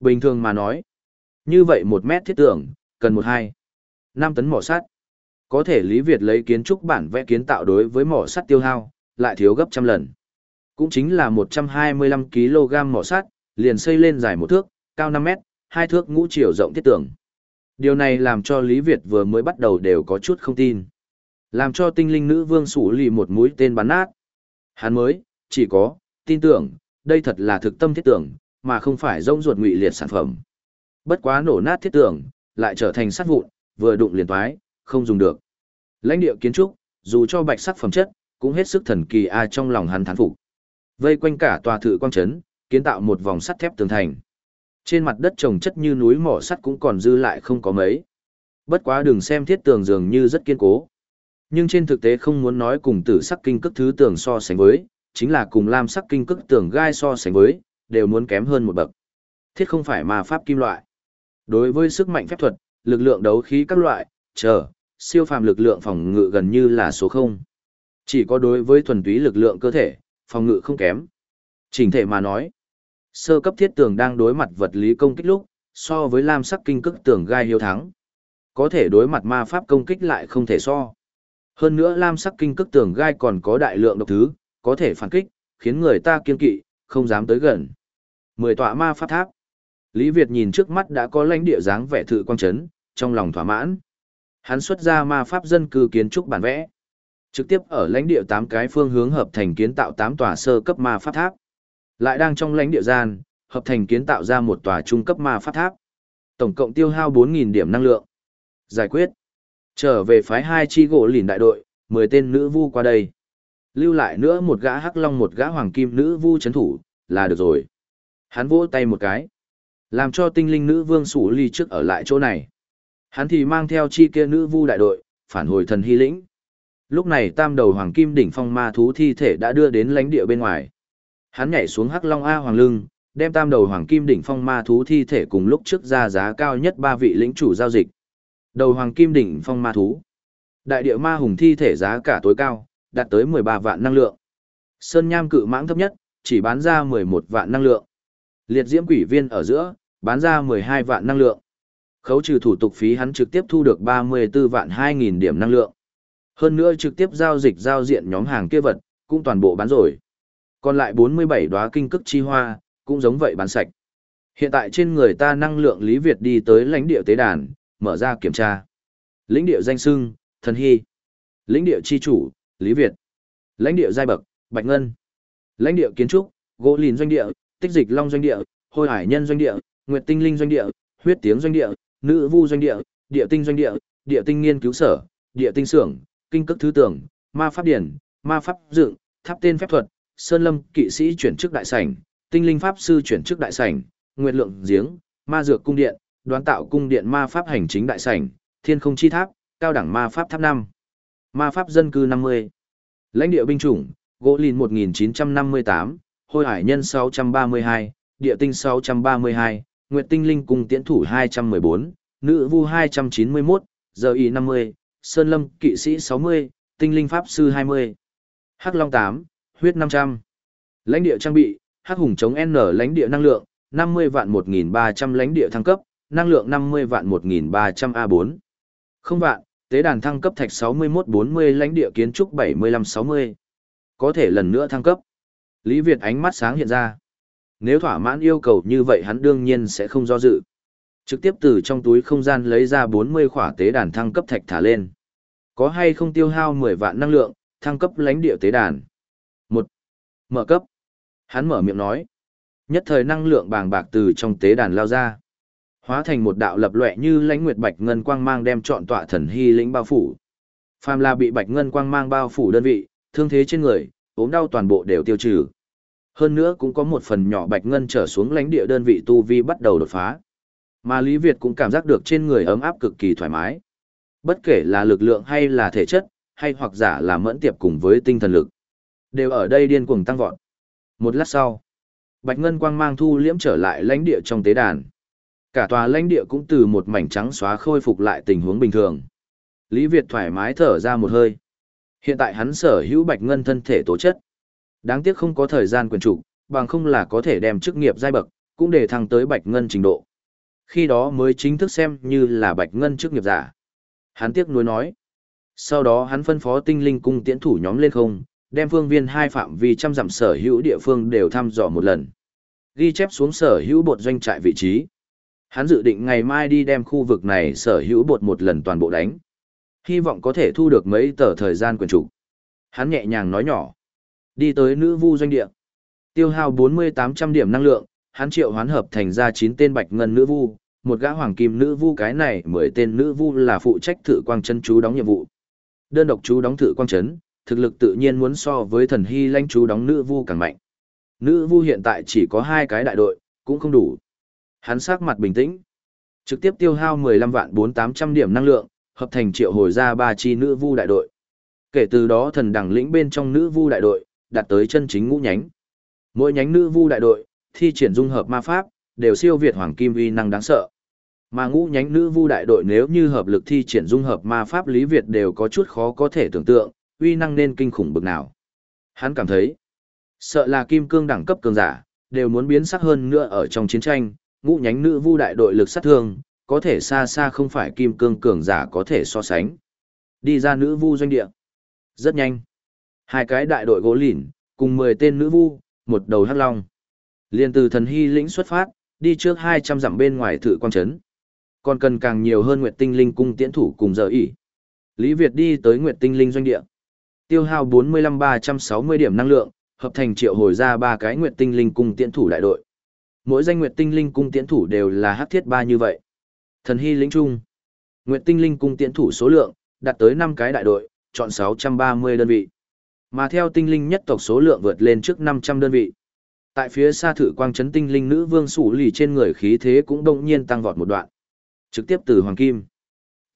Bình thường mà nói, như vậy một mét thiết tưởng, cần một hai, năm tấn mỏ sắt. Có thể Lý Việt lấy kiến trúc bản vẽ kiến tạo đối với mỏ sắt tiêu hao, lại thiếu gấp trăm lần. Cũng chính là 125 kg mỏ sắt, liền xây lên dài một thước, cao 5 mét, hai thước ngũ chiều rộng thiết tưởng. Điều này làm cho Lý Việt vừa mới bắt đầu đều có chút không tin. Làm cho tinh linh nữ vương sủ lì một mũi tên bắn nát. Hắn mới, chỉ có, tin tưởng, đây thật là thực tâm thiết tưởng, mà không phải rông ruột ngụy liệt sản phẩm. Bất quá nổ nát thiết tưởng, lại trở thành sắt vụn, vừa đụng liền toái, không dùng được. Lãnh địa kiến trúc, dù cho bạch sắc phẩm chất, cũng hết sức thần kỳ a trong lòng hắn thán phục. Vây quanh cả tòa thự quang trấn, kiến tạo một vòng sắt thép tường thành. Trên mặt đất trồng chất như núi mỏ sắt cũng còn dư lại không có mấy. Bất quá đừng xem thiết tường dường như rất kiên cố. Nhưng trên thực tế không muốn nói cùng tử sắc kinh cức thứ tường so sánh với, chính là cùng lam sắc kinh cức tường gai so sánh với, đều muốn kém hơn một bậc. Thiết không phải ma pháp kim loại. Đối với sức mạnh phép thuật, lực lượng đấu khí các loại, chờ, siêu phàm lực lượng phòng ngự gần như là số 0. Chỉ có đối với thuần túy lực lượng cơ thể, phòng ngự không kém. Chỉnh thể mà nói, sơ cấp thiết tường đang đối mặt vật lý công kích lúc, so với lam sắc kinh cức tường gai hiếu thắng. Có thể đối mặt ma pháp công kích lại không thể so. Hơn nữa lam sắc kinh cức tường gai còn có đại lượng độc thứ, có thể phản kích, khiến người ta kiên kỵ, không dám tới gần. Mười tọa ma pháp tháp. Lý Việt nhìn trước mắt đã có lãnh địa dáng vẻ thự quang trấn, trong lòng thỏa mãn. Hắn xuất ra ma pháp dân cư kiến trúc bản vẽ. Trực tiếp ở lãnh địa tám cái phương hướng hợp thành kiến tạo tám tòa sơ cấp ma pháp tháp. Lại đang trong lãnh địa gian, hợp thành kiến tạo ra một tòa trung cấp ma pháp tháp. Tổng cộng tiêu hao 4.000 điểm năng lượng. Giải quyết. Trở về phái hai chi gỗ lìn đại đội, 10 tên nữ vu qua đây. Lưu lại nữa một gã hắc long một gã hoàng kim nữ vu chấn thủ, là được rồi. Hắn vỗ tay một cái. Làm cho tinh linh nữ vương sủ ly trước ở lại chỗ này. Hắn thì mang theo chi kia nữ vu đại đội, phản hồi thần hy lĩnh. Lúc này tam đầu hoàng kim đỉnh phong ma thú thi thể đã đưa đến lãnh địa bên ngoài. Hắn nhảy xuống hắc long A hoàng lưng, đem tam đầu hoàng kim đỉnh phong ma thú thi thể cùng lúc trước ra giá cao nhất ba vị lĩnh chủ giao dịch. Đầu hoàng kim đỉnh phong ma thú. Đại địa ma hùng thi thể giá cả tối cao, đạt tới 13 vạn năng lượng. Sơn nham cự mãng thấp nhất, chỉ bán ra 11 vạn năng lượng. Liệt diễm quỷ viên ở giữa, bán ra 12 vạn năng lượng. Khấu trừ thủ tục phí hắn trực tiếp thu được 34 vạn 2.000 điểm năng lượng. Hơn nữa trực tiếp giao dịch giao diện nhóm hàng kia vật, cũng toàn bộ bán rồi. Còn lại 47 đóa kinh cức chi hoa, cũng giống vậy bán sạch. Hiện tại trên người ta năng lượng Lý Việt đi tới lãnh địa tế đàn, mở ra kiểm tra. Lĩnh địa danh sưng, thần hy. Lĩnh địa chi chủ, Lý Việt. Lãnh địa giai bậc, Bạch Ngân. Lãnh địa kiến trúc, gỗ lìn doanh địa, tích dịch long doanh địa, hôi hải nhân doanh địa, nguyệt tinh linh doanh địa, huyết tiếng doanh địa, nữ vu doanh địa, địa tinh doanh địa, địa tinh nghiên cứu sở, địa tinh xưởng, kinh cước thứ tưởng, ma pháp điển, ma pháp dựng, tháp tên phép thuật, sơn lâm kỵ sĩ chuyển chức đại sảnh, tinh linh pháp sư chuyển chức đại sảnh, nguyệt lượng giếng, ma dược cung điện, đoán tạo cung điện ma pháp hành chính đại sảnh, thiên không chi tháp, cao đẳng ma pháp tháp năm, ma pháp dân cư 50, lãnh địa binh chủng, gỗ lìn 1958, hôi hải nhân 632, địa tinh 632, nguyệt tinh linh cung tiễn thủ 214, nữ vu 291, giờ y 50, sơn lâm kỵ sĩ 60, tinh linh pháp sư 20, hắc long 8, huyết 500. Lãnh địa trang bị, hắc hùng chống N lãnh địa năng lượng, 50 vạn 1.300 lãnh địa thăng cấp, năng lượng 50 vạn 1.300 A4. Không vạn, tế đàn thăng cấp thạch 61-40 lãnh địa kiến trúc 75-60. Có thể lần nữa thăng cấp. Lý Việt ánh mắt sáng hiện ra. Nếu thỏa mãn yêu cầu như vậy hắn đương nhiên sẽ không do dự. Trực tiếp từ trong túi không gian lấy ra 40 khỏa tế đàn thăng cấp thạch thả lên. Có hay không tiêu hao 10 vạn năng lượng, thăng cấp lãnh địa tế đàn. 1. Mở cấp. Hắn mở miệng nói. Nhất thời năng lượng bàng bạc từ trong tế đàn lao ra. Hóa thành một đạo lập lệ như lãnh nguyệt bạch ngân quang mang đem trọn tọa thần hy lĩnh bao phủ. Phàm là bị bạch ngân quang mang bao phủ đơn vị, thương thế trên người, ốm đau toàn bộ đều tiêu trừ. Hơn nữa cũng có một phần nhỏ bạch ngân trở xuống lãnh địa đơn vị tu vi bắt đầu đột phá. Mà Lý Việt cũng cảm giác được trên người ấm áp cực kỳ thoải mái. Bất kể là lực lượng hay là thể chất, hay hoặc giả là mẫn tiệp cùng với tinh thần lực. Đều ở đây điên cuồng tăng vọt. Một lát sau, Bạch Ngân quang mang thu liễm trở lại lãnh địa trong tế đàn. Cả tòa lãnh địa cũng từ một mảnh trắng xóa khôi phục lại tình huống bình thường. Lý Việt thoải mái thở ra một hơi. Hiện tại hắn sở hữu Bạch Ngân thân thể tố chất. Đáng tiếc không có thời gian quyền chủ, bằng không là có thể đem chức nghiệp giai bậc, cũng để thăng tới bạch ngân trình độ. Khi đó mới chính thức xem như là bạch ngân chức nghiệp giả. Hắn tiếc nuối nói. Sau đó hắn phân phó tinh linh cung tiễn thủ nhóm lên không, đem phương viên hai phạm vi trăm dặm sở hữu địa phương đều thăm dò một lần. Ghi chép xuống sở hữu bột doanh trại vị trí. Hắn dự định ngày mai đi đem khu vực này sở hữu bột một lần toàn bộ đánh. Hy vọng có thể thu được mấy tờ thời gian quyền chủ. Hắn nhẹ nhàng nói nhỏ. Đi tới nữ vu doanh địa. Tiêu hao 40-800 điểm năng lượng, hắn triệu hoán hợp thành ra 9 tên bạch ngân nữ vu, một gã hoàng kim nữ vu cái này 10 tên nữ vu là phụ trách thử quang chân chú đóng nhiệm vụ. Đơn độc chú đóng thử quang chấn, thực lực tự nhiên muốn so với thần hy lãnh chú đóng nữ vu càng mạnh. Nữ vu hiện tại chỉ có hai cái đại đội, cũng không đủ. Hắn sắc mặt bình tĩnh, trực tiếp tiêu hao 15 vạn 4800 điểm năng lượng, hợp thành triệu hồi ra ba chi nữ vu đại đội. Kể từ đó thần đẳng lĩnh bên trong nữ vu đại đội, đạt tới chân chính ngũ nhánh. Mỗi nhánh nữ vu đại đội, thi triển dung hợp ma pháp, đều siêu việt hoàng kim uy năng đáng sợ. Mà ngũ nhánh nữ vu đại đội nếu như hợp lực thi triển dung hợp ma pháp lý Việt đều có chút khó có thể tưởng tượng, uy năng nên kinh khủng bực nào. Hắn cảm thấy, sợ là kim cương đẳng cấp cường giả, đều muốn biến sắc hơn nữa ở trong chiến tranh, ngũ nhánh nữ vu đại đội lực sát thương, có thể xa xa không phải kim cương cường giả có thể so sánh. Đi ra nữ vu doanh địa. Rất nhanh. Hai cái đại đội gỗ lỉn, cùng 10 tên nữ vu, một đầu hắc long. Liên từ thần hy lĩnh xuất phát, đi trước 200 dặm bên ngoài thử quang trấn. Còn cần càng nhiều hơn Nguyệt Tinh Linh cung tiễn thủ cùng giờ ỉ. Lý Việt đi tới Nguyệt Tinh Linh doanh địa. Tiêu hao 45-360 điểm năng lượng, hợp thành triệu hồi ra ba cái Nguyệt Tinh Linh cung tiễn thủ đại đội. Mỗi danh Nguyệt Tinh Linh cung tiễn thủ đều là hắc thiết ba như vậy. Thần hy lĩnh trung. Nguyệt Tinh Linh cung tiễn thủ số lượng, đạt tới 5 cái đại đội, chọn 630 đơn vị. Mà theo tinh linh nhất tộc số lượng vượt lên trước 500 đơn vị. Tại phía xa thử quang chấn tinh linh nữ vương sủ lì trên người khí thế cũng đông nhiên tăng vọt một đoạn. Trực tiếp từ Hoàng Kim.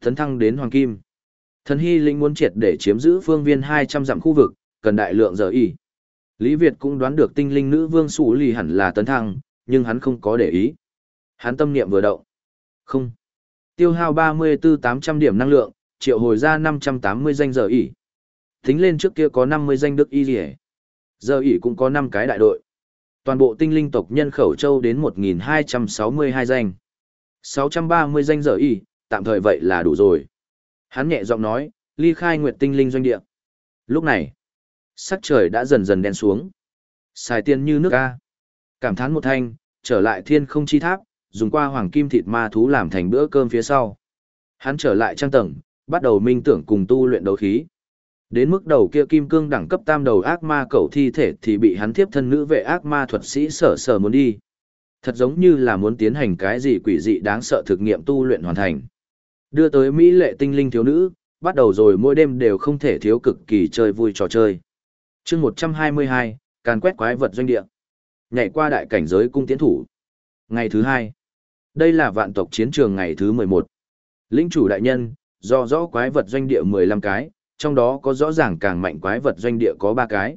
Thấn thăng đến Hoàng Kim. Thần Hy linh muốn triệt để chiếm giữ phương viên 200 dặm khu vực, cần đại lượng giờ y. Lý Việt cũng đoán được tinh linh nữ vương sủ lì hẳn là tấn thăng, nhưng hắn không có để ý. Hắn tâm niệm vừa động. Không. Tiêu hao 34-800 điểm năng lượng, triệu hồi ra 580 danh giờ ỉ. Tính lên trước kia có 50 danh đức y rỉ. Giờ ỉ cũng có 5 cái đại đội. Toàn bộ tinh linh tộc nhân khẩu châu đến 1262 danh. 630 danh giờ ỉ, tạm thời vậy là đủ rồi. Hắn nhẹ giọng nói, ly khai nguyệt tinh linh doanh địa. Lúc này, sắc trời đã dần dần đen xuống. Xài tiền như nước ca. Cảm thán một thanh, trở lại thiên không chi tháp, dùng qua hoàng kim thịt ma thú làm thành bữa cơm phía sau. Hắn trở lại trang tầng, bắt đầu minh tưởng cùng tu luyện đấu khí. Đến mức đầu kia kim cương đẳng cấp tam đầu ác ma cẩu thi thể thì bị hắn tiếp thân nữ vệ ác ma thuật sĩ sở sở muốn đi. Thật giống như là muốn tiến hành cái gì quỷ dị đáng sợ thực nghiệm tu luyện hoàn thành. Đưa tới Mỹ lệ tinh linh thiếu nữ, bắt đầu rồi mỗi đêm đều không thể thiếu cực kỳ chơi vui trò chơi. chương 122, càn quét quái vật doanh địa. Nhảy qua đại cảnh giới cung tiến thủ. Ngày thứ hai. Đây là vạn tộc chiến trường ngày thứ 11. lĩnh chủ đại nhân, do rõ quái vật doanh địa 15 cái, trong đó có rõ ràng càng mạnh quái vật doanh địa có 3 cái.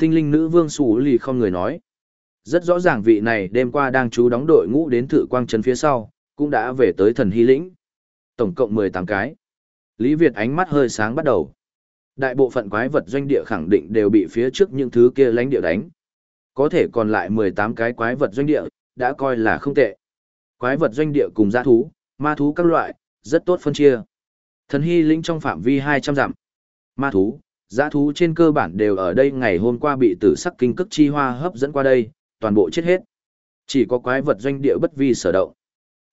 Tinh linh nữ vương Sủ Lì không người nói. Rất rõ ràng vị này đêm qua đang chú đóng đội ngũ đến thử quang trấn phía sau, cũng đã về tới thần hy lĩnh. Tổng cộng 18 cái. Lý Việt ánh mắt hơi sáng bắt đầu. Đại bộ phận quái vật doanh địa khẳng định đều bị phía trước những thứ kia lánh địa đánh. Có thể còn lại 18 cái quái vật doanh địa, đã coi là không tệ. Quái vật doanh địa cùng giã thú, ma thú các loại, rất tốt phân chia. Thần hy lĩnh trong phạm vi 200 dặm. Ma thú, giã thú trên cơ bản đều ở đây ngày hôm qua bị tử sắc kinh cức chi hoa hấp dẫn qua đây, toàn bộ chết hết. Chỉ có quái vật doanh địa bất vi sở động.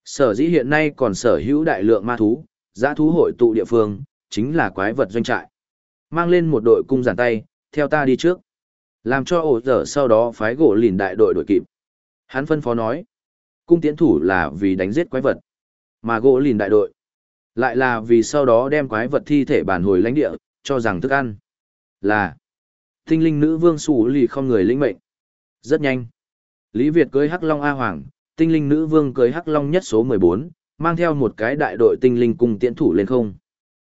Sở dĩ hiện nay còn sở hữu đại lượng ma thú, giã thú hội tụ địa phương, chính là quái vật doanh trại. Mang lên một đội cung giản tay, theo ta đi trước. Làm cho ổ dở sau đó phái gỗ lìn đại đội đội kịp. Hắn phân phó nói, cung tiến thủ là vì đánh giết quái vật. Mà gỗ lìn đại đội, lại là vì sau đó đem quái vật thi thể bản hồi lãnh địa, cho rằng thức ăn. Là, tinh linh nữ vương xù lì không người lĩnh mệnh. Rất nhanh. Lý Việt cưới Hắc Long A Hoàng, tinh linh nữ vương cưới Hắc Long nhất số 14, mang theo một cái đại đội tinh linh cùng tiễn thủ lên không.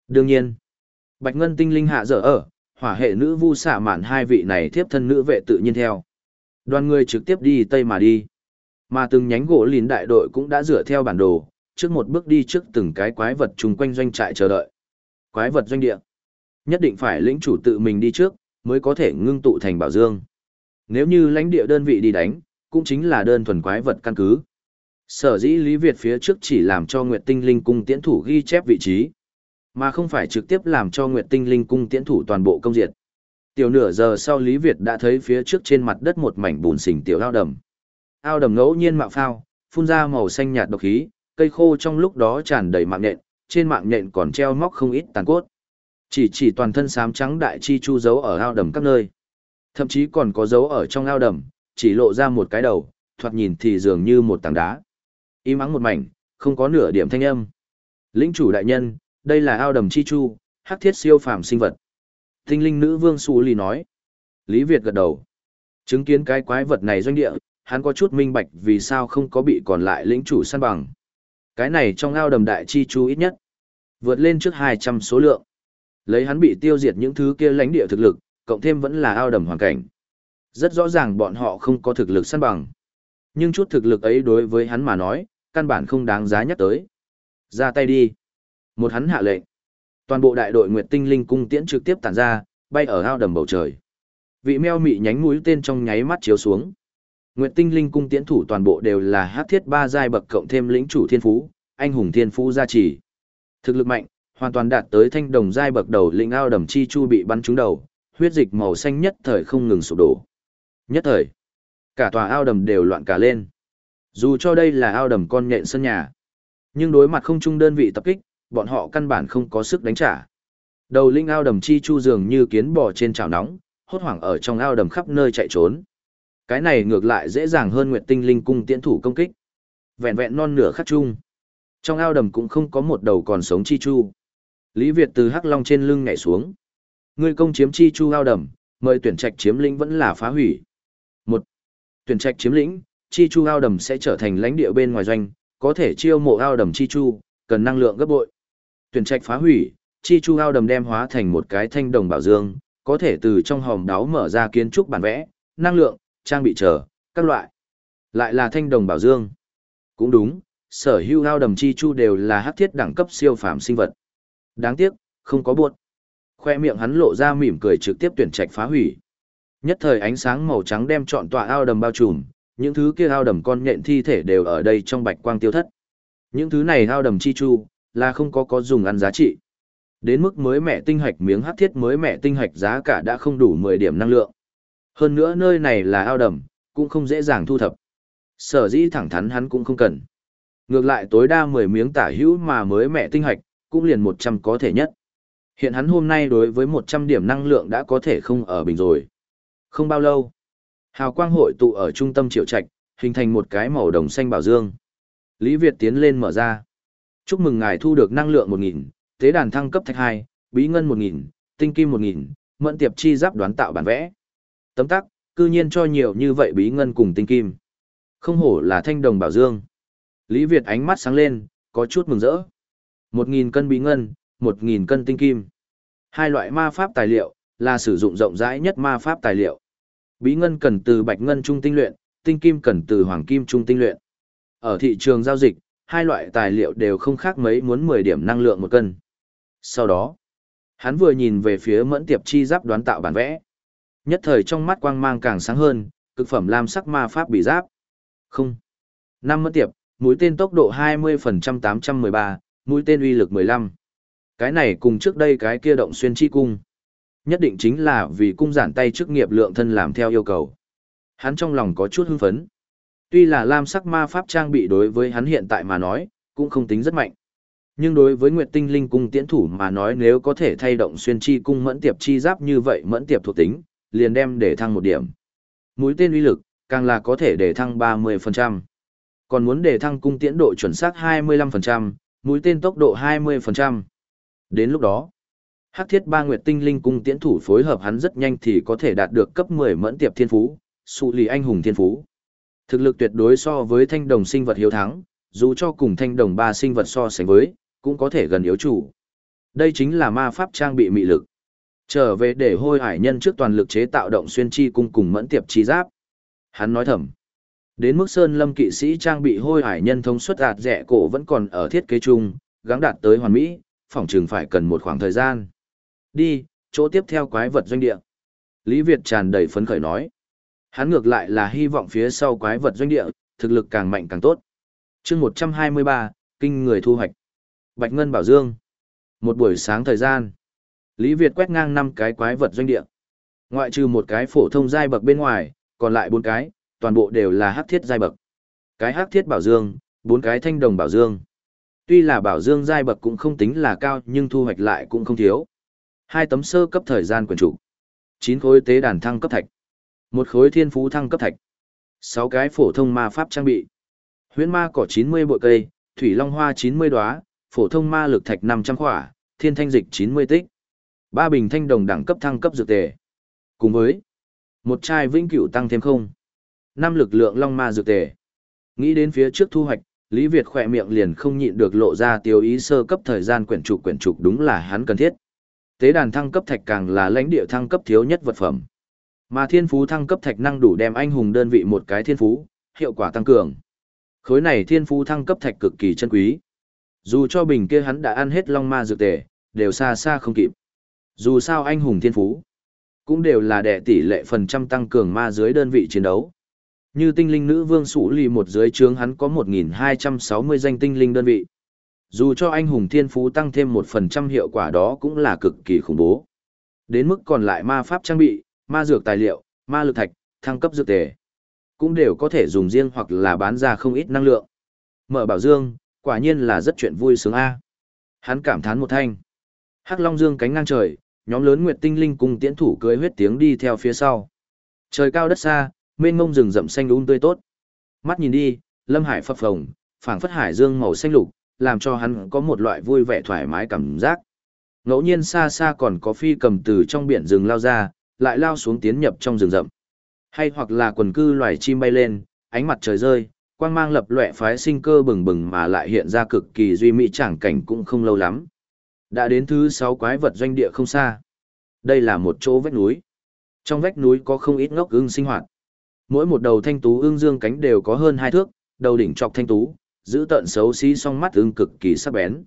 Đương nhiên, Bạch Ngân tinh linh hạ dở ở, hỏa hệ nữ vu xả mạn hai vị này thiếp thân nữ vệ tự nhiên theo. Đoàn người trực tiếp đi Tây mà đi. Mà từng nhánh gỗ lìn đại đội cũng đã dựa theo bản đồ, trước một bước đi trước từng cái quái vật chung quanh doanh trại chờ đợi. Quái vật doanh địa. Nhất định phải lĩnh chủ tự mình đi trước, mới có thể ngưng tụ thành bảo dương. Nếu như lãnh địa đơn vị đi đánh, cũng chính là đơn thuần quái vật căn cứ. Sở dĩ Lý Việt phía trước chỉ làm cho Nguyệt Tinh Linh cung tiễn thủ ghi chép vị trí, mà không phải trực tiếp làm cho Nguyệt Tinh Linh cung tiễn thủ toàn bộ công diệt. Tiểu nửa giờ sau Lý Việt đã thấy phía trước trên mặt đất một mảnh bùn xình tiểu lao đầm. Ao đầm ngẫu nhiên mạo phao, phun ra màu xanh nhạt độc khí, cây khô trong lúc đó tràn đầy mạng nhện, trên mạng nhện còn treo móc không ít tàn cốt. Chỉ chỉ toàn thân xám trắng đại chi chu giấu ở ao đầm các nơi. Thậm chí còn có dấu ở trong ao đầm, chỉ lộ ra một cái đầu, thoạt nhìn thì dường như một tảng đá. Im ắng một mảnh, không có nửa điểm thanh âm. Lĩnh chủ đại nhân, đây là ao đầm chi chu, hắc thiết siêu phàm sinh vật. Tinh linh nữ vương Sú Lì nói. Lý Việt gật đầu. Chứng kiến cái quái vật này doanh địa, hắn có chút minh bạch vì sao không có bị còn lại lĩnh chủ săn bằng. Cái này trong ao đầm đại chi chú ít nhất. Vượt lên trước 200 số lượng. Lấy hắn bị tiêu diệt những thứ kia lãnh địa thực lực, cộng thêm vẫn là ao đầm hoàn cảnh. Rất rõ ràng bọn họ không có thực lực săn bằng. Nhưng chút thực lực ấy đối với hắn mà nói, căn bản không đáng giá nhắc tới. Ra tay đi. Một hắn hạ lệnh. Toàn bộ đại đội Nguyệt Tinh Linh cung tiễn trực tiếp tản ra, bay ở ao đầm bầu trời. Vị meo mị nhánh mũi tên trong nháy mắt chiếu xuống. Nguyệt Tinh Linh cung tiễn thủ toàn bộ đều là hắc thiết ba giai bậc cộng thêm lĩnh chủ thiên phú, anh hùng thiên phú gia trì. Thực lực mạnh, hoàn toàn đạt tới thanh đồng giai bậc đầu Linh ao đầm chi chu bị bắn trúng đầu, huyết dịch màu xanh nhất thời không ngừng sụp đổ. Nhất thời, cả tòa ao đầm đều loạn cả lên. Dù cho đây là ao đầm con nhện sân nhà, nhưng đối mặt không chung đơn vị tập kích, bọn họ căn bản không có sức đánh trả. Đầu linh ao đầm chi chu dường như kiến bò trên chảo nóng, hốt hoảng ở trong ao đầm khắp nơi chạy trốn. Cái này ngược lại dễ dàng hơn Nguyệt Tinh Linh cung tiễn thủ công kích. Vẹn vẹn non nửa khắc chung. Trong ao đầm cũng không có một đầu còn sống chi chu. Lý Việt từ hắc long trên lưng nhảy xuống. Ngươi công chiếm chi chu ao đầm, mời tuyển trạch chiếm lĩnh vẫn là phá hủy. Một, Tuyển trạch chiếm lĩnh, chi chu ao đầm sẽ trở thành lãnh địa bên ngoài doanh, có thể chiêu mộ ao đầm chi chu, cần năng lượng gấp bội. Tuyển trạch phá hủy, chi chu ao đầm đem hóa thành một cái thanh đồng bảo dương, có thể từ trong hòm đáo mở ra kiến trúc bản vẽ, năng lượng, trang bị chờ, các loại. Lại là thanh đồng bảo dương. Cũng đúng, sở hữu ao đầm chi chu đều là hắc thiết đẳng cấp siêu phàm sinh vật. Đáng tiếc, không có buộc. Khoe miệng hắn lộ ra mỉm cười trực tiếp tuyển trạch phá hủy. Nhất thời ánh sáng màu trắng đem trọn tọa ao đầm bao trùm, những thứ kia ao đầm con nhện thi thể đều ở đây trong bạch quang tiêu thất. Những thứ này ao đầm chi chu, là không có có dùng ăn giá trị. Đến mức mới mẹ tinh hạch miếng hắc thiết mới mẹ tinh hạch giá cả đã không đủ 10 điểm năng lượng. Hơn nữa nơi này là ao đầm, cũng không dễ dàng thu thập. Sở dĩ thẳng thắn hắn cũng không cần. Ngược lại tối đa 10 miếng tả hữu mà mới mẹ tinh hạch, cũng liền 100 có thể nhất. Hiện hắn hôm nay đối với 100 điểm năng lượng đã có thể không ở bình rồi. Không bao lâu, hào quang hội tụ ở trung tâm triệu trạch, hình thành một cái màu đồng xanh bảo dương. Lý Việt tiến lên mở ra. Chúc mừng ngài thu được năng lượng 1.000, tế đàn thăng cấp thạch 2, bí ngân 1.000, tinh kim 1.000, mẫn tiệp chi giáp đoán tạo bản vẽ. Tấm tắc, cư nhiên cho nhiều như vậy bí ngân cùng tinh kim. Không hổ là thanh đồng bảo dương. Lý Việt ánh mắt sáng lên, có chút mừng rỡ. 1.000 cân bí ngân, 1.000 cân tinh kim. Hai loại ma pháp tài liệu, là sử dụng rộng rãi nhất ma pháp tài liệu. Bí ngân cần từ bạch ngân trung tinh luyện, tinh kim cần từ hoàng kim trung tinh luyện. Ở thị trường giao dịch, hai loại tài liệu đều không khác mấy muốn 10 điểm năng lượng một cân. Sau đó, hắn vừa nhìn về phía mẫn tiệp chi giáp đoán tạo bản vẽ. Nhất thời trong mắt quang mang càng sáng hơn, cực phẩm lam sắc ma pháp bị giáp. Không. Năm mẫn tiệp, mũi tên tốc độ 20% 813, mũi tên uy lực 15. Cái này cùng trước đây cái kia động xuyên chi cung. Nhất định chính là vì cung giản tay chức nghiệp lượng thân làm theo yêu cầu. Hắn trong lòng có chút hưng phấn. Tuy là lam sắc ma pháp trang bị đối với hắn hiện tại mà nói, cũng không tính rất mạnh. Nhưng đối với Nguyệt Tinh Linh cung tiễn thủ mà nói nếu có thể thay động xuyên chi cung mẫn tiệp chi giáp như vậy mẫn tiệp thuộc tính, liền đem để thăng một điểm. Mũi tên uy lực, càng là có thể để thăng 30%. Còn muốn để thăng cung tiễn độ chuẩn xác 25%, mũi tên tốc độ 20%. Đến lúc đó, Hắc Thiết Ba Nguyệt Tinh Linh cung tiễn thủ phối hợp hắn rất nhanh thì có thể đạt được cấp 10 mẫn tiệp thiên phú, sụ lì anh hùng thiên phú. Thực lực tuyệt đối so với thanh đồng sinh vật hiếu thắng, dù cho cùng thanh đồng ba sinh vật so sánh với, cũng có thể gần yếu chủ. Đây chính là ma pháp trang bị mị lực. Trở về để hôi hải nhân trước toàn lực chế tạo động xuyên chi cung cùng mẫn tiệp chi giáp. Hắn nói thầm. Đến mức sơn lâm kỵ sĩ trang bị hôi hải nhân thông suất đạt rẻ cổ vẫn còn ở thiết kế chung, gắng đạt tới hoàn mỹ, phòng trường phải cần một khoảng thời gian. Đi, chỗ tiếp theo quái vật doanh địa. Lý Việt tràn đầy phấn khởi nói. Hắn ngược lại là hy vọng phía sau quái vật doanh địa, thực lực càng mạnh càng tốt. chương 123, kinh người thu hoạch. Bạch Ngân Bảo Dương. Một buổi sáng thời gian. Lý Việt quét ngang năm cái quái vật doanh địa. Ngoại trừ một cái phổ thông giai bậc bên ngoài, còn lại bốn cái, toàn bộ đều là hắc thiết giai bậc. Cái hắc thiết bảo dương, bốn cái thanh đồng bảo dương. Tuy là bảo dương giai bậc cũng không tính là cao nhưng thu hoạch lại cũng không thiếu. Hai tấm sơ cấp thời gian quyền chủ. Chín khối tế đàn thăng cấp thạch. Một khối thiên phú thăng cấp thạch. Sáu cái phổ thông ma pháp trang bị. Huyễn ma cỏ 90 bội cây, thủy long hoa 90 đóa, phổ thông ma lực thạch 500 khỏa, thiên thanh dịch 90 tích. Ba bình thanh đồng đẳng cấp thăng cấp dược tề. Cùng với một chai vĩnh cửu tăng thêm không. Năm lực lượng long ma dược tề. Nghĩ đến phía trước thu hoạch, Lý Việt khỏe miệng liền không nhịn được lộ ra tiêu ý sơ cấp thời gian quyển trục quyển trục đúng là hắn cần thiết. Tế đàn thăng cấp thạch càng là lãnh địa thăng cấp thiếu nhất vật phẩm. Mà thiên phú thăng cấp thạch năng đủ đem anh hùng đơn vị một cái thiên phú, hiệu quả tăng cường. Khối này thiên phú thăng cấp thạch cực kỳ chân quý. Dù cho bình kia hắn đã ăn hết long ma dược tề, đều xa xa không kịp. Dù sao anh hùng thiên phú, cũng đều là đệ tỷ lệ phần trăm tăng cường ma dưới đơn vị chiến đấu. Như tinh linh nữ vương sủ lì một dưới trướng hắn có 1.260 danh tinh linh đơn vị. Dù cho anh hùng thiên phú tăng thêm 1% hiệu quả đó cũng là cực kỳ khủng bố. Đến mức còn lại ma pháp trang bị, ma dược tài liệu, ma lực thạch, thăng cấp dược tề. Cũng đều có thể dùng riêng hoặc là bán ra không ít năng lượng. Mở bảo dương, quả nhiên là rất chuyện vui sướng a. Hắn cảm thán một thanh. Hắc Long Dương cánh ngang trời, nhóm lớn nguyệt tinh linh cùng tiễn thủ cưới huyết tiếng đi theo phía sau. Trời cao đất xa, mênh mông rừng rậm xanh um tươi tốt. Mắt nhìn đi, lâm hải phập phồng, phảng phất hải dương màu xanh lục, làm cho hắn có một loại vui vẻ thoải mái cảm giác. Ngẫu nhiên xa xa còn có phi cầm từ trong biển rừng lao ra, lại lao xuống tiến nhập trong rừng rậm. Hay hoặc là quần cư loài chim bay lên, ánh mặt trời rơi, quang mang lập lòe phái sinh cơ bừng bừng mà lại hiện ra cực kỳ duy mỹ chẳng cảnh cũng không lâu lắm. Đã đến thứ sáu quái vật doanh địa không xa. Đây là một chỗ vách núi. Trong vách núi có không ít ngốc ưng sinh hoạt. Mỗi một đầu thanh tú ưng dương cánh đều có hơn hai thước, đầu đỉnh chọc thanh tú, giữ tận xấu xí song mắt ưng cực kỳ sắc bén.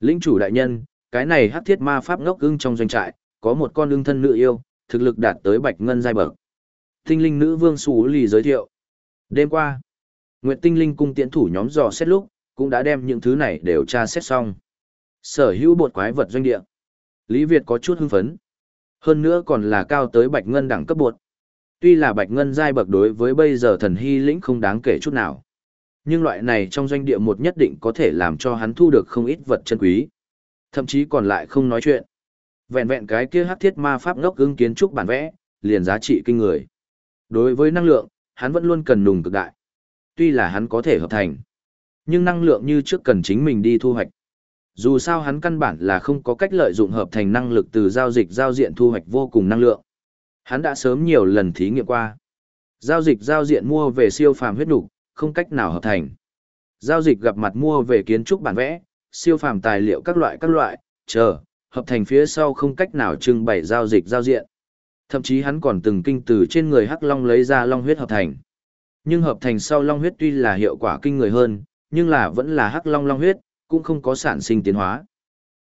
lĩnh chủ đại nhân, cái này hắc thiết ma pháp ngốc ưng trong doanh trại, có một con ưng thân nữ yêu, thực lực đạt tới bạch ngân giai bậc. Tinh linh nữ vương Sú Lì giới thiệu. Đêm qua, Nguyệt Tinh linh cung tiễn thủ nhóm dò xét lúc, cũng đã đem những thứ này đều tra xét xong. Sở hữu bột quái vật doanh địa. Lý Việt có chút hưng phấn. Hơn nữa còn là cao tới bạch ngân đẳng cấp bột. Tuy là bạch ngân giai bậc đối với bây giờ thần hy lĩnh không đáng kể chút nào. Nhưng loại này trong doanh địa một nhất định có thể làm cho hắn thu được không ít vật chân quý. Thậm chí còn lại không nói chuyện. Vẹn vẹn cái kia hắc thiết ma pháp ngốc ưng kiến trúc bản vẽ, liền giá trị kinh người. Đối với năng lượng, hắn vẫn luôn cần nùng cực đại. Tuy là hắn có thể hợp thành, nhưng năng lượng như trước cần chính mình đi thu hoạch. Dù sao hắn căn bản là không có cách lợi dụng hợp thành năng lực từ giao dịch giao diện thu hoạch vô cùng năng lượng. Hắn đã sớm nhiều lần thí nghiệm qua. Giao dịch giao diện mua về siêu phàm huyết nục, không cách nào hợp thành. Giao dịch gặp mặt mua về kiến trúc bản vẽ, siêu phàm tài liệu các loại các loại, chờ, hợp thành phía sau không cách nào trưng bày giao dịch giao diện. Thậm chí hắn còn từng kinh từ trên người Hắc Long lấy ra long huyết hợp thành. Nhưng hợp thành sau long huyết tuy là hiệu quả kinh người hơn, nhưng là vẫn là Hắc Long long huyết, cũng không có sản sinh tiến hóa.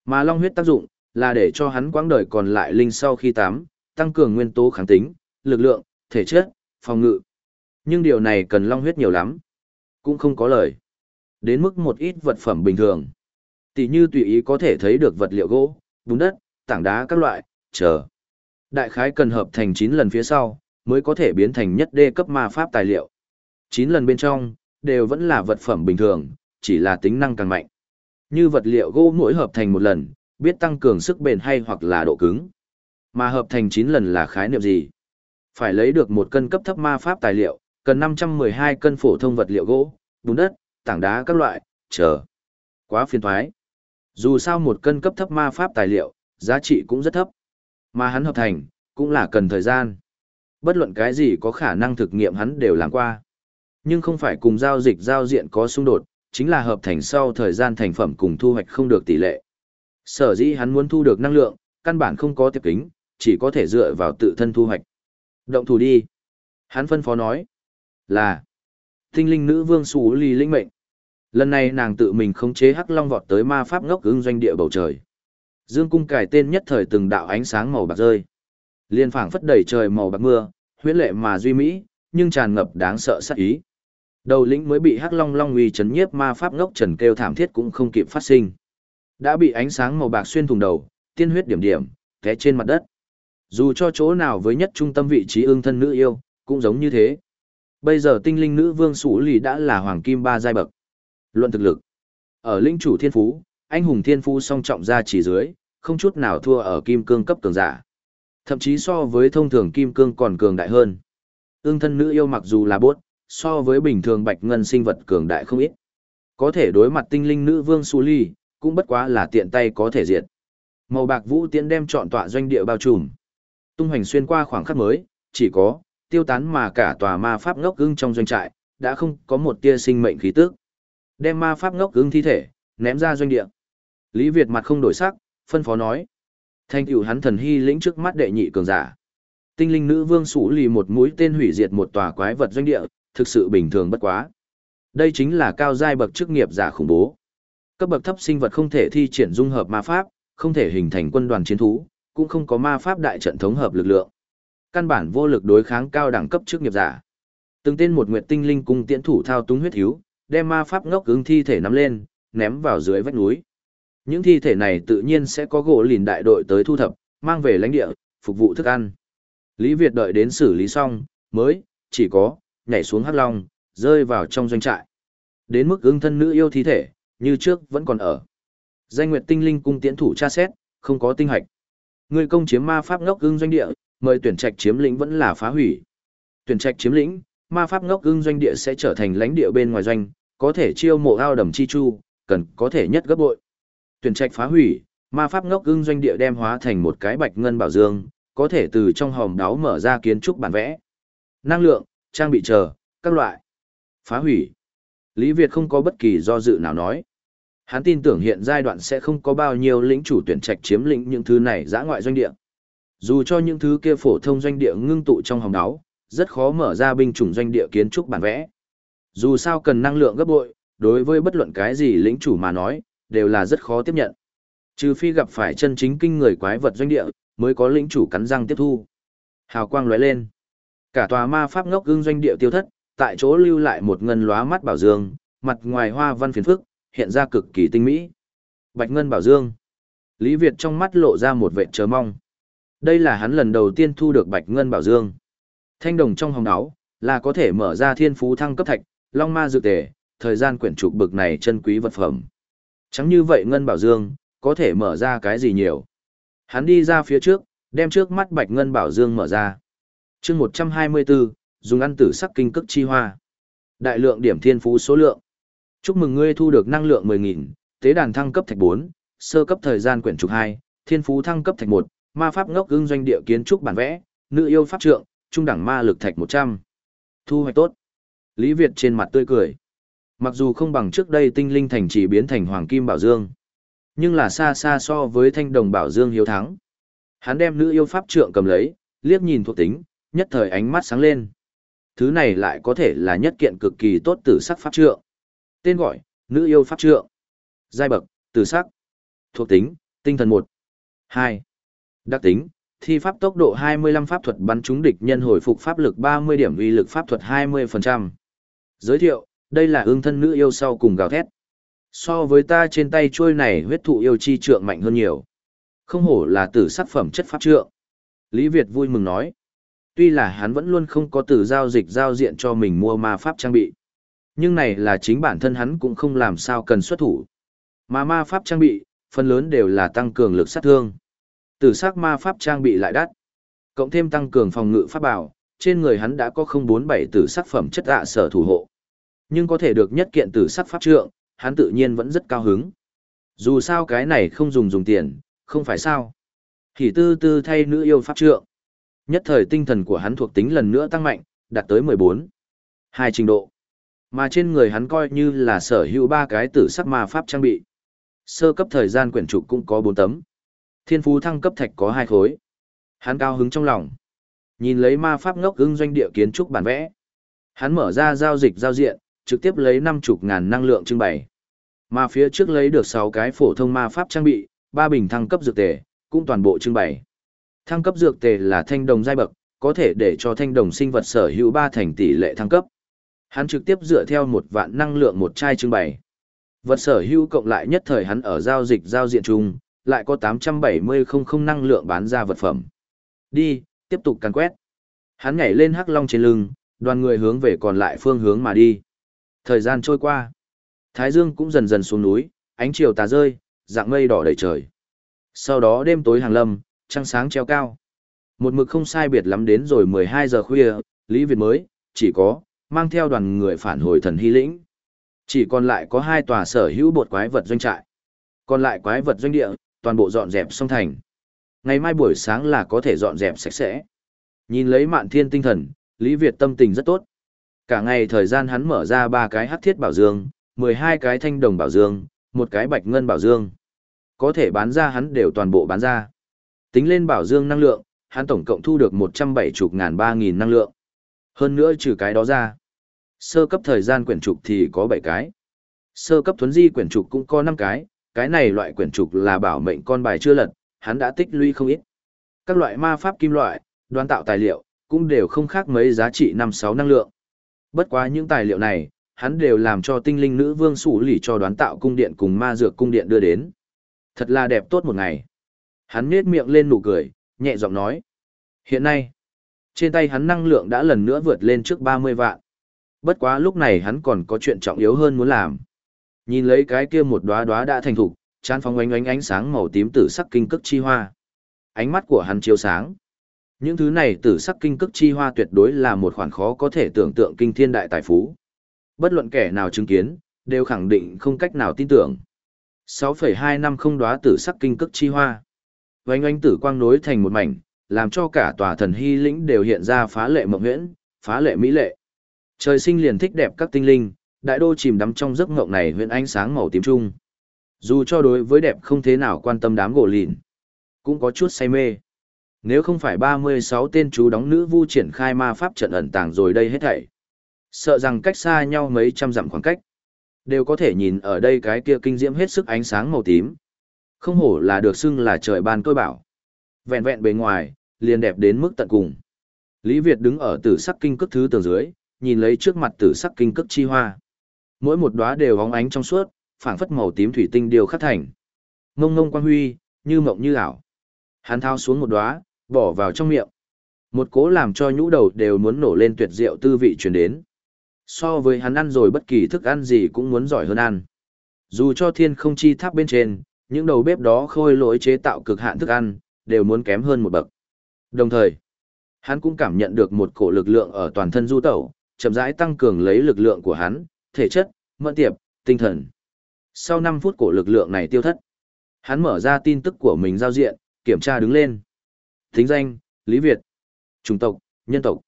Mà long huyết tác dụng là để cho hắn quãng đời còn lại linh sau khi tắm, tăng cường nguyên tố kháng tính, lực lượng, thể chất, phòng ngự. Nhưng điều này cần long huyết nhiều lắm, cũng không có lời. Đến mức một ít vật phẩm bình thường, tỉ như tùy ý có thể thấy được vật liệu gỗ, bùn đất, tảng đá các loại, chờ. Đại khái cần hợp thành 9 lần phía sau, mới có thể biến thành nhất đê cấp ma pháp tài liệu. 9 lần bên trong, đều vẫn là vật phẩm bình thường, chỉ là tính năng càng mạnh. Như vật liệu gỗ mỗi hợp thành một lần, biết tăng cường sức bền hay hoặc là độ cứng. Mà hợp thành 9 lần là khái niệm gì? Phải lấy được một cân cấp thấp ma pháp tài liệu, cần 512 cân phổ thông vật liệu gỗ, bùn đất, tảng đá các loại, chờ. Quá phiền thoái. Dù sao một cân cấp thấp ma pháp tài liệu, giá trị cũng rất thấp. Mà hắn hợp thành, cũng là cần thời gian. Bất luận cái gì có khả năng thực nghiệm hắn đều làm qua. Nhưng không phải cùng giao dịch giao diện có xung đột, chính là hợp thành sau thời gian thành phẩm cùng thu hoạch không được tỷ lệ. Sở dĩ hắn muốn thu được năng lượng, căn bản không có tiếp kính, chỉ có thể dựa vào tự thân thu hoạch. Động thủ đi. Hắn phân phó nói. Là. Tinh linh nữ vương xú ly linh mệnh. Lần này nàng tự mình khống chế hắc long vọt tới ma pháp ngốc ứng doanh địa bầu trời. Dương cung cải tên nhất thời từng đạo ánh sáng màu bạc rơi. Liên phảng phất đầy trời màu bạc mưa, huyễn lệ mà duy mỹ, nhưng tràn ngập đáng sợ sát ý. Đầu lĩnh mới bị Hắc Long Long uy chấn nhiếp ma pháp ngốc trần kêu thảm thiết cũng không kịp phát sinh. Đã bị ánh sáng màu bạc xuyên thủng đầu, tiên huyết điểm điểm, té trên mặt đất. Dù cho chỗ nào với nhất trung tâm vị trí ương thân nữ yêu, cũng giống như thế. Bây giờ tinh linh nữ vương sủ lì đã là hoàng kim ba giai bậc. Luận thực lực. Ở linh chủ thiên phú, anh hùng thiên phú song trọng ra chỉ dưới, không chút nào thua ở kim cương cấp cường giả. Thậm chí so với thông thường kim cương còn cường đại hơn. Ương thân nữ yêu mặc dù là bốt, so với bình thường bạch ngân sinh vật cường đại không ít. Có thể đối mặt tinh linh nữ vương Su Ly, cũng bất quá là tiện tay có thể diệt. Màu bạc vũ tiễn đem chọn tọa doanh địa bao trùm. Tung hoành xuyên qua khoảng khắc mới, chỉ có tiêu tán mà cả tòa ma pháp ngốc ưng trong doanh trại, đã không có một tia sinh mệnh khí tức. Đem ma pháp ngốc ưng thi thể, ném ra doanh địa. Lý Việt mặt không đổi sắc, phân phó nói. Thanh cửu hắn thần hy lĩnh trước mắt đệ nhị cường giả. Tinh linh nữ vương sủ lì một mũi tên hủy diệt một tòa quái vật doanh địa, thực sự bình thường bất quá. Đây chính là cao giai bậc chức nghiệp giả khủng bố. Cấp bậc thấp sinh vật không thể thi triển dung hợp ma pháp, không thể hình thành quân đoàn chiến thú, cũng không có ma pháp đại trận thống hợp lực lượng. Căn bản vô lực đối kháng cao đẳng cấp chức nghiệp giả. Từng tên một nguyệt tinh linh cung tiễn thủ thao túng huyết hiếu, đem ma pháp ngốc ứng thi thể nắm lên, ném vào dưới vách núi. Những thi thể này tự nhiên sẽ có gỗ lìn đại đội tới thu thập, mang về lãnh địa, phục vụ thức ăn. Lý Việt đợi đến xử lý xong, mới, chỉ có, nhảy xuống hắc long, rơi vào trong doanh trại. Đến mức ứng thân nữ yêu thi thể, như trước vẫn còn ở. Danh Nguyệt Tinh Linh cung tiễn thủ tra xét, không có tinh hạch. Người công chiếm ma pháp ngốc ưng doanh địa, mời tuyển trạch chiếm lĩnh vẫn là phá hủy. Tuyển trạch chiếm lĩnh, ma pháp ngốc ưng doanh địa sẽ trở thành lãnh địa bên ngoài doanh, có thể chiêu mộ ao đầm chi chu, cần có thể nhất gấp bội. Tuyển trạch phá hủy, ma pháp ngốc ưng doanh địa đem hóa thành một cái bạch ngân bảo dương, có thể từ trong hòm đáo mở ra kiến trúc bản vẽ. Năng lượng, trang bị chờ, các loại. Phá hủy. Lý Việt không có bất kỳ do dự nào nói. Hắn tin tưởng hiện giai đoạn sẽ không có bao nhiêu lĩnh chủ tuyển trạch chiếm lĩnh những thứ này giã ngoại doanh địa. Dù cho những thứ kia phổ thông doanh địa ngưng tụ trong hồng đáo, rất khó mở ra binh chủng doanh địa kiến trúc bản vẽ. Dù sao cần năng lượng gấp bội, đối với bất luận cái gì lĩnh chủ mà nói, đều là rất khó tiếp nhận. Trừ phi gặp phải chân chính kinh người quái vật doanh địa, mới có lĩnh chủ cắn răng tiếp thu. Hào quang lóe lên. Cả tòa ma pháp ngốc gương doanh địa tiêu thất, tại chỗ lưu lại một ngân lóa mắt bảo dương, mặt ngoài hoa văn phiền phức, hiện ra cực kỳ tinh mỹ. Bạch ngân bảo dương. Lý Việt trong mắt lộ ra một vẻ chờ mong. Đây là hắn lần đầu tiên thu được bạch ngân bảo dương. Thanh đồng trong hồng áo, là có thể mở ra thiên phú thăng cấp thạch, long ma dự tề, thời gian quyển trục bực này chân quý vật phẩm. Chẳng như vậy ngân bảo dương, có thể mở ra cái gì nhiều. Hắn đi ra phía trước, đem trước mắt bạch ngân bảo dương mở ra chương 124, dùng ăn tử sắc kinh cức chi hoa. Đại lượng điểm thiên phú số lượng. Chúc mừng ngươi thu được năng lượng 10.000, tế đàn thăng cấp thạch 4, sơ cấp thời gian quyển trục 2, thiên phú thăng cấp thạch 1, ma pháp ngốc ưng doanh địa kiến trúc bản vẽ, nữ yêu pháp trượng, trung đẳng ma lực thạch 100. Thu hoạch tốt. Lý Việt trên mặt tươi cười. Mặc dù không bằng trước đây tinh linh thành chỉ biến thành hoàng kim bảo dương, nhưng là xa xa so với thanh đồng bảo dương hiếu thắng. Hắn đem nữ yêu pháp trượng cầm lấy, liếc nhìn thuộc tính, nhất thời ánh mắt sáng lên. Thứ này lại có thể là nhất kiện cực kỳ tốt tử sắc pháp trượng. Tên gọi, nữ yêu pháp trượng. Giai bậc, tử sắc. Thuộc tính, tinh thần 1. 2. Đặc tính, thi pháp tốc độ 25 pháp thuật bắn trúng địch nhân hồi phục pháp lực 30 điểm uy lực pháp thuật 20%. Giới thiệu, đây là ương thân nữ yêu sau cùng gào thét. So với ta trên tay trôi này huyết thụ yêu chi trượng mạnh hơn nhiều. Không hổ là tử sắc phẩm chất pháp trượng. Lý Việt vui mừng nói. Tuy là hắn vẫn luôn không có từ giao dịch giao diện cho mình mua ma pháp trang bị. Nhưng này là chính bản thân hắn cũng không làm sao cần xuất thủ. Mà ma pháp trang bị, phần lớn đều là tăng cường lực sát thương. Tử sắc ma pháp trang bị lại đắt. Cộng thêm tăng cường phòng ngự pháp bảo, trên người hắn đã có 047 tử sắc phẩm chất ạ sở thủ hộ. Nhưng có thể được nhất kiện tử sắc pháp trượng, hắn tự nhiên vẫn rất cao hứng. Dù sao cái này không dùng dùng tiền, không phải sao. Thì tư tư thay nữ yêu pháp trượng. Nhất thời tinh thần của hắn thuộc tính lần nữa tăng mạnh, đạt tới 14. Hai trình độ. Mà trên người hắn coi như là sở hữu ba cái tử sắc ma pháp trang bị. Sơ cấp thời gian quyển trục cũng có 4 tấm. Thiên phú thăng cấp thạch có 2 khối. Hắn cao hứng trong lòng. Nhìn lấy ma pháp ngốc ưng doanh địa kiến trúc bản vẽ. Hắn mở ra giao dịch giao diện, trực tiếp lấy 50 ngàn năng lượng trưng bày. Mà phía trước lấy được 6 cái phổ thông ma pháp trang bị, ba bình thăng cấp dược tề, cũng toàn bộ trưng bày. Thăng cấp dược tề là thanh đồng giai bậc, có thể để cho thanh đồng sinh vật sở hữu ba thành tỷ lệ thăng cấp. Hắn trực tiếp dựa theo một vạn năng lượng một chai trưng bày. Vật sở hữu cộng lại nhất thời hắn ở giao dịch giao diện chung, lại có 870 không năng lượng bán ra vật phẩm. Đi, tiếp tục càn quét. Hắn nhảy lên hắc long trên lưng, đoàn người hướng về còn lại phương hướng mà đi. Thời gian trôi qua. Thái dương cũng dần dần xuống núi, ánh chiều tà rơi, dạng mây đỏ đầy trời. Sau đó đêm tối hàng lâm, trăng sáng treo cao. Một mực không sai biệt lắm đến rồi 12 giờ khuya, Lý Việt mới, chỉ có, mang theo đoàn người phản hồi thần hy lĩnh. Chỉ còn lại có hai tòa sở hữu bột quái vật doanh trại. Còn lại quái vật doanh địa, toàn bộ dọn dẹp xong thành. Ngày mai buổi sáng là có thể dọn dẹp sạch sẽ. Nhìn lấy mạn thiên tinh thần, Lý Việt tâm tình rất tốt. Cả ngày thời gian hắn mở ra ba cái hắc thiết bảo dương, 12 cái thanh đồng bảo dương, một cái bạch ngân bảo dương. Có thể bán ra hắn đều toàn bộ bán ra. Tính lên bảo dương năng lượng, hắn tổng cộng thu được 170 ngàn 3 nghìn năng lượng. Hơn nữa trừ cái đó ra. Sơ cấp thời gian quyển trục thì có 7 cái. Sơ cấp thuấn di quyển trục cũng có 5 cái, cái này loại quyển trục là bảo mệnh con bài chưa lật, hắn đã tích lũy không ít. Các loại ma pháp kim loại, đoán tạo tài liệu, cũng đều không khác mấy giá trị 5-6 năng lượng. Bất quá những tài liệu này, hắn đều làm cho tinh linh nữ vương sủ lì cho đoán tạo cung điện cùng ma dược cung điện đưa đến. Thật là đẹp tốt một ngày. Hắn nết miệng lên nụ cười, nhẹ giọng nói. Hiện nay, trên tay hắn năng lượng đã lần nữa vượt lên trước 30 vạn. Bất quá lúc này hắn còn có chuyện trọng yếu hơn muốn làm. Nhìn lấy cái kia một đóa đóa đã thành thục, chán phóng ánh ánh ánh sáng màu tím tử sắc kinh cức chi hoa. Ánh mắt của hắn chiếu sáng. Những thứ này tử sắc kinh cức chi hoa tuyệt đối là một khoản khó có thể tưởng tượng kinh thiên đại tài phú. Bất luận kẻ nào chứng kiến, đều khẳng định không cách nào tin tưởng. 6,2 năm không đóa tử sắc kinh cức chi hoa oanh oanh tử quang nối thành một mảnh, làm cho cả tòa thần hy lĩnh đều hiện ra phá lệ mộng huyễn, phá lệ mỹ lệ. Trời sinh liền thích đẹp các tinh linh, đại đô chìm đắm trong giấc ngộng này huyễn ánh sáng màu tím trung. Dù cho đối với đẹp không thế nào quan tâm đám gỗ lìn, cũng có chút say mê. Nếu không phải 36 tên chú đóng nữ vu triển khai ma pháp trận ẩn tàng rồi đây hết thảy. Sợ rằng cách xa nhau mấy trăm dặm khoảng cách, đều có thể nhìn ở đây cái kia kinh diễm hết sức ánh sáng màu tím. Không hổ là được xưng là trời ban tôi bảo. Vẹn vẹn bề ngoài, liền đẹp đến mức tận cùng. Lý Việt đứng ở tử sắc kinh cước thứ tường dưới, nhìn lấy trước mặt tử sắc kinh cước chi hoa. Mỗi một đóa đều hóng ánh trong suốt, phảng phất màu tím thủy tinh điều khắc thành. Ngông ngông quang huy, như mộng như ảo. Hắn thao xuống một đóa, bỏ vào trong miệng. Một cố làm cho nhũ đầu đều muốn nổ lên tuyệt diệu tư vị truyền đến. So với hắn ăn rồi bất kỳ thức ăn gì cũng muốn giỏi hơn ăn. Dù cho thiên không chi tháp bên trên, những đầu bếp đó khôi lỗi chế tạo cực hạn thức ăn, đều muốn kém hơn một bậc. Đồng thời, hắn cũng cảm nhận được một cổ lực lượng ở toàn thân du tẩu, chậm rãi tăng cường lấy lực lượng của hắn, thể chất, mẫn tiệp, tinh thần. Sau 5 phút cổ lực lượng này tiêu thất. Hắn mở ra tin tức của mình giao diện, kiểm tra đứng lên. Thính danh, Lý Việt. Chủng tộc, nhân tộc.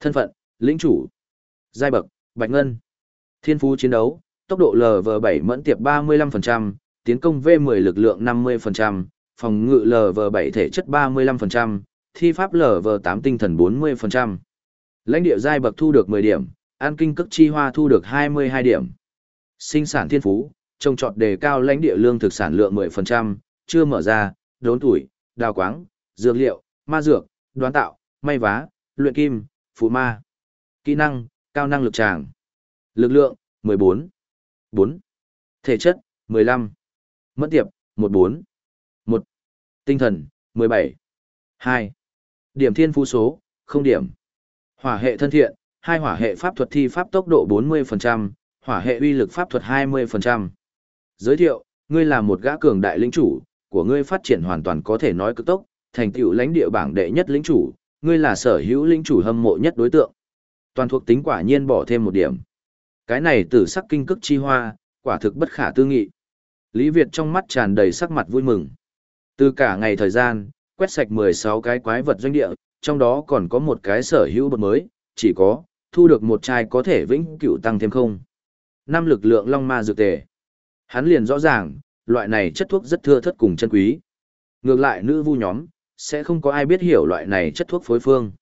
Thân phận, lĩnh chủ. Giai bậc, Bạch Ngân. Thiên phú chiến đấu, tốc độ LV7 mẫn tiệp 35%, tiến công V10 lực lượng 50%, phòng ngự LV7 thể chất 35%, thi pháp LV8 tinh thần 40%. Lãnh địa giai bậc thu được 10 điểm, an kinh cức chi hoa thu được 22 điểm. Sinh sản thiên phú, trồng trọt đề cao lãnh địa lương thực sản lượng 10%, chưa mở ra, đốn tuổi, đào quáng, dược liệu, ma dược, đoán tạo, may vá, luyện kim, phụ ma. Kỹ năng, cao năng lực tràng. Lực lượng, 14. 4. Thể chất, 15. Mất tiệp, 14. 1. Tinh thần, 17. 2. Điểm thiên phú số, không điểm. Hỏa hệ thân thiện, hai hỏa hệ pháp thuật thi pháp tốc độ 40%, hỏa hệ uy lực pháp thuật 20%. Giới thiệu, ngươi là một gã cường đại lĩnh chủ, của ngươi phát triển hoàn toàn có thể nói cực tốc, thành tựu lãnh địa bảng đệ nhất lĩnh chủ, ngươi là sở hữu lĩnh chủ hâm mộ nhất đối tượng. Toàn thuộc tính quả nhiên bỏ thêm một điểm. Cái này tử sắc kinh cức chi hoa, quả thực bất khả tư nghị. Lý Việt trong mắt tràn đầy sắc mặt vui mừng. Từ cả ngày thời gian, quét sạch 16 cái quái vật doanh địa, trong đó còn có một cái sở hữu bậc mới, chỉ có, thu được một chai có thể vĩnh cửu tăng thêm không. Năm lực lượng long ma dược tề. Hắn liền rõ ràng, loại này chất thuốc rất thưa thất cùng chân quý. Ngược lại nữ vu nhóm, sẽ không có ai biết hiểu loại này chất thuốc phối phương.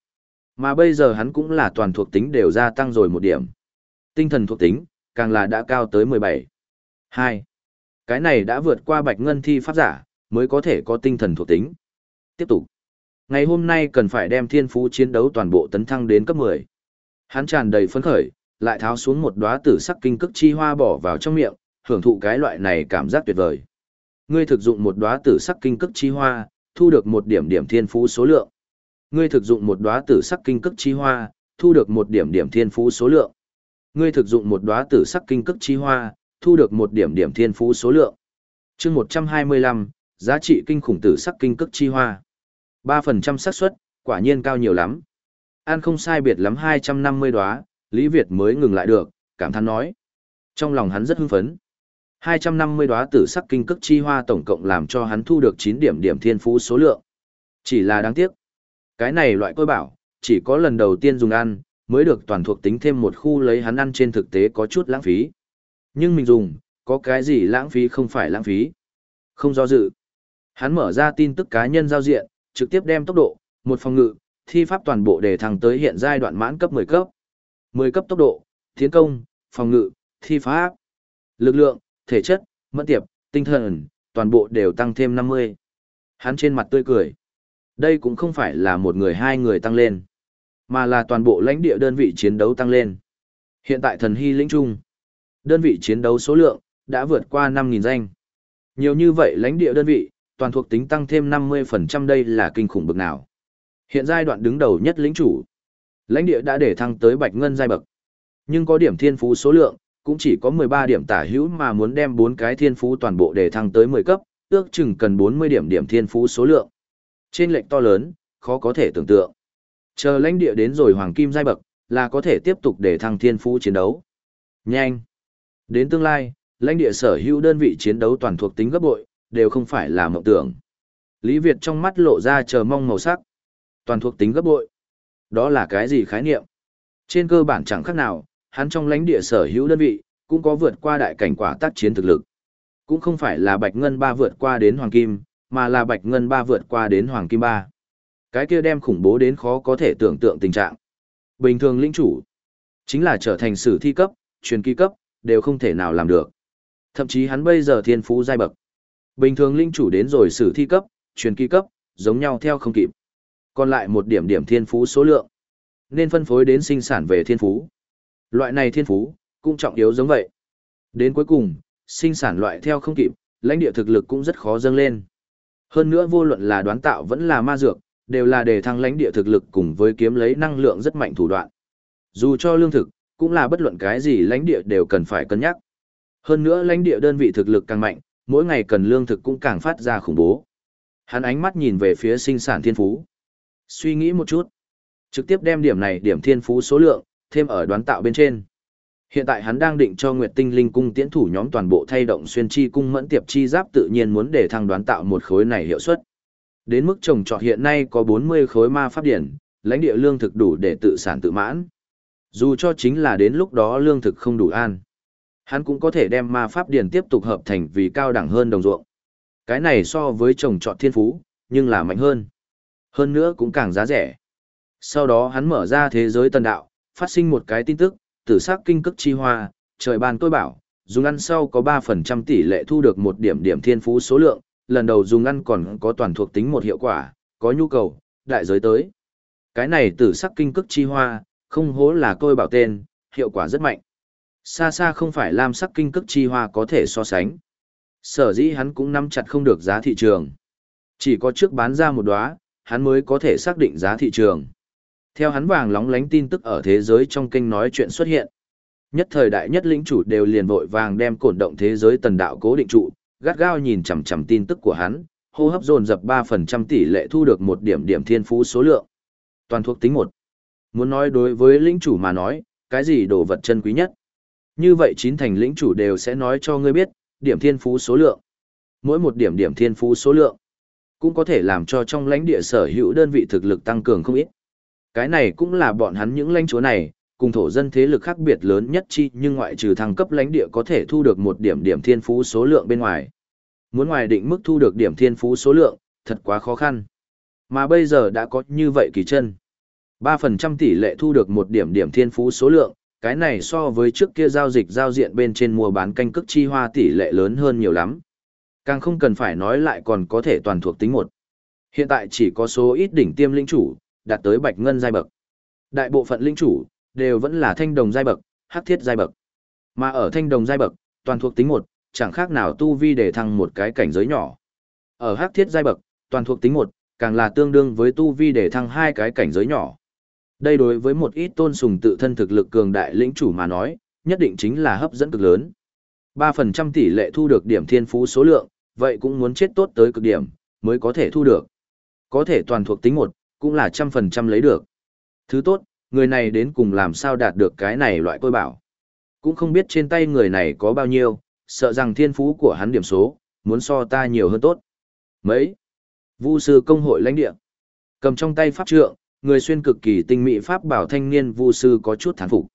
Mà bây giờ hắn cũng là toàn thuộc tính đều gia tăng rồi một điểm. Tinh thần thuộc tính, càng là đã cao tới 17. 2. Cái này đã vượt qua bạch ngân thi pháp giả, mới có thể có tinh thần thuộc tính. Tiếp tục. Ngày hôm nay cần phải đem thiên phú chiến đấu toàn bộ tấn thăng đến cấp 10. Hắn tràn đầy phấn khởi, lại tháo xuống một đóa tử sắc kinh cức chi hoa bỏ vào trong miệng, hưởng thụ cái loại này cảm giác tuyệt vời. Ngươi thực dụng một đóa tử sắc kinh cức chi hoa, thu được một điểm điểm thiên phú số lượng. Ngươi thực dụng một đóa tử sắc kinh cức chi hoa, thu được một điểm điểm thiên phú số lượng. Ngươi thực dụng một đóa tử sắc kinh cức chi hoa, thu được một điểm điểm thiên phú số lượng. Chương 125, giá trị kinh khủng tử sắc kinh cức chi hoa. 3% xác suất, quả nhiên cao nhiều lắm. An không sai biệt lắm 250 đóa, Lý Việt mới ngừng lại được, cảm thán nói. Trong lòng hắn rất hưng phấn. 250 đóa tử sắc kinh cức chi hoa tổng cộng làm cho hắn thu được 9 điểm điểm thiên phú số lượng. Chỉ là đáng tiếc. Cái này loại tôi bảo, chỉ có lần đầu tiên dùng ăn, mới được toàn thuộc tính thêm một khu lấy hắn ăn trên thực tế có chút lãng phí. Nhưng mình dùng, có cái gì lãng phí không phải lãng phí. Không do dự. Hắn mở ra tin tức cá nhân giao diện, trực tiếp đem tốc độ, một phòng ngự, thi pháp toàn bộ để thăng tới hiện giai đoạn mãn cấp 10 cấp. 10 cấp tốc độ, tiến công, phòng ngự, thi pháp, lực lượng, thể chất, mẫn tiệp, tinh thần, toàn bộ đều tăng thêm 50. Hắn trên mặt tươi cười. Đây cũng không phải là một người hai người tăng lên, mà là toàn bộ lãnh địa đơn vị chiến đấu tăng lên. Hiện tại thần hy lĩnh trung, đơn vị chiến đấu số lượng đã vượt qua 5.000 danh. Nhiều như vậy lãnh địa đơn vị, toàn thuộc tính tăng thêm 50% đây là kinh khủng bực nào. Hiện giai đoạn đứng đầu nhất lĩnh chủ. Lãnh địa đã để thăng tới bạch ngân giai bậc. Nhưng có điểm thiên phú số lượng, cũng chỉ có 13 điểm tả hữu mà muốn đem 4 cái thiên phú toàn bộ để thăng tới 10 cấp, ước chừng cần 40 điểm điểm thiên phú số lượng. Trên lệnh to lớn, khó có thể tưởng tượng. Chờ lãnh địa đến rồi hoàng kim giai bậc, là có thể tiếp tục để thăng thiên phú chiến đấu. Nhanh! Đến tương lai, lãnh địa sở hữu đơn vị chiến đấu toàn thuộc tính gấp bội, đều không phải là mộng tưởng. Lý Việt trong mắt lộ ra chờ mong màu sắc. Toàn thuộc tính gấp bội. Đó là cái gì khái niệm? Trên cơ bản chẳng khác nào, hắn trong lãnh địa sở hữu đơn vị, cũng có vượt qua đại cảnh quả tác chiến thực lực. Cũng không phải là Bạch Ngân ba vượt qua đến Hoàng Kim, mà là Bạch Ngân ba vượt qua đến Hoàng Kim ba. Cái kia đem khủng bố đến khó có thể tưởng tượng tình trạng. Bình thường lĩnh chủ, chính là trở thành sử thi cấp, truyền kỳ cấp, đều không thể nào làm được. Thậm chí hắn bây giờ thiên phú giai bậc. Bình thường linh chủ đến rồi sử thi cấp, truyền kỳ cấp, giống nhau theo không kịp. Còn lại một điểm điểm thiên phú số lượng, nên phân phối đến sinh sản về thiên phú. Loại này thiên phú, cũng trọng yếu giống vậy. Đến cuối cùng, sinh sản loại theo không kịp, lãnh địa thực lực cũng rất khó dâng lên. Hơn nữa vô luận là đoán tạo vẫn là ma dược, đều là để thăng lãnh địa thực lực cùng với kiếm lấy năng lượng rất mạnh thủ đoạn. Dù cho lương thực, cũng là bất luận cái gì lãnh địa đều cần phải cân nhắc. Hơn nữa lãnh địa đơn vị thực lực càng mạnh, mỗi ngày cần lương thực cũng càng phát ra khủng bố. Hắn ánh mắt nhìn về phía sinh sản thiên phú. Suy nghĩ một chút. Trực tiếp đem điểm này điểm thiên phú số lượng, thêm ở đoán tạo bên trên. Hiện tại hắn đang định cho Nguyệt Tinh Linh cung tiễn thủ nhóm toàn bộ thay động xuyên chi cung mẫn tiệp chi giáp tự nhiên muốn để thăng đoán tạo một khối này hiệu suất. Đến mức trồng trọt hiện nay có 40 khối ma pháp điển, lãnh địa lương thực đủ để tự sản tự mãn. Dù cho chính là đến lúc đó lương thực không đủ an. Hắn cũng có thể đem ma pháp điển tiếp tục hợp thành vì cao đẳng hơn đồng ruộng. Cái này so với trồng trọt thiên phú, nhưng là mạnh hơn. Hơn nữa cũng càng giá rẻ. Sau đó hắn mở ra thế giới tần đạo, phát sinh một cái tin tức, tử sắc kinh cức chi hoa, trời ban tôi bảo, dùng ăn sau có 3% tỷ lệ thu được một điểm điểm thiên phú số lượng, lần đầu dùng ăn còn có toàn thuộc tính một hiệu quả, có nhu cầu, đại giới tới. Cái này tử sắc kinh cức chi hoa, không hố là tôi bảo tên, hiệu quả rất mạnh. Xa xa không phải lam sắc kinh cức chi hoa có thể so sánh. Sở dĩ hắn cũng nắm chặt không được giá thị trường. Chỉ có trước bán ra một đóa, hắn mới có thể xác định giá thị trường. Theo hắn vàng lóng lánh tin tức ở thế giới trong kênh nói chuyện xuất hiện. Nhất thời đại nhất lĩnh chủ đều liền vội vàng đem cổn động thế giới tần đạo cố định trụ, gắt gao nhìn chằm chằm tin tức của hắn, hô hấp dồn dập 3% tỷ lệ thu được một điểm điểm thiên phú số lượng. Toàn thuộc tính một. Muốn nói đối với lĩnh chủ mà nói, cái gì đồ vật chân quý nhất? Như vậy chín thành lĩnh chủ đều sẽ nói cho ngươi biết, điểm thiên phú số lượng. Mỗi một điểm điểm thiên phú số lượng cũng có thể làm cho trong lãnh địa sở hữu đơn vị thực lực tăng cường không ít. Cái này cũng là bọn hắn những lãnh chúa này, cùng thổ dân thế lực khác biệt lớn nhất chi nhưng ngoại trừ thăng cấp lãnh địa có thể thu được một điểm điểm thiên phú số lượng bên ngoài. Muốn ngoài định mức thu được điểm thiên phú số lượng, thật quá khó khăn. Mà bây giờ đã có như vậy kỳ chân. 3% tỷ lệ thu được một điểm điểm thiên phú số lượng, cái này so với trước kia giao dịch giao diện bên trên mua bán canh cức chi hoa tỷ lệ lớn hơn nhiều lắm. Càng không cần phải nói lại còn có thể toàn thuộc tính một. Hiện tại chỉ có số ít đỉnh tiêm linh chủ, đạt tới bạch ngân giai bậc. Đại bộ phận linh chủ, đều vẫn là thanh đồng giai bậc, hắc thiết giai bậc. Mà ở thanh đồng giai bậc, toàn thuộc tính một, chẳng khác nào tu vi để thăng một cái cảnh giới nhỏ. Ở hắc thiết giai bậc, toàn thuộc tính một, càng là tương đương với tu vi để thăng hai cái cảnh giới nhỏ. Đây đối với một ít tôn sùng tự thân thực lực cường đại lĩnh chủ mà nói, nhất định chính là hấp dẫn cực lớn. 3% tỷ lệ thu được điểm thiên phú số lượng, vậy cũng muốn chết tốt tới cực điểm, mới có thể thu được. Có thể toàn thuộc tính một, cũng là trăm phần trăm lấy được. Thứ tốt, người này đến cùng làm sao đạt được cái này loại tôi bảo. Cũng không biết trên tay người này có bao nhiêu, sợ rằng thiên phú của hắn điểm số, muốn so ta nhiều hơn tốt. Mấy? Vu sư công hội lãnh địa. Cầm trong tay pháp trượng, người xuyên cực kỳ tinh mỹ pháp bảo thanh niên vu sư có chút thán phục.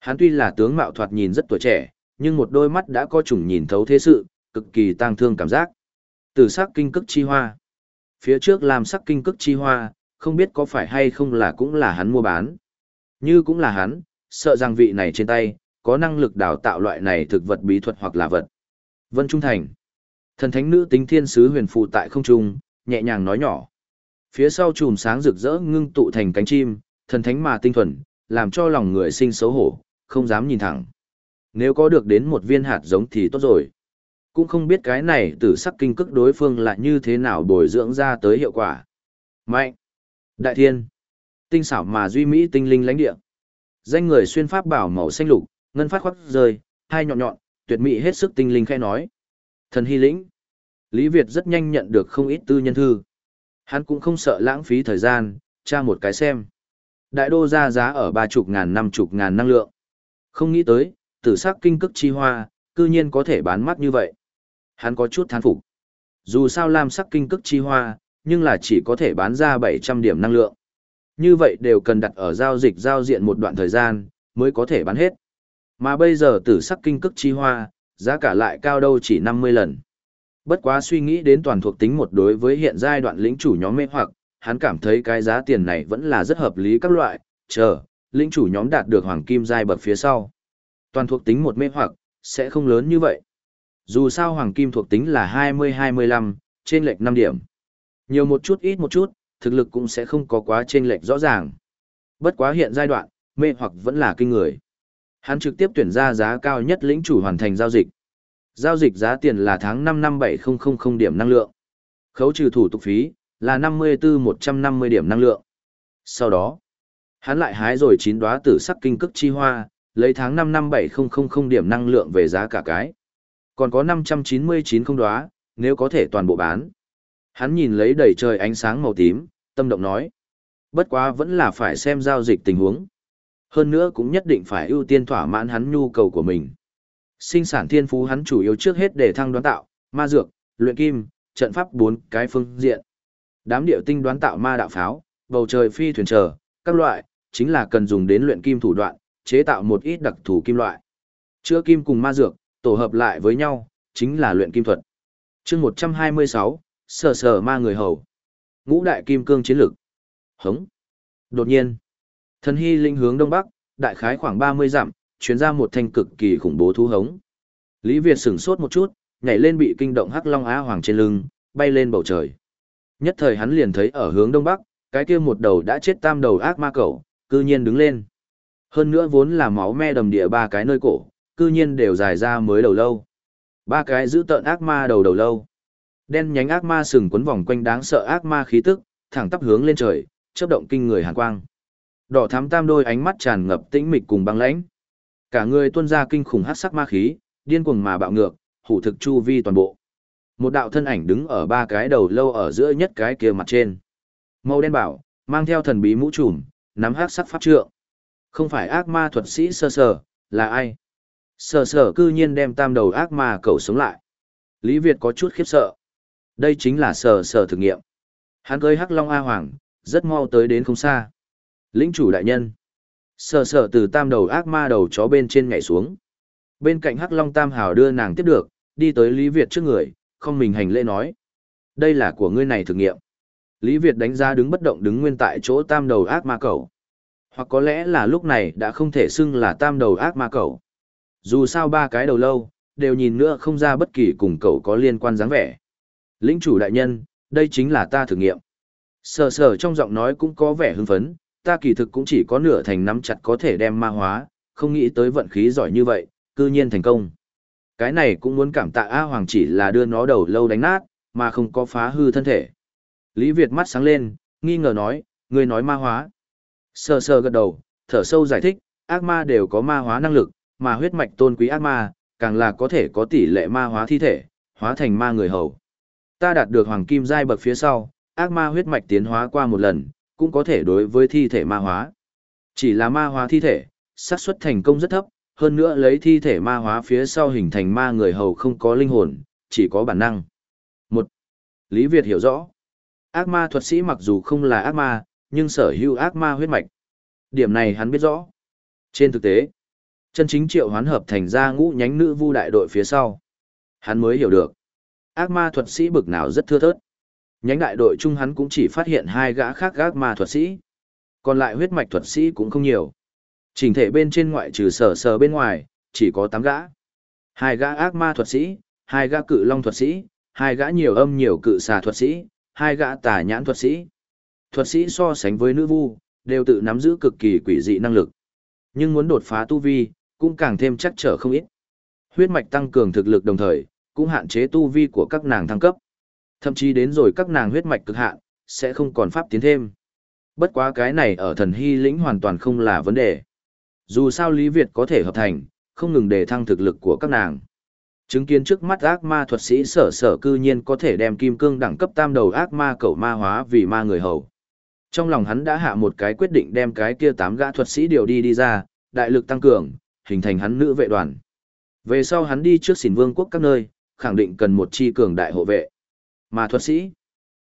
Hắn tuy là tướng mạo thoạt nhìn rất tuổi trẻ, nhưng một đôi mắt đã có chủng nhìn thấu thế sự, cực kỳ tang thương cảm giác. Từ sắc kinh cức chi hoa. Phía trước làm sắc kinh cức chi hoa, không biết có phải hay không là cũng là hắn mua bán. Như cũng là hắn, sợ rằng vị này trên tay, có năng lực đào tạo loại này thực vật bí thuật hoặc là vật. Vân Trung Thành. Thần thánh nữ tính thiên sứ huyền phù tại không trung, nhẹ nhàng nói nhỏ. Phía sau chùm sáng rực rỡ ngưng tụ thành cánh chim, thần thánh mà tinh thuần, làm cho lòng người sinh xấu hổ, không dám nhìn thẳng. Nếu có được đến một viên hạt giống thì tốt rồi. Cũng không biết cái này từ sắc kinh cức đối phương là như thế nào bồi dưỡng ra tới hiệu quả. Mạnh. Đại thiên. Tinh xảo mà duy mỹ tinh linh lãnh địa. Danh người xuyên pháp bảo màu xanh lục, ngân phát khoác rơi, hai nhọn nhọn, tuyệt mỹ hết sức tinh linh khẽ nói. Thần hy lĩnh. Lý Việt rất nhanh nhận được không ít tư nhân thư. Hắn cũng không sợ lãng phí thời gian, tra một cái xem. Đại đô ra giá ở ba chục ngàn năm chục ngàn năng lượng. Không nghĩ tới, tử sắc kinh cức chi hoa, cư nhiên có thể bán mắt như vậy. Hắn có chút thán phục. Dù sao lam sắc kinh cức chi hoa, nhưng là chỉ có thể bán ra 700 điểm năng lượng. Như vậy đều cần đặt ở giao dịch giao diện một đoạn thời gian, mới có thể bán hết. Mà bây giờ tử sắc kinh cức chi hoa, giá cả lại cao đâu chỉ 50 lần. Bất quá suy nghĩ đến toàn thuộc tính một đối với hiện giai đoạn lĩnh chủ nhóm mê hoặc, hắn cảm thấy cái giá tiền này vẫn là rất hợp lý các loại, chờ, lĩnh chủ nhóm đạt được hoàng kim giai bậc phía sau. Toàn thuộc tính một mê hoặc, sẽ không lớn như vậy. Dù sao hoàng kim thuộc tính là 20-25, trên lệch 5 điểm. Nhiều một chút ít một chút, thực lực cũng sẽ không có quá trên lệch rõ ràng. Bất quá hiện giai đoạn, mê hoặc vẫn là kinh người. Hắn trực tiếp tuyển ra giá cao nhất lĩnh chủ hoàn thành giao dịch. Giao dịch giá tiền là tháng 5 năm 7000 điểm năng lượng. Khấu trừ thủ tục phí là 54-150 điểm năng lượng. Sau đó, hắn lại hái rồi chín đóa tử sắc kinh cức chi hoa, lấy tháng 5 năm 7000 điểm năng lượng về giá cả cái. Còn có 599 không đóa, nếu có thể toàn bộ bán. Hắn nhìn lấy đầy trời ánh sáng màu tím, tâm động nói. Bất quá vẫn là phải xem giao dịch tình huống. Hơn nữa cũng nhất định phải ưu tiên thỏa mãn hắn nhu cầu của mình. Sinh sản thiên phú hắn chủ yếu trước hết để thăng đoán tạo, ma dược, luyện kim, trận pháp bốn cái phương diện. Đám điệu tinh đoán tạo ma đạo pháo, bầu trời phi thuyền chờ, các loại, chính là cần dùng đến luyện kim thủ đoạn, chế tạo một ít đặc thù kim loại. Chữa kim cùng ma dược, tổ hợp lại với nhau, chính là luyện kim thuật. chương 126, sờ sờ ma người hầu. Ngũ đại kim cương chiến lực. Hống. Đột nhiên, thần hy linh hướng đông bắc, đại khái khoảng 30 dặm, chuyến ra một thanh cực kỳ khủng bố thú hống. Lý Việt sửng sốt một chút, nhảy lên bị kinh động hắc long á hoàng trên lưng, bay lên bầu trời. Nhất thời hắn liền thấy ở hướng đông bắc, cái kia một đầu đã chết tam đầu ác ma cẩu, cư nhiên đứng lên. Hơn nữa vốn là máu me đầm địa ba cái nơi cổ, cư nhiên đều dài ra mới đầu lâu. Ba cái giữ tợn ác ma đầu đầu lâu. Đen nhánh ác ma sừng quấn vòng quanh đáng sợ ác ma khí tức, thẳng tắp hướng lên trời, chớp động kinh người hàn quang. Đỏ thắm tam đôi ánh mắt tràn ngập tĩnh mịch cùng băng lãnh. Cả người tuôn ra kinh khủng hắc sắc ma khí, điên cuồng mà bạo ngược, hủ thực chu vi toàn bộ. Một đạo thân ảnh đứng ở ba cái đầu lâu ở giữa nhất cái kia mặt trên. Màu đen bảo, mang theo thần bí mũ trùm, nắm hắc sắc pháp trượng. Không phải ác ma thuật sĩ sơ sờ, là ai? Sờ sờ cư nhiên đem tam đầu ác ma cầu sống lại. Lý Việt có chút khiếp sợ. Đây chính là sờ sờ thực nghiệm. Hắn cưới hắc long A Hoàng, rất mau tới đến không xa. Lĩnh chủ đại nhân. Sờ sờ từ tam đầu ác ma đầu chó bên trên nhảy xuống. Bên cạnh hắc long tam hào đưa nàng tiếp được, đi tới Lý Việt trước người, không mình hành lễ nói. Đây là của ngươi này thử nghiệm. Lý Việt đánh giá đứng bất động đứng nguyên tại chỗ tam đầu ác ma cầu. Hoặc có lẽ là lúc này đã không thể xưng là tam đầu ác ma cầu. Dù sao ba cái đầu lâu, đều nhìn nữa không ra bất kỳ cùng cậu có liên quan dáng vẻ. Lĩnh chủ đại nhân, đây chính là ta thử nghiệm. Sờ sờ trong giọng nói cũng có vẻ hưng phấn, ta kỳ thực cũng chỉ có nửa thành nắm chặt có thể đem ma hóa, không nghĩ tới vận khí giỏi như vậy, cư nhiên thành công. Cái này cũng muốn cảm tạ A Hoàng chỉ là đưa nó đầu lâu đánh nát, mà không có phá hư thân thể. Lý Việt mắt sáng lên, nghi ngờ nói, ngươi nói ma hóa. Sờ sờ gật đầu, thở sâu giải thích, ác ma đều có ma hóa năng lực, mà huyết mạch tôn quý ác ma, càng là có thể có tỷ lệ ma hóa thi thể, hóa thành ma người hầu. Ta đạt được hoàng kim giai bậc phía sau, ác ma huyết mạch tiến hóa qua một lần, cũng có thể đối với thi thể ma hóa. Chỉ là ma hóa thi thể, xác suất thành công rất thấp, hơn nữa lấy thi thể ma hóa phía sau hình thành ma người hầu không có linh hồn, chỉ có bản năng. Một, Lý Việt hiểu rõ. Ác ma thuật sĩ mặc dù không là ác ma, nhưng sở hữu ác ma huyết mạch. Điểm này hắn biết rõ. Trên thực tế, chân chính triệu hoán hợp thành ra ngũ nhánh nữ vu đại đội phía sau. Hắn mới hiểu được. Ác ma thuật sĩ bực nào rất thưa thớt. Nhánh đại đội chung hắn cũng chỉ phát hiện hai gã khác gác ma thuật sĩ. Còn lại huyết mạch thuật sĩ cũng không nhiều. Trình thể bên trên ngoại trừ sở sở bên ngoài, chỉ có 8 gã. Hai gã ác ma thuật sĩ, hai gã cự long thuật sĩ, hai gã nhiều âm nhiều cự xà thuật sĩ, hai gã tà nhãn thuật sĩ. Thuật sĩ so sánh với nữ vu, đều tự nắm giữ cực kỳ quỷ dị năng lực. Nhưng muốn đột phá tu vi, cũng càng thêm chắc trở không ít. Huyết mạch tăng cường thực lực đồng thời, cũng hạn chế tu vi của các nàng thăng cấp. Thậm chí đến rồi các nàng huyết mạch cực hạn, sẽ không còn pháp tiến thêm. Bất quá cái này ở thần hy lĩnh hoàn toàn không là vấn đề. Dù sao Lý Việt có thể hợp thành, không ngừng đề thăng thực lực của các nàng. Chứng kiến trước mắt ác ma thuật sĩ sở sở cư nhiên có thể đem kim cương đẳng cấp tam đầu ác ma cẩu ma hóa vì ma người hầu. Trong lòng hắn đã hạ một cái quyết định đem cái kia tám gã thuật sĩ điều đi đi ra, đại lực tăng cường, hình thành hắn nữ vệ đoàn. Về sau hắn đi trước xỉn vương quốc các nơi, khẳng định cần một chi cường đại hộ vệ. Mà thuật sĩ,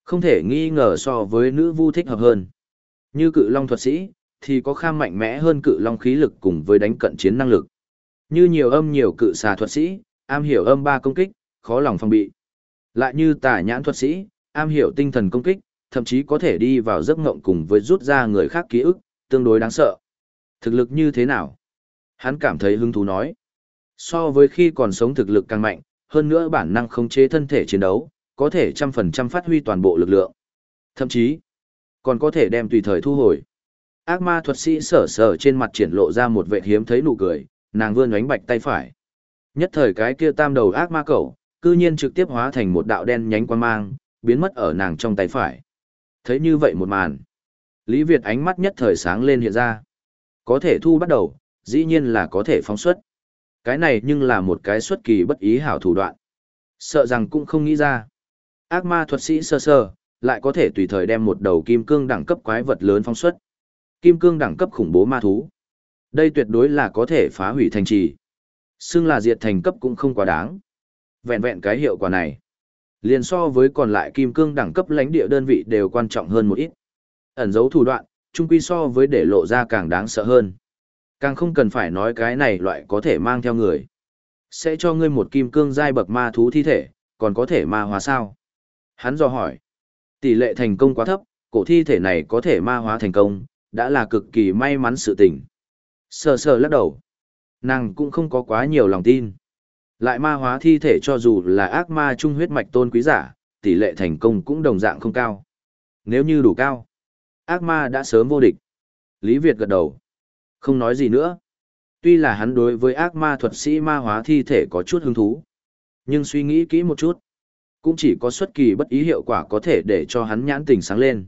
không thể nghi ngờ so với nữ vu thích hợp hơn. Như cự long thuật sĩ, thì có kham mạnh mẽ hơn cự long khí lực cùng với đánh cận chiến năng lực. Như nhiều âm nhiều cự xà thuật sĩ, am hiểu âm ba công kích, khó lòng phòng bị. Lại như tà nhãn thuật sĩ, am hiểu tinh thần công kích, thậm chí có thể đi vào giấc ngộng cùng với rút ra người khác ký ức, tương đối đáng sợ. Thực lực như thế nào? Hắn cảm thấy hứng thú nói. So với khi còn sống thực lực càng mạnh, hơn nữa bản năng khống chế thân thể chiến đấu, có thể trăm phần trăm phát huy toàn bộ lực lượng. Thậm chí, còn có thể đem tùy thời thu hồi. Ác ma thuật sĩ sở sở trên mặt triển lộ ra một vẻ hiếm thấy nụ cười, nàng vươn ánh bạch tay phải. Nhất thời cái kia tam đầu ác ma cẩu, cư nhiên trực tiếp hóa thành một đạo đen nhánh quang mang, biến mất ở nàng trong tay phải. Thấy như vậy một màn. Lý Việt ánh mắt nhất thời sáng lên hiện ra. Có thể thu bắt đầu, dĩ nhiên là có thể phóng xuất. Cái này nhưng là một cái xuất kỳ bất ý hảo thủ đoạn. Sợ rằng cũng không nghĩ ra. Ác ma thuật sĩ sơ sơ, lại có thể tùy thời đem một đầu kim cương đẳng cấp quái vật lớn phóng xuất. Kim cương đẳng cấp khủng bố ma thú. Đây tuyệt đối là có thể phá hủy thành trì. Xưng là diệt thành cấp cũng không quá đáng. Vẹn vẹn cái hiệu quả này. Liền so với còn lại kim cương đẳng cấp lãnh địa đơn vị đều quan trọng hơn một ít. Ẩn dấu thủ đoạn, chung quy so với để lộ ra càng đáng sợ hơn. Càng không cần phải nói cái này loại có thể mang theo người. Sẽ cho ngươi một kim cương giai bậc ma thú thi thể, còn có thể ma hóa sao? Hắn do hỏi. Tỷ lệ thành công quá thấp, cổ thi thể này có thể ma hóa thành công, đã là cực kỳ may mắn sự tình. Sờ sờ lắc đầu. Nàng cũng không có quá nhiều lòng tin. Lại ma hóa thi thể cho dù là ác ma trung huyết mạch tôn quý giả, tỷ lệ thành công cũng đồng dạng không cao. Nếu như đủ cao, ác ma đã sớm vô địch. Lý Việt gật đầu. Không nói gì nữa. Tuy là hắn đối với ác ma thuật sĩ ma hóa thi thể có chút hứng thú. Nhưng suy nghĩ kỹ một chút. Cũng chỉ có xuất kỳ bất ý hiệu quả có thể để cho hắn nhãn tình sáng lên.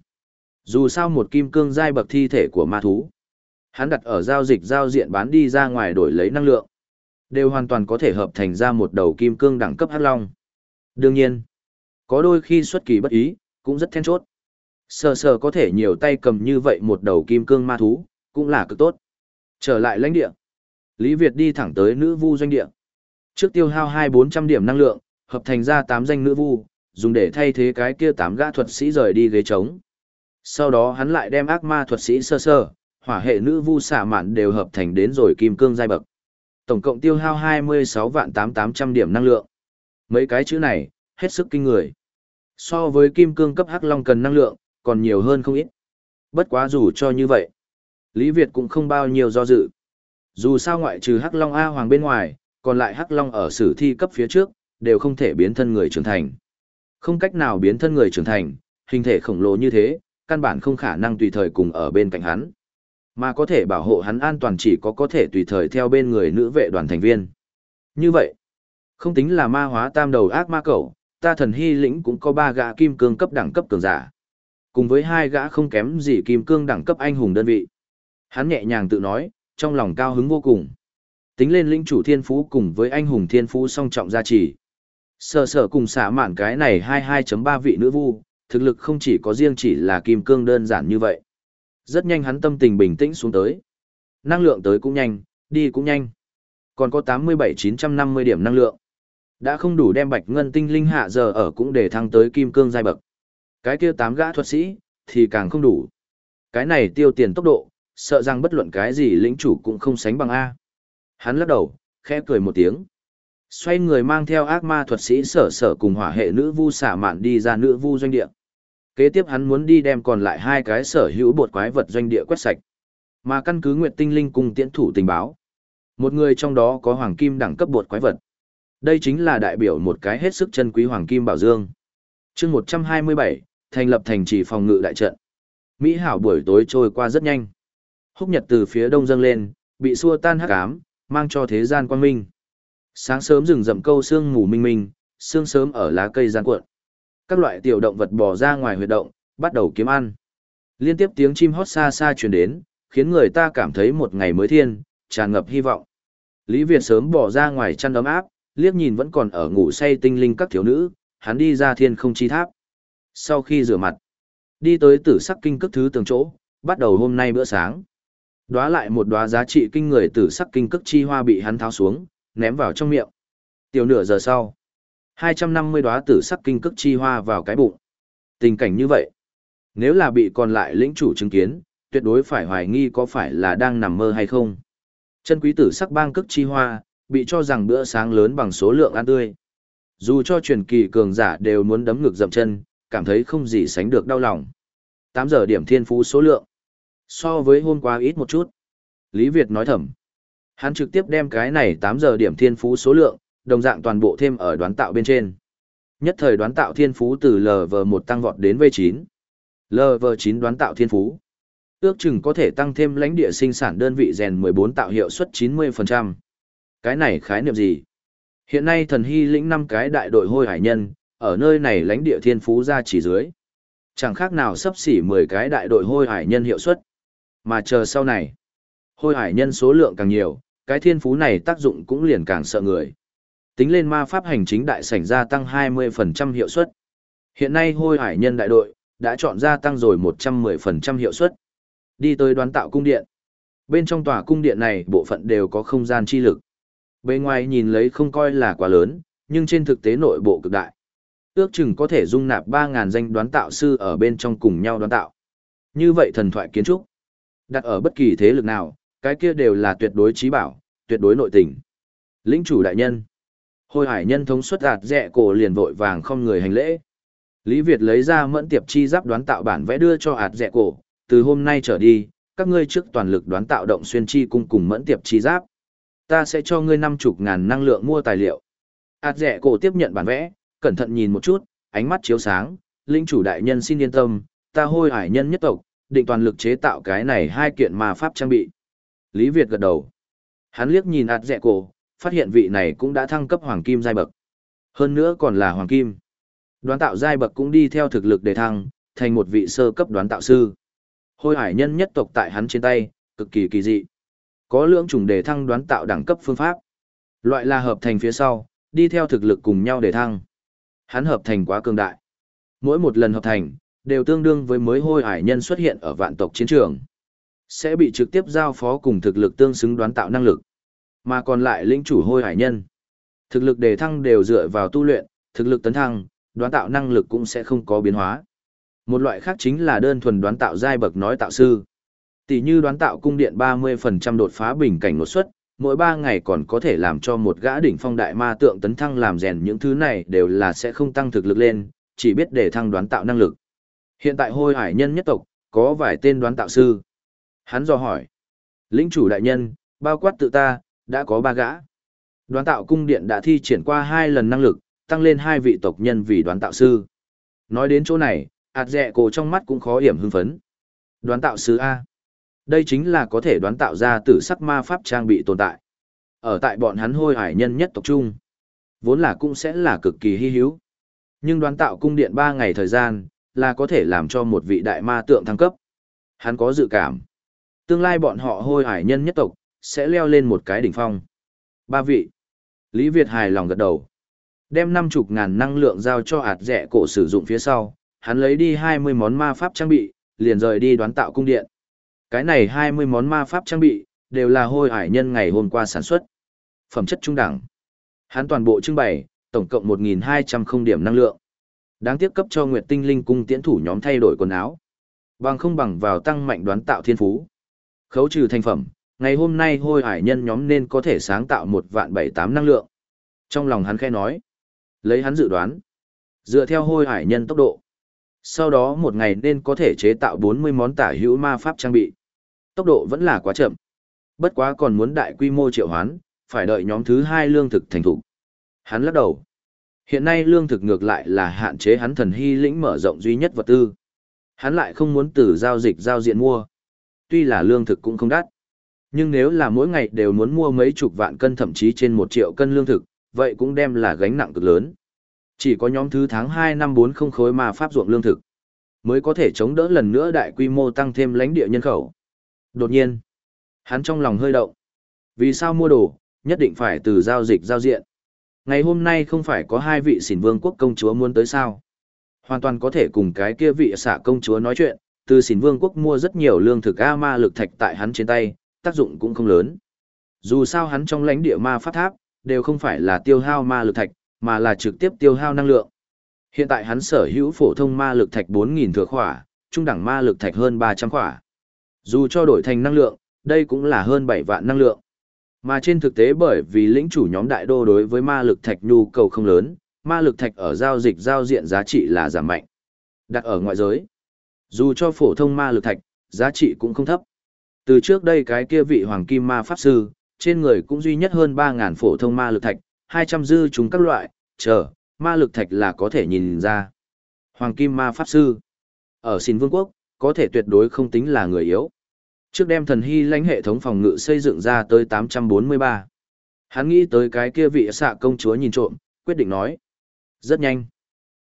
Dù sao một kim cương giai bậc thi thể của ma thú. Hắn đặt ở giao dịch giao diện bán đi ra ngoài đổi lấy năng lượng. Đều hoàn toàn có thể hợp thành ra một đầu kim cương đẳng cấp hắc long. Đương nhiên, có đôi khi xuất kỳ bất ý, cũng rất then chốt. Sờ sờ có thể nhiều tay cầm như vậy một đầu kim cương ma thú, cũng là cực tốt. Trở lại lãnh địa. Lý Việt đi thẳng tới nữ vu doanh địa. Trước tiêu hao hai bốn trăm điểm năng lượng, hợp thành ra tám danh nữ vu, dùng để thay thế cái kia tám gã thuật sĩ rời đi ghế trống. Sau đó hắn lại đem ác ma thuật sĩ sơ sơ, hỏa hệ nữ vu xả mạn đều hợp thành đến rồi kim cương giai bậc. Tổng cộng tiêu hao 26 vạn 8800 điểm năng lượng. Mấy cái chữ này, hết sức kinh người. So với kim cương cấp hắc long cần năng lượng, còn nhiều hơn không ít. Bất quá dù cho như vậy, Lý Việt cũng không bao nhiêu do dự. Dù sao ngoại trừ hắc long A hoàng bên ngoài, còn lại hắc long ở sử thi cấp phía trước, đều không thể biến thân người trưởng thành. Không cách nào biến thân người trưởng thành, hình thể khổng lồ như thế, căn bản không khả năng tùy thời cùng ở bên cạnh hắn. Mà có thể bảo hộ hắn an toàn chỉ có có thể tùy thời theo bên người nữ vệ đoàn thành viên. Như vậy, không tính là ma hóa tam đầu ác ma cẩu, ta thần hy lĩnh cũng có ba gã kim cương cấp đẳng cấp cường giả. Cùng với hai gã không kém gì kim cương đẳng cấp anh hùng đơn vị. Hắn nhẹ nhàng tự nói, trong lòng cao hứng vô cùng. Tính lên lĩnh chủ thiên phú cùng với anh hùng thiên phú song trọng gia trì. Sở sở cùng xả mạn cái này 22.3 vị nữ vu, thực lực không chỉ có riêng chỉ là kim cương đơn giản như vậy. Rất nhanh hắn tâm tình bình tĩnh xuống tới. Năng lượng tới cũng nhanh, đi cũng nhanh. Còn có 87-950 điểm năng lượng. Đã không đủ đem bạch ngân tinh linh hạ giờ ở cũng để thăng tới kim cương giai bậc. Cái kia tám gã thuật sĩ, thì càng không đủ. Cái này tiêu tiền tốc độ, sợ rằng bất luận cái gì lĩnh chủ cũng không sánh bằng A. Hắn lắc đầu, khẽ cười một tiếng. Xoay người mang theo ác ma thuật sĩ sở sở cùng hỏa hệ nữ vu xả mạn đi ra nữ vu doanh địa. Kế tiếp hắn muốn đi đem còn lại hai cái sở hữu bột quái vật doanh địa quét sạch. Mà căn cứ Nguyệt Tinh Linh cùng tiễn thủ tình báo. Một người trong đó có hoàng kim đẳng cấp bột quái vật. Đây chính là đại biểu một cái hết sức chân quý hoàng kim bảo dương. chương 127, thành lập thành trì phòng ngự đại trận. Mỹ hảo buổi tối trôi qua rất nhanh. Húc nhật từ phía đông dâng lên, bị xua tan hắc ám, mang cho thế gian quang minh. Sáng sớm rừng rậm câu sương mù minh minh, sương sớm ở lá cây gian cuộn. Các loại tiểu động vật bò ra ngoài huyệt động, bắt đầu kiếm ăn. Liên tiếp tiếng chim hót xa xa truyền đến, khiến người ta cảm thấy một ngày mới thiên, tràn ngập hy vọng. Lý Việt sớm bỏ ra ngoài chăn ấm áp, liếc nhìn vẫn còn ở ngủ say tinh linh các thiếu nữ, hắn đi ra thiên không chi tháp. Sau khi rửa mặt, đi tới tử sắc kinh cước thứ tường chỗ, bắt đầu hôm nay bữa sáng. Đóa lại một đóa giá trị kinh người tử sắc kinh cước chi hoa bị hắn tháo xuống, ném vào trong miệng. Tiểu nửa giờ sau, 250 đóa tử sắc kinh cước chi hoa vào cái bụng. Tình cảnh như vậy, nếu là bị còn lại lĩnh chủ chứng kiến, tuyệt đối phải hoài nghi có phải là đang nằm mơ hay không. Chân quý tử sắc bang cước chi hoa, bị cho rằng bữa sáng lớn bằng số lượng ăn tươi. Dù cho truyền kỳ cường giả đều muốn đấm ngực dậm chân, cảm thấy không gì sánh được đau lòng. 8 giờ điểm thiên phú số lượng. So với hôm qua ít một chút. Lý Việt nói thầm. Hắn trực tiếp đem cái này 8 giờ điểm thiên phú số lượng, đồng dạng toàn bộ thêm ở đoán tạo bên trên. Nhất thời đoán tạo thiên phú từ LV1 tăng vọt đến V9. LV9 đoán tạo thiên phú. Ước chừng có thể tăng thêm lãnh địa sinh sản đơn vị rèn 14 tạo hiệu suất 90%. Cái này khái niệm gì? Hiện nay thần hy lĩnh năm cái đại đội hôi hải nhân, ở nơi này lãnh địa thiên phú ra chỉ dưới. Chẳng khác nào sắp xỉ 10 cái đại đội hôi hải nhân hiệu suất. Mà chờ sau này, hôi hải nhân số lượng càng nhiều, cái thiên phú này tác dụng cũng liền càng sợ người. Tính lên ma pháp hành chính đại sảnh gia tăng 20% hiệu suất. Hiện nay hôi hải nhân đại đội, đã chọn gia tăng rồi 110% hiệu suất. Đi tới đoán tạo cung điện. Bên trong tòa cung điện này bộ phận đều có không gian chi lực. Bên ngoài nhìn lấy không coi là quá lớn, nhưng trên thực tế nội bộ cực đại. Ước chừng có thể dung nạp 3.000 danh đoán tạo sư ở bên trong cùng nhau đoán tạo. Như vậy thần thoại kiến trúc, đặt ở bất kỳ thế lực nào, cái kia đều là tuyệt đối trí bảo, tuyệt đối nội tình. Lĩnh chủ đại nhân, hồi hải nhân thống suất đạt dẹ cổ liền vội vàng không người hành lễ. Lý Việt lấy ra mẫn tiệp chi giáp đoán tạo bản vẽ đưa cho ạt dẹ cổ, từ hôm nay trở đi, các ngươi trước toàn lực đoán tạo động xuyên chi cung cùng mẫn tiệp chi giáp. Ta sẽ cho ngươi năm chục ngàn năng lượng mua tài liệu. ạt dẹ cổ tiếp nhận bản vẽ, cẩn thận nhìn một chút, ánh mắt chiếu sáng, linh chủ đại nhân xin yên tâm, ta hôi hải nhân nhất tộc, định toàn lực chế tạo cái này hai kiện ma pháp trang bị. Lý Việt gật đầu. Hắn liếc nhìn ạt dẹ cổ, phát hiện vị này cũng đã thăng cấp hoàng kim giai bậc. Hơn nữa còn là hoàng kim. Đoán tạo giai bậc cũng đi theo thực lực để thăng, thành một vị sơ cấp đoán tạo sư. Hôi hải nhân nhất tộc tại hắn trên tay, cực kỳ kỳ dị. Có lượng trùng đề thăng đoán tạo đẳng cấp phương pháp. Loại là hợp thành phía sau, đi theo thực lực cùng nhau để thăng. Hắn hợp thành quá cường đại. Mỗi một lần hợp thành, đều tương đương với mới hôi hải nhân xuất hiện ở vạn tộc chiến trường. Sẽ bị trực tiếp giao phó cùng thực lực tương xứng đoán tạo năng lực. Mà còn lại lĩnh chủ hôi hải nhân. Thực lực đề thăng đều dựa vào tu luyện, thực lực tấn thăng, đoán tạo năng lực cũng sẽ không có biến hóa. Một loại khác chính là đơn thuần đoán tạo giai bậc nói tạo sư. Tỷ như đoán tạo cung điện 30% đột phá bình cảnh nột xuất, mỗi 3 ngày còn có thể làm cho một gã đỉnh phong đại ma tượng tấn thăng làm rèn những thứ này đều là sẽ không tăng thực lực lên, chỉ biết để thăng đoán tạo năng lực. Hiện tại hôi hải nhân nhất tộc, có vài tên đoán tạo sư. Hắn do hỏi. Lĩnh chủ đại nhân, bao quát tự ta, đã có ba gã. Đoán tạo cung điện đã thi triển qua hai lần năng lực, tăng lên hai vị tộc nhân vì đoán tạo sư. Nói đến chỗ này, ạt dẹ cổ trong mắt cũng khó hiểm hưng phấn. Đoán tạo sư A. Đây chính là có thể đoán tạo ra tử sắc ma pháp trang bị tồn tại. Ở tại bọn hắn hôi hải nhân nhất tộc trung. Vốn là cũng sẽ là cực kỳ hy hữu. Nhưng đoán tạo cung điện 3 ngày thời gian, là có thể làm cho một vị đại ma tượng thăng cấp. Hắn có dự cảm. Tương lai bọn họ hôi hải nhân nhất tộc, sẽ leo lên một cái đỉnh phong. Ba vị. Lý Việt hài lòng gật đầu. Đem năm chục ngàn năng lượng giao cho ạt rẻ cổ sử dụng phía sau, hắn lấy đi 20 món ma pháp trang bị, liền rời đi đoán tạo cung điện. Cái này 20 món ma pháp trang bị, đều là hôi hải nhân ngày hôm qua sản xuất. Phẩm chất trung đẳng. Hắn toàn bộ trưng bày, tổng cộng 1.200 không điểm năng lượng. Đáng tiếc cấp cho Nguyệt Tinh Linh cung tiễn thủ nhóm thay đổi quần áo. Bằng không bằng vào tăng mạnh đoán tạo thiên phú. Khấu trừ thành phẩm, ngày hôm nay hôi hải nhân nhóm nên có thể sáng tạo một vạn bảy tám năng lượng. Trong lòng hắn khẽ nói, lấy hắn dự đoán, dựa theo hôi hải nhân tốc độ, sau đó một ngày nên có thể chế tạo 40 món tả hữu ma pháp trang bị. Tốc độ vẫn là quá chậm. Bất quá còn muốn đại quy mô triệu hoán, phải đợi nhóm thứ hai lương thực thành thủ. Hắn lắc đầu. Hiện nay lương thực ngược lại là hạn chế hắn thần hy lĩnh mở rộng duy nhất vật tư. Hắn lại không muốn từ giao dịch giao diện mua. Tuy là lương thực cũng không đắt. Nhưng nếu là mỗi ngày đều muốn mua mấy chục vạn cân thậm chí trên một triệu cân lương thực, vậy cũng đem là gánh nặng cực lớn. Chỉ có nhóm thứ tháng 2 năm bốn không khối mà pháp ruộng lương thực, mới có thể chống đỡ lần nữa đại quy mô tăng thêm lãnh địa nhân khẩu. Đột nhiên, hắn trong lòng hơi động. Vì sao mua đồ, nhất định phải từ giao dịch giao diện. Ngày hôm nay không phải có hai vị xỉn vương quốc công chúa muốn tới sao. Hoàn toàn có thể cùng cái kia vị xạ công chúa nói chuyện, từ xỉn vương quốc mua rất nhiều lương thực A ma lực thạch tại hắn trên tay, tác dụng cũng không lớn. Dù sao hắn trong lãnh địa ma pháp tháp, đều không phải là tiêu hao ma lực thạch, mà là trực tiếp tiêu hao năng lượng. Hiện tại hắn sở hữu phổ thông ma lực thạch 4.000 thừa khỏa, trung đẳng ma lực thạch hơn 300 khỏa. Dù cho đổi thành năng lượng, đây cũng là hơn 7 vạn năng lượng. Mà trên thực tế bởi vì lĩnh chủ nhóm đại đô đối với ma lực thạch nhu cầu không lớn, ma lực thạch ở giao dịch giao diện giá trị là giảm mạnh. Đặt ở ngoại giới, dù cho phổ thông ma lực thạch, giá trị cũng không thấp. Từ trước đây cái kia vị hoàng kim ma pháp sư, trên người cũng duy nhất hơn 3.000 phổ thông ma lực thạch, 200 dư chúng các loại, chờ, ma lực thạch là có thể nhìn ra. Hoàng kim ma pháp sư, ở xin vương quốc, có thể tuyệt đối không tính là người yếu. Trước đem thần hy lãnh hệ thống phòng ngự xây dựng ra tới 843. Hắn nghĩ tới cái kia vị xạ công chúa nhìn trộm, quyết định nói. Rất nhanh.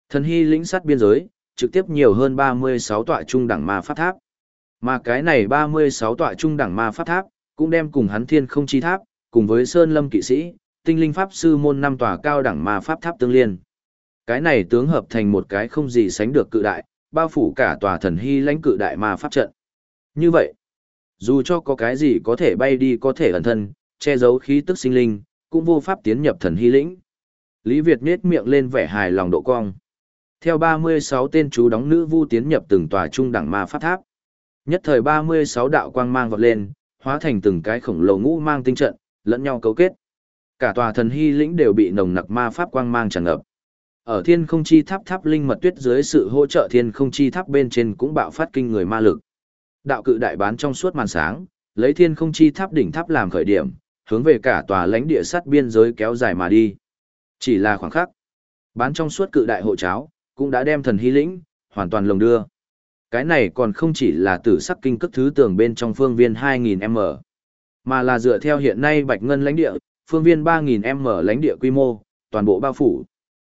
Thần hy lĩnh sát biên giới, trực tiếp nhiều hơn 36 tọa trung đẳng ma pháp tháp. Mà cái này 36 tọa trung đẳng ma pháp tháp, cũng đem cùng hắn thiên không chi tháp, cùng với Sơn Lâm kỵ sĩ, tinh linh pháp sư môn năm tòa cao đẳng ma pháp tháp tương liên. Cái này tướng hợp thành một cái không gì sánh được cự đại, bao phủ cả tòa thần hy lãnh cự đại ma pháp trận. Như vậy, dù cho có cái gì có thể bay đi có thể ẩn thân, che giấu khí tức sinh linh, cũng vô pháp tiến nhập thần hy lĩnh. Lý Việt nết miệng lên vẻ hài lòng độ cong. Theo 36 tên chú đóng nữ vu tiến nhập từng tòa trung đẳng ma pháp tháp. Nhất thời 36 đạo quang mang vọt lên, hóa thành từng cái khổng lồ ngũ mang tinh trận, lẫn nhau cấu kết. Cả tòa thần hy lĩnh đều bị nồng nặc ma pháp quang mang tràn ngập. Ở thiên không chi tháp tháp linh mật tuyết dưới sự hỗ trợ thiên không chi tháp bên trên cũng bạo phát kinh người ma lực. Đạo cự đại bán trong suốt màn sáng, lấy thiên không chi tháp đỉnh tháp làm khởi điểm, hướng về cả tòa lãnh địa sắt biên giới kéo dài mà đi. Chỉ là khoảng khắc, bán trong suốt cự đại hộ cháo, cũng đã đem thần hy lĩnh, hoàn toàn lồng đưa. Cái này còn không chỉ là tử sắc kinh cất thứ tường bên trong phương viên 2.000m, mà là dựa theo hiện nay bạch ngân lãnh địa, phương viên 3.000m lãnh địa quy mô, toàn bộ bao phủ.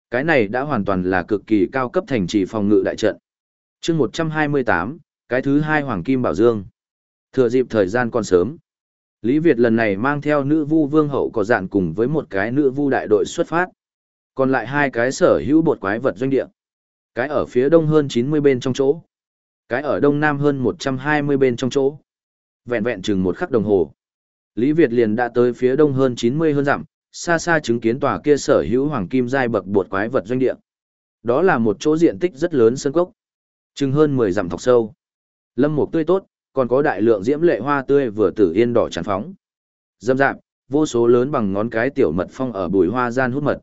Cái này đã hoàn toàn là cực kỳ cao cấp thành trì phòng ngự đại trận. chương 128, cái thứ hai Hoàng Kim Bảo Dương. Thừa dịp thời gian còn sớm. Lý Việt lần này mang theo nữ vu vương hậu có dạn cùng với một cái nữ vu đại đội xuất phát. Còn lại hai cái sở hữu bột quái vật doanh địa. Cái ở phía đông hơn 90 bên trong chỗ. Cái ở đông nam hơn 120 bên trong chỗ. Vẹn vẹn chừng một khắc đồng hồ. Lý Việt liền đã tới phía đông hơn 90 hơn dặm, xa xa chứng kiến tòa kia sở hữu hoàng kim giai bậc bột quái vật doanh địa. Đó là một chỗ diện tích rất lớn sân cốc. Chừng hơn 10 dặm thọc sâu. Lâm mục tươi tốt, còn có đại lượng diễm lệ hoa tươi vừa tử yên đỏ tràn phóng. Dâm dạp, vô số lớn bằng ngón cái tiểu mật phong ở bùi hoa gian hút mật.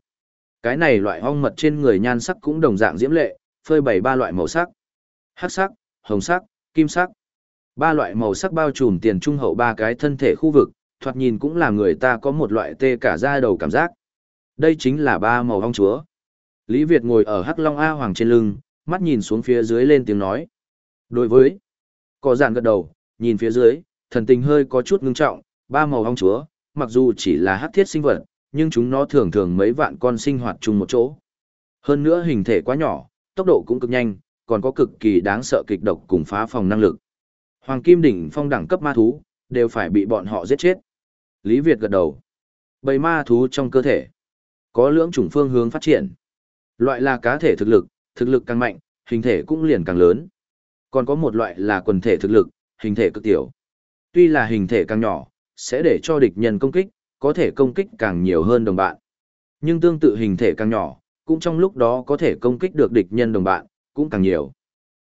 Cái này loại ong mật trên người nhan sắc cũng đồng dạng diễm lệ, phơi bày ba loại màu sắc. Hắc sắc, hồng sắc, kim sắc. Ba loại màu sắc bao trùm tiền trung hậu ba cái thân thể khu vực, thoạt nhìn cũng làm người ta có một loại tê cả da đầu cảm giác. Đây chính là ba màu ong chúa. Lý Việt ngồi ở Hắc Long A Hoàng trên lưng, Mắt nhìn xuống phía dưới lên tiếng nói. Đối với, có giản gật đầu, nhìn phía dưới, thần tình hơi có chút ngưng trọng, ba màu ong chúa, mặc dù chỉ là hắc thiết sinh vật, nhưng chúng nó thường thường mấy vạn con sinh hoạt chung một chỗ. Hơn nữa hình thể quá nhỏ, tốc độ cũng cực nhanh, còn có cực kỳ đáng sợ kịch độc cùng phá phòng năng lực. Hoàng kim đỉnh phong đẳng cấp ma thú, đều phải bị bọn họ giết chết. Lý Việt gật đầu. Bầy ma thú trong cơ thể, có lưỡng chủng phương hướng phát triển. Loại là cá thể thực lực, thực lực càng mạnh, hình thể cũng liền càng lớn. Còn có một loại là quần thể thực lực, hình thể cực tiểu. Tuy là hình thể càng nhỏ, sẽ để cho địch nhân công kích, có thể công kích càng nhiều hơn đồng bạn. Nhưng tương tự hình thể càng nhỏ, cũng trong lúc đó có thể công kích được địch nhân đồng bạn, cũng càng nhiều.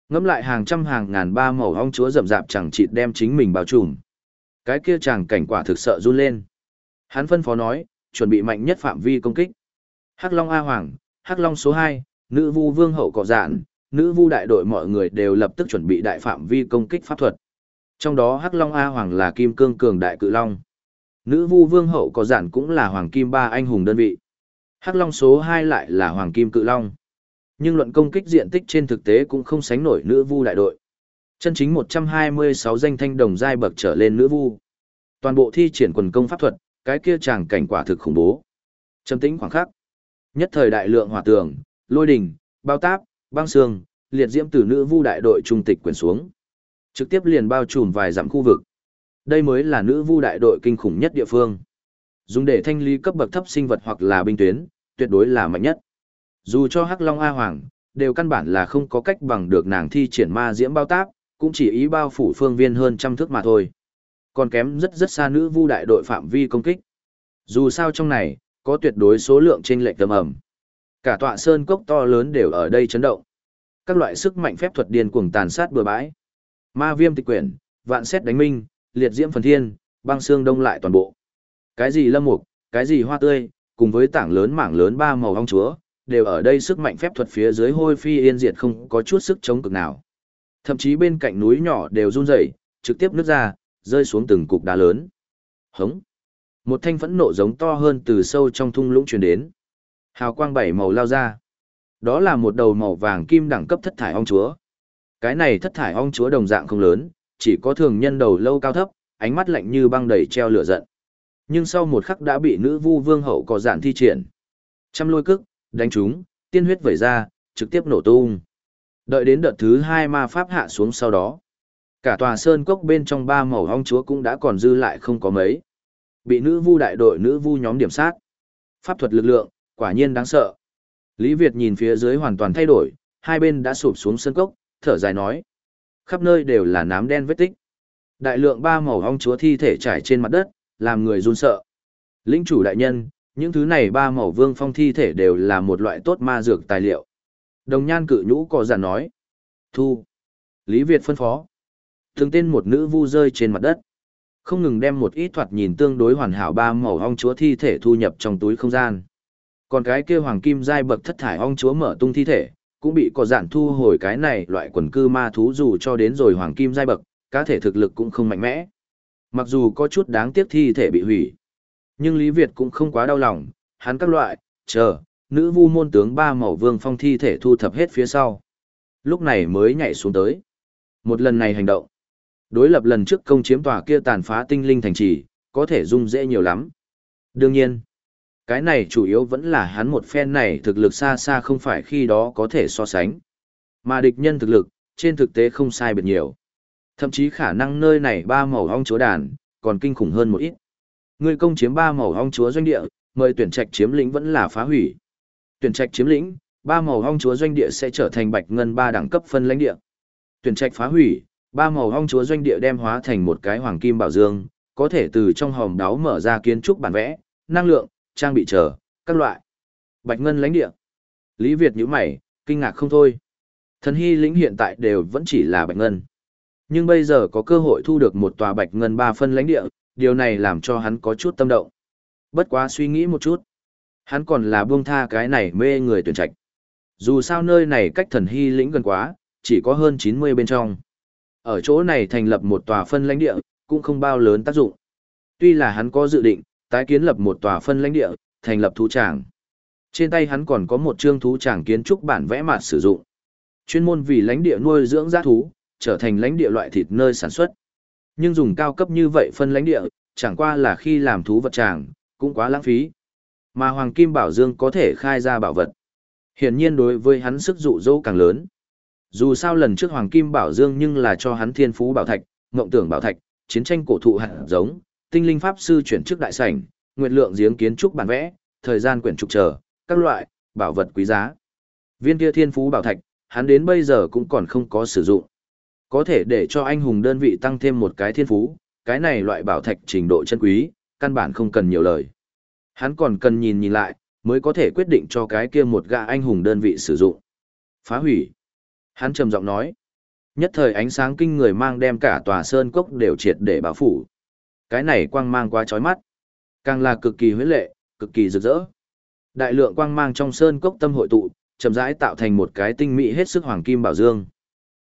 Ngắm lại hàng trăm hàng ngàn ba màu ong chúa rậm rạp chẳng chịt đem chính mình bao trùm. Cái kia chàng cảnh quả thực sợ run lên. Hắn phân phó nói, chuẩn bị mạnh nhất phạm vi công kích. Hắc Long A Hoàng, Hắc Long số 2, nữ vu vương hậu cọ dạn, nữ vu đại đội mọi người đều lập tức chuẩn bị đại phạm vi công kích pháp thuật. Trong đó Hắc Long A Hoàng là kim cương cường đại cự long. Nữ vu vương hậu có giản cũng là hoàng kim ba anh hùng đơn vị. Hắc Long số 2 lại là hoàng kim cự long. Nhưng luận công kích diện tích trên thực tế cũng không sánh nổi nữ vu đại đội. Chân chính 126 danh thanh đồng giai bậc trở lên nữ vu. Toàn bộ thi triển quần công pháp thuật, cái kia chàng cảnh quả thực khủng bố. Trầm tĩnh khoảng khắc. Nhất thời đại lượng hỏa tường, lôi đình, bao táp, băng sương, liệt diễm từ nữ vu đại đội trung tịch quyền xuống. Trực tiếp liền bao trùm vài dặm khu vực. Đây mới là nữ vu đại đội kinh khủng nhất địa phương. Dùng để thanh lý cấp bậc thấp sinh vật hoặc là binh tuyến, tuyệt đối là mạnh nhất. Dù cho Hắc Long A Hoàng, đều căn bản là không có cách bằng được nàng thi triển ma diễm bao táp, cũng chỉ ý bao phủ phương viên hơn trăm thước mà thôi. Còn kém rất rất xa nữ vu đại đội phạm vi công kích. Dù sao trong này, có tuyệt đối số lượng trên lệch tầm ẩm. Cả tọa sơn cốc to lớn đều ở đây chấn động. Các loại sức mạnh phép thuật điên cuồng tàn sát bừa bãi. Ma viêm tịch quyển, vạn xét đánh minh, liệt diễm phần thiên, băng xương đông lại toàn bộ. Cái gì lâm mục, cái gì hoa tươi, cùng với tảng lớn mảng lớn ba màu ong chúa, đều ở đây sức mạnh phép thuật phía dưới hôi phi yên diệt không có chút sức chống cực nào. Thậm chí bên cạnh núi nhỏ đều run rẩy, trực tiếp nứt ra, rơi xuống từng cục đá lớn. Hống. Một thanh phẫn nộ giống to hơn từ sâu trong thung lũng truyền đến. Hào quang bảy màu lao ra. Đó là một đầu màu vàng kim đẳng cấp thất thải ong chúa. Cái này thất thải ong chúa đồng dạng không lớn, chỉ có thường nhân đầu lâu cao thấp, ánh mắt lạnh như băng đầy treo lửa giận. Nhưng sau một khắc đã bị nữ vu vương hậu có giản thi triển. Trăm lôi cức, đánh chúng, tiên huyết vẩy ra, trực tiếp nổ tung. Đợi đến đợt thứ hai ma pháp hạ xuống sau đó. Cả tòa sơn cốc bên trong ba màu ong chúa cũng đã còn dư lại không có mấy. Bị nữ vu đại đội nữ vu nhóm điểm sát. Pháp thuật lực lượng, quả nhiên đáng sợ. Lý Việt nhìn phía dưới hoàn toàn thay đổi, hai bên đã sụp xuống sơn cốc, thở dài nói. Khắp nơi đều là nám đen vết tích. Đại lượng ba màu ong chúa thi thể trải trên mặt đất, làm người run sợ. Lĩnh chủ đại nhân, những thứ này ba màu vương phong thi thể đều là một loại tốt ma dược tài liệu. Đồng nhan cự nhũ có giả nói. Thu. Lý Việt phân phó. Thường tên một nữ vu rơi trên mặt đất. Không ngừng đem một ít thoạt nhìn tương đối hoàn hảo ba màu ong chúa thi thể thu nhập trong túi không gian. Còn cái kia hoàng kim giai bậc thất thải ong chúa mở tung thi thể, cũng bị có giản thu hồi cái này loại quần cư ma thú dù cho đến rồi hoàng kim giai bậc, cá thể thực lực cũng không mạnh mẽ. Mặc dù có chút đáng tiếc thi thể bị hủy, nhưng Lý Việt cũng không quá đau lòng, hắn các loại, chờ, nữ vu môn tướng ba màu vương phong thi thể thu thập hết phía sau. Lúc này mới nhảy xuống tới. Một lần này hành động, đối lập lần trước công chiếm tòa kia tàn phá tinh linh thành trì, có thể dung dễ nhiều lắm. Đương nhiên, cái này chủ yếu vẫn là hắn một phen này thực lực xa xa không phải khi đó có thể so sánh. Mà địch nhân thực lực, trên thực tế không sai biệt nhiều. Thậm chí khả năng nơi này ba màu ong chúa đàn, còn kinh khủng hơn một ít. Người công chiếm ba màu ong chúa doanh địa, mời tuyển trạch chiếm lĩnh vẫn là phá hủy. Tuyển trạch chiếm lĩnh, ba màu ong chúa doanh địa sẽ trở thành bạch ngân ba đẳng cấp phân lãnh địa. Tuyển trạch phá hủy, ba màu ong chúa doanh địa đem hóa thành một cái hoàng kim bảo dương, có thể từ trong hòm đáo mở ra kiến trúc bản vẽ, năng lượng, trang bị chờ, các loại. Bạch ngân lãnh địa. Lý Việt nhíu mày, kinh ngạc không thôi. Thần hy lĩnh hiện tại đều vẫn chỉ là bạch ngân. Nhưng bây giờ có cơ hội thu được một tòa bạch ngân ba phân lãnh địa, điều này làm cho hắn có chút tâm động. Bất quá suy nghĩ một chút. Hắn còn là buông tha cái này mê người tuyển trạch. Dù sao nơi này cách thần hy lĩnh gần quá, chỉ có hơn 90 bên trong. Ở chỗ này thành lập một tòa phân lãnh địa, cũng không bao lớn tác dụng. Tuy là hắn có dự định, tái kiến lập một tòa phân lãnh địa, thành lập thú tràng. Trên tay hắn còn có một chương thú tràng kiến trúc bản vẽ mặt sử dụng. Chuyên môn vì lãnh địa nuôi dưỡng giá thú, trở thành lãnh địa loại thịt nơi sản xuất. Nhưng dùng cao cấp như vậy phân lãnh địa, chẳng qua là khi làm thú vật tràng, cũng quá lãng phí. Mà Hoàng Kim Bảo Dương có thể khai ra bảo vật. Hiển nhiên đối với hắn sức dụ dỗ càng lớn. Dù sao lần trước Hoàng Kim Bảo Dương nhưng là cho hắn thiên phú bảo thạch, ngộng tưởng bảo thạch, chiến tranh cổ thụ hạt giống, tinh linh pháp sư chuyển chức đại sảnh, nguyệt lượng giếng kiến trúc bản vẽ, thời gian quyển trục chờ, các loại bảo vật quý giá. Viên kia thiên phú bảo thạch, hắn đến bây giờ cũng còn không có sử dụng. Có thể để cho anh hùng đơn vị tăng thêm một cái thiên phú, cái này loại bảo thạch trình độ chân quý, căn bản không cần nhiều lời. Hắn còn cần nhìn nhìn lại, mới có thể quyết định cho cái kia một gã anh hùng đơn vị sử dụng. Phá hủy. Hắn trầm giọng nói. Nhất thời ánh sáng kinh người mang đem cả tòa sơn cốc đều triệt để bảo phủ. Cái này quang mang quá chói mắt. Càng là cực kỳ huyết lệ, cực kỳ rực rỡ. Đại lượng quang mang trong sơn cốc tâm hội tụ, chậm rãi tạo thành một cái tinh mỹ hết sức hoàng kim bảo dương.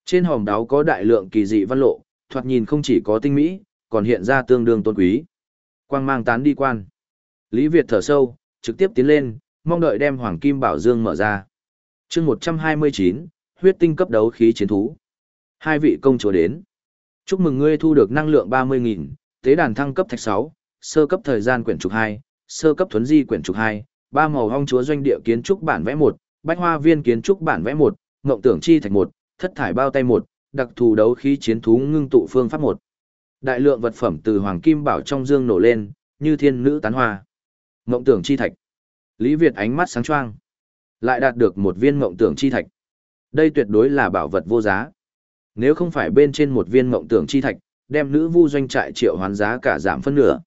Trên hòm đáo có đại lượng kỳ dị văn lộ, thoạt nhìn không chỉ có tinh mỹ, còn hiện ra tương đương tôn quý. Quang mang tán đi quan. Lý Việt thở sâu, trực tiếp tiến lên, mong đợi đem hoàng kim bảo dương mở ra. chương 129, huyết tinh cấp đấu khí chiến thú. Hai vị công chúa đến. Chúc mừng ngươi thu được năng lượng 30.000, tế đàn thăng cấp thạch 6, sơ cấp thời gian quyển trục 2, sơ cấp thuấn di quyển trục 2, ba màu hong chúa doanh địa kiến trúc bản vẽ 1, bách hoa viên kiến trúc bản vẽ 1, ngộng tưởng chi thạch 1, thất thải bao tay 1, đặc thù đấu khí chiến thú ngưng tụ phương pháp 1. Đại lượng vật phẩm từ hoàng kim bảo trong dương nổ lên, như thiên nữ tán hoa. Ngộng tưởng chi thạch. Lý Việt ánh mắt sáng choang. Lại đạt được một viên ngộng tưởng chi thạch. Đây tuyệt đối là bảo vật vô giá. Nếu không phải bên trên một viên ngộng tưởng chi thạch, đem nữ vu doanh trại triệu hoán giá cả giảm phân nửa.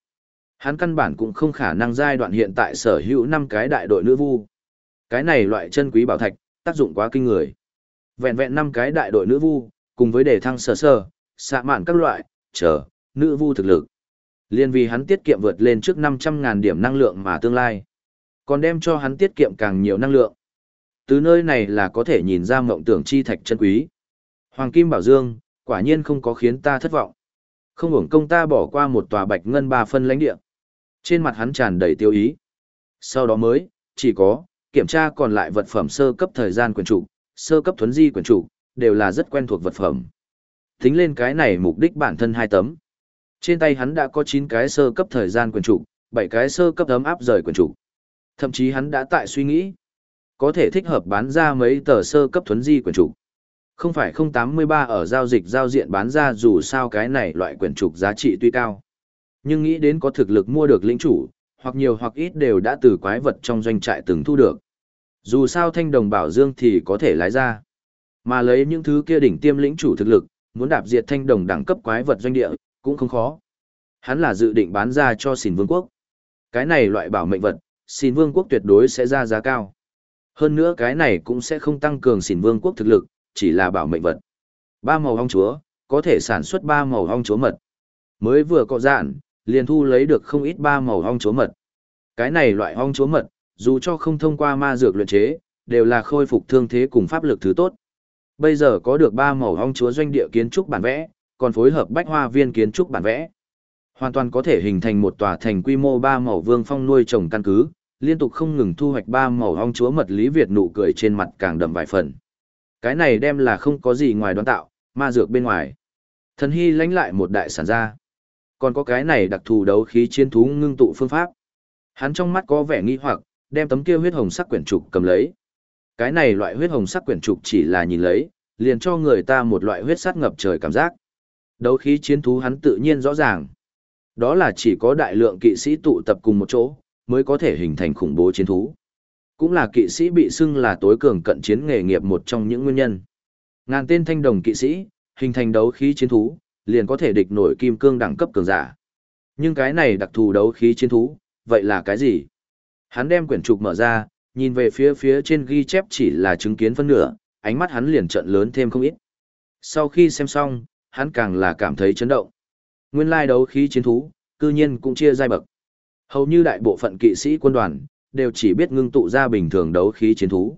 Hắn căn bản cũng không khả năng giai đoạn hiện tại sở hữu năm cái đại đội nữ vu. Cái này loại chân quý bảo thạch, tác dụng quá kinh người. Vẹn vẹn năm cái đại đội nữ vu, cùng với đề thăng sơ sơ, xạ mạn các loại, chờ, nữ vu thực lực. Liên vì hắn tiết kiệm vượt lên trước 500.000 điểm năng lượng mà tương lai. Còn đem cho hắn tiết kiệm càng nhiều năng lượng. Từ nơi này là có thể nhìn ra mộng tưởng chi thạch chân quý. Hoàng Kim Bảo Dương, quả nhiên không có khiến ta thất vọng. Không hưởng công ta bỏ qua một tòa bạch ngân ba phân lãnh địa. Trên mặt hắn tràn đầy tiêu ý. Sau đó mới, chỉ có, kiểm tra còn lại vật phẩm sơ cấp thời gian quyền chủ, sơ cấp thuấn di quyền chủ, đều là rất quen thuộc vật phẩm. Tính lên cái này mục đích bản thân hai tấm. Trên tay hắn đã có 9 cái sơ cấp thời gian quyền chủ, 7 cái sơ cấp ấm áp rời quyền chủ. Thậm chí hắn đã tại suy nghĩ, có thể thích hợp bán ra mấy tờ sơ cấp thuấn di quyền chủ. Không phải 083 ở giao dịch giao diện bán ra dù sao cái này loại quyển trục giá trị tuy cao. Nhưng nghĩ đến có thực lực mua được lĩnh chủ, hoặc nhiều hoặc ít đều đã từ quái vật trong doanh trại từng thu được. Dù sao thanh đồng bảo dương thì có thể lái ra. Mà lấy những thứ kia đỉnh tiêm lĩnh chủ thực lực, muốn đạp diệt thanh đồng đẳng cấp quái vật doanh địa, cũng không khó. Hắn là dự định bán ra cho xìn vương quốc. Cái này loại bảo mệnh vật, xìn vương quốc tuyệt đối sẽ ra giá cao. Hơn nữa cái này cũng sẽ không tăng cường xìn vương quốc thực lực, chỉ là bảo mệnh vật. Ba màu ong chúa, có thể sản xuất ba màu ong chúa mật. Mới vừa cọ dạn, liền thu lấy được không ít ba màu ong chúa mật. Cái này loại ong chúa mật, dù cho không thông qua ma dược luyện chế, đều là khôi phục thương thế cùng pháp lực thứ tốt. Bây giờ có được ba màu ong chúa doanh địa kiến trúc bản vẽ, còn phối hợp bách hoa viên kiến trúc bản vẽ. Hoàn toàn có thể hình thành một tòa thành quy mô ba màu vương phong nuôi trồng căn cứ, liên tục không ngừng thu hoạch ba màu ong chúa mật lý Việt nụ cười trên mặt càng đậm vài phần. Cái này đem là không có gì ngoài đoán tạo, ma dược bên ngoài. Thần hy lánh lại một đại sản ra, Còn có cái này đặc thù đấu khí chiến thú ngưng tụ phương pháp. Hắn trong mắt có vẻ nghi hoặc, đem tấm kia huyết hồng sắc quyển trục cầm lấy. Cái này loại huyết hồng sắc quyển trục chỉ là nhìn lấy, liền cho người ta một loại huyết sắt ngập trời cảm giác. Đấu khí chiến thú hắn tự nhiên rõ ràng. Đó là chỉ có đại lượng kỵ sĩ tụ tập cùng một chỗ, mới có thể hình thành khủng bố chiến thú. Cũng là kỵ sĩ bị xưng là tối cường cận chiến nghề nghiệp một trong những nguyên nhân. Ngàn tên thanh đồng kỵ sĩ, hình thành đấu khí chiến thú, liền có thể địch nổi kim cương đẳng cấp cường giả. Nhưng cái này đặc thù đấu khí chiến thú, vậy là cái gì? Hắn đem quyển trục mở ra, nhìn về phía phía trên ghi chép chỉ là chứng kiến phân nửa, ánh mắt hắn liền trận lớn thêm không ít. Sau khi xem xong, hắn càng là cảm thấy chấn động. Nguyên lai đấu khí chiến thú, cư nhiên cũng chia giai bậc. Hầu như đại bộ phận kỵ sĩ quân đoàn, đều chỉ biết ngưng tụ ra bình thường đấu khí chiến thú.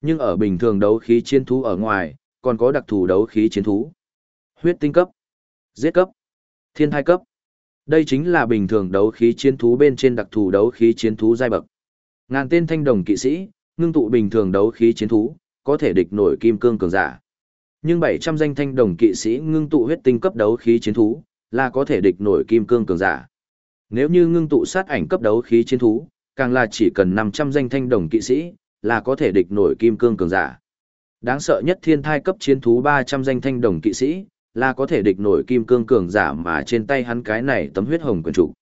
Nhưng ở bình thường đấu khí chiến thú ở ngoài, còn có đặc thù đấu khí chiến thú. Huyết tinh cấp, giết cấp, thiên thai cấp. Đây chính là bình thường đấu khí chiến thú bên trên đặc thù đấu khí chiến thú giai bậc. Ngàn tên thanh đồng kỵ sĩ, ngưng tụ bình thường đấu khí chiến thú, có thể địch nổi kim cương cường giả. Nhưng 700 danh thanh đồng kỵ sĩ ngưng tụ huyết tinh cấp đấu khí chiến thú, là có thể địch nổi kim cương cường giả. Nếu như ngưng tụ sát ảnh cấp đấu khí chiến thú, càng là chỉ cần 500 danh thanh đồng kỵ sĩ, là có thể địch nổi kim cương cường giả. Đáng sợ nhất thiên thai cấp chiến thú 300 danh thanh đồng kỵ sĩ, là có thể địch nổi kim cương cường giả mà trên tay hắn cái này tấm huyết hồng quyền chủ.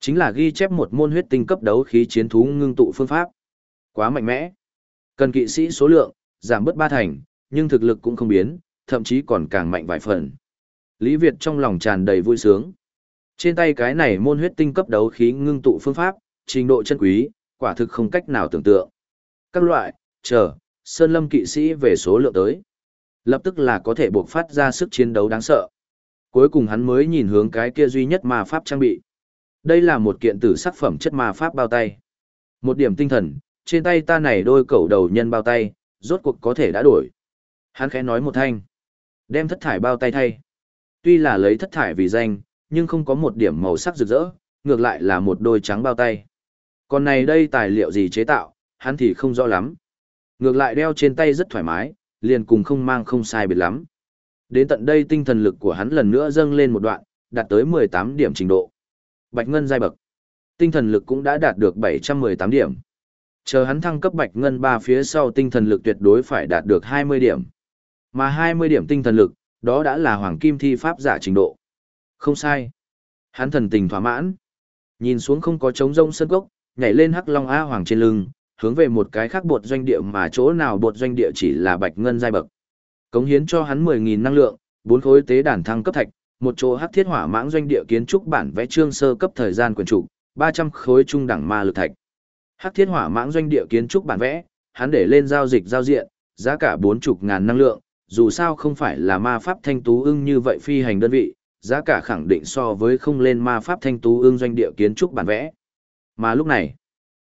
Chính là ghi chép một môn huyết tinh cấp đấu khí chiến thú ngưng tụ phương pháp. Quá mạnh mẽ. Cần kỵ sĩ số lượng, giảm bớt ba thành, nhưng thực lực cũng không biến, thậm chí còn càng mạnh vài phần. Lý Việt trong lòng tràn đầy vui sướng. Trên tay cái này môn huyết tinh cấp đấu khí ngưng tụ phương pháp, trình độ chân quý, quả thực không cách nào tưởng tượng. Các loại, chờ, Sơn Lâm kỵ sĩ về số lượng tới. Lập tức là có thể buộc phát ra sức chiến đấu đáng sợ. Cuối cùng hắn mới nhìn hướng cái kia duy nhất ma pháp trang bị. Đây là một kiện tử sắc phẩm chất ma pháp bao tay. Một điểm tinh thần, trên tay ta này đôi cẩu đầu nhân bao tay, rốt cuộc có thể đã đổi. Hắn khẽ nói một thanh. Đem thất thải bao tay thay. Tuy là lấy thất thải vì danh, nhưng không có một điểm màu sắc rực rỡ, ngược lại là một đôi trắng bao tay. Còn này đây tài liệu gì chế tạo, hắn thì không rõ lắm. Ngược lại đeo trên tay rất thoải mái, liền cùng không mang không sai biệt lắm. Đến tận đây tinh thần lực của hắn lần nữa dâng lên một đoạn, đạt tới 18 điểm trình độ. Bạch Ngân giai bậc. Tinh thần lực cũng đã đạt được 718 điểm. Chờ hắn thăng cấp Bạch Ngân 3 phía sau tinh thần lực tuyệt đối phải đạt được 20 điểm. Mà 20 điểm tinh thần lực, đó đã là hoàng kim thi pháp giả trình độ. Không sai. Hắn thần tình thỏa mãn. Nhìn xuống không có trống rông sân gốc, nhảy lên hắc long A hoàng trên lưng, hướng về một cái khác bột doanh địa mà chỗ nào bột doanh địa chỉ là bạch ngân giai bậc. Cống hiến cho hắn 10.000 năng lượng, bốn khối tế đàn thăng cấp thạch, một chỗ hắc thiết hỏa mãng doanh địa kiến trúc bản vẽ trương sơ cấp thời gian quyền chủ, 300 khối trung đẳng ma lực thạch. Hắc thiết hỏa mãng doanh địa kiến trúc bản vẽ, hắn để lên giao dịch giao diện, giá cả 40 ngàn năng lượng, dù sao không phải là ma pháp thanh tú ưng như vậy phi hành đơn vị, giá cả khẳng định so với không lên ma pháp thanh tú ưng doanh địa kiến trúc bản vẽ. Mà lúc này,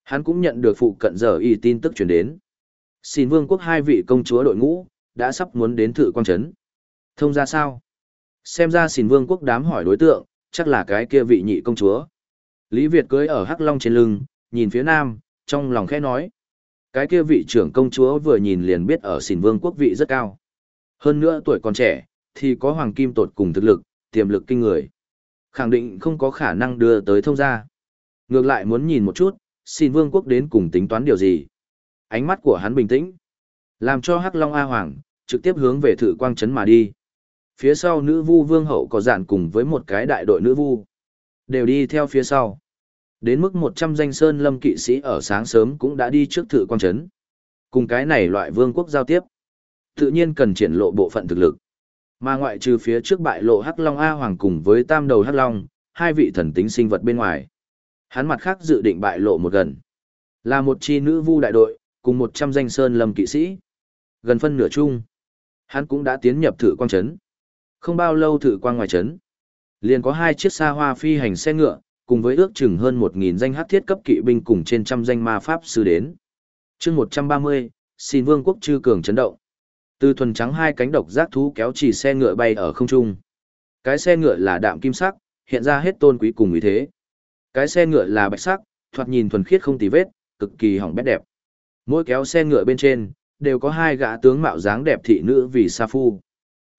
hắn cũng nhận được phụ cận giờ y tin tức truyền đến. Xin vương quốc hai vị công chúa đội ngũ, đã sắp muốn đến thử quang trấn. Thông ra sao? Xem ra xin vương quốc đám hỏi đối tượng, chắc là cái kia vị nhị công chúa. Lý Việt cưới ở Hắc Long trên lưng, nhìn phía nam, trong lòng khẽ nói. Cái kia vị trưởng công chúa vừa nhìn liền biết ở xỉn vương quốc vị rất cao. Hơn nữa tuổi còn trẻ, thì có hoàng kim tột cùng thực lực, tiềm lực kinh người. Khẳng định không có khả năng đưa tới thông gia. Ngược lại muốn nhìn một chút, xin vương quốc đến cùng tính toán điều gì. Ánh mắt của hắn bình tĩnh. Làm cho Hắc Long A Hoàng, trực tiếp hướng về thử quang trấn mà đi. Phía sau nữ vu vương hậu có dạn cùng với một cái đại đội nữ vu. Đều đi theo phía sau. Đến mức 100 danh sơn lâm kỵ sĩ ở sáng sớm cũng đã đi trước thử quang trấn. Cùng cái này loại vương quốc giao tiếp. Tự nhiên cần triển lộ bộ phận thực lực. Mà ngoại trừ phía trước bại lộ Hắc Long A Hoàng cùng với tam đầu Hắc Long, hai vị thần tính sinh vật bên ngoài. Hắn mặt khác dự định bại lộ một gần. Là một chi nữ vu đại đội, cùng 100 danh sơn lâm kỵ sĩ. Gần phân nửa chung. Hắn cũng đã tiến nhập thử quang trấn. Không bao lâu thử quang ngoài trấn. Liền có hai chiếc xa hoa phi hành xe ngựa, cùng với ước chừng hơn 1.000 danh hát thiết cấp kỵ binh cùng trên trăm danh ma pháp sư đến. chương 130, xin vương quốc chư cường chấn động. Từ thuần trắng hai cánh độc giác thú kéo chỉ xe ngựa bay ở không trung. Cái xe ngựa là đạm kim sắc, hiện ra hết tôn quý cùng ý thế. Cái xe ngựa là bạch sắc, thoạt nhìn thuần khiết không tì vết, cực kỳ hỏng bét đẹp. Mỗi kéo xe ngựa bên trên, đều có hai gã tướng mạo dáng đẹp thị nữ vì sa phu.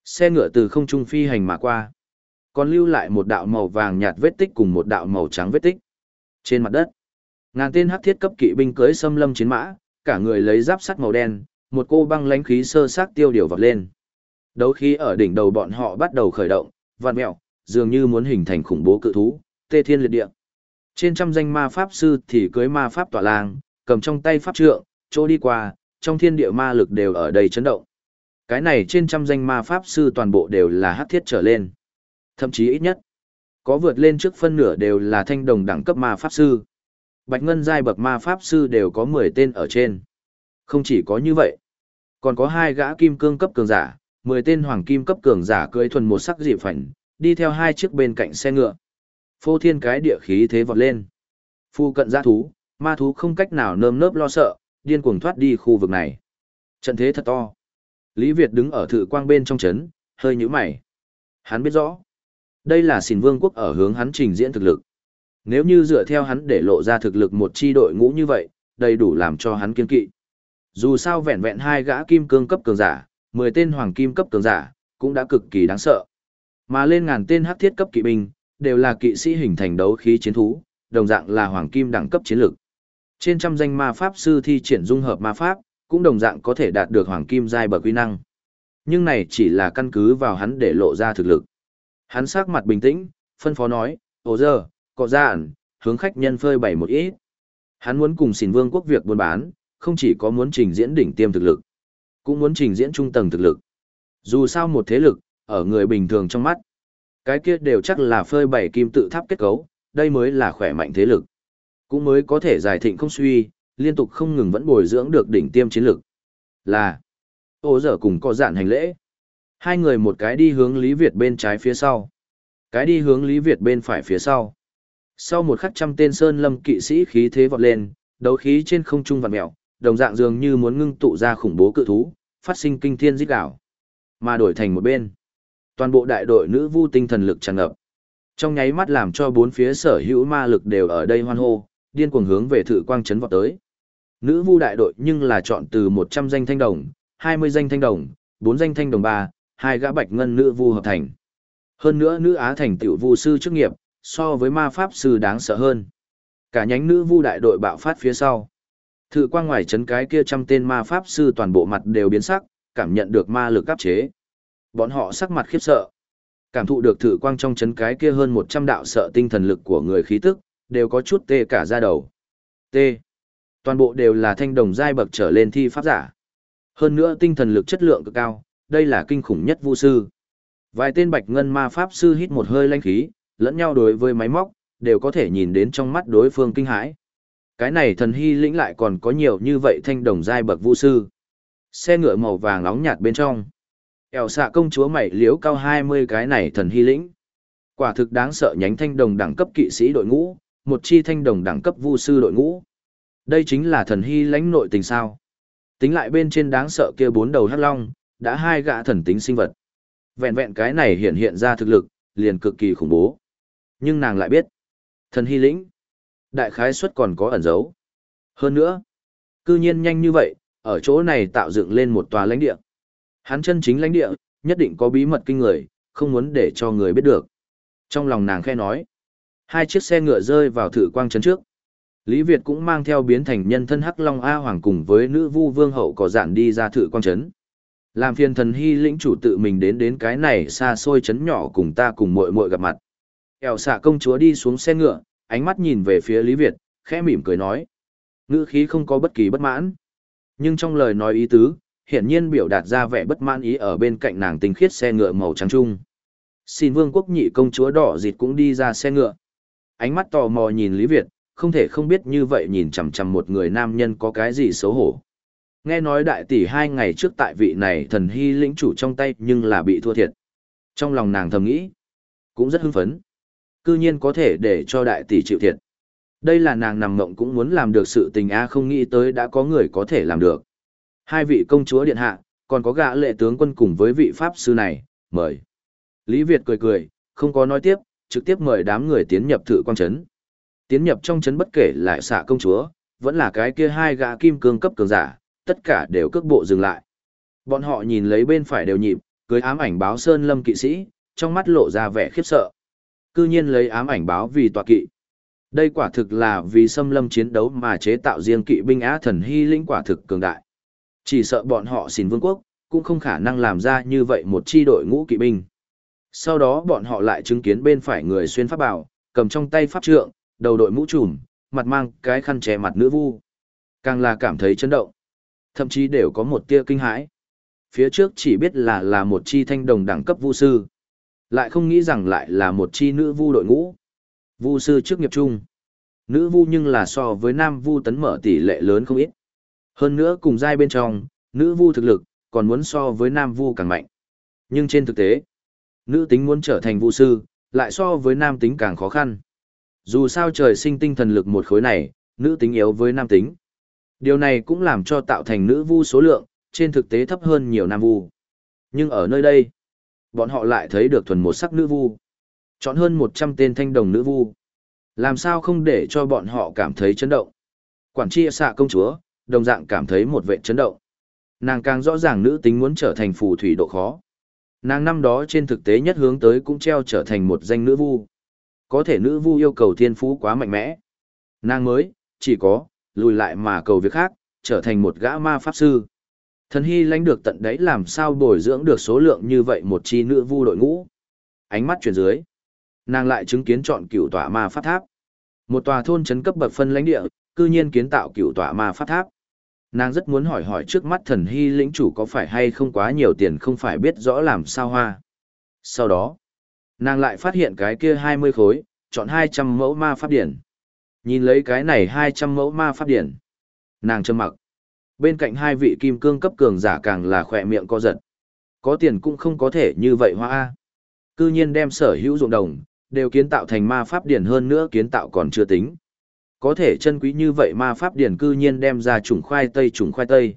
Xe ngựa từ không trung phi hành mà qua. Còn lưu lại một đạo màu vàng nhạt vết tích cùng một đạo màu trắng vết tích. Trên mặt đất, ngàn tên hắc thiết cấp kỵ binh cưới xâm lâm chiến mã, cả người lấy giáp sắt màu đen, một cô băng lãnh khí sơ sát tiêu điều vọt lên. Đấu khí ở đỉnh đầu bọn họ bắt đầu khởi động, vặn mèo, dường như muốn hình thành khủng bố cự thú, tê thiên liệt địa. Trên trăm danh ma pháp sư thì cưới ma pháp tỏa lang, cầm trong tay pháp trượng, chỗ đi qua, trong thiên địa ma lực đều ở đây chấn động. Cái này trên trăm danh ma pháp sư toàn bộ đều là hắc thiết trở lên. Thậm chí ít nhất, có vượt lên trước phân nửa đều là thanh đồng đẳng cấp ma pháp sư. Bạch ngân giai bậc ma pháp sư đều có 10 tên ở trên. Không chỉ có như vậy, còn có hai gã kim cương cấp cường giả, 10 tên hoàng kim cấp cường giả cưỡi thuần một sắc dị phảnh, đi theo hai chiếc bên cạnh xe ngựa. Phô thiên cái địa khí thế vọt lên. Phu cận giã thú, ma thú không cách nào nơm nớp lo sợ, điên cuồng thoát đi khu vực này. Trận thế thật to. Lý Việt đứng ở thự quang bên trong chấn, hơi nhíu mày. Hắn biết rõ. Đây là xìn vương quốc ở hướng hắn trình diễn thực lực. Nếu như dựa theo hắn để lộ ra thực lực một chi đội ngũ như vậy, đầy đủ làm cho hắn kiên kỵ. Dù sao vẹn vẹn hai gã kim cương cấp cường giả, 10 tên hoàng kim cấp cường giả, cũng đã cực kỳ đáng sợ. Mà lên ngàn tên hắc thiết cấp kỵ binh, đều là kỵ sĩ hình thành đấu khí chiến thú, đồng dạng là hoàng kim đẳng cấp chiến lược. Trên trăm danh ma pháp sư thi triển dung hợp ma pháp, cũng đồng dạng có thể đạt được hoàng kim giai bậc quy năng. Nhưng này chỉ là căn cứ vào hắn để lộ ra thực lực. Hắn sắc mặt bình tĩnh, phân phó nói, ồ giờ, có dạn, hướng khách nhân phơi bày một ít. Hắn muốn cùng xỉn vương quốc việc buôn bán, không chỉ có muốn trình diễn đỉnh tiêm thực lực, cũng muốn trình diễn trung tầng thực lực. Dù sao một thế lực, ở người bình thường trong mắt, cái kia đều chắc là phơi bày kim tự tháp kết cấu, đây mới là khỏe mạnh thế lực. Cũng mới có thể giải thịnh không suy, liên tục không ngừng vẫn bồi dưỡng được đỉnh tiêm chiến lực. Là, ô dở cùng có dạn hành lễ. Hai người một cái đi hướng Lý Việt bên trái phía sau. Cái đi hướng Lý Việt bên phải phía sau. Sau một khắc trăm tên sơn lâm kỵ sĩ khí thế vọt lên, đấu khí trên không trung vặn mèo, đồng dạng dường như muốn ngưng tụ ra khủng bố cự thú, phát sinh kinh thiên rít đảo. Mà đổi thành một bên. Toàn bộ đại đội nữ vu tinh thần lực tràn ngập. Trong nháy mắt làm cho bốn phía sở hữu ma lực đều ở đây hoan hô, điên cuồng hướng về thử quang trấn vọt tới. Nữ vu đại đội nhưng là chọn từ 100 danh thanh đồng, 20 danh thanh đồng, 4 danh thanh đồng ba hai gã bạch ngân nữ vu hợp thành. Hơn nữa nữ á thành tiểu vu sư chức nghiệp, so với ma pháp sư đáng sợ hơn. Cả nhánh nữ vu đại đội bạo phát phía sau. thự quang ngoài chấn cái kia trăm tên ma pháp sư toàn bộ mặt đều biến sắc, cảm nhận được ma lực áp chế. Bọn họ sắc mặt khiếp sợ. Cảm thụ được thử quang trong chấn cái kia hơn 100 đạo sợ tinh thần lực của người khí tức, đều có chút tê cả da đầu. T. Toàn bộ đều là thanh đồng giai bậc trở lên thi pháp giả. Hơn nữa tinh thần lực chất lượng cực cao, đây là kinh khủng nhất vu sư. Vài tên bạch ngân ma pháp sư hít một hơi lanh khí, lẫn nhau đối với máy móc, đều có thể nhìn đến trong mắt đối phương kinh hãi. Cái này thần hy lĩnh lại còn có nhiều như vậy thanh đồng giai bậc vu sư. Xe ngựa màu vàng nóng nhạt bên trong ẻo xạ công chúa mày liếu cao 20 cái này thần hy lĩnh. Quả thực đáng sợ nhánh thanh đồng đẳng cấp kỵ sĩ đội ngũ, một chi thanh đồng đẳng cấp vu sư đội ngũ. Đây chính là thần hy lãnh nội tình sao. Tính lại bên trên đáng sợ kia bốn đầu hắc long, đã hai gã thần tính sinh vật. Vẹn vẹn cái này hiện hiện ra thực lực, liền cực kỳ khủng bố. Nhưng nàng lại biết, thần hy lĩnh, đại khái suất còn có ẩn dấu. Hơn nữa, cư nhiên nhanh như vậy, ở chỗ này tạo dựng lên một tòa lãnh địa. Hắn chân chính lãnh địa, nhất định có bí mật kinh người, không muốn để cho người biết được. Trong lòng nàng khe nói, hai chiếc xe ngựa rơi vào thử quang trấn trước. Lý Việt cũng mang theo biến thành nhân thân Hắc Long A Hoàng cùng với nữ vu vương hậu có dạn đi ra thử quang trấn. Làm phiền thần hy lĩnh chủ tự mình đến đến cái này xa xôi trấn nhỏ cùng ta cùng muội muội gặp mặt. Eo xạ công chúa đi xuống xe ngựa, ánh mắt nhìn về phía Lý Việt, khẽ mỉm cười nói. Ngữ khí không có bất kỳ bất mãn. Nhưng trong lời nói ý tứ, hiển nhiên biểu đạt ra vẻ bất mãn ý ở bên cạnh nàng tinh khiết xe ngựa màu trắng trung. Xin vương quốc nhị công chúa đỏ dịt cũng đi ra xe ngựa. Ánh mắt tò mò nhìn Lý Việt, không thể không biết như vậy nhìn chằm chằm một người nam nhân có cái gì xấu hổ. Nghe nói đại tỷ hai ngày trước tại vị này thần hy lĩnh chủ trong tay nhưng là bị thua thiệt. Trong lòng nàng thầm nghĩ, cũng rất hưng phấn. Cư nhiên có thể để cho đại tỷ chịu thiệt. Đây là nàng nằm mộng cũng muốn làm được sự tình a không nghĩ tới đã có người có thể làm được. Hai vị công chúa điện hạ, còn có gã lệ tướng quân cùng với vị pháp sư này, mời. Lý Việt cười cười, không có nói tiếp, trực tiếp mời đám người tiến nhập thử quang trấn. Tiến nhập trong trấn bất kể là xạ công chúa, vẫn là cái kia hai gã kim cương cấp cường giả, tất cả đều cước bộ dừng lại. Bọn họ nhìn lấy bên phải đều nhịp, cưới ám ảnh báo sơn lâm kỵ sĩ, trong mắt lộ ra vẻ khiếp sợ. Cư nhiên lấy ám ảnh báo vì tọa kỵ. Đây quả thực là vì xâm lâm chiến đấu mà chế tạo riêng kỵ binh á thần hy linh quả thực cường đại. Chỉ sợ bọn họ xin vương quốc, cũng không khả năng làm ra như vậy một chi đội ngũ kỵ binh. Sau đó bọn họ lại chứng kiến bên phải người xuyên pháp bảo, cầm trong tay pháp trượng, đầu đội mũ trùm, mặt mang cái khăn che mặt nữ vu. Càng là cảm thấy chấn động. Thậm chí đều có một tia kinh hãi. Phía trước chỉ biết là là một chi thanh đồng đẳng cấp vu sư. Lại không nghĩ rằng lại là một chi nữ vu đội ngũ. Vu sư trước nghiệp chung. Nữ vu nhưng là so với nam vu tấn mở tỷ lệ lớn không ít. Hơn nữa cùng giai bên trong, nữ vu thực lực, còn muốn so với nam vu càng mạnh. Nhưng trên thực tế, nữ tính muốn trở thành vu sư, lại so với nam tính càng khó khăn. Dù sao trời sinh tinh thần lực một khối này, nữ tính yếu với nam tính. Điều này cũng làm cho tạo thành nữ vu số lượng, trên thực tế thấp hơn nhiều nam vu. Nhưng ở nơi đây, bọn họ lại thấy được thuần một sắc nữ vu. Chọn hơn 100 tên thanh đồng nữ vu. Làm sao không để cho bọn họ cảm thấy chấn động. Quản tri xạ công chúa, đồng dạng cảm thấy một vệ chấn động. Nàng càng rõ ràng nữ tính muốn trở thành phù thủy độ khó. Nàng năm đó trên thực tế nhất hướng tới cũng treo trở thành một danh nữ vu. Có thể nữ vu yêu cầu thiên phú quá mạnh mẽ. Nàng mới, chỉ có, lùi lại mà cầu việc khác, trở thành một gã ma pháp sư. Thần hy lãnh được tận đấy làm sao bồi dưỡng được số lượng như vậy một chi nữ vu đội ngũ. Ánh mắt chuyển dưới. Nàng lại chứng kiến chọn cửu tòa ma pháp tháp. Một tòa thôn trấn cấp bậc phân lãnh địa, cư nhiên kiến tạo cửu tòa ma pháp tháp. Nàng rất muốn hỏi hỏi trước mắt thần hy lĩnh chủ có phải hay không quá nhiều tiền không phải biết rõ làm sao hoa. Sau đó, nàng lại phát hiện cái kia 20 khối, chọn 200 mẫu ma pháp điển. Nhìn lấy cái này 200 mẫu ma pháp điển. Nàng trầm mặc. Bên cạnh hai vị kim cương cấp cường giả càng là khỏe miệng co giật. Có tiền cũng không có thể như vậy hoa. Cư nhiên đem sở hữu ruộng đồng, đều kiến tạo thành ma pháp điển hơn nữa kiến tạo còn chưa tính. Có thể chân quý như vậy ma pháp điển cư nhiên đem ra trùng khoai tây trùng khoai tây.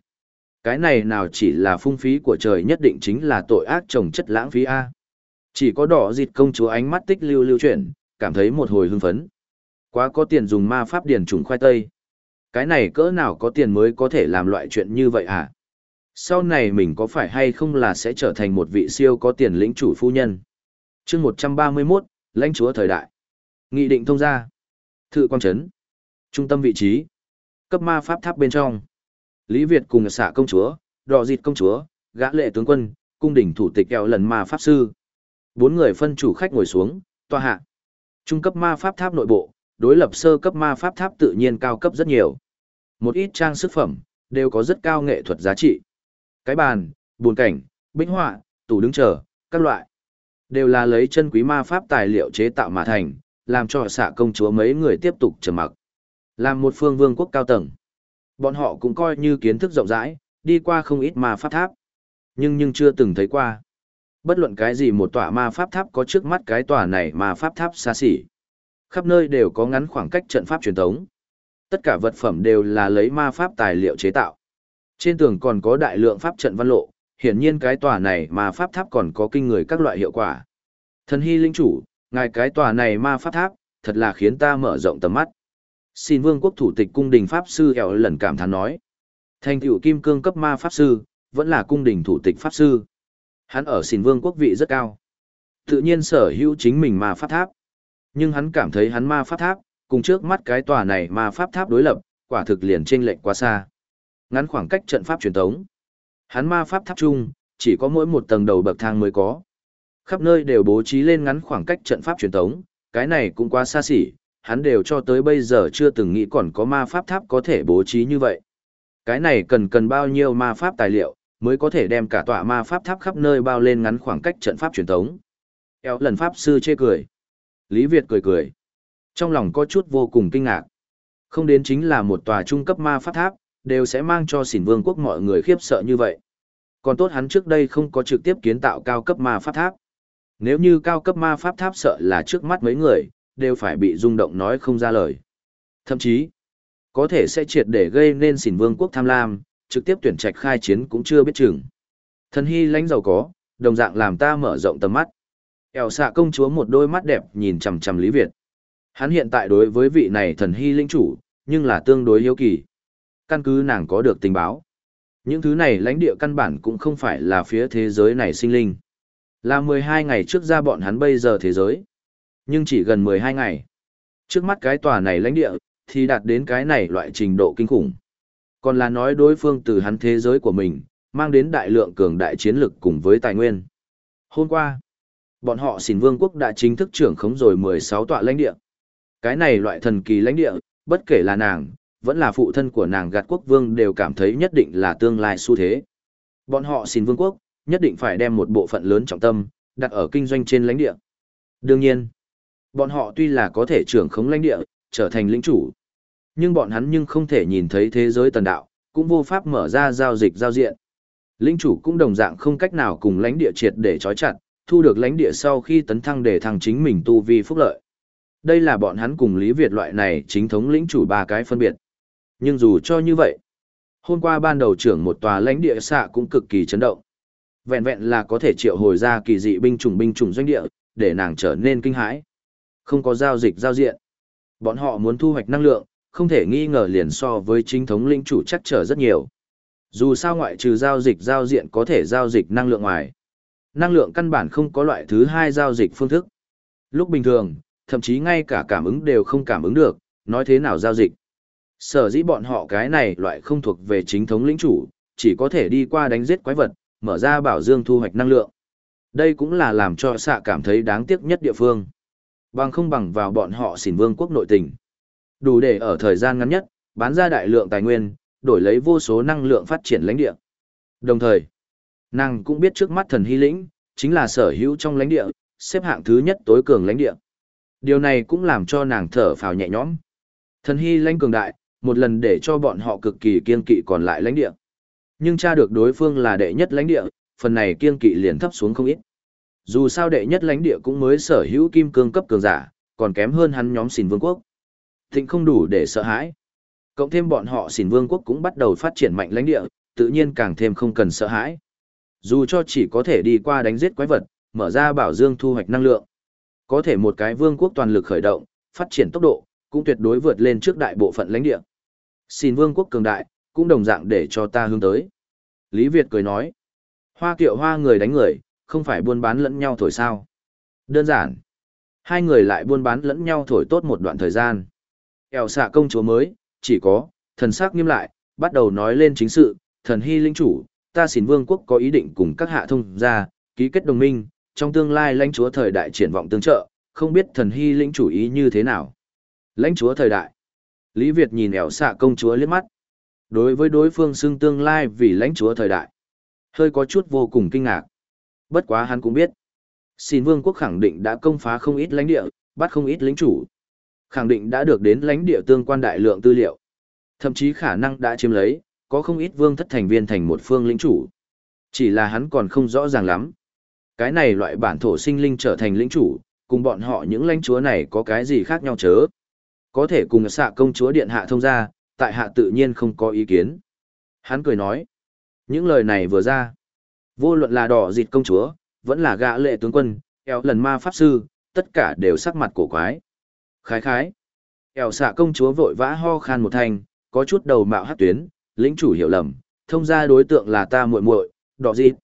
Cái này nào chỉ là phung phí của trời nhất định chính là tội ác trồng chất lãng phí A. Chỉ có đỏ dịt công chúa ánh mắt tích lưu lưu chuyển, cảm thấy một hồi hưng phấn. Quá có tiền dùng ma pháp điển trùng khoai tây. Cái này cỡ nào có tiền mới có thể làm loại chuyện như vậy à? Sau này mình có phải hay không là sẽ trở thành một vị siêu có tiền lĩnh chủ phu nhân? chương 131, lãnh chúa thời đại. Nghị định thông ra. Thự quang trấn. Trung tâm vị trí. Cấp ma pháp tháp bên trong. Lý Việt cùng xạ công chúa, đỏ dịt công chúa, gã lệ tướng quân, cung đỉnh thủ tịch kẹo lần ma pháp sư. Bốn người phân chủ khách ngồi xuống, tòa hạ. Trung cấp ma pháp tháp nội bộ, đối lập sơ cấp ma pháp tháp tự nhiên cao cấp rất nhiều. Một ít trang sức phẩm, đều có rất cao nghệ thuật giá trị. Cái bàn, buồn cảnh, bích họa, tủ đứng chờ, các loại. Đều là lấy chân quý ma pháp tài liệu chế tạo mà thành, làm cho xạ công chúa mấy người tiếp tục trầm mặc. Làm một phương vương quốc cao tầng. Bọn họ cũng coi như kiến thức rộng rãi, đi qua không ít ma pháp tháp. Nhưng nhưng chưa từng thấy qua. Bất luận cái gì một tòa ma pháp tháp có trước mắt cái tòa này ma pháp tháp xa xỉ. Khắp nơi đều có ngắn khoảng cách trận pháp truyền thống. Tất cả vật phẩm đều là lấy ma pháp tài liệu chế tạo. Trên tường còn có đại lượng pháp trận văn lộ, hiển nhiên cái tòa này ma pháp tháp còn có kinh người các loại hiệu quả. Thần hy linh chủ, ngài cái tòa này ma pháp tháp, thật là khiến ta mở rộng tầm mắt. Xin vương quốc thủ tịch cung đình pháp sư eo lần cảm thán nói. Thành tựu kim cương cấp ma pháp sư, vẫn là cung đình thủ tịch pháp sư. Hắn ở xin vương quốc vị rất cao. Tự nhiên sở hữu chính mình ma pháp tháp. Nhưng hắn cảm thấy hắn ma pháp tháp, cùng trước mắt cái tòa này ma pháp tháp đối lập, quả thực liền chênh lệch quá xa. Ngắn khoảng cách trận pháp truyền thống. Hắn ma pháp tháp chung, chỉ có mỗi một tầng đầu bậc thang mới có. Khắp nơi đều bố trí lên ngắn khoảng cách trận pháp truyền thống, cái này cũng quá xa xỉ, hắn đều cho tới bây giờ chưa từng nghĩ còn có ma pháp tháp có thể bố trí như vậy. Cái này cần cần bao nhiêu ma pháp tài liệu, mới có thể đem cả tọa ma pháp tháp khắp nơi bao lên ngắn khoảng cách trận pháp truyền thống. Eo lần pháp sư chê cười. Lý Việt cười cười. Trong lòng có chút vô cùng kinh ngạc. Không đến chính là một tòa trung cấp ma pháp tháp, đều sẽ mang cho xỉn vương quốc mọi người khiếp sợ như vậy. Còn tốt hắn trước đây không có trực tiếp kiến tạo cao cấp ma pháp tháp. Nếu như cao cấp ma pháp tháp sợ là trước mắt mấy người, đều phải bị rung động nói không ra lời. Thậm chí, có thể sẽ triệt để gây nên xỉn vương quốc tham lam, trực tiếp tuyển trạch khai chiến cũng chưa biết chừng. Thần hy lãnh giàu có, đồng dạng làm ta mở rộng tầm mắt. Eo xạ công chúa một đôi mắt đẹp nhìn chằm chằm Lý Việt. Hắn hiện tại đối với vị này thần hy linh chủ, nhưng là tương đối hiếu kỳ. Căn cứ nàng có được tình báo. Những thứ này lãnh địa căn bản cũng không phải là phía thế giới này sinh linh. Là 12 ngày trước ra bọn hắn bây giờ thế giới. Nhưng chỉ gần 12 ngày. Trước mắt cái tòa này lãnh địa, thì đạt đến cái này loại trình độ kinh khủng. Còn là nói đối phương từ hắn thế giới của mình, mang đến đại lượng cường đại chiến lực cùng với tài nguyên. Hôm qua, bọn họ xỉn vương quốc đã chính thức trưởng khống rồi 16 tọa lãnh địa. Cái này loại thần kỳ lãnh địa, bất kể là nàng, vẫn là phụ thân của nàng gạt quốc vương đều cảm thấy nhất định là tương lai xu thế. Bọn họ xin vương quốc, nhất định phải đem một bộ phận lớn trọng tâm, đặt ở kinh doanh trên lãnh địa. Đương nhiên, bọn họ tuy là có thể trưởng khống lãnh địa, trở thành lĩnh chủ, nhưng bọn hắn nhưng không thể nhìn thấy thế giới tần đạo, cũng vô pháp mở ra giao dịch giao diện. Lĩnh chủ cũng đồng dạng không cách nào cùng lãnh địa triệt để trói chặt, thu được lãnh địa sau khi tấn thăng để thăng chính mình tu vi phúc lợi. Đây là bọn hắn cùng Lý Việt loại này chính thống lĩnh chủ ba cái phân biệt. Nhưng dù cho như vậy, hôm qua ban đầu trưởng một tòa lãnh địa xạ cũng cực kỳ chấn động. Vẹn vẹn là có thể triệu hồi ra kỳ dị binh chủng binh chủng doanh địa, để nàng trở nên kinh hãi. Không có giao dịch giao diện. Bọn họ muốn thu hoạch năng lượng, không thể nghi ngờ liền so với chính thống lĩnh chủ chắc trở rất nhiều. Dù sao ngoại trừ giao dịch giao diện có thể giao dịch năng lượng ngoài. Năng lượng căn bản không có loại thứ hai giao dịch phương thức. Lúc bình thường, thậm chí ngay cả cảm ứng đều không cảm ứng được, nói thế nào giao dịch. Sở dĩ bọn họ cái này loại không thuộc về chính thống lĩnh chủ, chỉ có thể đi qua đánh giết quái vật, mở ra bảo dương thu hoạch năng lượng. Đây cũng là làm cho xạ cảm thấy đáng tiếc nhất địa phương. Bằng không bằng vào bọn họ xỉn vương quốc nội tình. Đủ để ở thời gian ngắn nhất, bán ra đại lượng tài nguyên, đổi lấy vô số năng lượng phát triển lãnh địa. Đồng thời, nàng cũng biết trước mắt thần hy lĩnh, chính là sở hữu trong lãnh địa, xếp hạng thứ nhất tối cường lãnh địa. Điều này cũng làm cho nàng thở phào nhẹ nhõm. Thần hy lãnh cường đại, một lần để cho bọn họ cực kỳ kiên kỵ còn lại lãnh địa. Nhưng tra được đối phương là đệ nhất lãnh địa, phần này kiên kỵ liền thấp xuống không ít. Dù sao đệ nhất lãnh địa cũng mới sở hữu kim cương cấp cường giả, còn kém hơn hắn nhóm xỉn vương quốc. Thịnh không đủ để sợ hãi. Cộng thêm bọn họ xỉn vương quốc cũng bắt đầu phát triển mạnh lãnh địa, tự nhiên càng thêm không cần sợ hãi. Dù cho chỉ có thể đi qua đánh giết quái vật, mở ra bảo dương thu hoạch năng lượng. Có thể một cái vương quốc toàn lực khởi động, phát triển tốc độ, cũng tuyệt đối vượt lên trước đại bộ phận lãnh địa. Xin vương quốc cường đại, cũng đồng dạng để cho ta hướng tới. Lý Việt cười nói, hoa kiệu hoa người đánh người, không phải buôn bán lẫn nhau thổi sao. Đơn giản, hai người lại buôn bán lẫn nhau thổi tốt một đoạn thời gian. Eo xạ công chúa mới, chỉ có, thần sắc nghiêm lại, bắt đầu nói lên chính sự, thần hy linh chủ, ta xin vương quốc có ý định cùng các hạ thông ra, ký kết đồng minh, trong tương lai lãnh chúa thời đại triển vọng tương trợ, không biết thần hy linh chủ ý như thế nào. Lãnh chúa thời đại. Lý Việt nhìn ẻo xạ công chúa liếc mắt. Đối với đối phương xưng tương lai vì lãnh chúa thời đại. Hơi có chút vô cùng kinh ngạc. Bất quá hắn cũng biết. Xin vương quốc khẳng định đã công phá không ít lãnh địa, bắt không ít lính chủ. Khẳng định đã được đến lãnh địa tương quan đại lượng tư liệu. Thậm chí khả năng đã chiếm lấy, có không ít vương thất thành viên thành một phương lĩnh chủ. Chỉ là hắn còn không rõ ràng lắm. Cái này loại bản thổ sinh linh trở thành lĩnh chủ, cùng bọn họ những lãnh chúa này có cái gì khác nhau chớ. Có thể cùng xạ công chúa điện hạ thông ra, tại hạ tự nhiên không có ý kiến. Hắn cười nói. Những lời này vừa ra. Vô luận là đỏ dịt công chúa, vẫn là gã lệ tướng quân, eo lần ma pháp sư, tất cả đều sắc mặt cổ quái. Khái khái. Eo xạ công chúa vội vã ho khan một thanh, có chút đầu mạo hát tuyến, lĩnh chủ hiểu lầm, thông ra đối tượng là ta muội muội, đỏ dịt.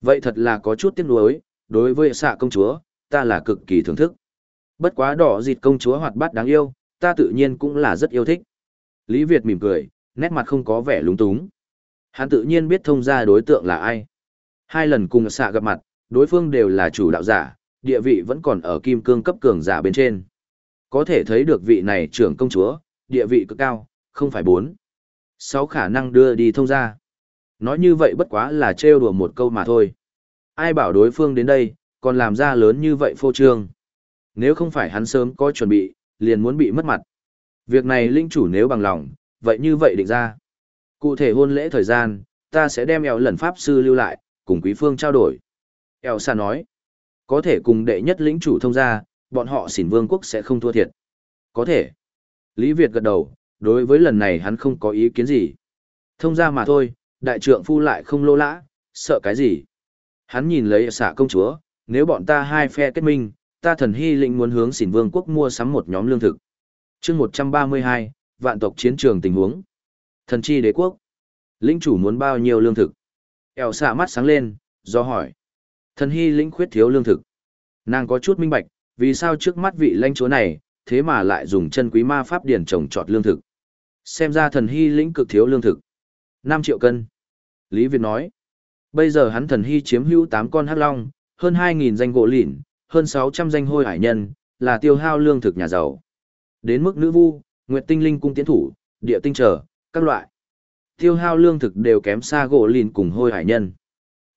Vậy thật là có chút tiếc nuối, đối với xạ công chúa, ta là cực kỳ thưởng thức. Bất quá đỏ dịt công chúa hoạt bát đáng yêu, ta tự nhiên cũng là rất yêu thích. Lý Việt mỉm cười, nét mặt không có vẻ lúng túng. Hắn tự nhiên biết thông ra đối tượng là ai. Hai lần cùng xạ gặp mặt, đối phương đều là chủ đạo giả, địa vị vẫn còn ở kim cương cấp cường giả bên trên. Có thể thấy được vị này trưởng công chúa, địa vị cực cao, không phải bốn. Sáu khả năng đưa đi thông ra. Nói như vậy bất quá là trêu đùa một câu mà thôi. Ai bảo đối phương đến đây, còn làm ra lớn như vậy phô trương. Nếu không phải hắn sớm có chuẩn bị, liền muốn bị mất mặt. Việc này linh chủ nếu bằng lòng, vậy như vậy định ra. Cụ thể hôn lễ thời gian, ta sẽ đem eo lần pháp sư lưu lại, cùng quý phương trao đổi. Eo xa nói, có thể cùng đệ nhất lĩnh chủ thông ra, bọn họ xỉn vương quốc sẽ không thua thiệt. Có thể. Lý Việt gật đầu, đối với lần này hắn không có ý kiến gì. Thông ra mà thôi, đại trượng phu lại không lô lã, sợ cái gì. Hắn nhìn lấy xạ công chúa, nếu bọn ta hai phe kết minh, ta thần hy lĩnh muốn hướng xỉn vương quốc mua sắm một nhóm lương thực. chương 132, vạn tộc chiến trường tình huống. Thần chi đế quốc. Lĩnh chủ muốn bao nhiêu lương thực? Eo xạ mắt sáng lên, do hỏi. Thần hy lĩnh khuyết thiếu lương thực. Nàng có chút minh bạch, vì sao trước mắt vị lãnh chúa này, thế mà lại dùng chân quý ma pháp điển trồng trọt lương thực. Xem ra thần hy lĩnh cực thiếu lương thực. 5 triệu cân. Lý Việt nói. Bây giờ hắn thần hy chiếm hữu 8 con hắc long, hơn 2.000 danh gỗ lỉn, hơn 600 danh hôi hải nhân, là tiêu hao lương thực nhà giàu. Đến mức nữ vu, nguyệt tinh linh cung tiến thủ, địa tinh trở, các loại. Tiêu hao lương thực đều kém xa gỗ lìn cùng hôi hải nhân.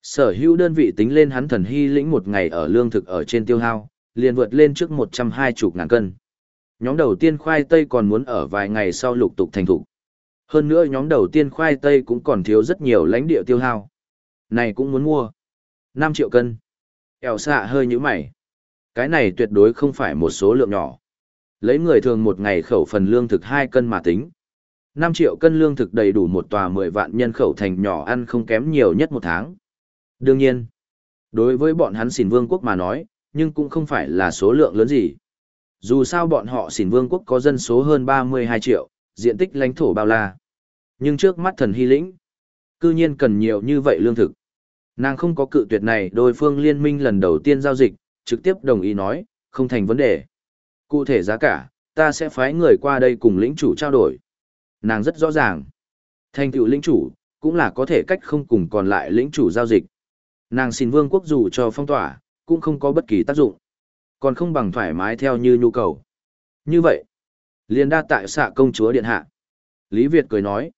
Sở hữu đơn vị tính lên hắn thần hy lĩnh một ngày ở lương thực ở trên tiêu hao, liền vượt lên trước 120 ngàn cân. Nhóm đầu tiên khoai tây còn muốn ở vài ngày sau lục tục thành thủ. Hơn nữa nhóm đầu tiên khoai tây cũng còn thiếu rất nhiều lãnh địa tiêu hao. Này cũng muốn mua. 5 triệu cân. Eo xạ hơi như mày. Cái này tuyệt đối không phải một số lượng nhỏ. Lấy người thường một ngày khẩu phần lương thực 2 cân mà tính. 5 triệu cân lương thực đầy đủ một tòa 10 vạn nhân khẩu thành nhỏ ăn không kém nhiều nhất một tháng. Đương nhiên, đối với bọn hắn xỉn vương quốc mà nói, nhưng cũng không phải là số lượng lớn gì. Dù sao bọn họ xỉn vương quốc có dân số hơn 32 triệu, diện tích lãnh thổ bao la. Nhưng trước mắt thần hy lĩnh, cư nhiên cần nhiều như vậy lương thực. Nàng không có cự tuyệt này đôi phương liên minh lần đầu tiên giao dịch, trực tiếp đồng ý nói, không thành vấn đề. Cụ thể giá cả, ta sẽ phái người qua đây cùng lĩnh chủ trao đổi. Nàng rất rõ ràng. Thành tựu lĩnh chủ, cũng là có thể cách không cùng còn lại lĩnh chủ giao dịch. Nàng xin vương quốc dù cho phong tỏa, cũng không có bất kỳ tác dụng. Còn không bằng thoải mái theo như nhu cầu. Như vậy, liền đa tại xạ công chúa điện hạ. Lý Việt cười nói,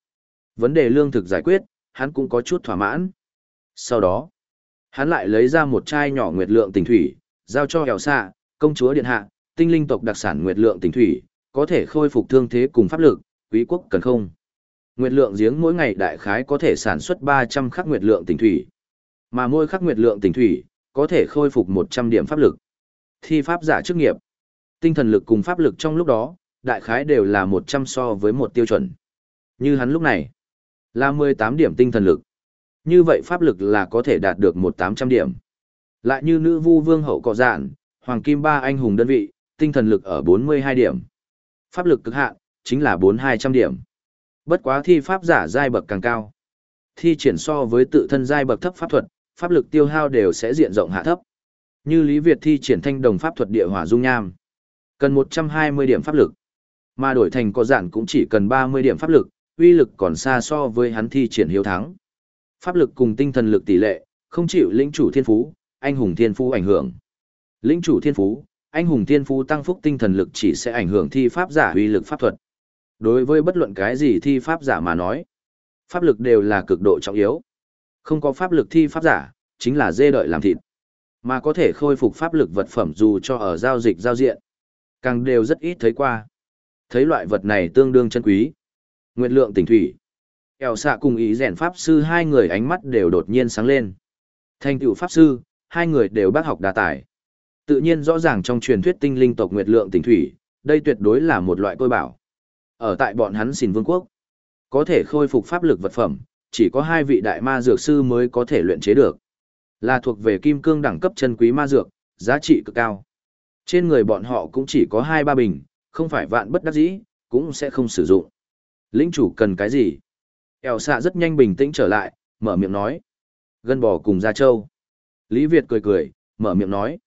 vấn đề lương thực giải quyết, hắn cũng có chút thỏa mãn. Sau đó, hắn lại lấy ra một chai nhỏ nguyệt lượng tình thủy, giao cho hẻo xạ, công chúa điện hạ, tinh linh tộc đặc sản nguyệt lượng tình thủy, có thể khôi phục thương thế cùng pháp lực, quý quốc cần không. Nguyệt lượng giếng mỗi ngày đại khái có thể sản xuất 300 khắc nguyệt lượng tỉnh thủy. Mà mỗi khắc nguyệt lượng tỉnh thủy, có thể khôi phục 100 điểm pháp lực. Thi pháp giả chức nghiệp, tinh thần lực cùng pháp lực trong lúc đó, đại khái đều là 100 so với một tiêu chuẩn. Như hắn lúc này, là 18 điểm tinh thần lực. Như vậy pháp lực là có thể đạt được 1-800 điểm. Lại như nữ vu vương hậu cọ dạn, hoàng kim ba anh hùng đơn vị, tinh thần lực ở 42 điểm. Pháp lực cực hạn, chính là 4-200 điểm. Bất quá thi pháp giả giai bậc càng cao. Thi triển so với tự thân giai bậc thấp pháp thuật, pháp lực tiêu hao đều sẽ diện rộng hạ thấp. Như Lý Việt thi triển thanh đồng pháp thuật địa hỏa dung nham, cần 120 điểm pháp lực. Mà đổi thành có giản cũng chỉ cần 30 điểm pháp lực, uy lực còn xa so với hắn thi triển hiếu thắng. Pháp lực cùng tinh thần lực tỷ lệ, không chịu lĩnh chủ thiên phú, anh hùng thiên phú ảnh hưởng. Lĩnh chủ thiên phú, anh hùng thiên phú tăng phúc tinh thần lực chỉ sẽ ảnh hưởng thi pháp giả uy lực pháp thuật. Đối với bất luận cái gì thi pháp giả mà nói, pháp lực đều là cực độ trọng yếu. Không có pháp lực thi pháp giả, chính là dê đợi làm thịt. Mà có thể khôi phục pháp lực vật phẩm dù cho ở giao dịch giao diện. Càng đều rất ít thấy qua. Thấy loại vật này tương đương chân quý. Nguyệt lượng tỉnh thủy. Eo xạ cùng ý rèn pháp sư hai người ánh mắt đều đột nhiên sáng lên. Thành tựu pháp sư, hai người đều bác học đa tài. Tự nhiên rõ ràng trong truyền thuyết tinh linh tộc Nguyệt lượng tỉnh thủy, đây tuyệt đối là một loại côi bảo. Ở tại bọn hắn xin vương quốc, có thể khôi phục pháp lực vật phẩm, chỉ có hai vị đại ma dược sư mới có thể luyện chế được. Là thuộc về kim cương đẳng cấp chân quý ma dược, giá trị cực cao. Trên người bọn họ cũng chỉ có hai ba bình, không phải vạn bất đắc dĩ, cũng sẽ không sử dụng. Lĩnh chủ cần cái gì? Eo xạ rất nhanh bình tĩnh trở lại, mở miệng nói. Gân bò cùng ra châu. Lý Việt cười cười, mở miệng nói.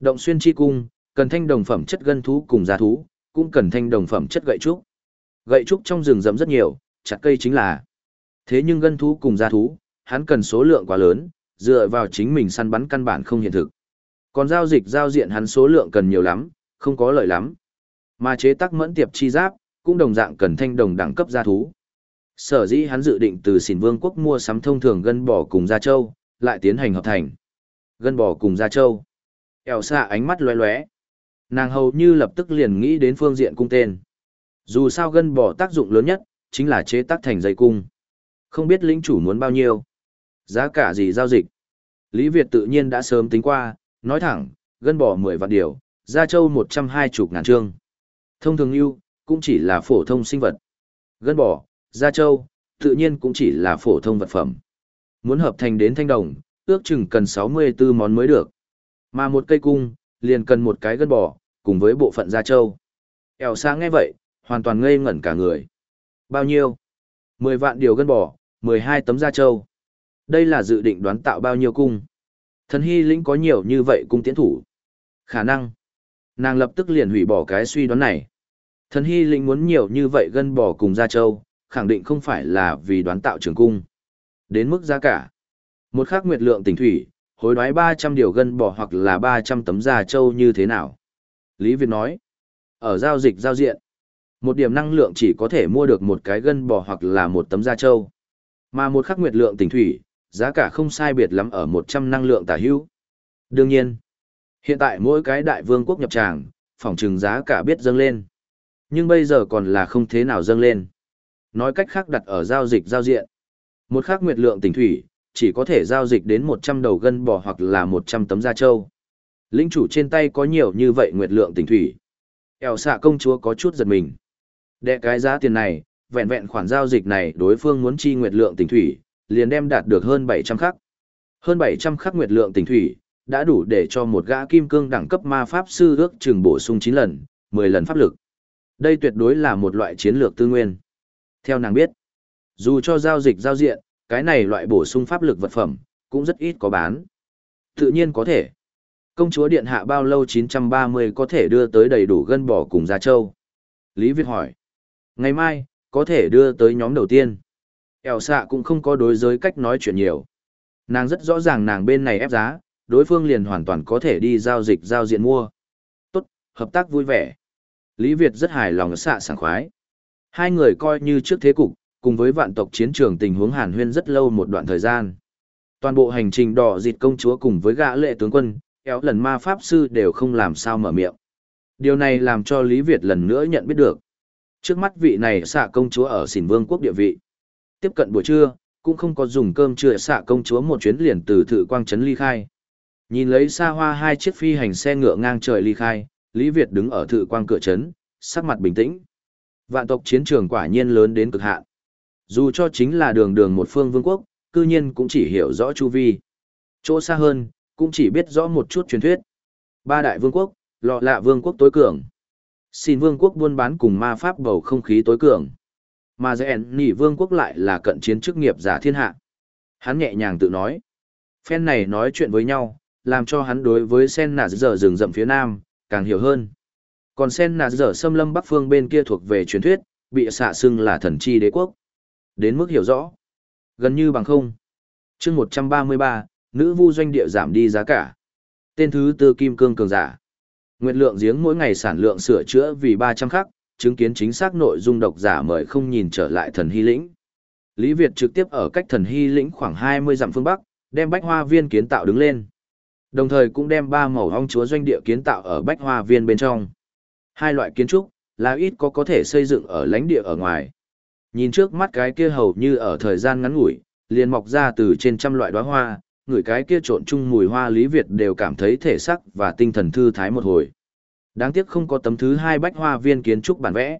Động xuyên chi cung, cần thanh đồng phẩm chất gân thú cùng gia thú, cũng cần thanh đồng phẩm chất gậy trúc. Gậy trúc trong rừng rậm rất nhiều, chặt cây chính là. Thế nhưng gân thú cùng gia thú, hắn cần số lượng quá lớn, dựa vào chính mình săn bắn căn bản không hiện thực. Còn giao dịch giao diện hắn số lượng cần nhiều lắm, không có lợi lắm. Mà chế tác mẫn tiệp chi giáp, cũng đồng dạng cần thanh đồng đẳng cấp gia thú. Sở dĩ hắn dự định từ xỉn vương quốc mua sắm thông thường gân bò cùng gia châu, lại tiến hành hợp thành. Gân bò cùng gia châu. Eo xa ánh mắt lóe lóe. Nàng hầu như lập tức liền nghĩ đến phương diện cung tên. Dù sao gân bò tác dụng lớn nhất, chính là chế tác thành dây cung. Không biết lĩnh chủ muốn bao nhiêu. Giá cả gì giao dịch. Lý Việt tự nhiên đã sớm tính qua, nói thẳng, gân bò 10 vạn điều, gia châu 120 ngàn trương. Thông thường yêu, cũng chỉ là phổ thông sinh vật. Gân bò, gia châu, tự nhiên cũng chỉ là phổ thông vật phẩm. Muốn hợp thành đến thanh đồng, ước chừng cần 64 món mới được. Mà một cây cung, liền cần một cái gân bò, cùng với bộ phận gia châu. Eo sáng nghe vậy, hoàn toàn ngây ngẩn cả người. Bao nhiêu? 10 vạn điều gân bò, 12 tấm da trâu. Đây là dự định đoán tạo bao nhiêu cung. Thần hy lĩnh có nhiều như vậy cung tiến thủ. Khả năng. Nàng lập tức liền hủy bỏ cái suy đoán này. Thần hy lĩnh muốn nhiều như vậy gân bò cùng da trâu, khẳng định không phải là vì đoán tạo trường cung. Đến mức giá cả. Một khắc nguyệt lượng tỉnh thủy, hối đoái 300 điều gân bò hoặc là 300 tấm da trâu như thế nào? Lý Việt nói. Ở giao dịch giao diện, một điểm năng lượng chỉ có thể mua được một cái gân bò hoặc là một tấm da trâu. Mà một khắc nguyệt lượng tỉnh thủy, giá cả không sai biệt lắm ở 100 năng lượng tả hữu. Đương nhiên, hiện tại mỗi cái đại vương quốc nhập tràng, phòng trừng giá cả biết dâng lên. Nhưng bây giờ còn là không thế nào dâng lên. Nói cách khác đặt ở giao dịch giao diện. Một khắc nguyệt lượng tỉnh thủy, chỉ có thể giao dịch đến 100 đầu gân bò hoặc là 100 tấm da trâu. Lĩnh chủ trên tay có nhiều như vậy nguyệt lượng tỉnh thủy. Eo xạ công chúa có chút giật mình. Đệ cái giá tiền này, vẹn vẹn khoản giao dịch này đối phương muốn chi nguyệt lượng tỉnh thủy, liền đem đạt được hơn 700 khắc. Hơn 700 khắc nguyệt lượng tỉnh thủy, đã đủ để cho một gã kim cương đẳng cấp ma pháp sư ước chừng bổ sung 9 lần, 10 lần pháp lực. Đây tuyệt đối là một loại chiến lược tư nguyên. Theo nàng biết, dù cho giao dịch giao diện, cái này loại bổ sung pháp lực vật phẩm, cũng rất ít có bán. Tự nhiên có thể. Công chúa điện hạ bao lâu 930 có thể đưa tới đầy đủ gân bò cùng gia châu? Lý Việt hỏi. Ngày mai, có thể đưa tới nhóm đầu tiên. Eo xạ cũng không có đối giới cách nói chuyện nhiều. Nàng rất rõ ràng nàng bên này ép giá, đối phương liền hoàn toàn có thể đi giao dịch giao diện mua. Tốt, hợp tác vui vẻ. Lý Việt rất hài lòng xạ sảng khoái. Hai người coi như trước thế cục, cùng với vạn tộc chiến trường tình huống hàn huyên rất lâu một đoạn thời gian. Toàn bộ hành trình đỏ dịt công chúa cùng với gã lệ tướng quân, kéo lần ma pháp sư đều không làm sao mở miệng. Điều này làm cho Lý Việt lần nữa nhận biết được. Trước mắt vị này xạ công chúa ở xỉn vương quốc địa vị. Tiếp cận buổi trưa, cũng không có dùng cơm trưa xạ công chúa một chuyến liền từ thự quang trấn ly khai. Nhìn lấy xa hoa hai chiếc phi hành xe ngựa ngang trời ly khai, Lý Việt đứng ở thự quang cửa trấn, sắc mặt bình tĩnh. Vạn tộc chiến trường quả nhiên lớn đến cực hạn. Dù cho chính là đường đường một phương vương quốc, cư nhiên cũng chỉ hiểu rõ chu vi. Chỗ xa hơn, cũng chỉ biết rõ một chút truyền thuyết. Ba đại vương quốc, lọ lạ vương quốc tối cường. Xin vương quốc buôn bán cùng ma pháp bầu không khí tối cường. Mà dẹn nỉ vương quốc lại là cận chiến chức nghiệp giả thiên hạ. Hắn nhẹ nhàng tự nói. Phen này nói chuyện với nhau, làm cho hắn đối với sen nà Dở rừng rậm phía nam, càng hiểu hơn. Còn sen nà Dở xâm lâm bắc phương bên kia thuộc về truyền thuyết, bị xạ xưng là thần chi đế quốc. Đến mức hiểu rõ. Gần như bằng không. chương 133, nữ vu doanh địa giảm đi giá cả. Tên thứ tư kim cương cường giả. Nguyệt lượng giếng mỗi ngày sản lượng sửa chữa vì 300 khắc, chứng kiến chính xác nội dung độc giả mời không nhìn trở lại thần hy lĩnh. Lý Việt trực tiếp ở cách thần hy lĩnh khoảng 20 dặm phương Bắc, đem bách hoa viên kiến tạo đứng lên. Đồng thời cũng đem ba màu ong chúa doanh địa kiến tạo ở bách hoa viên bên trong. Hai loại kiến trúc, là ít có có thể xây dựng ở lãnh địa ở ngoài. Nhìn trước mắt cái kia hầu như ở thời gian ngắn ngủi, liền mọc ra từ trên trăm loại đóa hoa, người cái kia trộn chung mùi hoa Lý Việt đều cảm thấy thể sắc và tinh thần thư thái một hồi. Đáng tiếc không có tấm thứ hai bách hoa viên kiến trúc bản vẽ.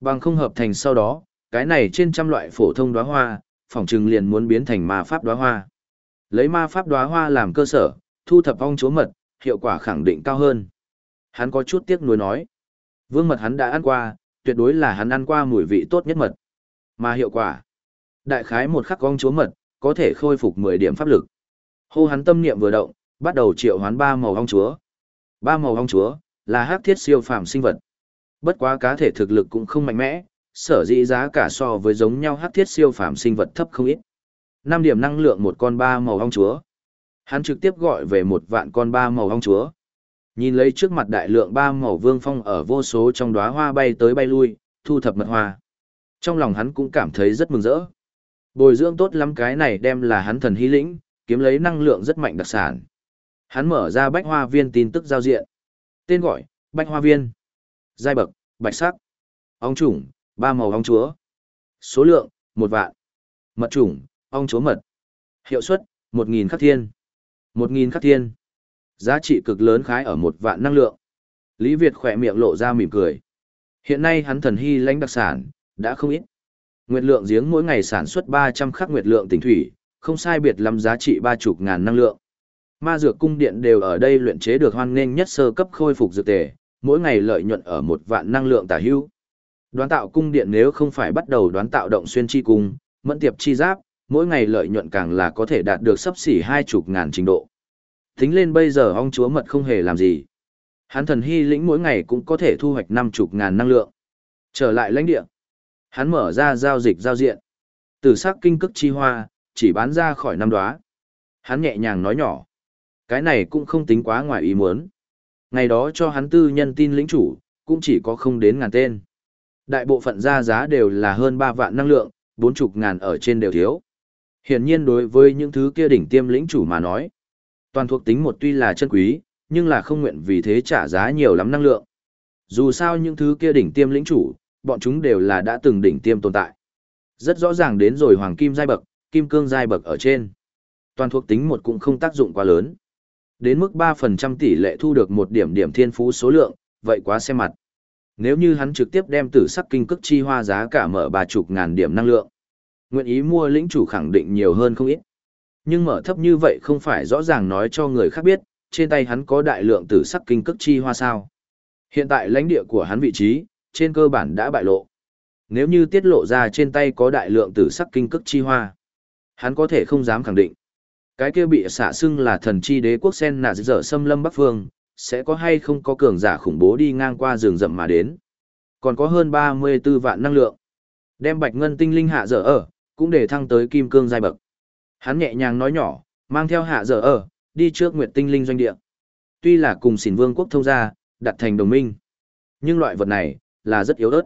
Bằng không hợp thành sau đó, cái này trên trăm loại phổ thông đóa hoa, phỏng chừng liền muốn biến thành ma pháp đóa hoa. Lấy ma pháp đóa hoa làm cơ sở, thu thập ong chúa mật, hiệu quả khẳng định cao hơn. Hắn có chút tiếc nuối nói. Vương mật hắn đã ăn qua, tuyệt đối là hắn ăn qua mùi vị tốt nhất mật. Mà hiệu quả, đại khái một khắc ong chúa mật, có thể khôi phục 10 điểm pháp lực. Hô hắn tâm niệm vừa động, bắt đầu triệu hoán ba màu ong chúa. Ba màu ong chúa là hắc thiết siêu phàm sinh vật. Bất quá cá thể thực lực cũng không mạnh mẽ, sở dĩ giá cả so với giống nhau hắc thiết siêu phàm sinh vật thấp không ít. Năm điểm năng lượng một con ba màu ong chúa. Hắn trực tiếp gọi về một vạn con ba màu ong chúa. Nhìn lấy trước mặt đại lượng ba màu vương phong ở vô số trong đóa hoa bay tới bay lui, thu thập mật hoa. Trong lòng hắn cũng cảm thấy rất mừng rỡ. Bồi dưỡng tốt lắm cái này đem là hắn thần hy lĩnh, kiếm lấy năng lượng rất mạnh đặc sản. Hắn mở ra bách hoa viên tin tức giao diện. Tên gọi, bách hoa viên. Giai bậc, bạch sắc. Ong chủng, ba màu ong chúa. Số lượng, một vạn. Mật chủng, ong chúa mật. Hiệu suất, một nghìn khắc thiên. Một nghìn khắc thiên. Giá trị cực lớn khái ở một vạn năng lượng. Lý Việt khỏe miệng lộ ra mỉm cười. Hiện nay hắn thần hy lãnh đặc sản, đã không ít. Nguyệt lượng giếng mỗi ngày sản xuất 300 khắc nguyệt lượng tỉnh thủy, không sai biệt lắm giá trị ba chục ngàn năng lượng. Ma dược cung điện đều ở đây luyện chế được hoan nghênh nhất sơ cấp khôi phục dược tề, mỗi ngày lợi nhuận ở một vạn năng lượng tả hữu. Đoán tạo cung điện nếu không phải bắt đầu đoán tạo động xuyên chi cung, mẫn tiệp chi giáp, mỗi ngày lợi nhuận càng là có thể đạt được sấp xỉ hai chục ngàn trình độ. Tính lên bây giờ ông chúa mật không hề làm gì. Hắn thần hy lĩnh mỗi ngày cũng có thể thu hoạch năm chục ngàn năng lượng. Trở lại lãnh địa. Hắn mở ra giao dịch giao diện. Từ sắc kinh cức chi hoa, chỉ bán ra khỏi năm đóa. Hắn nhẹ nhàng nói nhỏ. Cái này cũng không tính quá ngoài ý muốn. Ngày đó cho hắn tư nhân tin lĩnh chủ, cũng chỉ có không đến ngàn tên. Đại bộ phận ra giá đều là hơn 3 vạn năng lượng, bốn chục ngàn ở trên đều thiếu. Hiển nhiên đối với những thứ kia đỉnh tiêm lĩnh chủ mà nói, toàn thuộc tính một tuy là chân quý, nhưng là không nguyện vì thế trả giá nhiều lắm năng lượng. Dù sao những thứ kia đỉnh tiêm lĩnh chủ, bọn chúng đều là đã từng đỉnh tiêm tồn tại. Rất rõ ràng đến rồi hoàng kim giai bậc, kim cương giai bậc ở trên. Toàn thuộc tính một cũng không tác dụng quá lớn. Đến mức 3% tỷ lệ thu được một điểm điểm thiên phú số lượng, vậy quá xem mặt. Nếu như hắn trực tiếp đem tử sắc kinh cức chi hoa giá cả mở ba chục ngàn điểm năng lượng, nguyện ý mua lĩnh chủ khẳng định nhiều hơn không ít. Nhưng mở thấp như vậy không phải rõ ràng nói cho người khác biết, trên tay hắn có đại lượng tử sắc kinh cức chi hoa sao. Hiện tại lãnh địa của hắn vị trí, trên cơ bản đã bại lộ. Nếu như tiết lộ ra trên tay có đại lượng tử sắc kinh cức chi hoa, hắn có thể không dám khẳng định. Cái kia bị xả xưng là thần chi đế quốc sen nạ dở xâm lâm bắc phương, sẽ có hay không có cường giả khủng bố đi ngang qua rừng rậm mà đến. Còn có hơn 34 vạn năng lượng. Đem bạch ngân tinh linh hạ dở ở, cũng để thăng tới kim cương giai bậc. Hắn nhẹ nhàng nói nhỏ, mang theo hạ dở ở, đi trước nguyệt tinh linh doanh địa. Tuy là cùng xỉn vương quốc thông gia, đặt thành đồng minh. Nhưng loại vật này, là rất yếu ớt.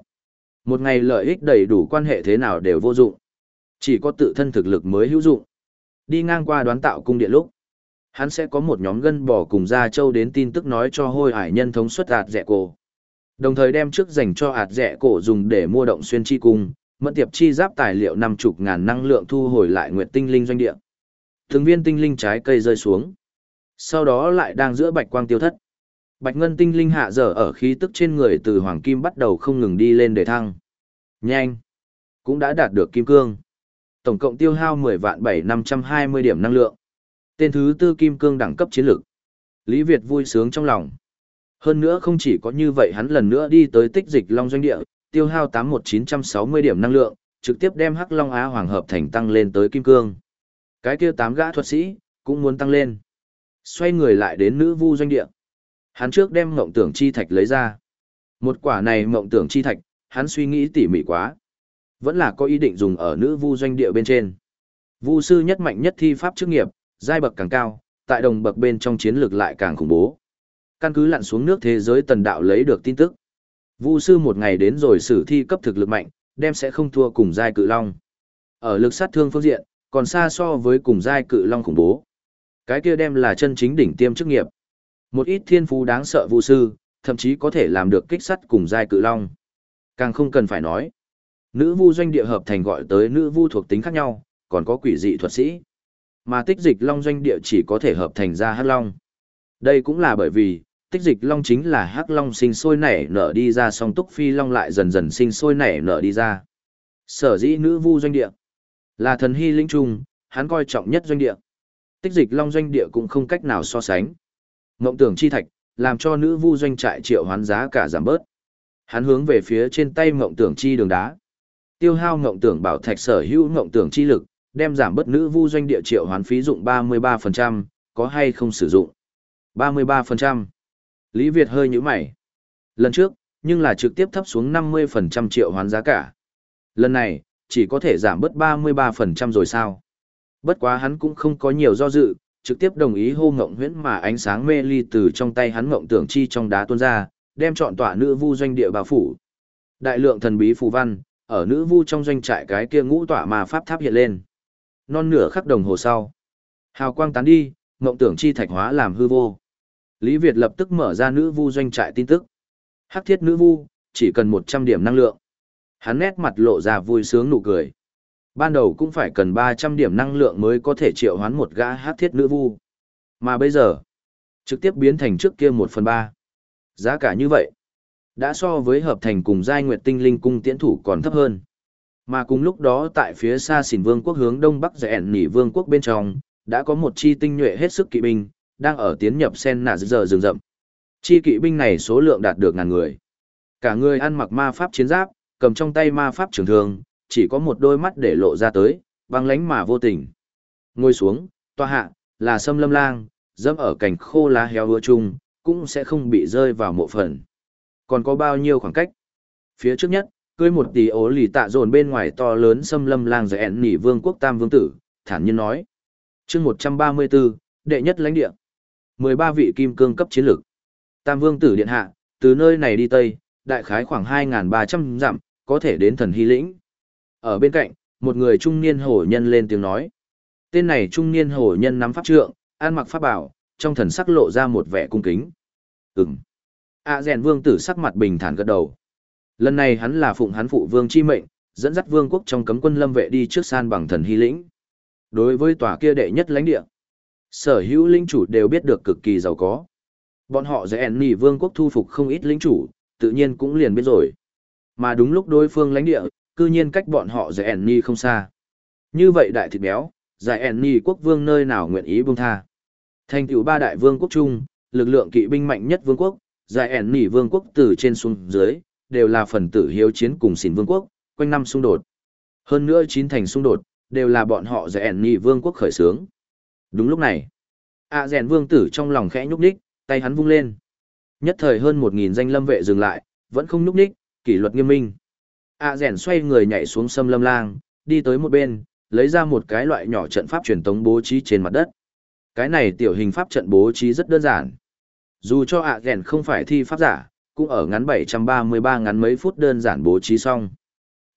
Một ngày lợi ích đầy đủ quan hệ thế nào đều vô dụng. Chỉ có tự thân thực lực mới hữu dụng. Đi ngang qua đoán tạo cung điện lúc. Hắn sẽ có một nhóm gân bò cùng Gia Châu đến tin tức nói cho hôi hải nhân thống suất ạt rẻ cổ. Đồng thời đem trước dành cho ạt rẻ cổ dùng để mua động xuyên chi cung, mẫn tiệp chi giáp tài liệu năm chục ngàn năng lượng thu hồi lại nguyệt tinh linh doanh địa. Thường viên tinh linh trái cây rơi xuống. Sau đó lại đang giữa bạch quang tiêu thất. Bạch ngân tinh linh hạ dở ở khí tức trên người từ hoàng kim bắt đầu không ngừng đi lên để thăng. Nhanh! Cũng đã đạt được kim cương. Tổng cộng tiêu hao 10 vạn 7520 điểm năng lượng. Tên thứ tư kim cương đẳng cấp chiến lược. Lý Việt vui sướng trong lòng. Hơn nữa không chỉ có như vậy hắn lần nữa đi tới tích dịch long doanh địa, tiêu hao 81960 điểm năng lượng, trực tiếp đem Hắc Long Á Hoàng hợp thành tăng lên tới kim cương. Cái kia tám gã thuật sĩ cũng muốn tăng lên. Xoay người lại đến nữ vu doanh địa. Hắn trước đem mộng tưởng chi thạch lấy ra. Một quả này mộng tưởng chi thạch, hắn suy nghĩ tỉ mỉ quá. Vẫn là có ý định dùng ở nữ vu doanh địa bên trên. Vu sư nhất mạnh nhất thi pháp chức nghiệp, giai bậc càng cao, tại đồng bậc bên trong chiến lược lại càng khủng bố. Căn cứ lặn xuống nước thế giới tần đạo lấy được tin tức. Vu sư một ngày đến rồi sử thi cấp thực lực mạnh, đem sẽ không thua cùng giai cự long. Ở lực sát thương phương diện, còn xa so với cùng giai cự long khủng bố. Cái kia đem là chân chính đỉnh tiêm chức nghiệp. Một ít thiên phú đáng sợ vu sư, thậm chí có thể làm được kích sắt cùng giai cự long. Càng không cần phải nói. Nữ vu doanh địa hợp thành gọi tới nữ vu thuộc tính khác nhau, còn có quỷ dị thuật sĩ. Mà tích dịch long doanh địa chỉ có thể hợp thành ra hắc long. Đây cũng là bởi vì, tích dịch long chính là hắc long sinh sôi nảy nở đi ra song túc phi long lại dần dần sinh sôi nảy nở đi ra. Sở dĩ nữ vu doanh địa là thần hy linh trung, hắn coi trọng nhất doanh địa. Tích dịch long doanh địa cũng không cách nào so sánh. Ngộng tưởng chi thạch, làm cho nữ vu doanh trại triệu hoán giá cả giảm bớt. Hắn hướng về phía trên tay ngộng tưởng chi đường đá. Tiêu hao ngộng tưởng bảo thạch sở hữu ngộng tưởng chi lực, đem giảm bớt nữ vu doanh địa triệu hoán phí dụng 33%, có hay không sử dụng? 33%. Lý Việt hơi nhíu mày. Lần trước, nhưng là trực tiếp thấp xuống 50% triệu hoán giá cả. Lần này, chỉ có thể giảm bớt 33% rồi sao? Bất quá hắn cũng không có nhiều do dự, trực tiếp đồng ý hô ngộng huyễn mà ánh sáng mê ly từ trong tay hắn ngộng tưởng chi trong đá tuôn ra, đem chọn tỏa nữ vu doanh địa bà phủ. Đại lượng thần bí phù văn, ở nữ vu trong doanh trại cái kia ngũ tọa mà pháp tháp hiện lên. Non nửa khắc đồng hồ sau, hào quang tán đi, ngộng tưởng chi thạch hóa làm hư vô. Lý Việt lập tức mở ra nữ vu doanh trại tin tức. Hắc thiết nữ vu, chỉ cần 100 điểm năng lượng. Hắn nét mặt lộ ra vui sướng nụ cười. Ban đầu cũng phải cần 300 điểm năng lượng mới có thể triệu hoán một gã hắc thiết nữ vu. Mà bây giờ, trực tiếp biến thành trước kia 1 phần 3. Giá cả như vậy, đã so với hợp thành cùng giai nguyệt tinh linh cung tiễn thủ còn thấp hơn. Mà cùng lúc đó tại phía xa xỉn vương quốc hướng đông bắc rẽ nỉ vương quốc bên trong, đã có một chi tinh nhuệ hết sức kỵ binh, đang ở tiến nhập sen nạ giờ rừng rậm. Chi kỵ binh này số lượng đạt được ngàn người. Cả người ăn mặc ma pháp chiến giáp, cầm trong tay ma pháp trường thương, chỉ có một đôi mắt để lộ ra tới, băng lánh mà vô tình. Ngồi xuống, tòa hạ, là sâm lâm lang, dẫm ở cành khô lá héo hứa chung, cũng sẽ không bị rơi vào mộ phần. Còn có bao nhiêu khoảng cách? Phía trước nhất, cưới một tỷ ố lì tạ dồn bên ngoài to lớn xâm lâm lang rẽ nỉ vương quốc tam vương tử, thản nhiên nói. chương 134, đệ nhất lãnh địa. 13 vị kim cương cấp chiến lược. Tam vương tử điện hạ, từ nơi này đi Tây, đại khái khoảng 2.300 dặm, có thể đến thần hy lĩnh. Ở bên cạnh, một người trung niên hổ nhân lên tiếng nói. Tên này trung niên hổ nhân nắm pháp trượng, an mặc pháp bảo, trong thần sắc lộ ra một vẻ cung kính. Ừm. À rèn vương tử sắc mặt bình thản gật đầu. Lần này hắn là phụng hắn phụ vương chi mệnh, dẫn dắt vương quốc trong cấm quân lâm vệ đi trước san bằng thần hy lĩnh. Đối với tòa kia đệ nhất lãnh địa, sở hữu linh chủ đều biết được cực kỳ giàu có. Bọn họ dễ ẻn nỉ vương quốc thu phục không ít linh chủ, tự nhiên cũng liền biết rồi. Mà đúng lúc đối phương lãnh địa, cư nhiên cách bọn họ dễ ẻn nỉ không xa. Như vậy đại thịt béo, giải ẻn nỉ quốc vương nơi nào nguyện ý buông tha. Thành tựu ba đại vương quốc chung, lực lượng kỵ binh mạnh nhất vương quốc, giải ẻn nỉ vương quốc từ trên xuống dưới, đều là phần tử hiếu chiến cùng xỉn vương quốc, quanh năm xung đột. Hơn nữa chín thành xung đột, đều là bọn họ giải ẻn nhị vương quốc khởi xướng. Đúng lúc này, ạ à rèn vương tử trong lòng khẽ nhúc nhích, tay hắn vung lên. Nhất thời hơn một nghìn danh lâm vệ dừng lại, vẫn không nhúc nhích, kỷ luật nghiêm minh. ạ à rèn xoay người nhảy xuống sâm lâm lang, đi tới một bên, lấy ra một cái loại nhỏ trận pháp truyền tống bố trí trên mặt đất. Cái này tiểu hình pháp trận bố trí rất đơn giản. Dù cho ạ à không phải thi pháp giả, cũng ở ngắn 733 ngắn mấy phút đơn giản bố trí xong.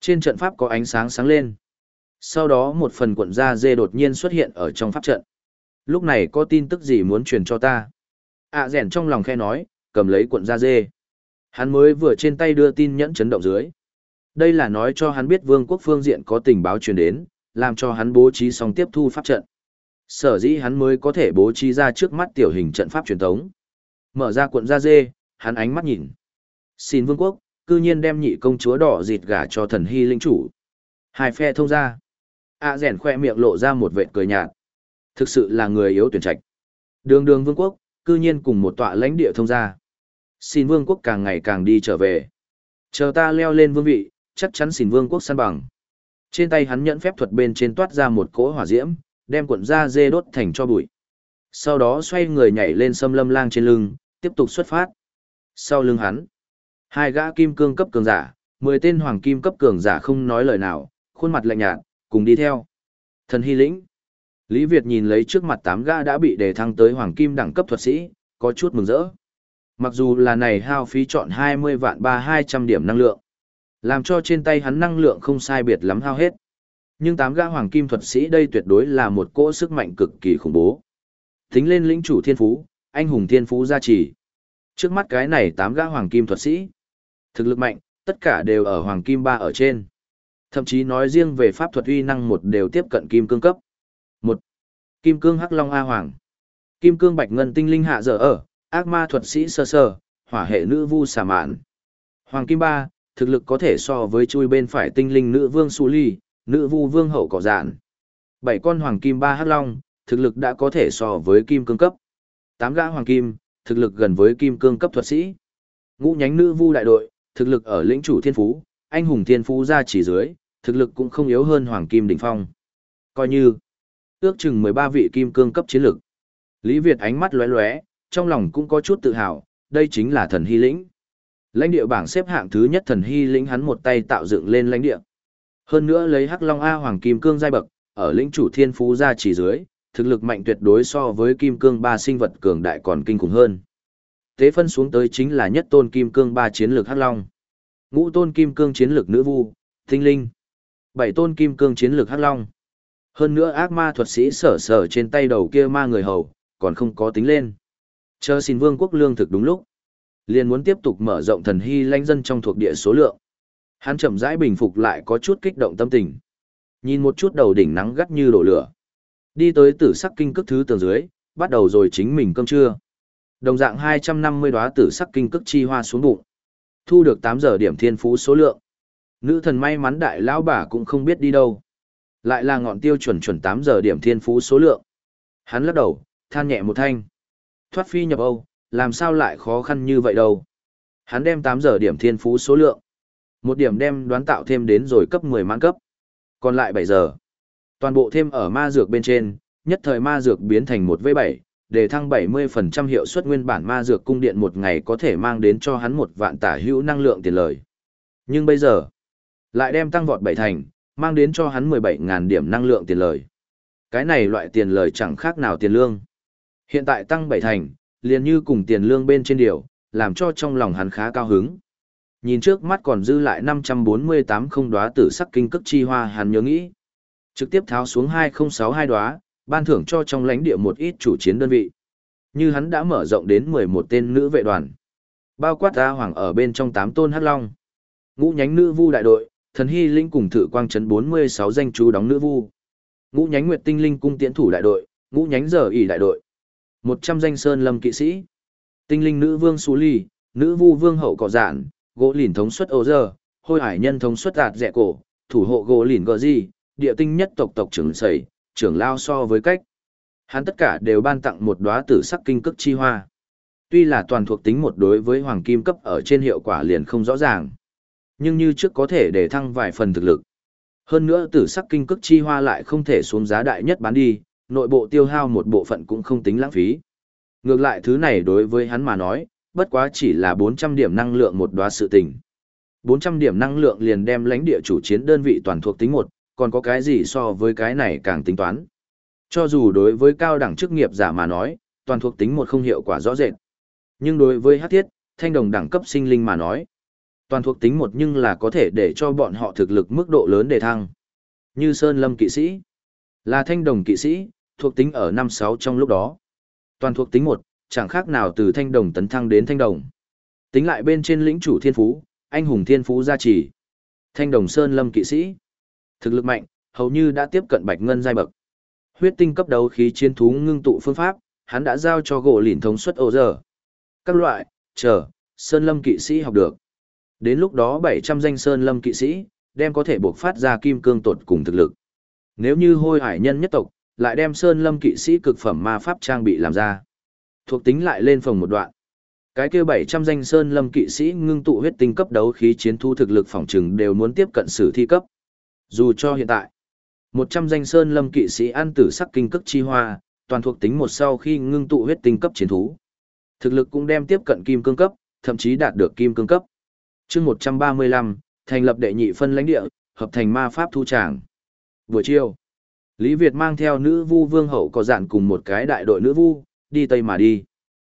Trên trận pháp có ánh sáng sáng lên. Sau đó một phần cuộn da dê đột nhiên xuất hiện ở trong pháp trận. Lúc này có tin tức gì muốn truyền cho ta? ạ à rèn trong lòng khe nói, cầm lấy cuộn da dê. Hắn mới vừa trên tay đưa tin nhẫn chấn động dưới. Đây là nói cho hắn biết vương quốc phương diện có tình báo truyền đến, làm cho hắn bố trí xong tiếp thu pháp trận. Sở dĩ hắn mới có thể bố trí ra trước mắt tiểu hình trận pháp truyền thống. Mở ra cuộn da dê, hắn ánh mắt nhìn. Xin vương quốc, cư nhiên đem nhị công chúa đỏ dịt gả cho thần hy linh chủ. Hai phe thông ra. A à rèn khoe miệng lộ ra một vệt cười nhạt. Thực sự là người yếu tuyển trạch. Đường đường vương quốc, cư nhiên cùng một tọa lãnh địa thông ra. Xin vương quốc càng ngày càng đi trở về. Chờ ta leo lên vương vị, chắc chắn xin vương quốc săn bằng. Trên tay hắn nhẫn phép thuật bên trên toát ra một cỗ hỏa diễm, đem cuộn da dê đốt thành cho bụi. Sau đó xoay người nhảy lên sâm lâm lang trên lưng, tiếp tục xuất phát. Sau lưng hắn, hai gã kim cương cấp cường giả, mười tên hoàng kim cấp cường giả không nói lời nào, khuôn mặt lạnh nhạt, cùng đi theo. Thần hy lĩnh. Lý Việt nhìn lấy trước mặt tám gã đã bị đề thăng tới hoàng kim đẳng cấp thuật sĩ, có chút mừng rỡ. Mặc dù là này hao phí chọn 20 vạn ba 200 điểm năng lượng, làm cho trên tay hắn năng lượng không sai biệt lắm hao hết. Nhưng tám gã hoàng kim thuật sĩ đây tuyệt đối là một cỗ sức mạnh cực kỳ khủng bố. Tính lên lĩnh chủ thiên phú, anh hùng thiên phú gia trì. Trước mắt cái này tám gã hoàng kim thuật sĩ. Thực lực mạnh, tất cả đều ở hoàng kim ba ở trên. Thậm chí nói riêng về pháp thuật uy năng một đều tiếp cận kim cương cấp. một Kim cương hắc long A hoàng. Kim cương bạch ngân tinh linh hạ dở ở, ác ma thuật sĩ sơ sơ, hỏa hệ nữ vu xà mạn. Hoàng kim ba, thực lực có thể so với chui bên phải tinh linh nữ vương su ly, nữ vu vương hậu cỏ dạn. Bảy con hoàng kim ba hắc long, thực lực đã có thể so với kim cương cấp. Tám gã hoàng kim, thực lực gần với kim cương cấp thuật sĩ. Ngũ nhánh nữ vu đại đội, thực lực ở lĩnh chủ thiên phú, anh hùng thiên phú ra chỉ dưới, thực lực cũng không yếu hơn hoàng kim đỉnh phong. Coi như, ước chừng 13 vị kim cương cấp chiến lực. Lý Việt ánh mắt lóe lóe, trong lòng cũng có chút tự hào, đây chính là thần hy lĩnh. Lãnh địa bảng xếp hạng thứ nhất thần hy lĩnh hắn một tay tạo dựng lên lãnh địa. Hơn nữa lấy Hắc Long A Hoàng Kim Cương giai bậc, ở lĩnh chủ thiên phú ra chỉ dưới, thực lực mạnh tuyệt đối so với Kim Cương ba sinh vật cường đại còn kinh khủng hơn. Tế phân xuống tới chính là nhất tôn Kim Cương ba chiến lược Hắc Long. Ngũ tôn Kim Cương chiến lược Nữ Vu, Tinh Linh. Bảy tôn Kim Cương chiến lược Hắc Long. Hơn nữa ác ma thuật sĩ sở sở trên tay đầu kia ma người hầu, còn không có tính lên. Chờ xin vương quốc lương thực đúng lúc. liền muốn tiếp tục mở rộng thần hy lãnh dân trong thuộc địa số lượng. Hắn chậm rãi bình phục lại có chút kích động tâm tình. Nhìn một chút đầu đỉnh nắng gắt như đổ lửa. Đi tới tử sắc kinh cước thứ tường dưới, bắt đầu rồi chính mình cơm trưa. Đồng dạng 250 đóa tử sắc kinh cước chi hoa xuống bụng. Thu được 8 giờ điểm thiên phú số lượng. Nữ thần may mắn đại lão bà cũng không biết đi đâu. Lại là ngọn tiêu chuẩn chuẩn 8 giờ điểm thiên phú số lượng. Hắn lắc đầu, than nhẹ một thanh. Thoát phi nhập Âu, làm sao lại khó khăn như vậy đâu. Hắn đem 8 giờ điểm thiên phú số lượng. Một điểm đem đoán tạo thêm đến rồi cấp 10 mãn cấp. Còn lại 7 giờ. Toàn bộ thêm ở ma dược bên trên, nhất thời ma dược biến thành 1V7, để thăng 70% hiệu suất nguyên bản ma dược cung điện một ngày có thể mang đến cho hắn một vạn tả hữu năng lượng tiền lời. Nhưng bây giờ, lại đem tăng vọt bảy thành, mang đến cho hắn 17.000 điểm năng lượng tiền lời. Cái này loại tiền lời chẳng khác nào tiền lương. Hiện tại tăng bảy thành, liền như cùng tiền lương bên trên điều, làm cho trong lòng hắn khá cao hứng. Nhìn trước mắt còn dư lại 548 không đóa tử sắc kinh cức chi hoa hắn nhớ nghĩ. Trực tiếp tháo xuống 2062 đóa, ban thưởng cho trong lãnh địa một ít chủ chiến đơn vị. Như hắn đã mở rộng đến 11 tên nữ vệ đoàn. Bao quát ra hoàng ở bên trong 8 tôn hắc long. Ngũ nhánh nữ vu đại đội, thần hy linh cùng thử quang trấn 46 danh chú đóng nữ vu. Ngũ nhánh nguyệt tinh linh cung tiễn thủ đại đội, ngũ nhánh giờ ỉ đại đội. 100 danh sơn lâm kỵ sĩ. Tinh linh nữ vương Sú Ly, nữ vu vương hậu cỏ dạn, gỗ lìn thống suất ô giờ, hôi hải nhân thống suất đạt rẻ cổ, thủ hộ gỗ lìn gờ gì, địa tinh nhất tộc tộc trưởng sẩy, trưởng lao so với cách. Hắn tất cả đều ban tặng một đóa tử sắc kinh cức chi hoa. Tuy là toàn thuộc tính một đối với hoàng kim cấp ở trên hiệu quả liền không rõ ràng, nhưng như trước có thể để thăng vài phần thực lực. Hơn nữa tử sắc kinh cức chi hoa lại không thể xuống giá đại nhất bán đi, nội bộ tiêu hao một bộ phận cũng không tính lãng phí. Ngược lại thứ này đối với hắn mà nói, bất quá chỉ là 400 điểm năng lượng một đóa sự tình. 400 điểm năng lượng liền đem lãnh địa chủ chiến đơn vị toàn thuộc tính một, còn có cái gì so với cái này càng tính toán. Cho dù đối với cao đẳng chức nghiệp giả mà nói, toàn thuộc tính một không hiệu quả rõ rệt. Nhưng đối với hát thiết, thanh đồng đẳng cấp sinh linh mà nói, toàn thuộc tính một nhưng là có thể để cho bọn họ thực lực mức độ lớn để thăng. Như Sơn Lâm kỵ sĩ, là thanh đồng kỵ sĩ, thuộc tính ở năm sáu trong lúc đó. Toàn thuộc tính một, chẳng khác nào từ thanh đồng tấn thăng đến thanh đồng. Tính lại bên trên lĩnh chủ thiên phú, anh hùng thiên phú gia trì. Thanh đồng Sơn Lâm kỵ sĩ, thực lực mạnh, hầu như đã tiếp cận bạch ngân giai bậc. Huyết tinh cấp đấu khí chiến thú ngưng tụ phương pháp, hắn đã giao cho gỗ lìn thống suất ô giờ. Các loại, chờ, Sơn Lâm kỵ sĩ học được. Đến lúc đó 700 danh Sơn Lâm kỵ sĩ, đem có thể buộc phát ra kim cương tột cùng thực lực. Nếu như hôi hải nhân nhất tộc, lại đem Sơn Lâm kỵ sĩ cực phẩm ma pháp trang bị làm ra. Thuộc tính lại lên phòng một đoạn. Cái kia 700 danh Sơn Lâm kỵ sĩ ngưng tụ huyết tinh cấp đấu khí chiến thu thực lực phòng trừng đều muốn tiếp cận sử thi cấp. Dù cho hiện tại, 100 danh Sơn Lâm kỵ sĩ ăn tử sắc kinh cấp chi hoa, toàn thuộc tính một sau khi ngưng tụ huyết tinh cấp chiến thú. Thực lực cũng đem tiếp cận kim cương cấp, thậm chí đạt được kim cương cấp. chương 135, thành lập đệ nhị phân lãnh địa, hợp thành ma pháp thu tràng. Buổi chiều, Lý Việt mang theo nữ vu vương hậu có dạn cùng một cái đại đội nữ vu, đi Tây mà đi.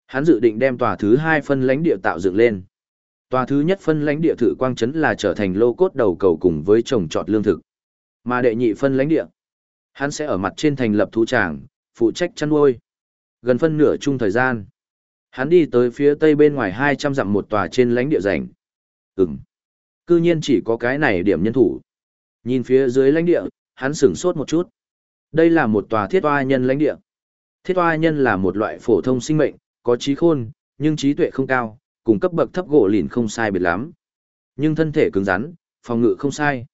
Hắn dự định đem tòa thứ hai phân lãnh địa tạo dựng lên. Tòa thứ nhất phân lãnh địa thử quang trấn là trở thành lô cốt đầu cầu cùng với trồng trọt lương thực. Mà đệ nhị phân lãnh địa, hắn sẽ ở mặt trên thành lập thú tràng, phụ trách chăn nuôi. Gần phân nửa chung thời gian, hắn đi tới phía tây bên ngoài 200 dặm một tòa trên lãnh địa rảnh. Ừm. Cư nhiên chỉ có cái này điểm nhân thủ. Nhìn phía dưới lãnh địa, hắn sửng sốt một chút. Đây là một tòa thiết oa nhân lãnh địa. Thiết oa nhân là một loại phổ thông sinh mệnh, có trí khôn, nhưng trí tuệ không cao, cùng cấp bậc thấp gỗ lìn không sai biệt lắm. Nhưng thân thể cứng rắn, phòng ngự không sai.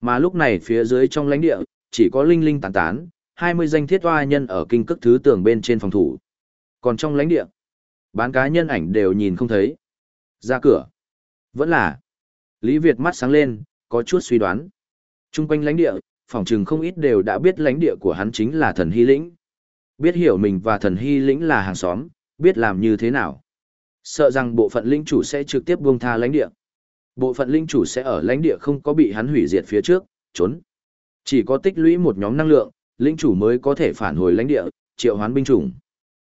Mà lúc này phía dưới trong lãnh địa, chỉ có linh linh tán tán, 20 danh thiết oa nhân ở kinh cức thứ tường bên trên phòng thủ. Còn trong lãnh địa, bán cá nhân ảnh đều nhìn không thấy. Ra cửa. Vẫn là. Lý Việt mắt sáng lên, có chút suy đoán. Trung quanh lãnh địa, phòng trừng không ít đều đã biết lãnh địa của hắn chính là thần hy lĩnh. Biết hiểu mình và thần hy lĩnh là hàng xóm, biết làm như thế nào. Sợ rằng bộ phận linh chủ sẽ trực tiếp buông tha lãnh địa. Bộ phận linh chủ sẽ ở lãnh địa không có bị hắn hủy diệt phía trước, trốn. Chỉ có tích lũy một nhóm năng lượng, linh chủ mới có thể phản hồi lãnh địa, triệu hoán binh chủng.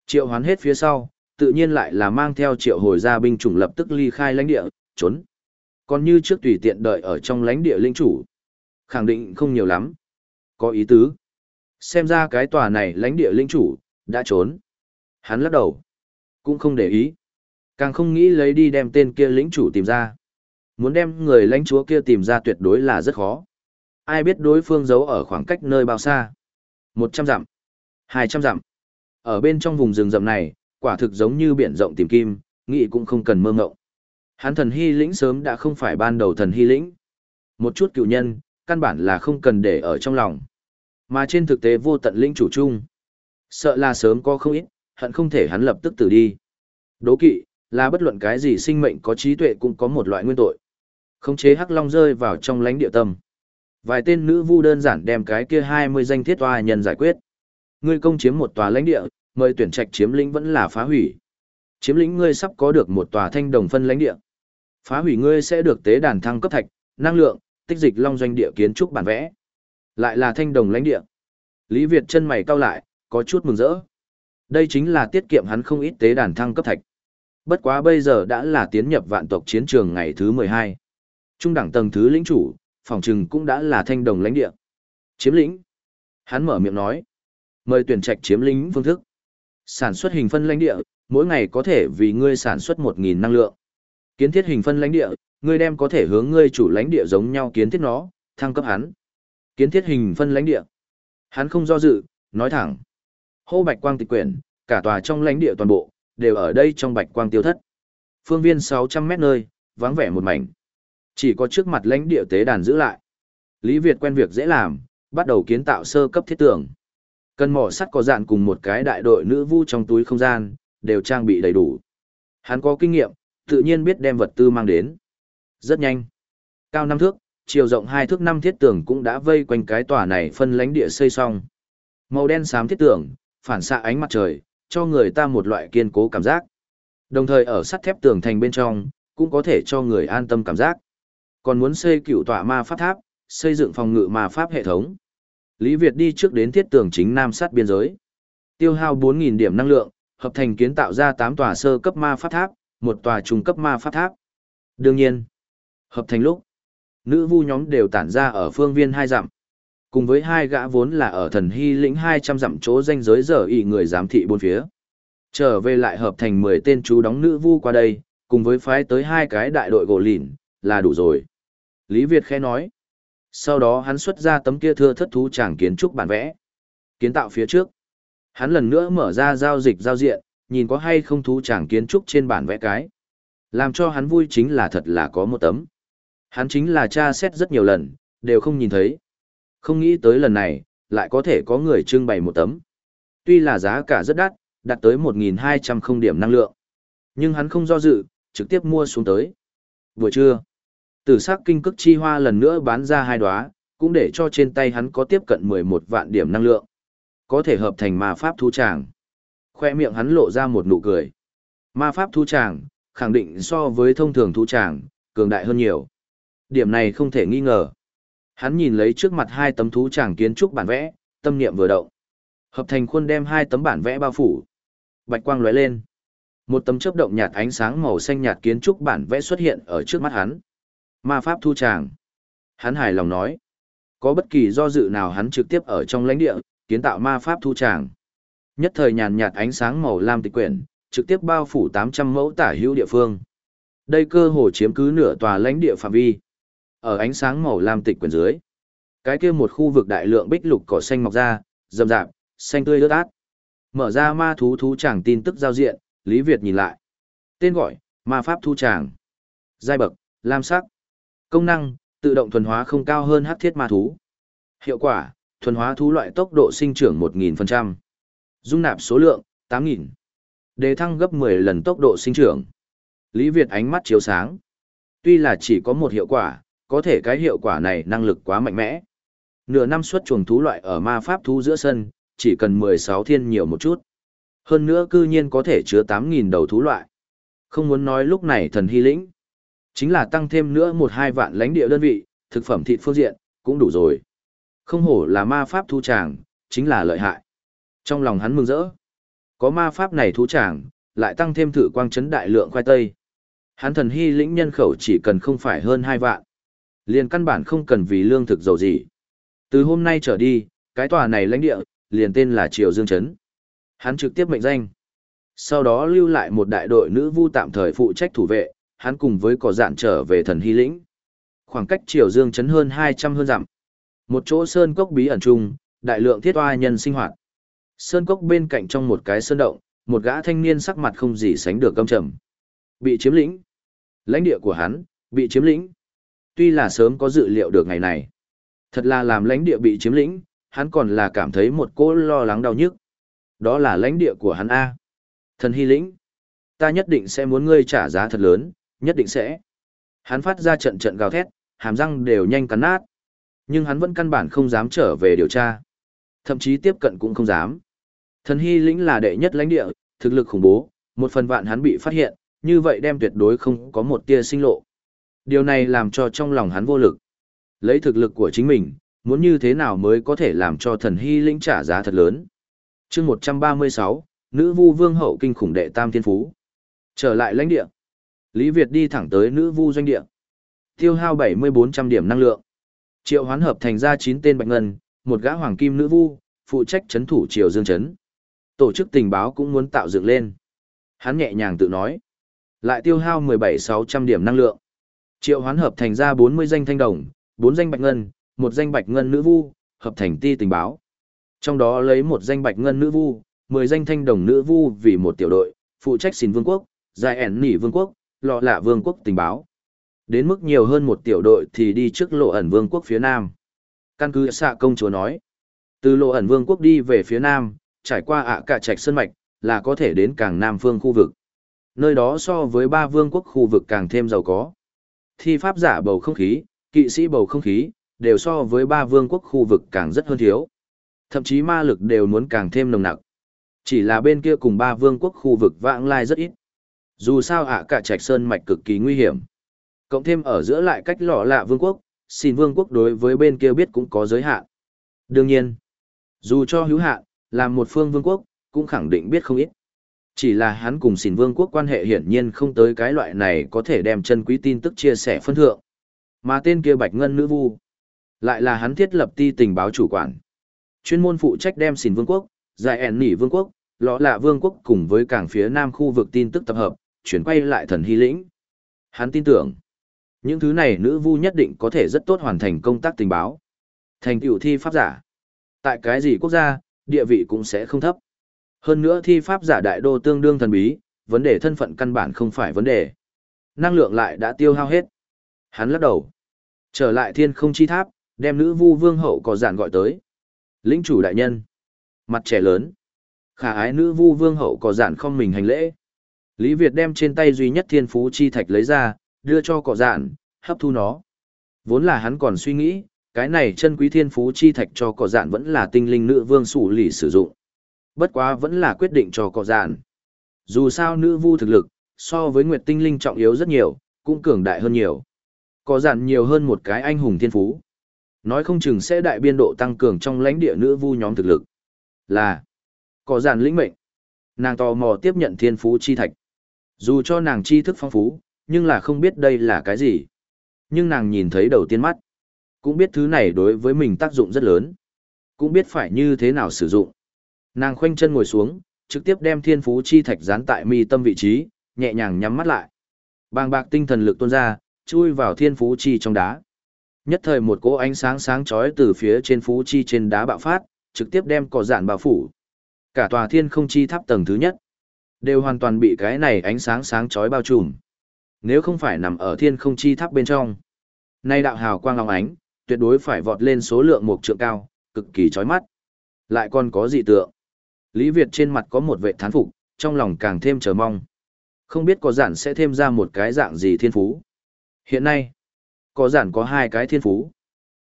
Triệu hoán hết phía sau, tự nhiên lại là mang theo triệu hồi ra binh chủng lập tức ly khai lãnh địa, trốn. Còn như trước tùy tiện đợi ở trong lãnh địa linh chủ, khẳng định không nhiều lắm. Có ý tứ. Xem ra cái tòa này lãnh địa linh chủ, đã trốn. Hắn lắc đầu. Cũng không để ý. Càng không nghĩ lấy đi đem tên kia lĩnh chủ tìm ra. Muốn đem người lãnh chúa kia tìm ra tuyệt đối là rất khó. Ai biết đối phương giấu ở khoảng cách nơi bao xa. một trăm dặm. hai trăm dặm. Ở bên trong vùng rừng rậm này, quả thực giống như biển rộng tìm kim, nghĩ cũng không cần mơ ngộng. Hắn thần hy lĩnh sớm đã không phải ban đầu thần hy lĩnh. Một chút cựu nhân, căn bản là không cần để ở trong lòng. Mà trên thực tế vô tận lĩnh chủ chung. Sợ là sớm có không ít, hận không thể hắn lập tức tử đi. Đố kỵ, là bất luận cái gì sinh mệnh có trí tuệ cũng có một loại nguyên tội. Khống chế hắc long rơi vào trong lãnh địa tâm. Vài tên nữ vu đơn giản đem cái kia 20 danh thiết tòa nhân giải quyết. Ngươi công chiếm một tòa lãnh địa, mời tuyển trạch chiếm lĩnh vẫn là phá hủy. Chiếm lĩnh ngươi sắp có được một tòa thanh đồng phân lãnh địa. Phá hủy ngươi sẽ được tế đàn thăng cấp thạch, năng lượng, tích dịch long doanh địa kiến trúc bản vẽ. Lại là thanh đồng lãnh địa. Lý Việt chân mày cau lại, có chút mừng rỡ. Đây chính là tiết kiệm hắn không ít tế đàn thăng cấp thạch. Bất quá bây giờ đã là tiến nhập vạn tộc chiến trường ngày thứ 12. Trung đẳng tầng thứ lĩnh chủ, phòng trừng cũng đã là thanh đồng lãnh địa. Chiếm lĩnh. Hắn mở miệng nói. Mời tuyển trạch chiếm lĩnh phương thức. Sản xuất hình phân lãnh địa, mỗi ngày có thể vì ngươi sản xuất 1.000 năng lượng. Kiến thiết hình phân lãnh địa, ngươi đem có thể hướng ngươi chủ lãnh địa giống nhau kiến thiết nó, thăng cấp hắn. Kiến thiết hình phân lãnh địa. Hắn không do dự, nói thẳng. Hô bạch quang tịch quyển, cả tòa trong lãnh địa toàn bộ, đều ở đây trong bạch quang tiêu thất. Phương viên 600 mét nơi, vắng vẻ một mảnh. Chỉ có trước mặt lãnh địa tế đàn giữ lại. Lý Việt quen việc dễ làm, bắt đầu kiến tạo sơ cấp thiết tưởng. Cần mỏ sắt có dạn cùng một cái đại đội nữ vu trong túi không gian, đều trang bị đầy đủ. Hắn có kinh nghiệm, tự nhiên biết đem vật tư mang đến. Rất nhanh. Cao năm thước, chiều rộng hai thước năm thiết tưởng cũng đã vây quanh cái tòa này phân lãnh địa xây xong. Màu đen xám thiết tưởng phản xạ ánh mặt trời, cho người ta một loại kiên cố cảm giác. Đồng thời ở sắt thép tường thành bên trong, cũng có thể cho người an tâm cảm giác. Còn muốn xây cựu tọa ma pháp tháp, xây dựng phòng ngự ma pháp hệ thống. Lý Việt đi trước đến thiết tường chính nam sát biên giới. Tiêu hao 4.000 điểm năng lượng, hợp thành kiến tạo ra 8 tòa sơ cấp ma pháp tháp, một tòa trung cấp ma pháp tháp. Đương nhiên, hợp thành lúc, nữ vu nhóm đều tản ra ở phương viên hai dặm. Cùng với hai gã vốn là ở thần hy lĩnh 200 dặm chỗ danh giới giờ ỉ người giám thị bốn phía. Trở về lại hợp thành 10 tên chú đóng nữ vu qua đây, cùng với phái tới hai cái đại đội gỗ lìn, là đủ rồi. Lý Việt khẽ nói. Sau đó hắn xuất ra tấm kia thưa thất thú chàng kiến trúc bản vẽ. Kiến tạo phía trước. Hắn lần nữa mở ra giao dịch giao diện, nhìn có hay không thú chàng kiến trúc trên bản vẽ cái. Làm cho hắn vui chính là thật là có một tấm. Hắn chính là tra xét rất nhiều lần, đều không nhìn thấy. Không nghĩ tới lần này, lại có thể có người trưng bày một tấm. Tuy là giá cả rất đắt, đạt tới 1.200 không điểm năng lượng. Nhưng hắn không do dự, trực tiếp mua xuống tới. Vừa trưa, tử sắc kinh cức chi hoa lần nữa bán ra hai đóa, cũng để cho trên tay hắn có tiếp cận 11 vạn điểm năng lượng. Có thể hợp thành ma pháp thu tràng. Khoe miệng hắn lộ ra một nụ cười. Ma pháp thu tràng, khẳng định so với thông thường thu tràng, cường đại hơn nhiều. Điểm này không thể nghi ngờ. Hắn nhìn lấy trước mặt hai tấm thú tràng kiến trúc bản vẽ, tâm niệm vừa động. Hợp thành khuôn đem hai tấm bản vẽ bao phủ. Bạch quang lóe lên. Một tấm chớp động nhạt ánh sáng màu xanh nhạt kiến trúc bản vẽ xuất hiện ở trước mắt hắn. Ma pháp thu tràng. Hắn hài lòng nói. Có bất kỳ do dự nào hắn trực tiếp ở trong lãnh địa, kiến tạo ma pháp thu tràng. Nhất thời nhàn nhạt ánh sáng màu lam tịch quyển, trực tiếp bao phủ 800 mẫu tả hữu địa phương. Đây cơ hồ chiếm cứ nửa tòa lãnh địa phạm vi. Ở ánh sáng màu lam tịch quyển dưới, cái kia một khu vực đại lượng bích lục cỏ xanh mọc ra, rậm rạp, xanh tươi ướt át. Mở ra ma thú thú tràng tin tức giao diện, Lý Việt nhìn lại. Tên gọi, ma pháp thu tràng. Giai bậc, lam sắc. Công năng, tự động thuần hóa không cao hơn hắc thiết ma thú. Hiệu quả, thuần hóa thú loại tốc độ sinh trưởng 1000%. Dung nạp số lượng, 8000. Đề thăng gấp 10 lần tốc độ sinh trưởng. Lý Việt ánh mắt chiếu sáng. Tuy là chỉ có một hiệu quả, có thể cái hiệu quả này năng lực quá mạnh mẽ. Nửa năm xuất chuồng thú loại ở ma pháp thú giữa sân, chỉ cần 16 thiên nhiều một chút. Hơn nữa cư nhiên có thể chứa 8.000 đầu thú loại. Không muốn nói lúc này thần hy lĩnh. Chính là tăng thêm nữa một hai vạn lãnh địa đơn vị, thực phẩm thịt phương diện, cũng đủ rồi. Không hổ là ma pháp thú tràng, chính là lợi hại. Trong lòng hắn mừng rỡ. Có ma pháp này thú tràng, lại tăng thêm thử quang chấn đại lượng khoai tây. Hắn thần hy lĩnh nhân khẩu chỉ cần không phải hơn hai vạn. Liền căn bản không cần vì lương thực dầu gì. Từ hôm nay trở đi, cái tòa này lãnh địa, liền tên là Triều Dương Trấn. Hắn trực tiếp mệnh danh. Sau đó lưu lại một đại đội nữ vu tạm thời phụ trách thủ vệ, hắn cùng với cỏ dạn trở về thần hy lĩnh. Khoảng cách Triều Dương Trấn hơn 200 hơn dặm. Một chỗ sơn cốc bí ẩn chung, đại lượng thiết oa nhân sinh hoạt. Sơn cốc bên cạnh trong một cái sơn động, một gã thanh niên sắc mặt không gì sánh được căm trầm. Bị chiếm lĩnh. Lãnh địa của hắn, bị chiếm lĩnh. Tuy là sớm có dự liệu được ngày này. Thật là làm lãnh địa bị chiếm lĩnh, hắn còn là cảm thấy một cỗ lo lắng đau nhức. Đó là lãnh địa của hắn A. Thần hy lĩnh. Ta nhất định sẽ muốn ngươi trả giá thật lớn, nhất định sẽ. Hắn phát ra trận trận gào thét, hàm răng đều nhanh cắn nát. Nhưng hắn vẫn căn bản không dám trở về điều tra. Thậm chí tiếp cận cũng không dám. Thần hy lĩnh là đệ nhất lãnh địa, thực lực khủng bố, một phần vạn hắn bị phát hiện, như vậy đem tuyệt đối không có một tia sinh lộ. Điều này làm cho trong lòng hắn vô lực. Lấy thực lực của chính mình, muốn như thế nào mới có thể làm cho thần hy lĩnh trả giá thật lớn. chương 136, nữ vu vương hậu kinh khủng đệ tam thiên phú. Trở lại lãnh địa. Lý Việt đi thẳng tới nữ vu doanh địa. Tiêu hao 7400 điểm năng lượng. Triệu hoán hợp thành ra 9 tên bạch ngân, một gã hoàng kim nữ vu, phụ trách chấn thủ triều dương chấn. Tổ chức tình báo cũng muốn tạo dựng lên. Hắn nhẹ nhàng tự nói. Lại tiêu hao 17600 điểm năng lượng. Triệu hoán hợp thành ra 40 danh thanh đồng, 4 danh bạch ngân, một danh bạch ngân nữ vu, hợp thành ti tình báo. Trong đó lấy một danh bạch ngân nữ vu, 10 danh thanh đồng nữ vu vì một tiểu đội, phụ trách xin vương quốc, dài ẻn nỉ vương quốc, lọ lạ vương quốc tình báo. Đến mức nhiều hơn một tiểu đội thì đi trước lộ ẩn vương quốc phía nam. Căn cứ xạ công chúa nói, từ lộ ẩn vương quốc đi về phía nam, trải qua ạ cả trạch sơn mạch, là có thể đến càng nam phương khu vực. nơi đó so với ba vương quốc khu vực càng thêm giàu có. Thi pháp giả bầu không khí, kỵ sĩ bầu không khí, đều so với ba vương quốc khu vực càng rất hơn thiếu. Thậm chí ma lực đều muốn càng thêm nồng nặc. Chỉ là bên kia cùng ba vương quốc khu vực vãng lai rất ít. Dù sao ạ cả trạch sơn mạch cực kỳ nguy hiểm. Cộng thêm ở giữa lại cách lọ lạ vương quốc, xin vương quốc đối với bên kia biết cũng có giới hạn. Đương nhiên, dù cho hữu hạn, làm một phương vương quốc, cũng khẳng định biết không ít. Chỉ là hắn cùng xin vương quốc quan hệ hiển nhiên không tới cái loại này có thể đem chân quý tin tức chia sẻ phân thượng. Mà tên kia bạch ngân nữ vu, lại là hắn thiết lập ti tình báo chủ quản. Chuyên môn phụ trách đem xin vương quốc, giải ẻn nỉ vương quốc, lọ lạ vương quốc cùng với cảng phía nam khu vực tin tức tập hợp, chuyển quay lại thần hy lĩnh. Hắn tin tưởng, những thứ này nữ vu nhất định có thể rất tốt hoàn thành công tác tình báo. Thành tựu thi pháp giả. Tại cái gì quốc gia, địa vị cũng sẽ không thấp. Hơn nữa thi pháp giả đại đô tương đương thần bí, vấn đề thân phận căn bản không phải vấn đề. Năng lượng lại đã tiêu hao hết. Hắn lắc đầu. Trở lại thiên không chi tháp, đem nữ vu vương hậu có giản gọi tới. Lĩnh chủ đại nhân. Mặt trẻ lớn. Khả ái nữ vu vương hậu có giản không mình hành lễ. Lý Việt đem trên tay duy nhất thiên phú chi thạch lấy ra, đưa cho cỏ giản, hấp thu nó. Vốn là hắn còn suy nghĩ, cái này chân quý thiên phú chi thạch cho cỏ giản vẫn là tinh linh nữ vương sủ lì sử dụng. Bất quá vẫn là quyết định cho cọ giản. Dù sao nữ vu thực lực, so với nguyệt tinh linh trọng yếu rất nhiều, cũng cường đại hơn nhiều. Cọ giản nhiều hơn một cái anh hùng thiên phú. Nói không chừng sẽ đại biên độ tăng cường trong lãnh địa nữ vu nhóm thực lực. Là, cọ giản lĩnh mệnh. Nàng tò mò tiếp nhận thiên phú chi thạch. Dù cho nàng tri thức phong phú, nhưng là không biết đây là cái gì. Nhưng nàng nhìn thấy đầu tiên mắt. Cũng biết thứ này đối với mình tác dụng rất lớn. Cũng biết phải như thế nào sử dụng. Nàng khoanh chân ngồi xuống, trực tiếp đem thiên phú chi thạch dán tại mi tâm vị trí, nhẹ nhàng nhắm mắt lại. Bàng bạc tinh thần lực tuôn ra, chui vào thiên phú chi trong đá. Nhất thời một cỗ ánh sáng sáng chói từ phía trên phú chi trên đá bạo phát, trực tiếp đem cỏ dạn bao phủ. Cả tòa thiên không chi tháp tầng thứ nhất, đều hoàn toàn bị cái này ánh sáng sáng chói bao trùm. Nếu không phải nằm ở thiên không chi tháp bên trong, nay đạo hào quang long ánh, tuyệt đối phải vọt lên số lượng một trượng cao, cực kỳ chói mắt. Lại còn có dị tượng. Lý Việt trên mặt có một vệ thán phục, trong lòng càng thêm chờ mong. Không biết có giản sẽ thêm ra một cái dạng gì thiên phú. Hiện nay, có giản có hai cái thiên phú.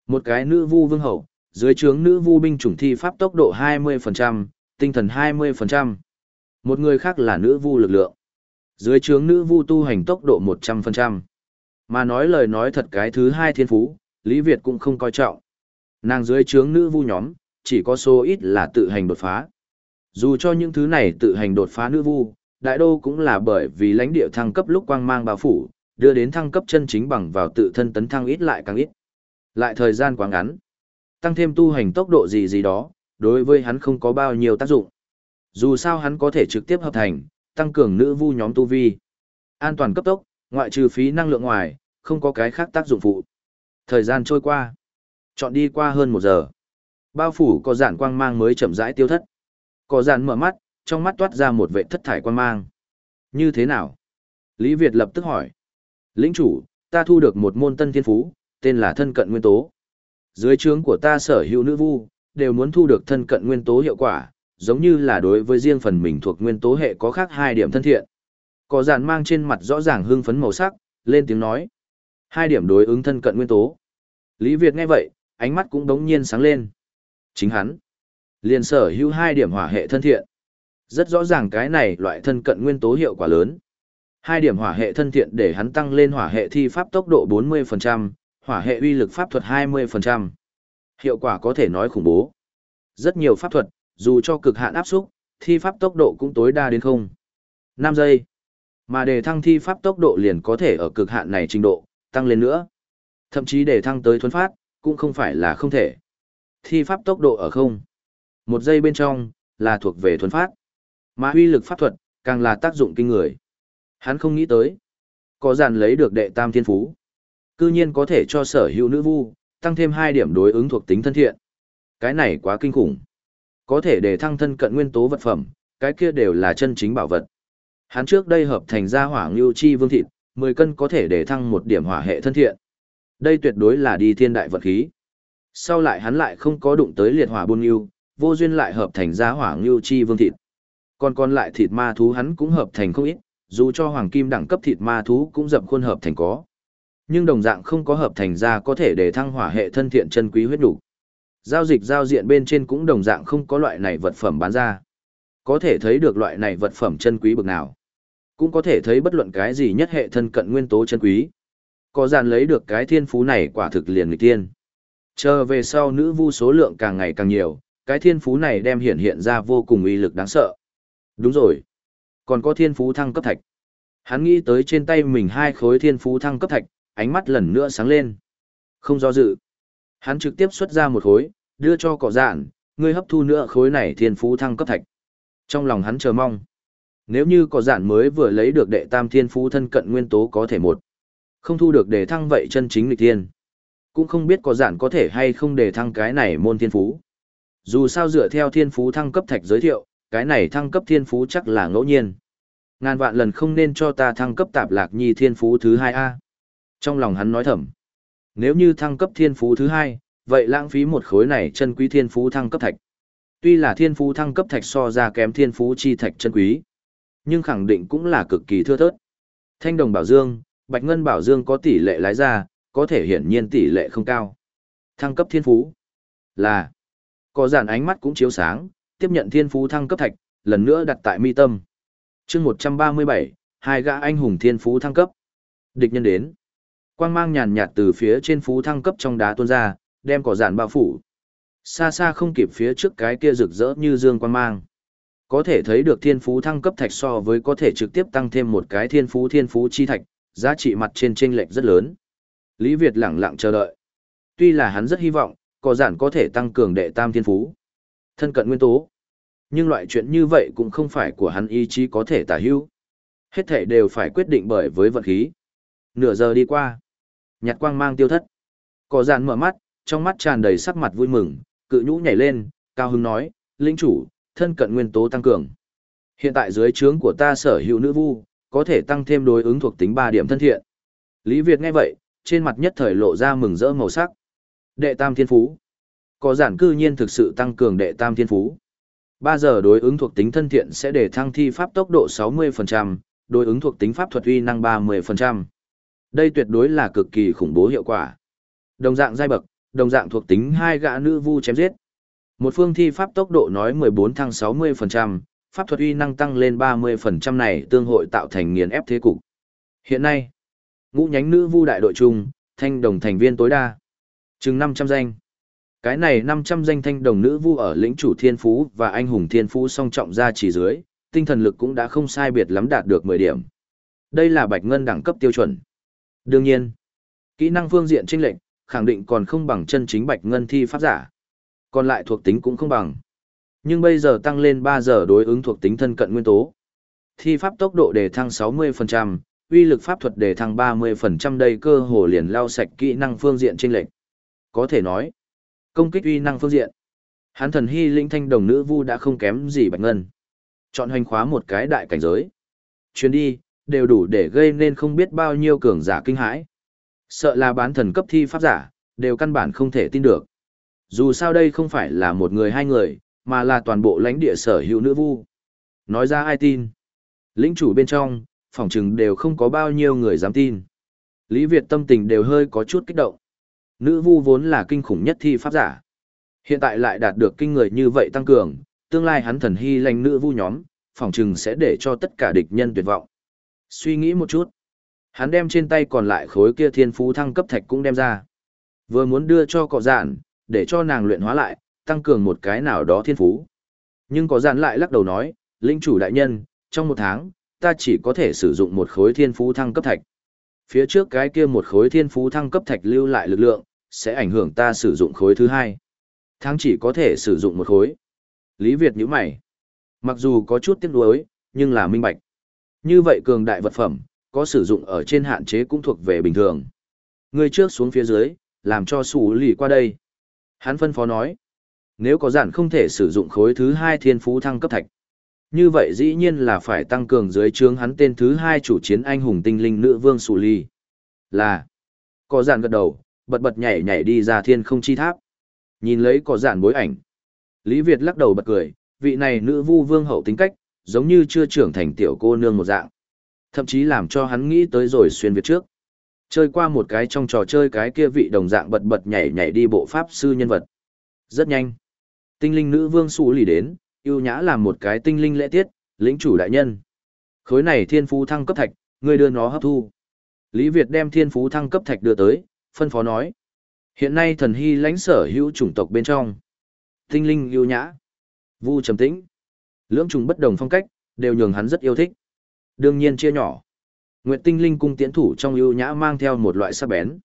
Một cái nữ vu vương hậu, dưới trướng nữ vu binh chủng thi pháp tốc độ 20%, tinh thần 20%. Một người khác là nữ vu lực lượng. Dưới trướng nữ vu tu hành tốc độ 100%. Mà nói lời nói thật cái thứ hai thiên phú, Lý Việt cũng không coi trọng. Nàng dưới trướng nữ vu nhóm, chỉ có số ít là tự hành đột phá. Dù cho những thứ này tự hành đột phá nữ vu, đại đô cũng là bởi vì lãnh địa thăng cấp lúc quang mang bao phủ, đưa đến thăng cấp chân chính bằng vào tự thân tấn thăng ít lại càng ít. Lại thời gian quá ngắn. Tăng thêm tu hành tốc độ gì gì đó, đối với hắn không có bao nhiêu tác dụng. Dù sao hắn có thể trực tiếp hợp thành, tăng cường nữ vu nhóm tu vi. An toàn cấp tốc, ngoại trừ phí năng lượng ngoài, không có cái khác tác dụng phụ. Thời gian trôi qua. Chọn đi qua hơn một giờ. Bao phủ có giản quang mang mới chậm rãi tiêu thất. Có dàn mở mắt, trong mắt toát ra một vệ thất thải quan mang. Như thế nào? Lý Việt lập tức hỏi. Lĩnh chủ, ta thu được một môn tân thiên phú, tên là thân cận nguyên tố. Dưới trướng của ta sở hữu nữ vu, đều muốn thu được thân cận nguyên tố hiệu quả, giống như là đối với riêng phần mình thuộc nguyên tố hệ có khác hai điểm thân thiện. Có dàn mang trên mặt rõ ràng hưng phấn màu sắc, lên tiếng nói. Hai điểm đối ứng thân cận nguyên tố. Lý Việt nghe vậy, ánh mắt cũng đống nhiên sáng lên. Chính hắn. Liền sở hữu hai điểm hỏa hệ thân thiện. Rất rõ ràng cái này loại thân cận nguyên tố hiệu quả lớn. Hai điểm hỏa hệ thân thiện để hắn tăng lên hỏa hệ thi pháp tốc độ 40%, hỏa hệ uy lực pháp thuật 20%. Hiệu quả có thể nói khủng bố. Rất nhiều pháp thuật, dù cho cực hạn áp xúc, thi pháp tốc độ cũng tối đa đến không. 5 giây. Mà để thăng thi pháp tốc độ liền có thể ở cực hạn này trình độ, tăng lên nữa. Thậm chí để thăng tới thuấn phát, cũng không phải là không thể. Thi pháp tốc độ ở không. Một giây bên trong, là thuộc về thuần phát. Mà uy lực pháp thuật, càng là tác dụng kinh người. Hắn không nghĩ tới. Có dàn lấy được đệ tam thiên phú. Cư nhiên có thể cho sở hữu nữ vu, tăng thêm hai điểm đối ứng thuộc tính thân thiện. Cái này quá kinh khủng có thể để thăng thân cận nguyên tố vật phẩm, cái kia đều là chân chính bảo vật. Hắn trước đây hợp thành ra hỏa ngưu chi vương thịt, 10 cân có thể để thăng một điểm hỏa hệ thân thiện. Đây tuyệt đối là đi thiên đại vật khí. Sau lại hắn lại không có đụng tới liệt hỏa buôn ngưu, vô duyên lại hợp thành ra hỏa ngưu chi vương thịt. Còn còn lại thịt ma thú hắn cũng hợp thành không ít, dù cho hoàng kim đẳng cấp thịt ma thú cũng dập khuôn hợp thành có. Nhưng đồng dạng không có hợp thành ra có thể để thăng hỏa hệ thân thiện chân quý huyết đủ. Giao dịch giao diện bên trên cũng đồng dạng không có loại này vật phẩm bán ra. Có thể thấy được loại này vật phẩm chân quý bực nào. Cũng có thể thấy bất luận cái gì nhất hệ thân cận nguyên tố chân quý. Có dàn lấy được cái thiên phú này quả thực liền người tiên. Chờ về sau nữ vu số lượng càng ngày càng nhiều, cái thiên phú này đem hiện hiện ra vô cùng uy lực đáng sợ. Đúng rồi. Còn có thiên phú thăng cấp thạch. Hắn nghĩ tới trên tay mình hai khối thiên phú thăng cấp thạch, ánh mắt lần nữa sáng lên. Không do dự. Hắn trực tiếp xuất ra một khối, đưa cho cỏ dạn, ngươi hấp thu nữa khối này thiên phú thăng cấp thạch. Trong lòng hắn chờ mong. Nếu như cỏ dạn mới vừa lấy được đệ tam thiên phú thân cận nguyên tố có thể một. Không thu được để thăng vậy chân chính lịch thiên. Cũng không biết Cỏ dạn có thể hay không để thăng cái này môn thiên phú. Dù sao dựa theo thiên phú thăng cấp thạch giới thiệu, cái này thăng cấp thiên phú chắc là ngẫu nhiên. Ngàn vạn lần không nên cho ta thăng cấp tạp lạc nhi thiên phú thứ hai a Trong lòng hắn nói thầm. Nếu như thăng cấp thiên phú thứ hai, vậy lãng phí một khối này chân quý thiên phú thăng cấp thạch. Tuy là thiên phú thăng cấp thạch so ra kém thiên phú chi thạch chân quý, nhưng khẳng định cũng là cực kỳ thưa thớt. Thanh đồng bảo dương, bạch ngân bảo dương có tỷ lệ lái ra, có thể hiển nhiên tỷ lệ không cao. Thăng cấp thiên phú là có giản ánh mắt cũng chiếu sáng, tiếp nhận thiên phú thăng cấp thạch, lần nữa đặt tại mi tâm. chương 137, hai gã anh hùng thiên phú thăng cấp. Địch nhân đến. Quang mang nhàn nhạt từ phía trên phú thăng cấp trong đá tuôn ra, đem cỏ giản bao phủ. Xa xa không kịp phía trước cái kia rực rỡ như dương quang mang. Có thể thấy được thiên phú thăng cấp thạch so với có thể trực tiếp tăng thêm một cái thiên phú thiên phú chi thạch, giá trị mặt trên chênh lệch rất lớn. Lý Việt lẳng lặng chờ đợi. Tuy là hắn rất hy vọng, có giản có thể tăng cường đệ tam thiên phú. Thân cận nguyên tố. Nhưng loại chuyện như vậy cũng không phải của hắn ý chí có thể tả hữu. Hết thể đều phải quyết định bởi với vận khí. Nửa giờ đi qua. Nhạt quang mang tiêu thất. Có giản mở mắt, trong mắt tràn đầy sắc mặt vui mừng, cự nhũ nhảy lên, cao hứng nói, linh chủ, thân cận nguyên tố tăng cường. Hiện tại dưới trướng của ta sở hữu nữ vu, có thể tăng thêm đối ứng thuộc tính 3 điểm thân thiện. Lý Việt nghe vậy, trên mặt nhất thời lộ ra mừng rỡ màu sắc. Đệ tam thiên phú. Có giản cư nhiên thực sự tăng cường đệ tam thiên phú. 3 giờ đối ứng thuộc tính thân thiện sẽ để thăng thi pháp tốc độ 60%, đối ứng thuộc tính pháp thuật uy năng 30%. Đây tuyệt đối là cực kỳ khủng bố hiệu quả. Đồng dạng giai bậc, đồng dạng thuộc tính hai gã nữ vu chém giết. Một phương thi pháp tốc độ nói 14 thăng 60%, pháp thuật uy năng tăng lên 30% này tương hội tạo thành nghiền ép thế cục. Hiện nay, ngũ nhánh nữ vu đại đội chung, thanh đồng thành viên tối đa. Chừng 500 danh. Cái này 500 danh thanh đồng nữ vu ở lĩnh chủ thiên phú và anh hùng thiên phú song trọng ra chỉ dưới, tinh thần lực cũng đã không sai biệt lắm đạt được 10 điểm. Đây là bạch ngân đẳng cấp tiêu chuẩn. Đương nhiên, kỹ năng phương diện chênh lệnh, khẳng định còn không bằng chân chính bạch ngân thi pháp giả. Còn lại thuộc tính cũng không bằng. Nhưng bây giờ tăng lên 3 giờ đối ứng thuộc tính thân cận nguyên tố. Thi pháp tốc độ đề thăng 60%, uy lực pháp thuật đề thăng 30% đây cơ hồ liền lao sạch kỹ năng phương diện chênh lệnh. Có thể nói, công kích uy năng phương diện. Hán thần hy linh thanh đồng nữ vu đã không kém gì bạch ngân. Chọn hành khóa một cái đại cảnh giới. Chuyến đi, đều đủ để gây nên không biết bao nhiêu cường giả kinh hãi. Sợ là bán thần cấp thi pháp giả, đều căn bản không thể tin được. Dù sao đây không phải là một người hai người, mà là toàn bộ lãnh địa sở hữu nữ vu. Nói ra ai tin? Lĩnh chủ bên trong, phòng trừng đều không có bao nhiêu người dám tin. Lý Việt tâm tình đều hơi có chút kích động. Nữ vu vốn là kinh khủng nhất thi pháp giả. Hiện tại lại đạt được kinh người như vậy tăng cường, tương lai hắn thần hy lành nữ vu nhóm, phỏng chừng sẽ để cho tất cả địch nhân tuyệt vọng. Suy nghĩ một chút. Hắn đem trên tay còn lại khối kia thiên phú thăng cấp thạch cũng đem ra. Vừa muốn đưa cho cọ dạn, để cho nàng luyện hóa lại, tăng cường một cái nào đó thiên phú. Nhưng cọ dạn lại lắc đầu nói, linh chủ đại nhân, trong một tháng, ta chỉ có thể sử dụng một khối thiên phú thăng cấp thạch. Phía trước cái kia một khối thiên phú thăng cấp thạch lưu lại lực lượng, sẽ ảnh hưởng ta sử dụng khối thứ hai. Tháng chỉ có thể sử dụng một khối. Lý Việt nhíu mày. Mặc dù có chút tiếc nuối, nhưng là minh bạch. Như vậy cường đại vật phẩm, có sử dụng ở trên hạn chế cũng thuộc về bình thường. Người trước xuống phía dưới, làm cho sủ lì qua đây. Hắn phân phó nói, nếu có giản không thể sử dụng khối thứ hai thiên phú thăng cấp thạch. Như vậy dĩ nhiên là phải tăng cường dưới trướng hắn tên thứ hai chủ chiến anh hùng tinh linh nữ vương sủ lì. Là, có giản gật đầu, bật bật nhảy nhảy đi ra thiên không chi tháp. Nhìn lấy có giản bối ảnh. Lý Việt lắc đầu bật cười, vị này nữ vu vương hậu tính cách, giống như chưa trưởng thành tiểu cô nương một dạng. Thậm chí làm cho hắn nghĩ tới rồi xuyên Việt trước. Chơi qua một cái trong trò chơi cái kia vị đồng dạng bật bật nhảy nhảy đi bộ pháp sư nhân vật. Rất nhanh. Tinh linh nữ vương xù lì đến, yêu nhã làm một cái tinh linh lễ tiết, lĩnh chủ đại nhân. Khối này thiên phú thăng cấp thạch, người đưa nó hấp thu. Lý Việt đem thiên phú thăng cấp thạch đưa tới, phân phó nói. Hiện nay thần hy lãnh sở hữu chủng tộc bên trong. Tinh linh yêu nhã. Vu trầm tĩnh. Lưỡng trùng bất đồng phong cách, đều nhường hắn rất yêu thích. Đương nhiên chia nhỏ. Nguyệt tinh linh cung tiễn thủ trong yêu nhã mang theo một loại sắc bén.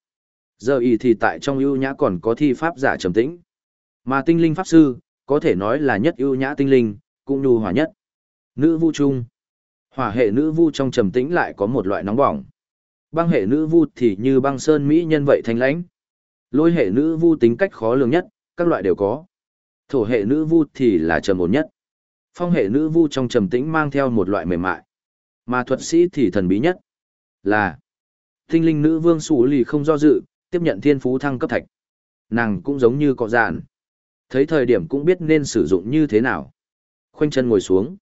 Giờ y thì tại trong yêu nhã còn có thi pháp giả trầm tĩnh. Mà tinh linh pháp sư, có thể nói là nhất yêu nhã tinh linh, cũng nhu hòa nhất. Nữ vu trung. Hỏa hệ nữ vu trong trầm tĩnh lại có một loại nóng bỏng. Băng hệ nữ vu thì như băng sơn mỹ nhân vậy thanh lãnh. Lôi hệ nữ vu tính cách khó lường nhất, các loại đều có. Thổ hệ nữ vu thì là trầm ổn nhất. Phong hệ nữ vu trong trầm tĩnh mang theo một loại mềm mại. Mà thuật sĩ thì thần bí nhất. Là tinh linh nữ vương sủ lì không do dự, tiếp nhận thiên phú thăng cấp thạch. Nàng cũng giống như cọ dạn. Thấy thời điểm cũng biết nên sử dụng như thế nào. Khoanh chân ngồi xuống.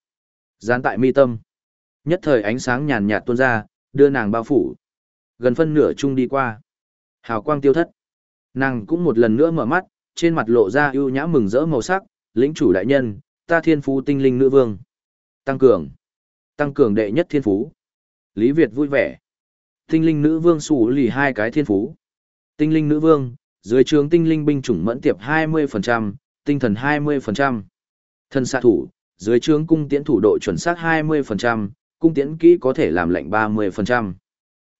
Dán tại mi tâm. Nhất thời ánh sáng nhàn nhạt tuôn ra, đưa nàng bao phủ. Gần phân nửa chung đi qua. Hào quang tiêu thất. Nàng cũng một lần nữa mở mắt, trên mặt lộ ra ưu nhã mừng rỡ màu sắc, lĩnh chủ đại nhân, ta thiên phú tinh linh nữ vương. Tăng cường. Tăng cường đệ nhất thiên phú. Lý Việt vui vẻ. Tinh linh nữ vương sủ lì hai cái thiên phú. Tinh linh nữ vương, dưới trường tinh linh binh chủng mẫn tiệp 20%, tinh thần 20%. Thần xạ thủ, dưới trường cung tiễn thủ độ chuẩn xác 20%, cung tiễn kỹ có thể làm lệnh 30%.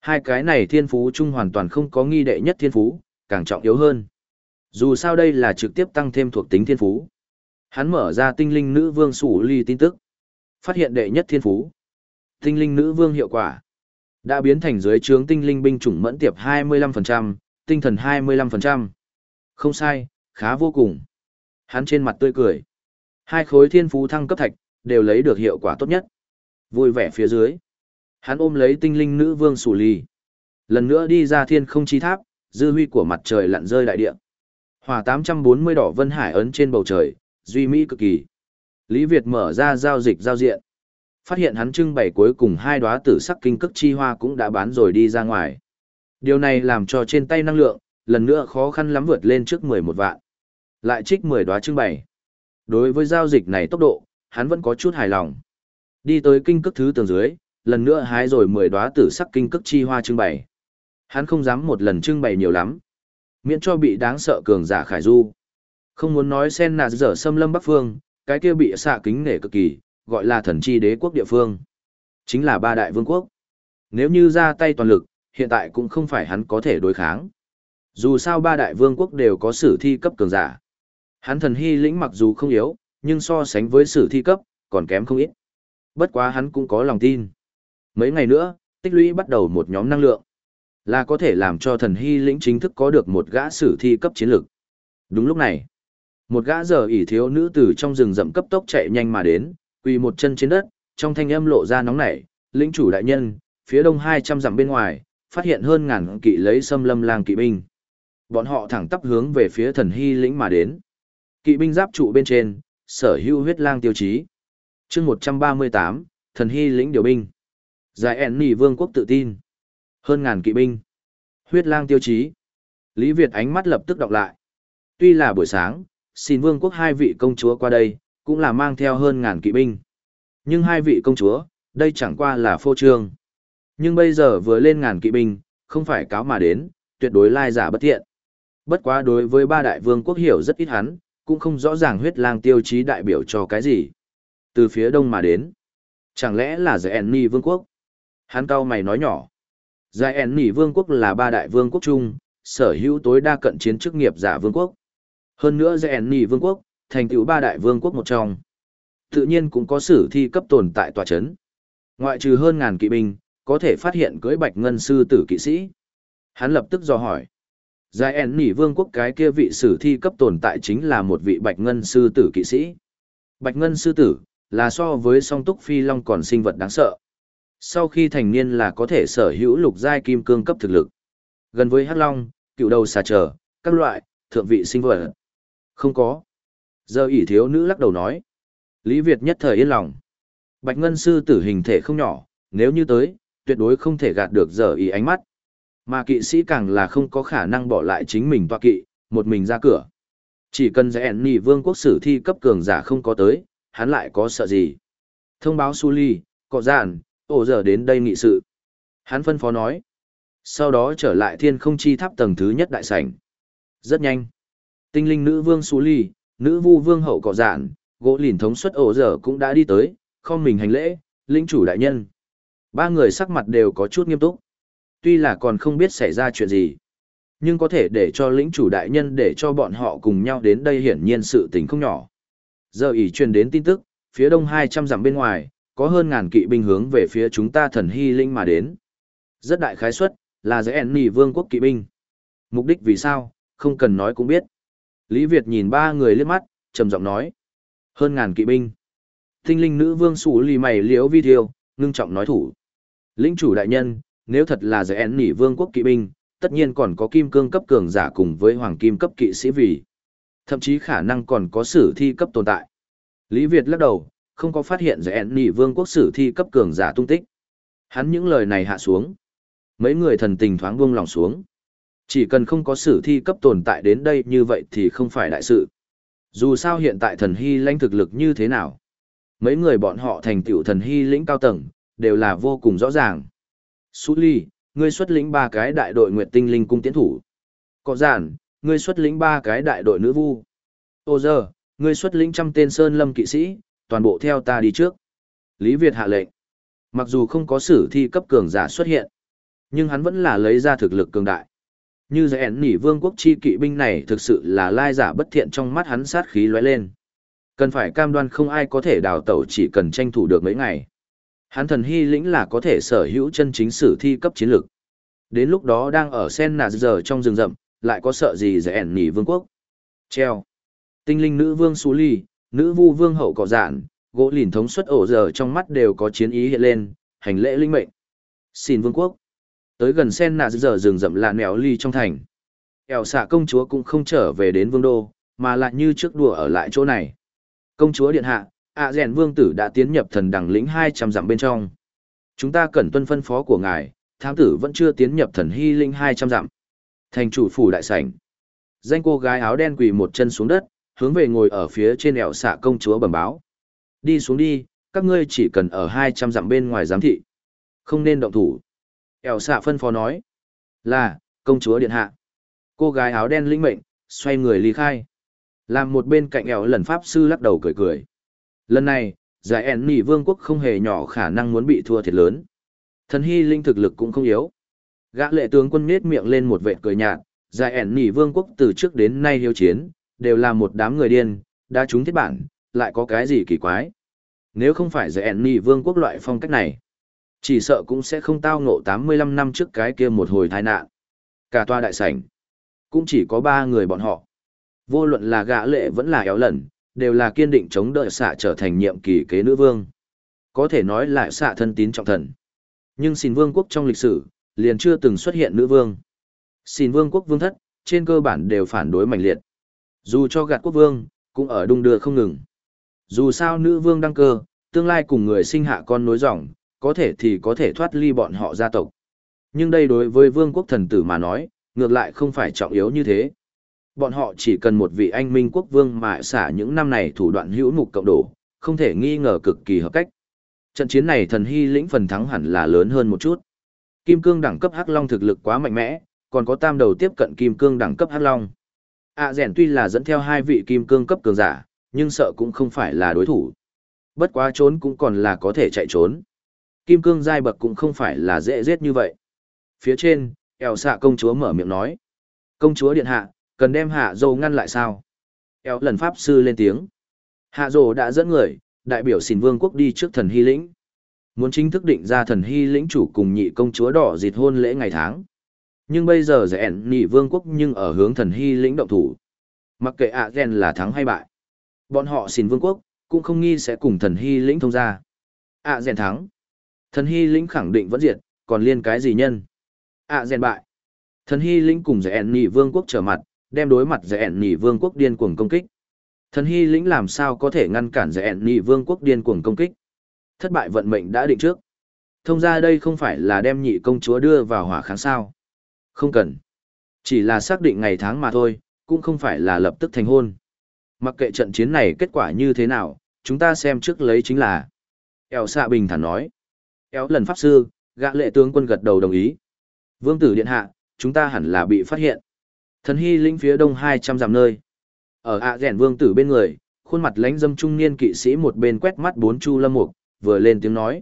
Hai cái này thiên phú chung hoàn toàn không có nghi đệ nhất thiên phú, càng trọng yếu hơn. Dù sao đây là trực tiếp tăng thêm thuộc tính thiên phú. Hắn mở ra tinh linh nữ vương sủ ly tin tức. Phát hiện đệ nhất thiên phú. Tinh linh nữ vương hiệu quả. Đã biến thành dưới trướng tinh linh binh chủng mẫn tiệp 25%, tinh thần 25%. Không sai, khá vô cùng. Hắn trên mặt tươi cười. Hai khối thiên phú thăng cấp thạch, đều lấy được hiệu quả tốt nhất. Vui vẻ phía dưới. Hắn ôm lấy tinh linh nữ vương sủ ly. Lần nữa đi ra thiên không chi tháp, dư huy của mặt trời lặn rơi đại địa. Hỏa 840 đỏ vân hải ấn trên bầu trời, duy mỹ cực kỳ. Lý Việt mở ra giao dịch giao diện. Phát hiện hắn trưng bày cuối cùng hai đóa tử sắc kinh cức chi hoa cũng đã bán rồi đi ra ngoài. Điều này làm cho trên tay năng lượng, lần nữa khó khăn lắm vượt lên trước 11 vạn. Lại trích 10 đóa trưng bày. Đối với giao dịch này tốc độ, hắn vẫn có chút hài lòng. Đi tới kinh cức thứ tường dưới, lần nữa hái rồi 10 đóa tử sắc kinh cức chi hoa trưng bày. Hắn không dám một lần trưng bày nhiều lắm, miễn cho bị đáng sợ cường giả khải du. Không muốn nói sen nạt dở xâm lâm bắc phương, cái kia bị xạ kính nể cực kỳ, gọi là thần chi đế quốc địa phương. Chính là ba đại vương quốc. Nếu như ra tay toàn lực, hiện tại cũng không phải hắn có thể đối kháng. Dù sao ba đại vương quốc đều có sử thi cấp cường giả. Hắn thần hy lĩnh mặc dù không yếu, nhưng so sánh với sử thi cấp, còn kém không ít. Bất quá hắn cũng có lòng tin. Mấy ngày nữa, tích lũy bắt đầu một nhóm năng lượng. Là có thể làm cho thần hy lĩnh chính thức có được một gã sử thi cấp chiến lược. Đúng lúc này, một gã giờ ỉ thiếu nữ từ trong rừng rậm cấp tốc chạy nhanh mà đến, quỳ một chân trên đất, trong thanh âm lộ ra nóng nảy, lĩnh chủ đại nhân, phía đông 200 dặm bên ngoài, phát hiện hơn ngàn kỵ lấy xâm lâm lang kỵ binh. Bọn họ thẳng tắp hướng về phía thần hy lĩnh mà đến. Kỵ binh giáp trụ bên trên, sở hữu huyết lang tiêu chí. chương 138, thần hy lĩnh điều binh. Giải ẻn nỉ vương quốc tự tin. Hơn ngàn kỵ binh. Huyết lang tiêu chí. Lý Việt ánh mắt lập tức đọc lại. Tuy là buổi sáng, xin vương quốc hai vị công chúa qua đây, cũng là mang theo hơn ngàn kỵ binh. Nhưng hai vị công chúa, đây chẳng qua là phô trương. Nhưng bây giờ vừa lên ngàn kỵ binh, không phải cáo mà đến, tuyệt đối lai giả bất thiện. Bất quá đối với ba đại vương quốc hiểu rất ít hắn, cũng không rõ ràng huyết lang tiêu chí đại biểu cho cái gì. Từ phía đông mà đến. Chẳng lẽ là The Enni vương quốc? Hắn cao mày nói nhỏ. Giải ẻn nỉ vương quốc là ba đại vương quốc chung, sở hữu tối đa cận chiến chức nghiệp giả vương quốc. Hơn nữa giải ẻn nỉ vương quốc, thành tựu ba đại vương quốc một trong. Tự nhiên cũng có sử thi cấp tồn tại tòa chấn. Ngoại trừ hơn ngàn kỵ binh, có thể phát hiện cưỡi bạch ngân sư tử kỵ sĩ. Hắn lập tức dò hỏi. Giải ẻn nỉ vương quốc cái kia vị sử thi cấp tồn tại chính là một vị bạch ngân sư tử kỵ sĩ. Bạch ngân sư tử, là so với song túc phi long còn sinh vật đáng sợ sau khi thành niên là có thể sở hữu lục giai kim cương cấp thực lực. Gần với Hắc Long, cựu đầu xà trở, các loại, thượng vị sinh vật. Không có. Giờ ỷ thiếu nữ lắc đầu nói. Lý Việt nhất thời yên lòng. Bạch Ngân sư tử hình thể không nhỏ, nếu như tới, tuyệt đối không thể gạt được giờ ý ánh mắt. Mà kỵ sĩ càng là không có khả năng bỏ lại chính mình toa kỵ, một mình ra cửa. Chỉ cần rẽ nỉ vương quốc sử thi cấp cường giả không có tới, hắn lại có sợ gì. Thông báo su ly, cọ giản, ổ giờ đến đây nghị sự. Hắn phân phó nói. Sau đó trở lại thiên không chi tháp tầng thứ nhất đại sảnh. Rất nhanh. Tinh linh nữ vương xú ly, nữ vu vương hậu cọ giản, gỗ lìn thống suất ổ giờ cũng đã đi tới, không mình hành lễ, linh chủ đại nhân. Ba người sắc mặt đều có chút nghiêm túc. Tuy là còn không biết xảy ra chuyện gì, nhưng có thể để cho lĩnh chủ đại nhân để cho bọn họ cùng nhau đến đây hiển nhiên sự tình không nhỏ. Giờ ỷ truyền đến tin tức, phía đông 200 dặm bên ngoài, có hơn ngàn kỵ binh hướng về phía chúng ta thần hy linh mà đến. Rất đại khái suất là dễ ẩn nỉ vương quốc kỵ binh. Mục đích vì sao, không cần nói cũng biết. Lý Việt nhìn ba người liếc mắt, trầm giọng nói. Hơn ngàn kỵ binh. Tinh linh nữ vương sủ lì mày liếu vi thiêu, ngưng trọng nói thủ. Lĩnh chủ đại nhân, nếu thật là dễ ẩn nỉ vương quốc kỵ binh, tất nhiên còn có kim cương cấp cường giả cùng với hoàng kim cấp kỵ sĩ vì. Thậm chí khả năng còn có sử thi cấp tồn tại. Lý Việt lắc đầu, không có phát hiện dễ ẻn nỉ vương quốc sử thi cấp cường giả tung tích. Hắn những lời này hạ xuống. Mấy người thần tình thoáng buông lòng xuống. Chỉ cần không có sử thi cấp tồn tại đến đây như vậy thì không phải đại sự. Dù sao hiện tại thần hy lãnh thực lực như thế nào. Mấy người bọn họ thành tựu thần hy lĩnh cao tầng, đều là vô cùng rõ ràng. Sú ly, ngươi xuất lĩnh ba cái đại đội nguyệt tinh linh cung tiến thủ. Cọ giản, ngươi xuất lĩnh ba cái đại đội nữ vu. Ô giờ, ngươi xuất lĩnh trăm tên sơn lâm kỵ sĩ, toàn bộ theo ta đi trước. Lý Việt hạ lệnh. Mặc dù không có sử thi cấp cường giả xuất hiện, nhưng hắn vẫn là lấy ra thực lực cường đại. Như giải ẻn nỉ vương quốc chi kỵ binh này thực sự là lai giả bất thiện trong mắt hắn sát khí lóe lên. Cần phải cam đoan không ai có thể đào tẩu chỉ cần tranh thủ được mấy ngày. Hắn thần hy lĩnh là có thể sở hữu chân chính sử thi cấp chiến lược. Đến lúc đó đang ở sen nà giờ trong rừng rậm, lại có sợ gì giải ẻn nỉ vương quốc. Treo. Tinh linh nữ vương Sú Ly, nữ vu vương hậu cọ dạn, gỗ lìn thống suất ổ giờ trong mắt đều có chiến ý hiện lên, hành lễ linh mệnh. Xin vương quốc. Tới gần sen nà giờ rừng rậm là nẻo ly trong thành. Eo xạ công chúa cũng không trở về đến vương đô, mà lại như trước đùa ở lại chỗ này. Công chúa điện hạ, ạ à rèn vương tử đã tiến nhập thần đẳng lĩnh hai trăm dặm bên trong. Chúng ta cần tuân phân phó của ngài, thám tử vẫn chưa tiến nhập thần hy linh hai trăm dặm. Thành chủ phủ đại sảnh. Danh cô gái áo đen quỳ một chân xuống đất, hướng về ngồi ở phía trên ẻo xạ công chúa bẩm báo. Đi xuống đi, các ngươi chỉ cần ở hai trăm dặm bên ngoài giám thị. Không nên động thủ. ẻo xạ phân phó nói. Là, công chúa điện hạ. Cô gái áo đen linh mệnh, xoay người ly khai. Làm một bên cạnh ẻo lần pháp sư lắc đầu cười cười. Lần này, giải ẻn nỉ vương quốc không hề nhỏ khả năng muốn bị thua thiệt lớn. Thần hy linh thực lực cũng không yếu. Gã lệ tướng quân nết miệng lên một vệt cười nhạt, giải ẻn nỉ vương quốc từ trước đến nay hiếu chiến, đều là một đám người điên, đã trúng thiết bản, lại có cái gì kỳ quái. Nếu không phải giải ẻn vương quốc loại phong cách này, chỉ sợ cũng sẽ không tao ngộ 85 năm trước cái kia một hồi tai nạn. Cả tòa đại sảnh, cũng chỉ có ba người bọn họ. Vô luận là gã lệ vẫn là éo lần, đều là kiên định chống đợi xạ trở thành nhiệm kỳ kế nữ vương. Có thể nói lại xạ thân tín trọng thần. Nhưng xin vương quốc trong lịch sử, liền chưa từng xuất hiện nữ vương. Xin vương quốc vương thất, trên cơ bản đều phản đối mạnh liệt. Dù cho gạt quốc vương, cũng ở đung đưa không ngừng. Dù sao nữ vương đăng cơ, tương lai cùng người sinh hạ con nối dòng, có thể thì có thể thoát ly bọn họ gia tộc. Nhưng đây đối với vương quốc thần tử mà nói, ngược lại không phải trọng yếu như thế. Bọn họ chỉ cần một vị anh minh quốc vương mà xả những năm này thủ đoạn hữu mục cộng đổ, không thể nghi ngờ cực kỳ hợp cách. Trận chiến này thần hy lĩnh phần thắng hẳn là lớn hơn một chút. Kim cương đẳng cấp hắc long thực lực quá mạnh mẽ, còn có tam đầu tiếp cận kim cương đẳng cấp hắc long. À rèn tuy là dẫn theo hai vị kim cương cấp cường giả, nhưng sợ cũng không phải là đối thủ. Bất quá trốn cũng còn là có thể chạy trốn. Kim cương giai bậc cũng không phải là dễ giết như vậy. Phía trên, eo xạ công chúa mở miệng nói. Công chúa điện hạ, cần đem hạ dâu ngăn lại sao? Eo lần pháp sư lên tiếng. Hạ dô đã dẫn người, đại biểu xin vương quốc đi trước thần hy lĩnh. Muốn chính thức định ra thần hy lĩnh chủ cùng nhị công chúa đỏ dịt hôn lễ ngày tháng. Nhưng bây giờ giải ẻn nhị vương quốc nhưng ở hướng thần hy lĩnh động thủ. Mặc kệ ạ ghen là thắng hay bại. Bọn họ xin vương quốc, cũng không nghi sẽ cùng thần hy lĩnh thông ra. ạ ghen thắng. Thần hy lĩnh khẳng định vẫn diệt, còn liên cái gì nhân? ạ ghen bại. Thần hy lĩnh cùng giải ẻn nhị vương quốc trở mặt, đem đối mặt giải ẻn nhị vương quốc điên cuồng công kích. Thần hy lĩnh làm sao có thể ngăn cản giải ẻn nhị vương quốc điên cuồng công kích. Thất bại vận mệnh đã định trước. Thông ra đây không phải là đem nhị công chúa đưa vào hỏa kháng sao. Không cần. Chỉ là xác định ngày tháng mà thôi, cũng không phải là lập tức thành hôn. Mặc kệ trận chiến này kết quả như thế nào, chúng ta xem trước lấy chính là. Eo xạ bình thản nói. Eo lần pháp sư, gã lệ tướng quân gật đầu đồng ý. Vương tử điện hạ, chúng ta hẳn là bị phát hiện. Thần hy lĩnh phía đông 200 dặm nơi. Ở ạ rèn vương tử bên người, khuôn mặt lãnh dâm trung niên kỵ sĩ một bên quét mắt bốn chu lâm mục, vừa lên tiếng nói.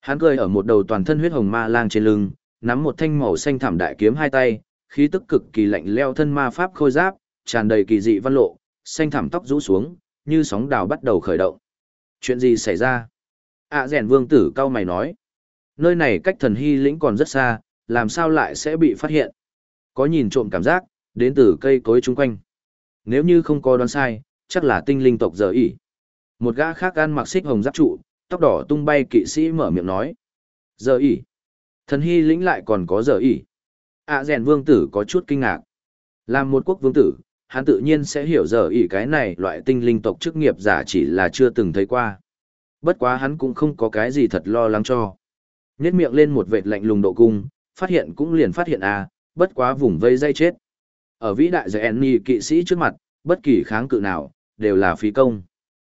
Hắn cười ở một đầu toàn thân huyết hồng ma lang trên lưng, nắm một thanh màu xanh thảm đại kiếm hai tay, khí tức cực kỳ lạnh leo thân ma pháp khôi giáp, tràn đầy kỳ dị văn lộ, xanh thảm tóc rũ xuống, như sóng đào bắt đầu khởi động. Chuyện gì xảy ra? ạ rèn vương tử cao mày nói. Nơi này cách thần hy lĩnh còn rất xa, làm sao lại sẽ bị phát hiện? Có nhìn trộm cảm giác, đến từ cây cối chung quanh. Nếu như không có đoán sai, chắc là tinh linh tộc giờ ỉ. Một gã khác ăn mặc xích hồng giáp trụ, tóc đỏ tung bay kỵ sĩ mở miệng nói. Giờ ỉ. Thần hy lĩnh lại còn có giờ ỉ. À rèn vương tử có chút kinh ngạc. Làm một quốc vương tử, hắn tự nhiên sẽ hiểu giờ ỉ cái này loại tinh linh tộc chức nghiệp giả chỉ là chưa từng thấy qua. Bất quá hắn cũng không có cái gì thật lo lắng cho. Nhét miệng lên một vệt lạnh lùng độ cung, phát hiện cũng liền phát hiện à, bất quá vùng vây dây chết. Ở vĩ đại giải Enni kỵ sĩ trước mặt, bất kỳ kháng cự nào, đều là phí công.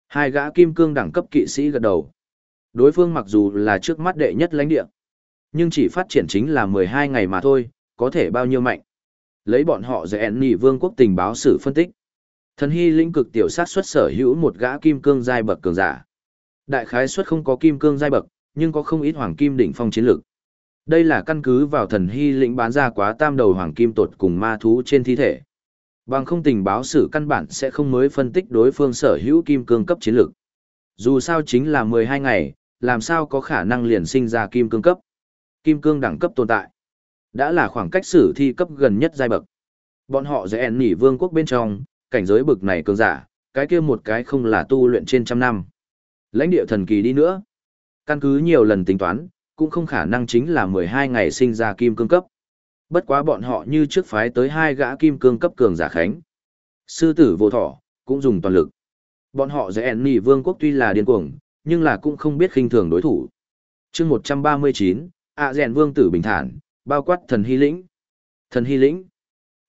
Hai gã kim cương đẳng cấp kỵ sĩ gật đầu. Đối phương mặc dù là trước mắt đệ nhất lãnh địa, nhưng chỉ phát triển chính là 12 ngày mà thôi, có thể bao nhiêu mạnh. Lấy bọn họ giải nỉ vương quốc tình báo sử phân tích. Thần hy lĩnh cực tiểu sát xuất sở hữu một gã kim cương giai bậc cường giả. Đại khái xuất không có kim cương giai bậc, nhưng có không ít hoàng kim đỉnh phong chiến lược. Đây là căn cứ vào thần hy lĩnh bán ra quá tam đầu hoàng kim tột cùng ma thú trên thi thể. Bằng không tình báo sử căn bản sẽ không mới phân tích đối phương sở hữu kim cương cấp chiến lược. Dù sao chính là 12 ngày, làm sao có khả năng liền sinh ra kim cương cấp. Kim cương đẳng cấp tồn tại. Đã là khoảng cách sử thi cấp gần nhất giai bậc. Bọn họ dễ ẻn nỉ vương quốc bên trong, cảnh giới bực này cường giả, cái kia một cái không là tu luyện trên trăm năm. Lãnh địa thần kỳ đi nữa. Căn cứ nhiều lần tính toán, cũng không khả năng chính là 12 ngày sinh ra kim cương cấp. Bất quá bọn họ như trước phái tới hai gã kim cương cấp cường giả khánh. Sư tử vô thỏ, cũng dùng toàn lực. Bọn họ dễ ẻn nỉ vương quốc tuy là điên cuồng, nhưng là cũng không biết khinh thường đối thủ. chương 139, ạ rèn vương tử bình thản, bao quát thần hy lĩnh. Thần hy lĩnh.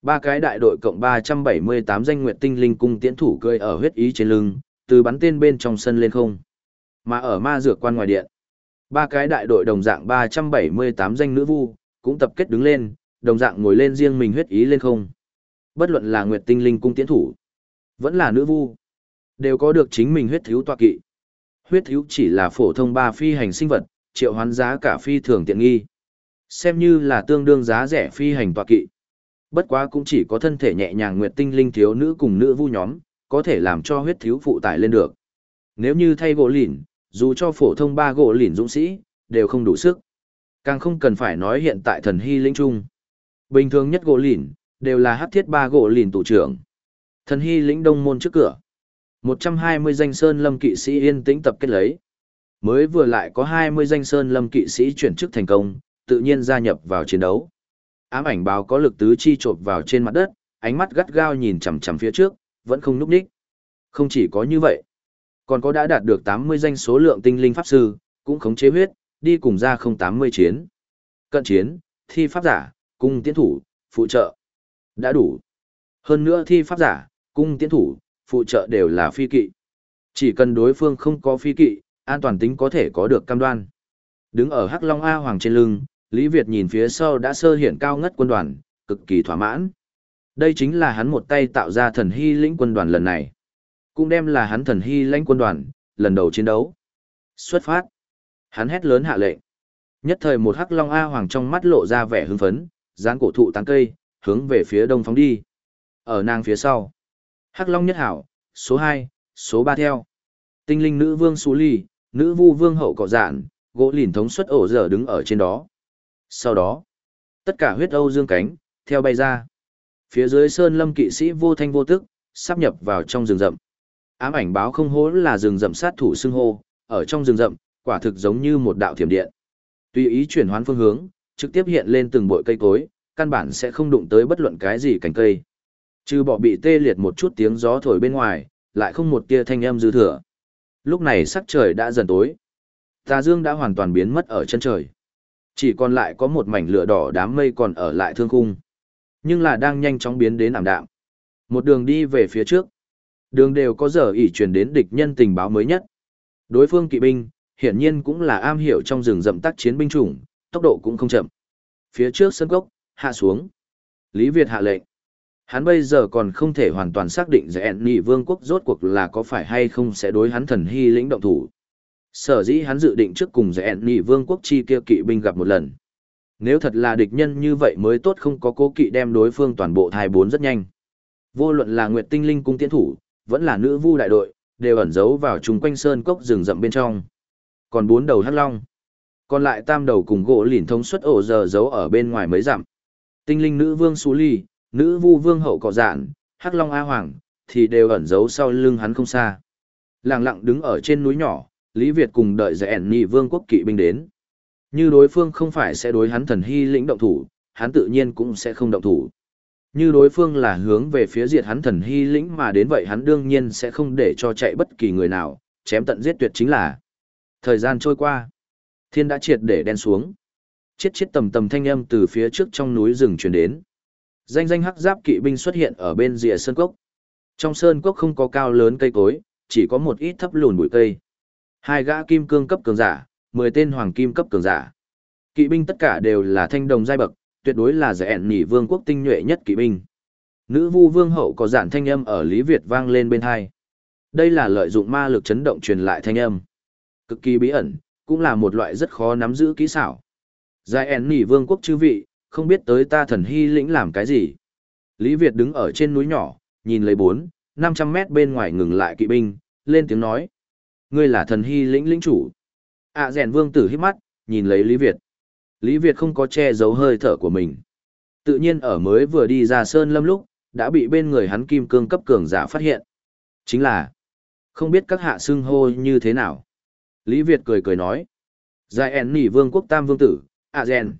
Ba cái đại đội cộng 378 danh nguyệt tinh linh cung tiễn thủ cười ở huyết ý trên lưng, từ bắn tên bên trong sân lên không. Mà ở ma dược quan ngoài điện, ba cái đại đội đồng dạng 378 danh nữ vu, cũng tập kết đứng lên, đồng dạng ngồi lên riêng mình huyết ý lên không. Bất luận là nguyệt tinh linh cung tiễn thủ, vẫn là nữ vu, đều có được chính mình huyết thiếu toa kỵ. Huyết thiếu chỉ là phổ thông ba phi hành sinh vật, triệu hoán giá cả phi thường tiện nghi. Xem như là tương đương giá rẻ phi hành tọa kỵ. Bất quá cũng chỉ có thân thể nhẹ nhàng nguyệt tinh linh thiếu nữ cùng nữ vu nhóm, có thể làm cho huyết thiếu phụ tải lên được. Nếu như thay gỗ lỉn, dù cho phổ thông ba gỗ lỉn dũng sĩ, đều không đủ sức. Càng không cần phải nói hiện tại thần hy linh trung. Bình thường nhất gỗ lỉn, đều là hấp thiết ba gỗ lỉn tụ trưởng. Thần hy lĩnh đông môn trước cửa. 120 danh sơn lâm kỵ sĩ yên tĩnh tập kết lấy. Mới vừa lại có 20 danh sơn lâm kỵ sĩ chuyển chức thành công, tự nhiên gia nhập vào chiến đấu. Ám ảnh báo có lực tứ chi trộp vào trên mặt đất, ánh mắt gắt gao nhìn chằm chằm phía trước, vẫn không núp đích. Không chỉ có như vậy, còn có đã đạt được 80 danh số lượng tinh linh pháp sư, cũng khống chế huyết, đi cùng ra không 80 chiến. Cận chiến, thi pháp giả, cung tiến thủ, phụ trợ. Đã đủ. Hơn nữa thi pháp giả, cung tiến thủ, phụ trợ đều là phi kỵ. Chỉ cần đối phương không có phi kỵ, an toàn tính có thể có được cam đoan. Đứng ở Hắc Long A Hoàng trên lưng, Lý Việt nhìn phía sau đã sơ hiện cao ngất quân đoàn, cực kỳ thỏa mãn. Đây chính là hắn một tay tạo ra thần hy lĩnh quân đoàn lần này. Cũng đem là hắn thần hy lãnh quân đoàn, lần đầu chiến đấu. Xuất phát. Hắn hét lớn hạ lệnh. Nhất thời một hắc long A hoàng trong mắt lộ ra vẻ hưng phấn, dáng cổ thụ tán cây, hướng về phía đông phóng đi. Ở nàng phía sau. Hắc long nhất hảo, số 2, số 3 theo. Tinh linh nữ vương Sú Ly, nữ vu vương hậu cọ dạn, gỗ lìn thống suất ổ dở đứng ở trên đó. Sau đó, tất cả huyết âu dương cánh, theo bay ra. Phía dưới sơn lâm kỵ sĩ vô thanh vô tức, sắp nhập vào trong rừng rậm. Ám ảnh báo không hố là rừng rậm sát thủ xưng hô, ở trong rừng rậm, quả thực giống như một đạo thiểm điện. Tùy ý chuyển hoán phương hướng, trực tiếp hiện lên từng bụi cây cối, căn bản sẽ không đụng tới bất luận cái gì cành cây. Trừ bỏ bị tê liệt một chút tiếng gió thổi bên ngoài, lại không một tia thanh âm dư thừa. Lúc này sắc trời đã dần tối. Tà dương đã hoàn toàn biến mất ở chân trời. Chỉ còn lại có một mảnh lửa đỏ đám mây còn ở lại thương khung. Nhưng là đang nhanh chóng biến đến ảm đạm. Một đường đi về phía trước. Đường đều có giờ ỉ truyền đến địch nhân tình báo mới nhất. Đối phương kỵ binh, hiển nhiên cũng là am hiểu trong rừng rậm tác chiến binh chủng, tốc độ cũng không chậm. Phía trước sân gốc, hạ xuống. Lý Việt hạ lệnh. Hắn bây giờ còn không thể hoàn toàn xác định rẽ nị vương quốc rốt cuộc là có phải hay không sẽ đối hắn thần hy lĩnh động thủ. Sở dĩ hắn dự định trước cùng rẽ nị vương quốc chi kia kỵ binh gặp một lần. Nếu thật là địch nhân như vậy mới tốt không có cố kỵ đem đối phương toàn bộ thai bốn rất nhanh. Vô luận là Nguyệt Tinh Linh cung tiến thủ, vẫn là nữ vu đại đội, đều ẩn giấu vào chung quanh sơn cốc rừng rậm bên trong. Còn bốn đầu hắc long, còn lại tam đầu cùng gỗ lỉn thông suất ổ giờ giấu ở bên ngoài mấy dặm. Tinh linh nữ vương Sú Ly, nữ vu vương hậu cọ dạn, hắc long A Hoàng, thì đều ẩn giấu sau lưng hắn không xa. Lặng lặng đứng ở trên núi nhỏ, Lý Việt cùng đợi giải ẻn nhị vương quốc kỵ binh đến. Như đối phương không phải sẽ đối hắn thần hy lĩnh động thủ, hắn tự nhiên cũng sẽ không động thủ. Như đối phương là hướng về phía diệt hắn thần hy lĩnh mà đến vậy hắn đương nhiên sẽ không để cho chạy bất kỳ người nào, chém tận giết tuyệt chính là. Thời gian trôi qua, thiên đã triệt để đen xuống. Chiết chiết tầm tầm thanh âm từ phía trước trong núi rừng truyền đến. Danh danh hắc giáp kỵ binh xuất hiện ở bên rìa sơn cốc. Trong sơn cốc không có cao lớn cây cối, chỉ có một ít thấp lùn bụi cây. Hai gã kim cương cấp cường giả, mười tên hoàng kim cấp cường giả. Kỵ binh tất cả đều là thanh đồng giai bậc, tuyệt đối là giải ẻn nỉ vương quốc tinh nhuệ nhất kỵ binh. Nữ vu vương hậu có giản thanh âm ở Lý Việt vang lên bên hai. Đây là lợi dụng ma lực chấn động truyền lại thanh âm. Cực kỳ bí ẩn, cũng là một loại rất khó nắm giữ kỹ xảo. Giải ẻn nỉ vương quốc chư vị, không biết tới ta thần hy lĩnh làm cái gì. Lý Việt đứng ở trên núi nhỏ, nhìn lấy bốn, năm trăm mét bên ngoài ngừng lại kỵ binh, lên tiếng nói. Ngươi là thần hy lĩnh lĩnh chủ. ạ à, rèn vương tử hít mắt, nhìn lấy Lý Việt. Lý Việt không có che giấu hơi thở của mình. Tự nhiên ở mới vừa đi ra sơn lâm lúc, đã bị bên người hắn kim cương cấp cường giả phát hiện. Chính là, không biết các hạ xưng hô như thế nào. Lý Việt cười cười nói. Giải ẻn nỉ vương quốc tam vương tử, ạ rèn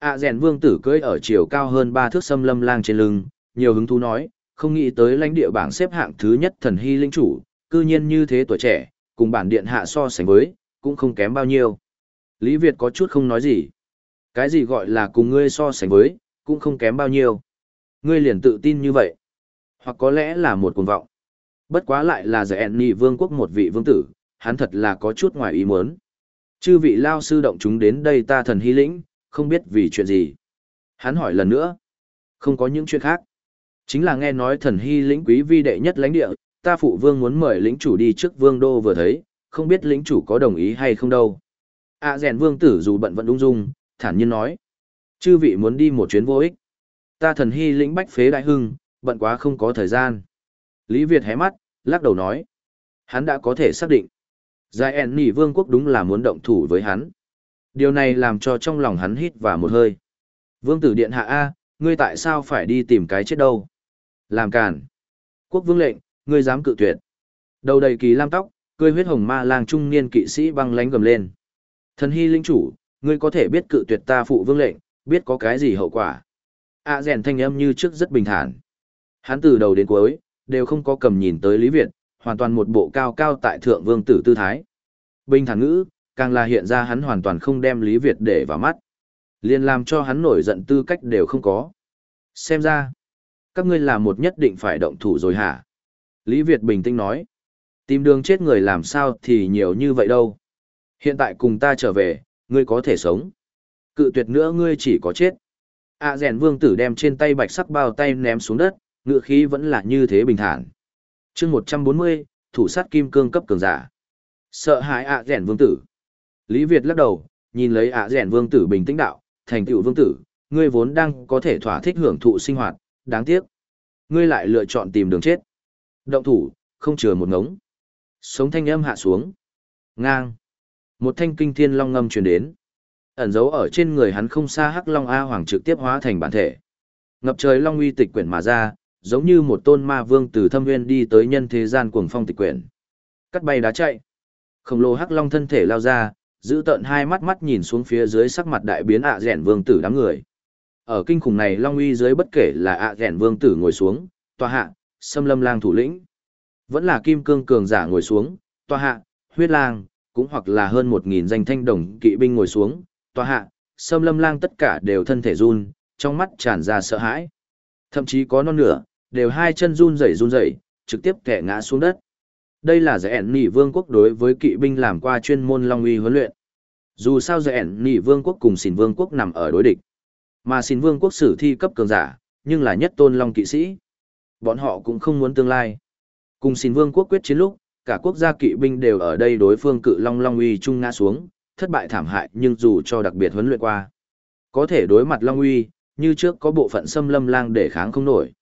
ạ rèn vương tử cưỡi ở chiều cao hơn ba thước xâm lâm lang trên lưng, nhiều hứng thú nói, không nghĩ tới lãnh địa bảng xếp hạng thứ nhất thần hy linh chủ, cư nhiên như thế tuổi trẻ, cùng bản điện hạ so sánh với, cũng không kém bao nhiêu. Lý Việt có chút không nói gì. Cái gì gọi là cùng ngươi so sánh với, cũng không kém bao nhiêu. Ngươi liền tự tin như vậy. Hoặc có lẽ là một cuồng vọng. Bất quá lại là giải ẹn nị vương quốc một vị vương tử, hắn thật là có chút ngoài ý muốn. Chư vị lao sư động chúng đến đây ta thần hy lĩnh, không biết vì chuyện gì. Hắn hỏi lần nữa. Không có những chuyện khác. Chính là nghe nói thần hy lĩnh quý vi đệ nhất lãnh địa, ta phụ vương muốn mời lĩnh chủ đi trước vương đô vừa thấy, không biết lĩnh chủ có đồng ý hay không đâu. À rèn vương tử dù bận vẫn ung dung, thản nhiên nói. Chư vị muốn đi một chuyến vô ích. Ta thần hy lĩnh bách phế đại hưng, bận quá không có thời gian. Lý Việt hé mắt, lắc đầu nói. Hắn đã có thể xác định. giai ẻn nỉ vương quốc đúng là muốn động thủ với hắn. Điều này làm cho trong lòng hắn hít và một hơi. Vương tử điện hạ A, ngươi tại sao phải đi tìm cái chết đâu? Làm càn. Quốc vương lệnh, ngươi dám cự tuyệt. Đầu đầy kỳ lam tóc, cười huyết hồng ma lang trung niên kỵ sĩ băng lánh gầm lên. Thần hy linh chủ, ngươi có thể biết cự tuyệt ta phụ vương lệnh, biết có cái gì hậu quả. À rèn thanh âm như trước rất bình thản. Hắn từ đầu đến cuối, đều không có cầm nhìn tới Lý Việt, hoàn toàn một bộ cao cao tại thượng vương tử tư thái. Bình thản ngữ, càng là hiện ra hắn hoàn toàn không đem Lý Việt để vào mắt. liền làm cho hắn nổi giận tư cách đều không có. Xem ra, các ngươi là một nhất định phải động thủ rồi hả? Lý Việt bình tĩnh nói. Tìm đường chết người làm sao thì nhiều như vậy đâu. Hiện tại cùng ta trở về, ngươi có thể sống. Cự tuyệt nữa ngươi chỉ có chết. À rèn vương tử đem trên tay bạch sắc bao tay ném xuống đất, ngựa khí vẫn là như thế bình thản. chương 140, thủ sát kim cương cấp cường giả. Sợ hãi A à rèn vương tử. Lý Việt lắc đầu, nhìn lấy ạ à rèn vương tử bình tĩnh đạo, thành tựu vương tử, ngươi vốn đang có thể thỏa thích hưởng thụ sinh hoạt, đáng tiếc. Ngươi lại lựa chọn tìm đường chết. Động thủ, không chừa một ngống. Sống thanh âm hạ xuống. Ngang. Một thanh kinh thiên long ngâm truyền đến. Ẩn dấu ở trên người hắn không xa hắc long A hoàng trực tiếp hóa thành bản thể. Ngập trời long uy tịch quyển mà ra, giống như một tôn ma vương từ thâm nguyên đi tới nhân thế gian cuồng phong tịch quyển. Cắt bay đá chạy. Khổng lồ hắc long thân thể lao ra, giữ tợn hai mắt mắt nhìn xuống phía dưới sắc mặt đại biến ạ rèn vương tử đám người. Ở kinh khủng này long uy dưới bất kể là ạ rèn vương tử ngồi xuống, tòa hạ, xâm lâm lang thủ lĩnh. Vẫn là kim cương cường giả ngồi xuống, tòa hạ, huyết lang, cũng hoặc là hơn một nghìn danh thanh đồng kỵ binh ngồi xuống, tòa hạ, sâm lâm lang tất cả đều thân thể run, trong mắt tràn ra sợ hãi. Thậm chí có non nửa, đều hai chân run rẩy run rẩy, trực tiếp kẻ ngã xuống đất. Đây là giải ẻn nỉ vương quốc đối với kỵ binh làm qua chuyên môn long uy huấn luyện. Dù sao giải ẻn nỉ vương quốc cùng xỉn vương quốc nằm ở đối địch. Mà xỉn vương quốc sử thi cấp cường giả, nhưng là nhất tôn long kỵ sĩ. Bọn họ cũng không muốn tương lai. Cùng xỉn vương quốc quyết chiến lúc, cả quốc gia kỵ binh đều ở đây đối phương cự long long uy trung ngã xuống, thất bại thảm hại nhưng dù cho đặc biệt huấn luyện qua. Có thể đối mặt long uy, như trước có bộ phận xâm lâm lang để kháng không nổi.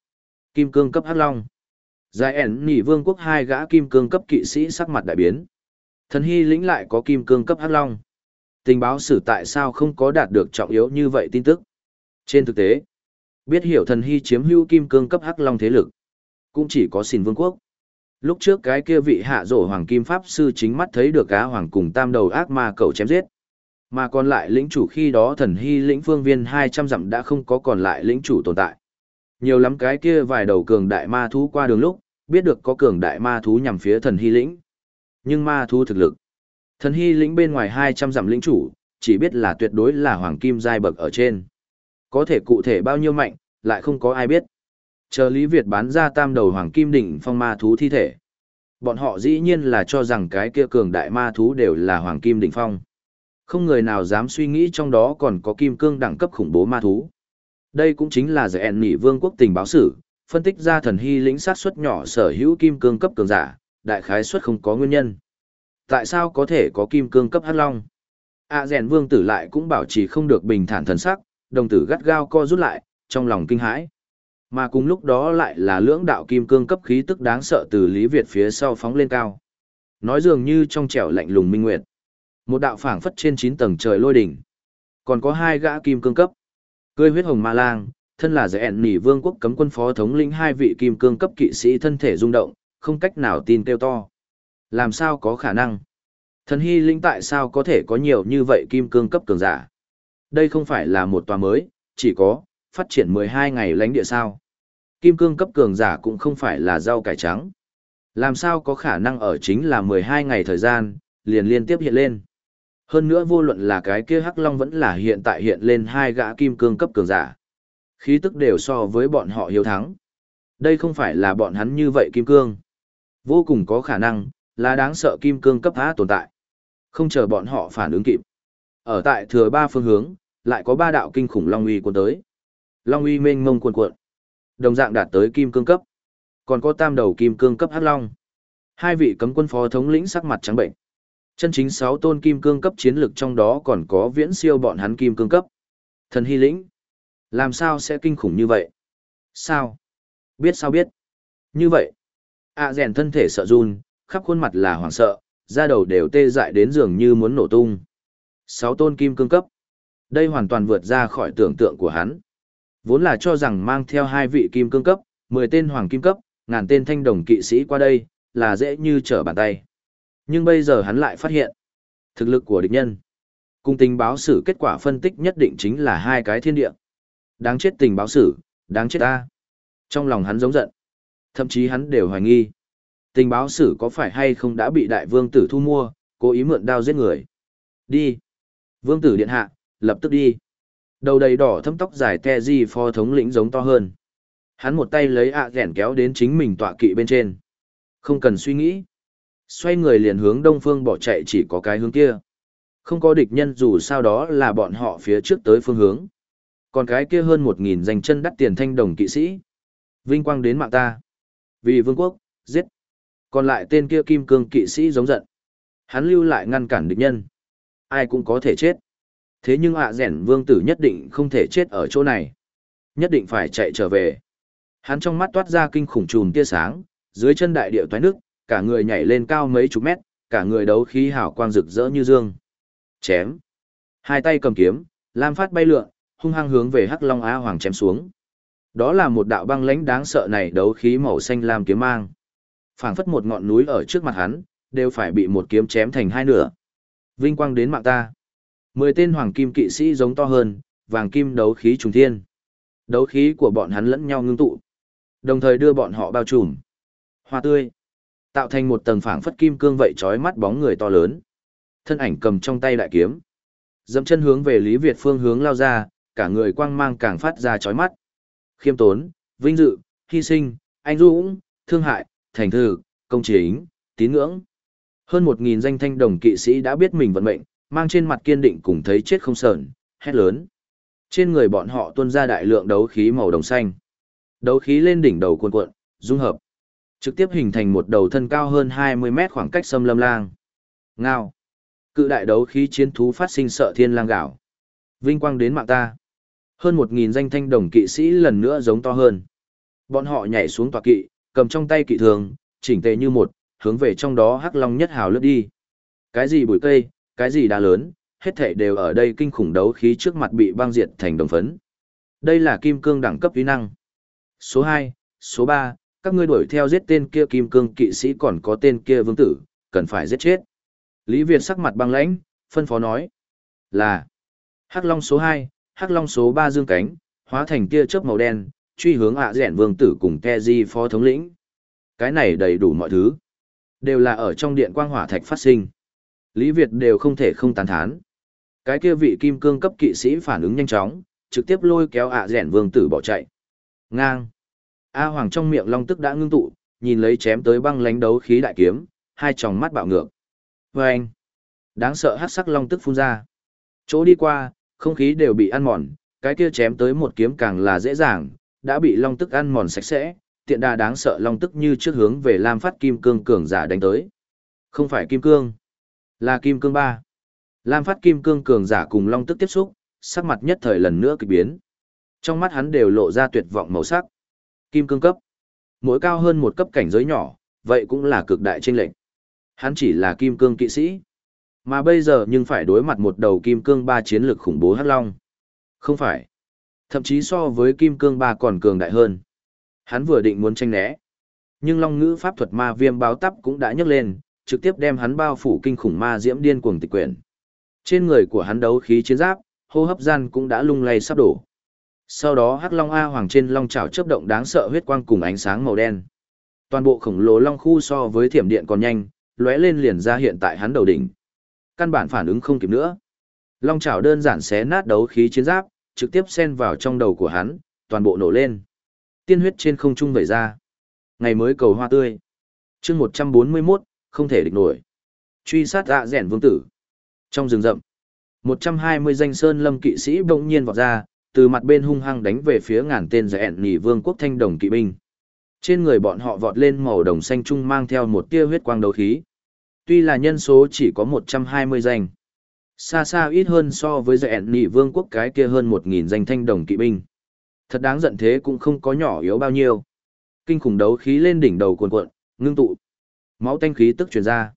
Kim cương cấp hắc long. Giải ẻn nỉ vương quốc hai gã kim cương cấp kỵ sĩ sắc mặt đại biến. Thần hy lĩnh lại có kim cương cấp hắc long. Tình báo sử tại sao không có đạt được trọng yếu như vậy tin tức. Trên thực tế, biết hiểu thần hy chiếm hữu kim cương cấp hắc long thế lực. Cũng chỉ có xìn vương quốc. Lúc trước cái kia vị hạ rổ hoàng kim pháp sư chính mắt thấy được cá hoàng cùng tam đầu ác ma cầu chém giết. Mà còn lại lĩnh chủ khi đó thần hy lĩnh phương viên 200 dặm đã không có còn lại lĩnh chủ tồn tại. Nhiều lắm cái kia vài đầu cường đại ma thú qua đường lúc, biết được có cường đại ma thú nhằm phía thần hy lĩnh. Nhưng ma thú thực lực. Thần hy lĩnh bên ngoài 200 dặm lĩnh chủ, chỉ biết là tuyệt đối là hoàng kim giai bậc ở trên. Có thể cụ thể bao nhiêu mạnh, lại không có ai biết. Chờ Lý Việt bán ra tam đầu hoàng kim đỉnh phong ma thú thi thể. Bọn họ dĩ nhiên là cho rằng cái kia cường đại ma thú đều là hoàng kim đỉnh phong. Không người nào dám suy nghĩ trong đó còn có kim cương đẳng cấp khủng bố ma thú. Đây cũng chính là giải ẻn nỉ vương quốc tình báo sử, phân tích ra thần hy lĩnh sát suất nhỏ sở hữu kim cương cấp cường giả, đại khái suất không có nguyên nhân. Tại sao có thể có kim cương cấp hắc long? A à, rèn vương tử lại cũng bảo trì không được bình thản thần sắc, đồng tử gắt gao co rút lại, trong lòng kinh hãi. Mà cùng lúc đó lại là lưỡng đạo kim cương cấp khí tức đáng sợ từ Lý Việt phía sau phóng lên cao. Nói dường như trong trẻo lạnh lùng minh nguyệt. Một đạo phảng phất trên 9 tầng trời lôi đỉnh. Còn có hai gã kim cương cấp. Cưới huyết hồng ma lang, thân là giải ẻn nỉ vương quốc cấm quân phó thống lĩnh hai vị kim cương cấp kỵ sĩ thân thể rung động, không cách nào tin kêu to. Làm sao có khả năng? Thần hy linh tại sao có thể có nhiều như vậy kim cương cấp cường giả? Đây không phải là một tòa mới, chỉ có, phát triển 12 ngày lãnh địa sao. Kim cương cấp cường giả cũng không phải là rau cải trắng. Làm sao có khả năng ở chính là 12 ngày thời gian, liền liên tiếp hiện lên. Hơn nữa vô luận là cái kia Hắc Long vẫn là hiện tại hiện lên hai gã kim cương cấp cường giả. Khí tức đều so với bọn họ hiếu thắng. Đây không phải là bọn hắn như vậy kim cương. Vô cùng có khả năng, là đáng sợ kim cương cấp há tồn tại. Không chờ bọn họ phản ứng kịp. Ở tại thừa ba phương hướng, lại có ba đạo kinh khủng Long uy cuốn tới. Long uy mênh mông cuồn cuộn. Đồng dạng đạt tới kim cương cấp. Còn có tam đầu kim cương cấp hắc long. Hai vị cấm quân phó thống lĩnh sắc mặt trắng bệnh. Chân chính sáu tôn kim cương cấp chiến lực trong đó còn có viễn siêu bọn hắn kim cương cấp. Thần hy lĩnh. Làm sao sẽ kinh khủng như vậy? Sao? Biết sao biết? Như vậy. À rèn thân thể sợ run, khắp khuôn mặt là hoảng sợ, da đầu đều tê dại đến dường như muốn nổ tung. Sáu tôn kim cương cấp. Đây hoàn toàn vượt ra khỏi tưởng tượng của hắn. Vốn là cho rằng mang theo hai vị kim cương cấp, 10 tên hoàng kim cấp, ngàn tên thanh đồng kỵ sĩ qua đây, là dễ như trở bàn tay. Nhưng bây giờ hắn lại phát hiện, thực lực của địch nhân. Cùng tình báo sử kết quả phân tích nhất định chính là hai cái thiên địa. Đáng chết tình báo sử, đáng chết ta. Trong lòng hắn giống giận. Thậm chí hắn đều hoài nghi. Tình báo sử có phải hay không đã bị đại vương tử thu mua, cố ý mượn đao giết người. Đi. Vương tử điện hạ, lập tức đi. Đầu đầy đỏ thâm tóc dài te di phó thống lĩnh giống to hơn. Hắn một tay lấy ạ à kéo đến chính mình tọa kỵ bên trên. Không cần suy nghĩ. Xoay người liền hướng đông phương bỏ chạy chỉ có cái hướng kia. Không có địch nhân dù sao đó là bọn họ phía trước tới phương hướng. Còn cái kia hơn một nghìn danh chân đắt tiền thanh đồng kỵ sĩ. Vinh quang đến mạng ta. Vì vương quốc, giết. Còn lại tên kia kim cương kỵ sĩ giống giận. Hắn lưu lại ngăn cản địch nhân. Ai cũng có thể chết. Thế nhưng ạ à rẻn vương tử nhất định không thể chết ở chỗ này. Nhất định phải chạy trở về. Hắn trong mắt toát ra kinh khủng trùm tia sáng, dưới chân đại địa toái nước, cả người nhảy lên cao mấy chục mét, cả người đấu khí hào quang rực rỡ như dương. Chém. Hai tay cầm kiếm, lam phát bay lượn, hung hăng hướng về Hắc Long Á Hoàng chém xuống. Đó là một đạo băng lãnh đáng sợ này đấu khí màu xanh lam kiếm mang. Phảng phất một ngọn núi ở trước mặt hắn, đều phải bị một kiếm chém thành hai nửa. Vinh quang đến mạng ta. Mười tên hoàng kim kỵ sĩ giống to hơn, vàng kim đấu khí trùng thiên. Đấu khí của bọn hắn lẫn nhau ngưng tụ, đồng thời đưa bọn họ bao trùm. Hoa tươi, tạo thành một tầng phảng phất kim cương vậy chói mắt bóng người to lớn. thân ảnh cầm trong tay đại kiếm. Dẫm chân hướng về Lý Việt phương hướng lao ra, cả người quang mang càng phát ra chói mắt. Khiêm tốn, vinh dự, hy sinh, anh dũng, thương hại, thành thư, công chính, tín ngưỡng. Hơn một nghìn danh thanh đồng kỵ sĩ đã biết mình vận mệnh, mang trên mặt kiên định cùng thấy chết không sờn, hét lớn. Trên người bọn họ tuôn ra đại lượng đấu khí màu đồng xanh. Đấu khí lên đỉnh đầu cuồn cuộn, dung hợp. Trực tiếp hình thành một đầu thân cao hơn 20 mét khoảng cách xâm lâm lang. Ngao. Cự đại đấu khí chiến thú phát sinh sợ thiên lang gạo. Vinh quang đến mạng ta. Hơn 1.000 danh thanh đồng kỵ sĩ lần nữa giống to hơn. Bọn họ nhảy xuống tòa kỵ, cầm trong tay kỵ thường, chỉnh tề như một, hướng về trong đó hắc long nhất hào lướt đi. Cái gì bụi cây, cái gì đá lớn, hết thảy đều ở đây kinh khủng đấu khí trước mặt bị băng diệt thành đồng phấn. Đây là kim cương đẳng cấp uy năng. Số 2, số 3, các ngươi đuổi theo giết tên kia kim cương kỵ sĩ còn có tên kia vương tử, cần phải giết chết. Lý Việt sắc mặt băng lãnh, phân phó nói là Hắc Long số 2, Hắc Long số 3 dương cánh, hóa thành tia chớp màu đen, truy hướng ạ à vương tử cùng Keji phó thống lĩnh. Cái này đầy đủ mọi thứ. Đều là ở trong điện quang hỏa thạch phát sinh. Lý Việt đều không thể không tán thán. Cái kia vị kim cương cấp kỵ sĩ phản ứng nhanh chóng, trực tiếp lôi kéo ạ à vương tử bỏ chạy. Ngang. A Hoàng trong miệng long tức đã ngưng tụ, nhìn lấy chém tới băng lánh đấu khí đại kiếm, hai tròng mắt bạo ngược. Và anh. Đáng sợ hát sắc long tức phun ra. Chỗ đi qua, không khí đều bị ăn mòn, cái kia chém tới một kiếm càng là dễ dàng, đã bị long tức ăn mòn sạch sẽ, tiện đà đáng sợ long tức như trước hướng về Lam Phát Kim Cương cường giả đánh tới. Không phải Kim Cương, là Kim Cương ba. Lam Phát Kim Cương cường giả cùng long tức tiếp xúc, sắc mặt nhất thời lần nữa kỳ biến. Trong mắt hắn đều lộ ra tuyệt vọng màu sắc. Kim Cương cấp, mỗi cao hơn một cấp cảnh giới nhỏ, vậy cũng là cực đại chênh lệnh. Hắn chỉ là Kim Cương kỵ sĩ, mà bây giờ nhưng phải đối mặt một đầu Kim Cương ba chiến lực khủng bố Hắc Long. Không phải. Thậm chí so với Kim Cương ba còn cường đại hơn. Hắn vừa định muốn tranh né. Nhưng Long ngữ pháp thuật ma viêm báo tắp cũng đã nhấc lên, trực tiếp đem hắn bao phủ kinh khủng ma diễm điên cuồng tịch quyển. Trên người của hắn đấu khí chiến giáp, hô hấp gian cũng đã lung lay sắp đổ. Sau đó Hắc Long A Hoàng trên long chảo chớp động đáng sợ huyết quang cùng ánh sáng màu đen. Toàn bộ khổng lồ long khu so với thiểm điện còn nhanh, lóe lên liền ra hiện tại hắn đầu đỉnh. Căn bản phản ứng không kịp nữa. Long chảo đơn giản xé nát đấu khí chiến giáp, trực tiếp xen vào trong đầu của hắn, toàn bộ nổ lên. Tiên huyết trên không trung vẩy ra. Ngày mới cầu hoa tươi. chương 141, không thể địch nổi. Truy sát dạ rẻn vương tử. Trong rừng rậm, 120 danh sơn lâm kỵ sĩ bỗng nhiên vọt ra, từ mặt bên hung hăng đánh về phía ngàn tên rẻn nỉ vương quốc thanh đồng kỵ binh. Trên người bọn họ vọt lên màu đồng xanh trung mang theo một tia huyết quang đấu khí. Tuy là nhân số chỉ có 120 danh, xa xa ít hơn so với rẻn nỉ vương quốc cái kia hơn 1.000 danh thanh đồng kỵ binh. Thật đáng giận thế cũng không có nhỏ yếu bao nhiêu. Kinh khủng đấu khí lên đỉnh đầu cuồn cuộn, ngưng tụ. Máu tanh khí tức truyền ra.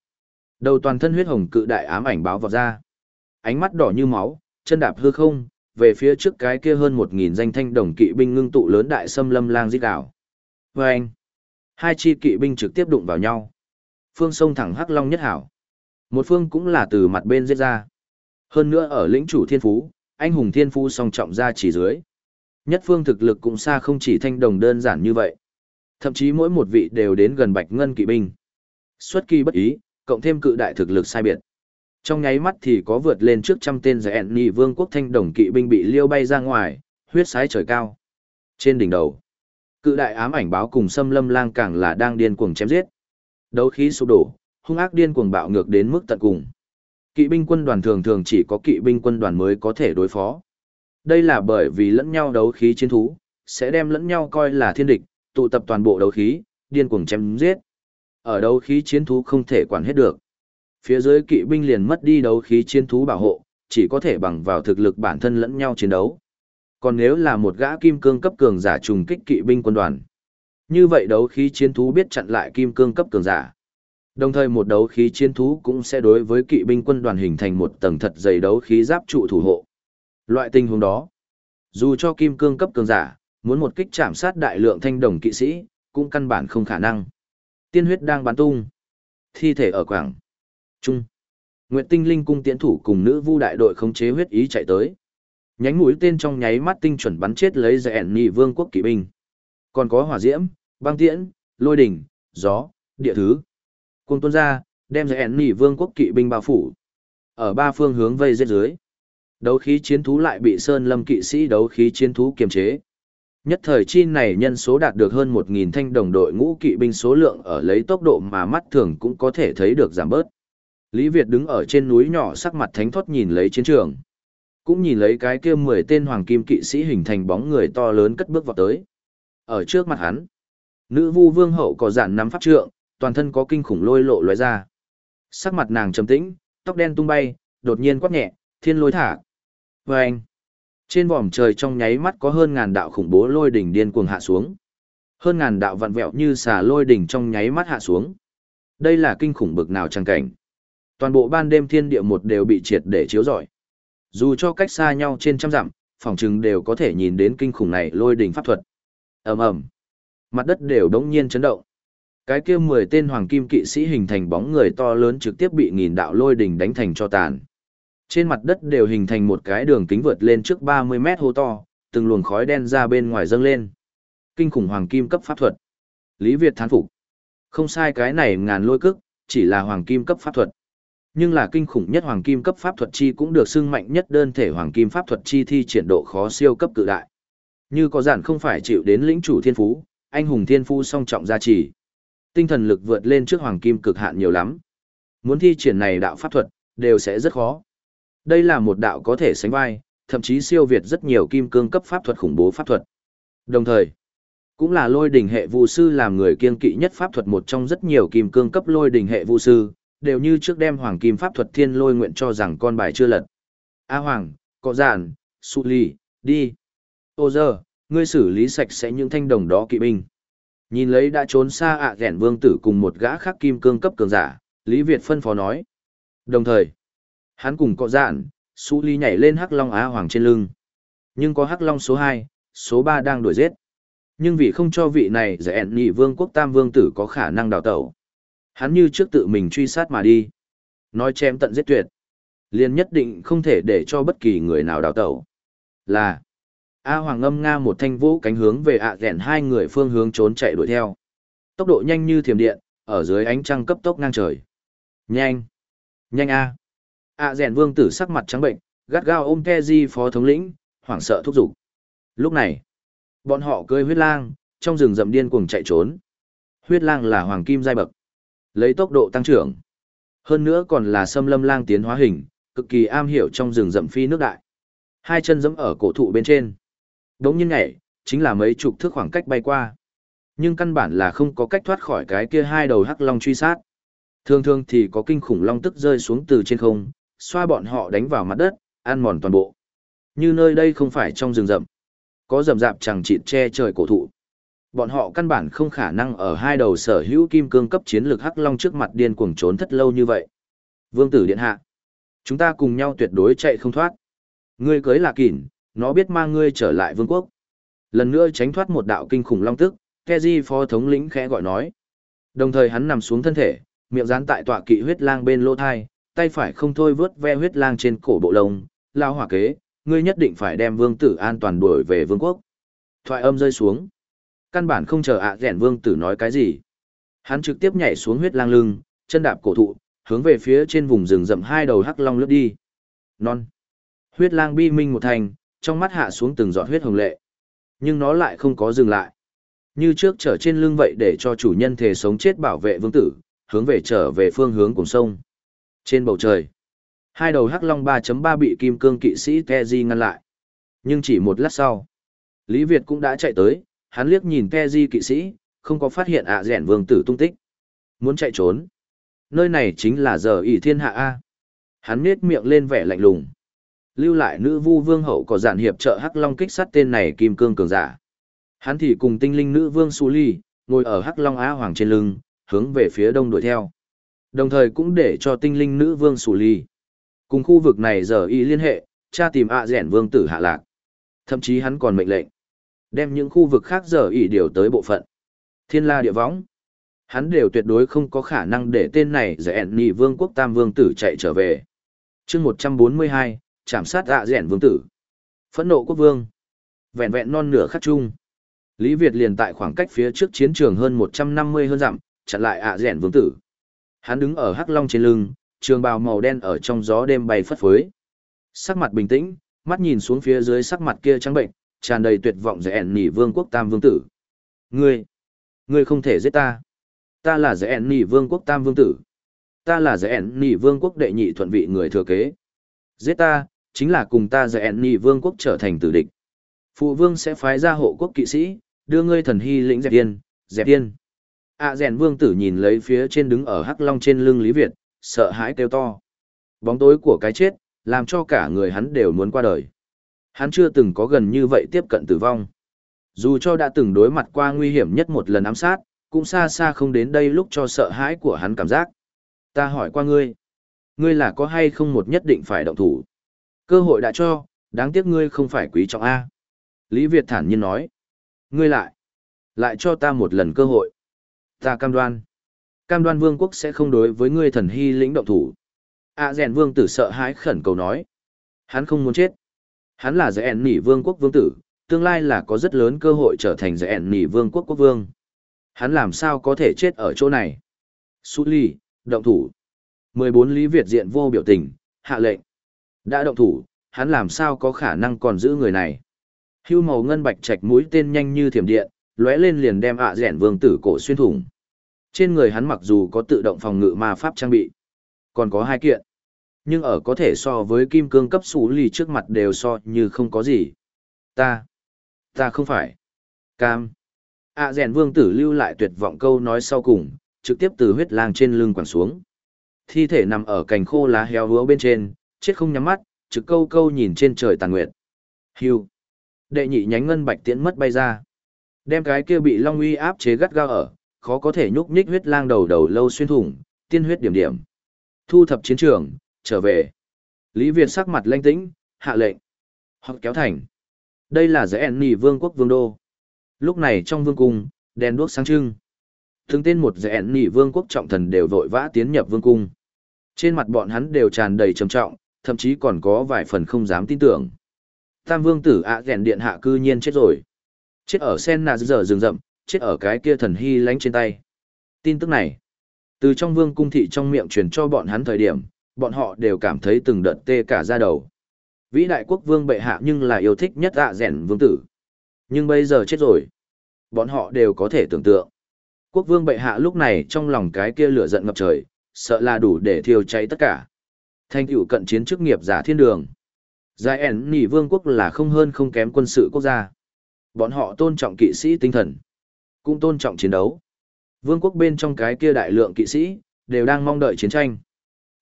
Đầu toàn thân huyết hồng cự đại ám ảnh báo vọt ra. Ánh mắt đỏ như máu, chân đạp hư không, về phía trước cái kia hơn một nghìn danh thanh đồng kỵ binh ngưng tụ lớn đại xâm lâm lang giết đảo. Và anh, hai chi kỵ binh trực tiếp đụng vào nhau. Phương sông thẳng hắc long nhất hảo. Một phương cũng là từ mặt bên giết ra. Hơn nữa ở lĩnh chủ thiên phú, anh hùng thiên phú song trọng ra chỉ dưới. Nhất phương thực lực cũng xa không chỉ thanh đồng đơn giản như vậy. Thậm chí mỗi một vị đều đến gần bạch ngân kỵ binh. Xuất kỳ bất ý, cộng thêm cự đại thực lực sai biệt. Trong nháy mắt thì có vượt lên trước trăm tên giải nhị vương quốc thanh đồng kỵ binh bị liêu bay ra ngoài, huyết sái trời cao. Trên đỉnh đầu, cự đại ám ảnh báo cùng xâm lâm lang càng là đang điên cuồng chém giết. Đấu khí sụp đổ, hung ác điên cuồng bạo ngược đến mức tận cùng. Kỵ binh quân đoàn thường thường chỉ có kỵ binh quân đoàn mới có thể đối phó. Đây là bởi vì lẫn nhau đấu khí chiến thú, sẽ đem lẫn nhau coi là thiên địch, tụ tập toàn bộ đấu khí, điên cuồng chém giết. Ở đấu khí chiến thú không thể quản hết được. Phía dưới kỵ binh liền mất đi đấu khí chiến thú bảo hộ, chỉ có thể bằng vào thực lực bản thân lẫn nhau chiến đấu. Còn nếu là một gã kim cương cấp cường giả trùng kích kỵ binh quân đoàn, như vậy đấu khí chiến thú biết chặn lại kim cương cấp cường giả. Đồng thời một đấu khí chiến thú cũng sẽ đối với kỵ binh quân đoàn hình thành một tầng thật dày đấu khí giáp trụ thủ hộ. Loại tình huống đó, dù cho kim cương cấp cường giả, muốn một kích chạm sát đại lượng thanh đồng kỵ sĩ, cũng căn bản không khả năng. Tiên huyết đang bắn tung. Thi thể ở quảng. Trung. Nguyệt Tinh Linh cung tiễn thủ cùng nữ vu đại đội khống chế huyết ý chạy tới. Nhánh mũi tên trong nháy mắt tinh chuẩn bắn chết lấy dạ rèn nhị vương quốc kỵ binh. Còn có hỏa diễm, băng tiễn, lôi đỉnh, gió, địa thứ. Cùng tuôn ra, đem dạ rèn nhị vương quốc kỵ binh bao phủ. Ở ba phương hướng vây giết dưới. Đấu khí chiến thú lại bị Sơn Lâm kỵ sĩ đấu khí chiến thú kiềm chế. Nhất thời chi này nhân số đạt được hơn 1.000 thanh đồng đội ngũ kỵ binh số lượng ở lấy tốc độ mà mắt thường cũng có thể thấy được giảm bớt. Lý Việt đứng ở trên núi nhỏ sắc mặt thánh thoát nhìn lấy chiến trường. Cũng nhìn lấy cái kia 10 tên hoàng kim kỵ sĩ hình thành bóng người to lớn cất bước vào tới. Ở trước mặt hắn, nữ vu vương hậu có dạn nắm pháp trượng, toàn thân có kinh khủng lôi lộ lóe ra. Sắc mặt nàng trầm tĩnh, tóc đen tung bay, đột nhiên quát nhẹ, thiên lôi thả. Và anh, trên vòm trời trong nháy mắt có hơn ngàn đạo khủng bố lôi đỉnh điên cuồng hạ xuống. Hơn ngàn đạo vặn vẹo như xà lôi đỉnh trong nháy mắt hạ xuống. Đây là kinh khủng bực nào trang cảnh. Toàn bộ ban đêm thiên địa một đều bị triệt để chiếu rọi. Dù cho cách xa nhau trên trăm dặm, phòng trừng đều có thể nhìn đến kinh khủng này lôi đỉnh pháp thuật. ầm ầm, mặt đất đều đống nhiên chấn động. Cái kia mười tên hoàng kim kỵ sĩ hình thành bóng người to lớn trực tiếp bị nghìn đạo lôi đỉnh đánh thành cho tàn. Trên mặt đất đều hình thành một cái đường kính vượt lên trước 30 mét hô to, từng luồng khói đen ra bên ngoài dâng lên. Kinh khủng hoàng kim cấp pháp thuật. Lý Việt thán phục. Không sai cái này ngàn lôi cức, chỉ là hoàng kim cấp pháp thuật. Nhưng là kinh khủng nhất hoàng kim cấp pháp thuật chi cũng được xưng mạnh nhất đơn thể hoàng kim pháp thuật chi thi triển độ khó siêu cấp cự đại. Như có giản không phải chịu đến lĩnh chủ thiên phú, anh hùng thiên phú song trọng gia trì. Tinh thần lực vượt lên trước hoàng kim cực hạn nhiều lắm. Muốn thi triển này đạo pháp thuật, đều sẽ rất khó. Đây là một đạo có thể sánh vai, thậm chí siêu việt rất nhiều kim cương cấp pháp thuật khủng bố pháp thuật. Đồng thời, cũng là lôi đỉnh hệ vu sư làm người kiên kỵ nhất pháp thuật một trong rất nhiều kim cương cấp lôi đỉnh hệ vu sư, đều như trước đem hoàng kim pháp thuật thiên lôi nguyện cho rằng con bài chưa lật. A Hoàng, Cọ Giản, Su Ly, đi. Ô giờ, ngươi xử lý sạch sẽ những thanh đồng đó kỵ binh. Nhìn lấy đã trốn xa ạ à vương tử cùng một gã khác kim cương cấp cường giả, Lý Việt phân phó nói. Đồng thời, hắn cùng Cọ Giản, Su Ly nhảy lên hắc long Á Hoàng trên lưng. Nhưng có hắc long số 2, số 3 đang đuổi giết. Nhưng vì không cho vị này giải nhị vương quốc tam vương tử có khả năng đào tẩu Hắn như trước tự mình truy sát mà đi. Nói chém tận giết tuyệt. liền nhất định không thể để cho bất kỳ người nào đào tẩu. Là. A Hoàng ngâm nga một thanh vũ cánh hướng về ạ à hai người phương hướng trốn chạy đuổi theo. Tốc độ nhanh như thiểm điện, ở dưới ánh trăng cấp tốc ngang trời. Nhanh. Nhanh A. ạ rèn vương tử sắc mặt trắng bệnh, gắt gao ôm Keji phó thống lĩnh, hoảng sợ thúc giục. Lúc này, bọn họ cưỡi huyết lang, trong rừng rậm điên cuồng chạy trốn. Huyết lang là hoàng kim giai bậc. Lấy tốc độ tăng trưởng. Hơn nữa còn là xâm lâm lang tiến hóa hình, cực kỳ am hiểu trong rừng rậm phi nước đại. Hai chân giẫm ở cổ thụ bên trên. Đống nhiên nhảy, chính là mấy chục thước khoảng cách bay qua. Nhưng căn bản là không có cách thoát khỏi cái kia hai đầu hắc long truy sát. Thường thường thì có kinh khủng long tức rơi xuống từ trên không, xoa bọn họ đánh vào mặt đất, ăn mòn toàn bộ. Như nơi đây không phải trong rừng rậm. Có rậm rạp chẳng chịt che trời cổ thụ. Bọn họ căn bản không khả năng ở hai đầu sở hữu kim cương cấp chiến lược hắc long trước mặt điên cuồng trốn thất lâu như vậy. Vương tử điện hạ, chúng ta cùng nhau tuyệt đối chạy không thoát. Ngươi cưới là kỉn, nó biết mang ngươi trở lại vương quốc. Lần nữa tránh thoát một đạo kinh khủng long tức, Keji phó thống lĩnh khẽ gọi nói. Đồng thời hắn nằm xuống thân thể, miệng dán tại tọa kỵ huyết lang bên lỗ thai, tay phải không thôi vớt ve huyết lang trên cổ bộ lông, lao hỏa kế, ngươi nhất định phải đem vương tử an toàn đuổi về vương quốc. Thoại âm rơi xuống. Căn bản không chờ ạ à rẻn vương tử nói cái gì. Hắn trực tiếp nhảy xuống huyết lang lưng, chân đạp cổ thụ, hướng về phía trên vùng rừng rậm hai đầu hắc long lướt đi. Non. Huyết lang bi minh một thành, trong mắt hạ xuống từng giọt huyết hồng lệ. Nhưng nó lại không có dừng lại. Như trước trở trên lưng vậy để cho chủ nhân thể sống chết bảo vệ vương tử, hướng về trở về phương hướng cùng sông. Trên bầu trời, hai đầu hắc long 3.3 bị kim cương kỵ sĩ Teji ngăn lại. Nhưng chỉ một lát sau, Lý Việt cũng đã chạy tới, hắn liếc nhìn Peji kỵ sĩ, không có phát hiện ạ à rẻn vương tử tung tích. Muốn chạy trốn. Nơi này chính là giờ ỷ thiên hạ A. Hắn nết miệng lên vẻ lạnh lùng. Lưu lại nữ vu vương hậu có giản hiệp trợ Hắc Long kích sát tên này kim cương cường giả. Hắn thì cùng tinh linh nữ vương Su Ly, ngồi ở Hắc Long Á Hoàng trên lưng, hướng về phía đông đuổi theo. Đồng thời cũng để cho tinh linh nữ vương Su Ly. Cùng khu vực này giờ y liên hệ, tra tìm ạ à rẻn vương tử hạ lạc. Thậm chí hắn còn mệnh lệnh Đem những khu vực khác giờ ỉ điều tới bộ phận. Thiên la địa võng. Hắn đều tuyệt đối không có khả năng để tên này giải ẻn nhị vương quốc tam vương tử chạy trở về. chương một trăm bốn mươi hai chạm sát ạ à vương tử. Phẫn nộ quốc vương. Vẹn vẹn non nửa khắc chung. Lý Việt liền tại khoảng cách phía trước chiến trường hơn một trăm năm mươi hơn dặm, chặn lại ạ à vương tử. Hắn đứng ở hắc long trên lưng, trường bào màu đen ở trong gió đêm bay phất phới. Sắc mặt bình tĩnh, mắt nhìn xuống phía dưới sắc mặt kia trắng bệnh, tràn đầy tuyệt vọng rẽ nỉ vương quốc tam vương tử. Ngươi, ngươi không thể giết ta. Ta là rẽ nỉ vương quốc tam vương tử. Ta là rẽ nỉ vương quốc đệ nhị thuận vị người thừa kế. Giết ta, chính là cùng ta rẽ nỉ vương quốc trở thành tử địch. Phụ vương sẽ phái ra hộ quốc kỵ sĩ, đưa ngươi thần hy lĩnh dẹp tiên, dẹp tiên. À rèn vương tử nhìn lấy phía trên đứng ở hắc long trên lưng Lý Việt, sợ hãi kêu to. Bóng tối của cái chết, làm cho cả người hắn đều muốn qua đời. Hắn chưa từng có gần như vậy tiếp cận tử vong. Dù cho đã từng đối mặt qua nguy hiểm nhất một lần ám sát, cũng xa xa không đến đây lúc cho sợ hãi của hắn cảm giác. Ta hỏi qua ngươi, ngươi là có hay không một nhất định phải động thủ. Cơ hội đã cho, đáng tiếc ngươi không phải quý trọng A. Lý Việt thản nhiên nói, ngươi lại, lại cho ta một lần cơ hội. Ta cam đoan, cam đoan vương quốc sẽ không đối với ngươi thần hy lĩnh động thủ. A rèn vương tử sợ hãi khẩn cầu nói, hắn không muốn chết. Hắn là giải ẻn nỉ vương quốc vương tử, tương lai là có rất lớn cơ hội trở thành giải ẻn nỉ vương quốc quốc vương. Hắn làm sao có thể chết ở chỗ này? Sú ly, động thủ. 14 Lý Việt diện vô biểu tình, hạ lệnh. Đã động thủ, hắn làm sao có khả năng còn giữ người này? Hưu màu ngân bạch trạch mũi tên nhanh như thiểm điện, lóe lên liền đem ạ rẻn vương tử cổ xuyên thủng. Trên người hắn mặc dù có tự động phòng ngự ma pháp trang bị, còn có hai kiện. Nhưng ở có thể so với kim cương cấp xú lì trước mặt đều so như không có gì. Ta, ta không phải. Cam. À rèn vương tử lưu lại tuyệt vọng câu nói sau cùng, trực tiếp từ huyết lang trên lưng quẳng xuống. Thi thể nằm ở cành khô lá heo hứa bên trên, chết không nhắm mắt, trực câu câu nhìn trên trời tàn nguyệt. Hưu. Đệ nhị nhánh ngân bạch tiễn mất bay ra. Đem cái kia bị long uy áp chế gắt gao ở, khó có thể nhúc nhích huyết lang đầu đầu lâu xuyên thủng, tiên huyết điểm điểm. Thu thập chiến trường, trở về. Lý Việt sắc mặt lanh tĩnh, hạ lệnh. Hoặc kéo thành. Đây là giải ẻn nì vương quốc vương đô. Lúc này trong vương cung, đèn đuốc sáng trưng. Từng tên một giải ẻn nì vương quốc trọng thần đều vội vã tiến nhập vương cung. Trên mặt bọn hắn đều tràn đầy trầm trọng, thậm chí còn có vài phần không dám tin tưởng. Tam vương tử ạ à điện hạ cư nhiên chết rồi. Chết ở sen nà giờ rừng rậm, chết ở cái kia thần hy lánh trên tay. Tin tức này, từ trong vương cung thị trong miệng truyền cho bọn hắn thời điểm, bọn họ đều cảm thấy từng đợt tê cả da đầu. Vĩ đại quốc vương bệ hạ nhưng là yêu thích nhất ạ à rèn vương tử. Nhưng bây giờ chết rồi. Bọn họ đều có thể tưởng tượng. Quốc vương bệ hạ lúc này trong lòng cái kia lửa giận ngập trời, sợ là đủ để thiêu cháy tất cả. Thanh tựu cận chiến chức nghiệp giả thiên đường. Giải ẻn nỉ vương quốc là không hơn không kém quân sự quốc gia. Bọn họ tôn trọng kỵ sĩ tinh thần, cũng tôn trọng chiến đấu. Vương quốc bên trong cái kia đại lượng kỵ sĩ, đều đang mong đợi chiến tranh.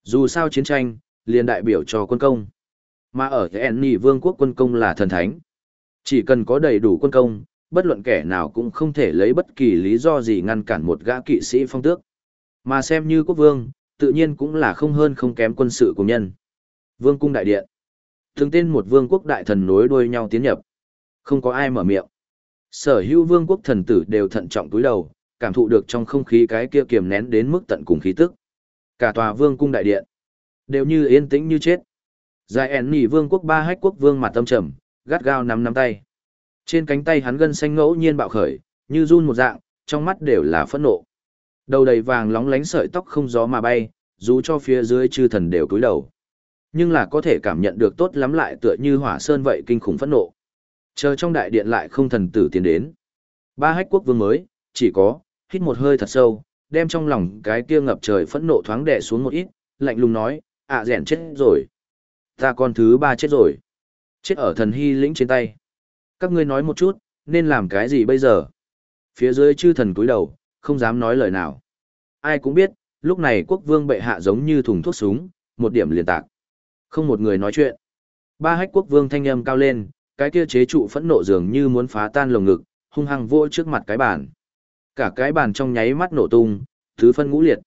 Dù sao chiến tranh, liền đại biểu cho quân công. Mà ở Enni vương quốc quân công là thần thánh. Chỉ cần có đầy đủ quân công, bất luận kẻ nào cũng không thể lấy bất kỳ lý do gì ngăn cản một gã kỵ sĩ phong tước. Mà xem như quốc vương, tự nhiên cũng là không hơn không kém quân sự của nhân. Vương cung đại điện. thường tên một vương quốc đại thần nối đuôi nhau tiến nhập. Không có ai mở miệng. Sở hữu vương quốc thần tử đều thận trọng túi đầu, cảm thụ được trong không khí cái kia kiềm nén đến mức tận cùng khí tức. Cả tòa vương cung đại điện, đều như yên tĩnh như chết. Dài ẻn nỉ vương quốc ba hách quốc vương mặt tâm trầm, gắt gao nắm nắm tay. Trên cánh tay hắn gân xanh ngẫu nhiên bạo khởi, như run một dạng, trong mắt đều là phẫn nộ. Đầu đầy vàng lóng lánh sợi tóc không gió mà bay, dù cho phía dưới chư thần đều cúi đầu. Nhưng là có thể cảm nhận được tốt lắm lại tựa như hỏa sơn vậy kinh khủng phẫn nộ. Chờ trong đại điện lại không thần tử tiến đến. Ba hách quốc vương mới, chỉ có, hít một hơi thật sâu, đem trong lòng cái kia ngập trời phẫn nộ thoáng đè xuống một ít, lạnh lùng nói, ạ à, rèn chết rồi. Ta con thứ ba chết rồi. Chết ở thần hy lĩnh trên tay. Các ngươi nói một chút, nên làm cái gì bây giờ? Phía dưới chư thần cúi đầu, không dám nói lời nào. Ai cũng biết, lúc này quốc vương bệ hạ giống như thùng thuốc súng, một điểm liền tạc. Không một người nói chuyện. Ba hách quốc vương thanh âm cao lên, cái kia chế trụ phẫn nộ dường như muốn phá tan lồng ngực, hung hăng vỗ trước mặt cái bàn. Cả cái bàn trong nháy mắt nổ tung, thứ phân ngũ liệt.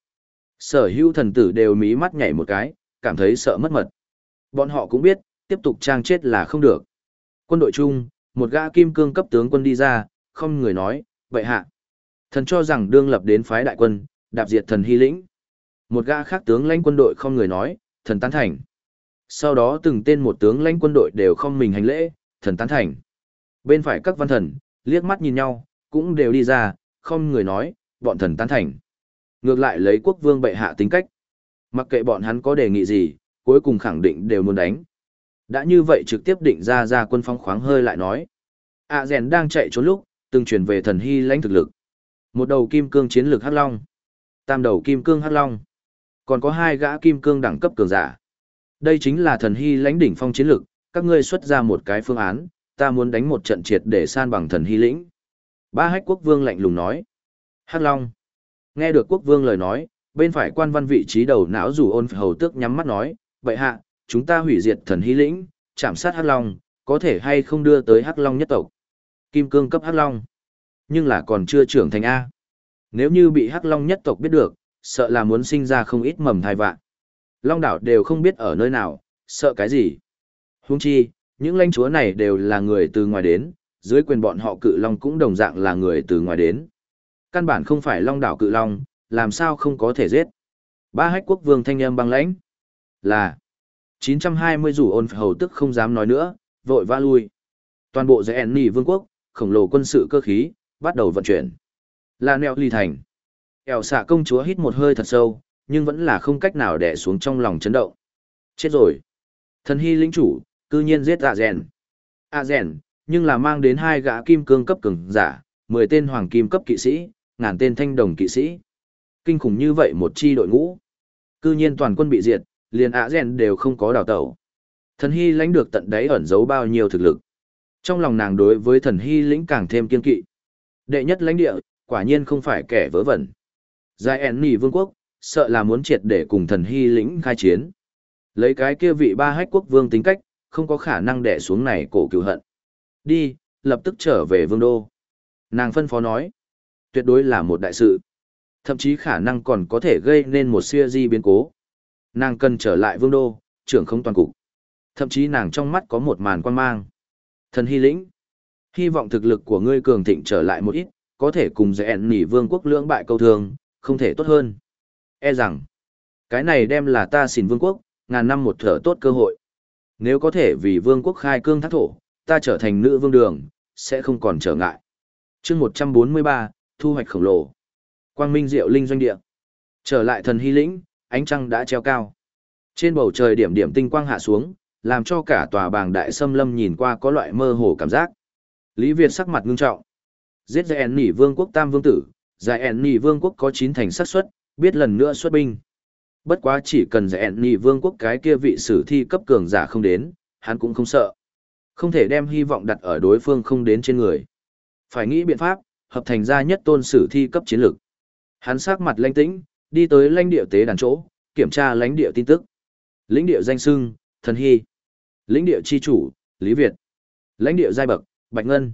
Sở hữu thần tử đều mí mắt nhảy một cái, cảm thấy sợ mất mật. Bọn họ cũng biết, tiếp tục trang chết là không được. Quân đội chung, một gã kim cương cấp tướng quân đi ra, không người nói, vậy hạ. Thần cho rằng đương lập đến phái đại quân, đạp diệt thần hy lĩnh. Một gã khác tướng lãnh quân đội không người nói, thần tán thành. Sau đó từng tên một tướng lãnh quân đội đều không mình hành lễ, thần tán thành. Bên phải các văn thần, liếc mắt nhìn nhau, cũng đều đi ra, không người nói, bọn thần tán thành. Ngược lại lấy quốc vương bệ hạ tính cách. Mặc kệ bọn hắn có đề nghị gì, cuối cùng khẳng định đều muốn đánh. Đã như vậy trực tiếp định ra ra quân phong khoáng hơi lại nói. À rèn đang chạy trốn lúc, từng chuyển về thần hy lãnh thực lực. Một đầu kim cương chiến lược hắc long. Tam đầu kim cương hắc long. Còn có hai gã kim cương đẳng cấp cường giả. Đây chính là thần hy lãnh đỉnh phong chiến lược, các ngươi xuất ra một cái phương án, ta muốn đánh một trận triệt để san bằng thần hy lĩnh. Ba hách quốc vương lạnh lùng nói. Hắc long. Nghe được quốc vương lời nói, bên phải quan văn vị trí đầu não rủ ôn hầu tước nhắm mắt nói, vậy hạ, chúng ta hủy diệt thần hy lĩnh, chạm sát hắc long, có thể hay không đưa tới hắc long nhất tộc. Kim cương cấp hắc long. Nhưng là còn chưa trưởng thành A. Nếu như bị hắc long nhất tộc biết được, sợ là muốn sinh ra không ít mầm thai vạn. Long đảo đều không biết ở nơi nào, sợ cái gì. Hung chi, những lãnh chúa này đều là người từ ngoài đến, dưới quyền bọn họ cự long cũng đồng dạng là người từ ngoài đến. Căn bản không phải long đảo cự long, làm sao không có thể giết. Ba hách quốc vương thanh âm băng lãnh. Là 920 rủ ôn hầu tức không dám nói nữa, vội vã lui. Toàn bộ dãy nỉ vương quốc, khổng lồ quân sự cơ khí, bắt đầu vận chuyển. Là neo ly thành. Eo xạ công chúa hít một hơi thật sâu, nhưng vẫn là không cách nào đè xuống trong lòng chấn động. Chết rồi. Thần hy lĩnh chủ, cư nhiên giết A Rèn. A Rèn, nhưng là mang đến hai gã kim cương cấp cường giả, 10 tên hoàng kim cấp kỵ sĩ, ngàn tên thanh đồng kỵ sĩ. Kinh khủng như vậy một chi đội ngũ. Cư nhiên toàn quân bị diệt, liền ạ Rèn đều không có đào tẩu. Thần hy lãnh được tận đáy ẩn giấu bao nhiêu thực lực. Trong lòng nàng đối với thần hy lĩnh càng thêm kiên kỵ. Đệ nhất lãnh địa, quả nhiên không phải kẻ vớ vẩn. Giai ẻn nỉ vương quốc, sợ là muốn triệt để cùng thần hy lĩnh khai chiến. Lấy cái kia vị ba hách quốc vương tính cách, không có khả năng đẻ xuống này cổ cựu hận. Đi, lập tức trở về vương đô. Nàng phân phó nói, tuyệt đối là một đại sự. Thậm chí khả năng còn có thể gây nên một siêu di biến cố. Nàng cần trở lại vương đô, trưởng không toàn cục. Thậm chí nàng trong mắt có một màn quan mang. Thần hy lĩnh. Hy vọng thực lực của ngươi cường thịnh trở lại một ít, có thể cùng dạy nỉ vương quốc lưỡng bại câu thường, không thể tốt hơn. E rằng, cái này đem là ta xin vương quốc, ngàn năm một thở tốt cơ hội. Nếu có thể vì vương quốc khai cương thác thổ, ta trở thành nữ vương đường, sẽ không còn trở ngại. chương 143, thu hoạch khổng lồ. Quang minh diệu linh doanh địa. Trở lại thần hy lĩnh, ánh trăng đã treo cao. Trên bầu trời điểm điểm tinh quang hạ xuống, làm cho cả tòa bàng đại xâm lâm nhìn qua có loại mơ hồ cảm giác. Lý Việt sắc mặt ngưng trọng. Giết giải nỉ vương quốc tam vương tử, giải ẻn nỉ vương quốc có chín thành xác suất biết lần nữa xuất binh. Bất quá chỉ cần giải ẻn nỉ vương quốc cái kia vị sử thi cấp cường giả không đến, hắn cũng không sợ. Không thể đem hy vọng đặt ở đối phương không đến trên người. Phải nghĩ biện pháp, hợp thành ra nhất tôn sử thi cấp chiến lược. Hắn sắc mặt lãnh tĩnh, đi tới lãnh địa tế đàn chỗ, kiểm tra lãnh địa tin tức. Lãnh địa danh sưng, thần hy. Lãnh địa chi chủ, Lý Việt. Lãnh địa giai bậc, Bạch Ngân.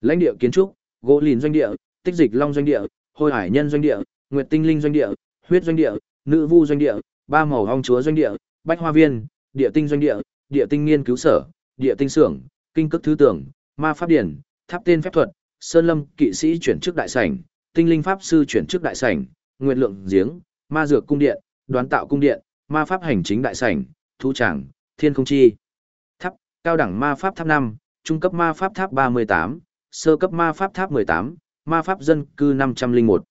Lãnh địa kiến trúc, gỗ lìn doanh địa, tích dịch long doanh địa, hôi hải nhân doanh địa, nguyệt tinh linh doanh địa, huyết doanh địa, nữ vu doanh địa, ba màu hong chúa doanh địa, bách hoa viên, địa tinh doanh địa, địa tinh nghiên cứu sở, địa tinh xưởng, kinh cước thứ tưởng, ma pháp điển, tháp tên phép thuật, sơn lâm kỵ sĩ chuyển chức đại sảnh, tinh linh pháp sư chuyển chức đại sảnh, nguyện lượng giếng, ma dược cung điện, đoán tạo cung điện, ma pháp hành chính đại sảnh, thu tràng, thiên không chi. Tháp, cao đẳng ma pháp tháp 5, trung cấp ma pháp tháp 38, sơ cấp ma pháp tháp 18, ma pháp dân cư 501.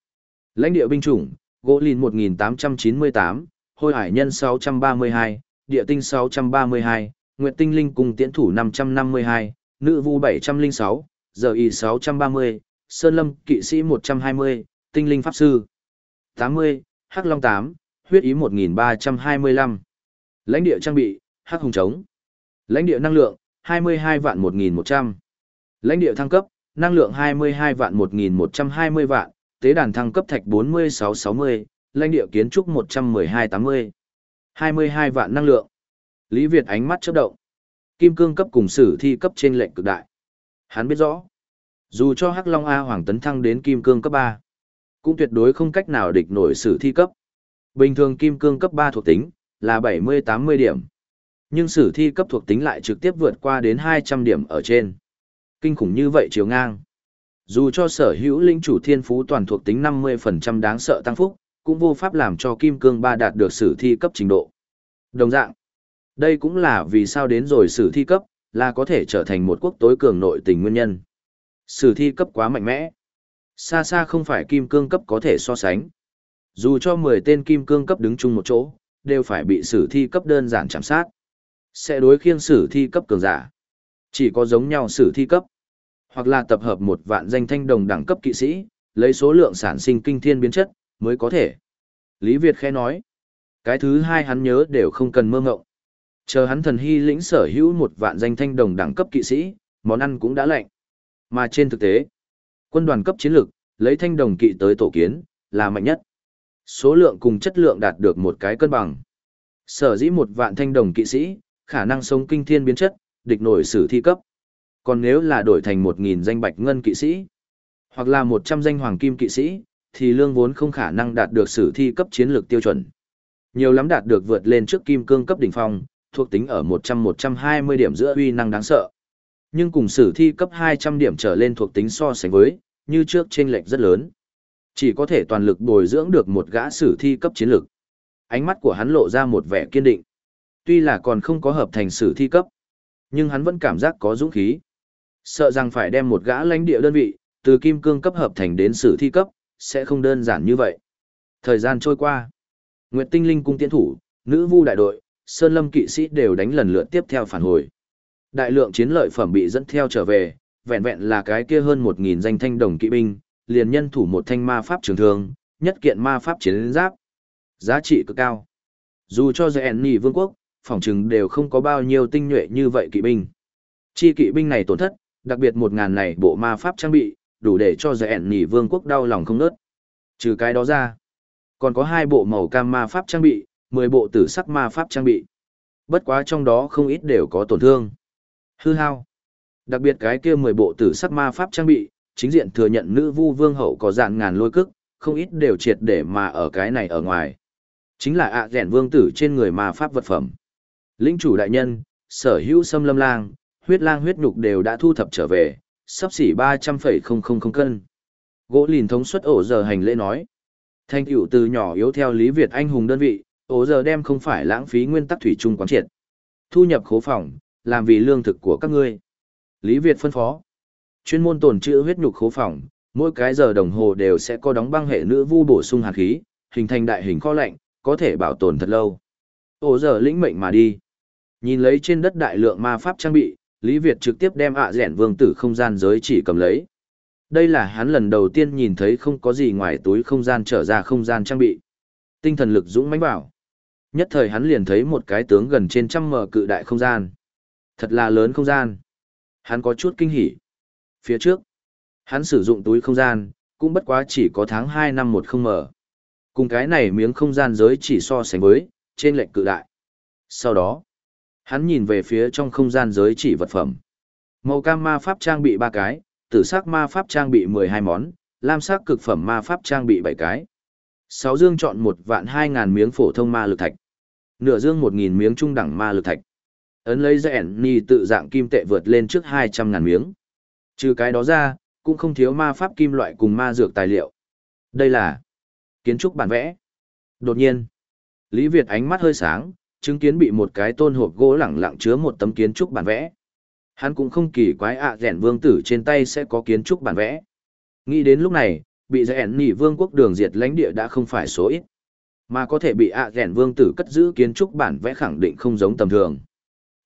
Lãnh địa binh chủng, gỗ lìn 1898, hôi hải nhân 632, địa tinh 632, nguyệt tinh linh cùng tiễn thủ 552, nữ vu 706, giờ y 630, sơn lâm kỵ sĩ 120, tinh linh pháp sư 80, hắc long 8, huyết ý 1325. Lãnh địa trang bị, hắc hùng trống. Lãnh địa năng lượng, 22 vạn 1100. Lãnh địa thăng cấp, năng lượng 22 vạn 1120 vạn, tế đàn thăng cấp thạch 4660, lãnh địa kiến trúc 11280. 22 vạn năng lượng. Lý Việt ánh mắt chớp động. Kim cương cấp cùng sử thi cấp trên lệnh cực đại. Hắn biết rõ, dù cho Hắc Long A Hoàng tấn thăng đến kim cương cấp 3, cũng tuyệt đối không cách nào địch nổi sử thi cấp. Bình thường kim cương cấp 3 thuộc tính là 70-80 điểm. Nhưng sử thi cấp thuộc tính lại trực tiếp vượt qua đến 200 điểm ở trên. Kinh khủng như vậy chiều ngang. Dù cho sở hữu linh chủ thiên phú toàn thuộc tính 50% đáng sợ tăng phúc, cũng vô pháp làm cho kim cương ba đạt được sử thi cấp trình độ. Đồng dạng, đây cũng là vì sao đến rồi sử thi cấp, là có thể trở thành một quốc tối cường nội tình nguyên nhân. Sử thi cấp quá mạnh mẽ. Xa xa không phải kim cương cấp có thể so sánh. Dù cho 10 tên kim cương cấp đứng chung một chỗ, đều phải bị sử thi cấp đơn giản chạm sát. Sẽ đối khiêng sử thi cấp cường giả. Chỉ có giống nhau sử thi cấp. Hoặc là tập hợp một vạn danh thanh đồng đẳng cấp kỵ sĩ, lấy số lượng sản sinh kinh thiên biến chất, mới có thể. Lý Việt khẽ nói. Cái thứ hai hắn nhớ đều không cần mơ ngộng. Chờ hắn thần hy lĩnh sở hữu một vạn danh thanh đồng đẳng cấp kỵ sĩ, món ăn cũng đã lạnh. Mà trên thực tế, quân đoàn cấp chiến lược, lấy thanh đồng kỵ tới tổ kiến, là mạnh nhất. Số lượng cùng chất lượng đạt được một cái cân bằng. Sở dĩ một vạn thanh đồng kỵ sĩ, khả năng sống kinh thiên biến chất, địch nổi sử thi cấp. Còn nếu là đổi thành một nghìn danh bạch ngân kỵ sĩ, hoặc là một trăm danh hoàng kim kỵ sĩ, thì lương vốn không khả năng đạt được sử thi cấp chiến lược tiêu chuẩn. Nhiều lắm đạt được vượt lên trước kim cương cấp đỉnh phong, thuộc tính ở 100-120 điểm giữa uy năng đáng sợ. Nhưng cùng sử thi cấp 200 điểm trở lên thuộc tính so sánh với, như trước chênh lệch rất lớn. Chỉ có thể toàn lực bồi dưỡng được một gã sử thi cấp chiến lực. Ánh mắt của hắn lộ ra một vẻ kiên định. Tuy là còn không có hợp thành sử thi cấp, nhưng hắn vẫn cảm giác có dũng khí. Sợ rằng phải đem một gã lãnh địa đơn vị, từ kim cương cấp hợp thành đến sử thi cấp, sẽ không đơn giản như vậy. Thời gian trôi qua. Nguyệt Tinh Linh cung tiến thủ, nữ vu đại đội, Sơn Lâm kỵ sĩ đều đánh lần lượt tiếp theo phản hồi. Đại lượng chiến lợi phẩm bị dẫn theo trở về, vẹn vẹn là cái kia hơn 1000 danh thanh đồng kỵ binh, liền nhân thủ một thanh ma pháp trường thương, nhất kiện ma pháp chiến giáp. Giá trị cực cao. Dù cho Nỉ vương quốc, phòng trừng đều không có bao nhiêu tinh nhuệ như vậy kỵ binh. Chi kỵ binh này tổn thất, đặc biệt một ngàn này bộ ma pháp trang bị, đủ để cho Nỉ vương quốc đau lòng không nớt. Trừ cái đó ra, còn có hai bộ màu cam ma pháp trang bị, 10 bộ tử sắc ma pháp trang bị. Bất quá trong đó không ít đều có tổn thương. Hư hao. Đặc biệt cái kia 10 bộ tử sắc ma pháp trang bị, chính diện thừa nhận nữ vu vương hậu có dạng ngàn lôi cức, không ít đều triệt để mà ở cái này ở ngoài. Chính là ạ à rèn vương tử trên người ma pháp vật phẩm. Linh chủ đại nhân, sở hữu xâm lâm lang, huyết lang huyết nhục đều đã thu thập trở về, sắp xỉ 300,000 cân. Gỗ lìn thống suất ổ giờ hành lễ nói. Thanh tựu từ nhỏ yếu theo Lý Việt anh hùng đơn vị, ổ giờ đem không phải lãng phí nguyên tắc thủy chung quán triệt. Thu nhập khố phòng, làm vì lương thực của các ngươi. Lý Việt phân phó. Chuyên môn tồn trữ huyết nhục khố phòng, mỗi cái giờ đồng hồ đều sẽ có đóng băng hệ nữ vu bổ sung hạt khí, hình thành đại hình kho lạnh, có thể bảo tồn thật lâu. Ổ giờ lĩnh mệnh mà đi. Nhìn lấy trên đất đại lượng ma pháp trang bị, Lý Việt trực tiếp đem ạ à rẻn vương tử không gian giới chỉ cầm lấy. Đây là hắn lần đầu tiên nhìn thấy không có gì ngoài túi không gian trở ra không gian trang bị. Tinh thần lực dũng mãnh bảo. Nhất thời hắn liền thấy một cái tướng gần trên trăm mở cự đại không gian. Thật là lớn không gian. Hắn có chút kinh hỉ. Phía trước, hắn sử dụng túi không gian, cũng bất quá chỉ có tháng 2 năm một không mở. Cùng cái này miếng không gian giới chỉ so sánh với, trên lệnh cự đại. Sau đó, hắn nhìn về phía trong không gian giới chỉ vật phẩm. Màu cam ma pháp trang bị ba cái, tử sắc ma pháp trang bị 12 món, lam sắc cực phẩm ma pháp trang bị 7 cái. Sáu dương chọn một vạn hai ngàn miếng phổ thông ma lực thạch. Nửa dương một nghìn miếng trung đẳng ma lực thạch. Ấn lấy rẽn ni tự dạng kim tệ vượt lên trước 200 ngàn miếng. Trừ cái đó ra, cũng không thiếu ma pháp kim loại cùng ma dược tài liệu. Đây là kiến trúc bản vẽ. Đột nhiên, Lý Việt ánh mắt hơi sáng, chứng kiến bị một cái tôn hộp gỗ lẳng lặng chứa một tấm kiến trúc bản vẽ. Hắn cũng không kỳ quái ạ rèn vương tử trên tay sẽ có kiến trúc bản vẽ. Nghĩ đến lúc này, bị rèn nỉ vương quốc đường diệt lãnh địa đã không phải số ít. Mà có thể bị ạ rèn vương tử cất giữ kiến trúc bản vẽ khẳng định không giống tầm thường.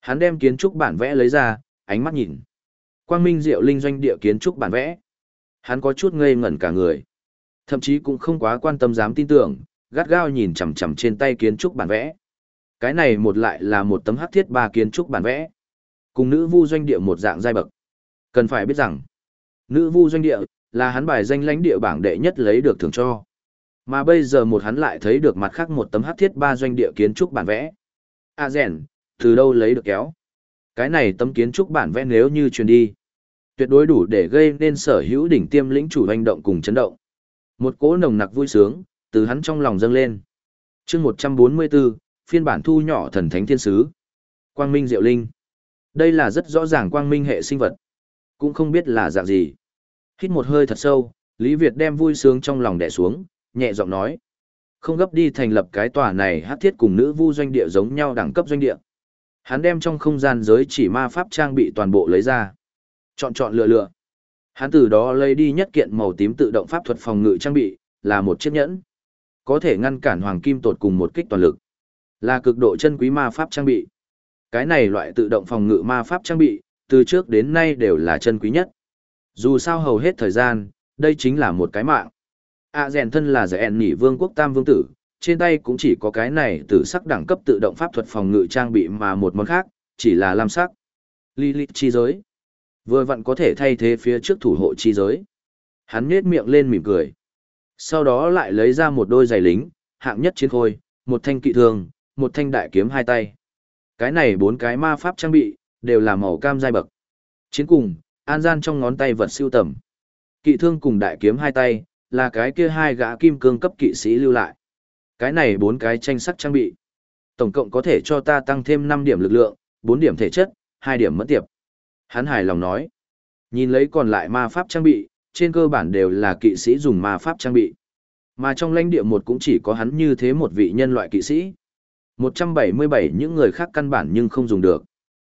Hắn đem kiến trúc bản vẽ lấy ra, ánh mắt nhìn. Quang Minh Diệu Linh doanh địa kiến trúc bản vẽ. Hắn có chút ngây ngẩn cả người. Thậm chí cũng không quá quan tâm dám tin tưởng, gắt gao nhìn chằm chằm trên tay kiến trúc bản vẽ. Cái này một lại là một tấm hắc thiết ba kiến trúc bản vẽ. Cùng nữ vu doanh địa một dạng giai bậc. Cần phải biết rằng, nữ vu doanh địa là hắn bài danh lãnh địa bảng đệ nhất lấy được thưởng cho. Mà bây giờ một hắn lại thấy được mặt khác một tấm hắc thiết ba doanh địa kiến trúc bản vẽ. A rèn, từ đâu lấy được kéo? Cái này tấm kiến trúc bản vẽ nếu như truyền đi, tuyệt đối đủ để gây nên sở hữu đỉnh tiêm lĩnh chủ hành động cùng chấn động. Một cỗ nồng nặc vui sướng, từ hắn trong lòng dâng lên. chương 144, phiên bản thu nhỏ thần thánh thiên sứ. Quang Minh Diệu Linh. Đây là rất rõ ràng quang minh hệ sinh vật. Cũng không biết là dạng gì. Hít một hơi thật sâu, Lý Việt đem vui sướng trong lòng đè xuống, nhẹ giọng nói. Không gấp đi thành lập cái tòa này hát thiết cùng nữ vu doanh địa giống nhau đẳng cấp doanh địa. Hắn đem trong không gian giới chỉ ma pháp trang bị toàn bộ lấy ra. Chọn chọn lựa lựa. Hắn từ đó lấy đi nhất kiện màu tím tự động pháp thuật phòng ngự trang bị, là một chiếc nhẫn. Có thể ngăn cản hoàng kim tột cùng một kích toàn lực. Là cực độ chân quý ma pháp trang bị. Cái này loại tự động phòng ngự ma pháp trang bị, từ trước đến nay đều là chân quý nhất. Dù sao hầu hết thời gian, đây chính là một cái mạng ạ rèn thân là giải ẻn nỉ vương quốc tam vương tử, trên tay cũng chỉ có cái này từ sắc đẳng cấp tự động pháp thuật phòng ngự trang bị mà một món khác, chỉ là lam sắc. Lilith chi giới. Vừa vặn có thể thay thế phía trước thủ hộ chi giới. Hắn nhếch miệng lên mỉm cười. Sau đó lại lấy ra một đôi giày lính, hạng nhất chiến khôi, một thanh kỵ thương, một thanh đại kiếm hai tay. Cái này bốn cái ma pháp trang bị, đều là màu cam giai bậc. Chiến cùng, an gian trong ngón tay vật siêu tầm. Kỵ thương cùng đại kiếm hai tay, là cái kia hai gã kim cương cấp kỵ sĩ lưu lại. Cái này bốn cái tranh sắc trang bị. Tổng cộng có thể cho ta tăng thêm 5 điểm lực lượng, 4 điểm thể chất, 2 điểm mất tiệp. Hắn hài lòng nói. Nhìn lấy còn lại ma pháp trang bị, trên cơ bản đều là kỵ sĩ dùng ma pháp trang bị. Mà trong lãnh địa một cũng chỉ có hắn như thế một vị nhân loại kỵ sĩ. 177 những người khác căn bản nhưng không dùng được.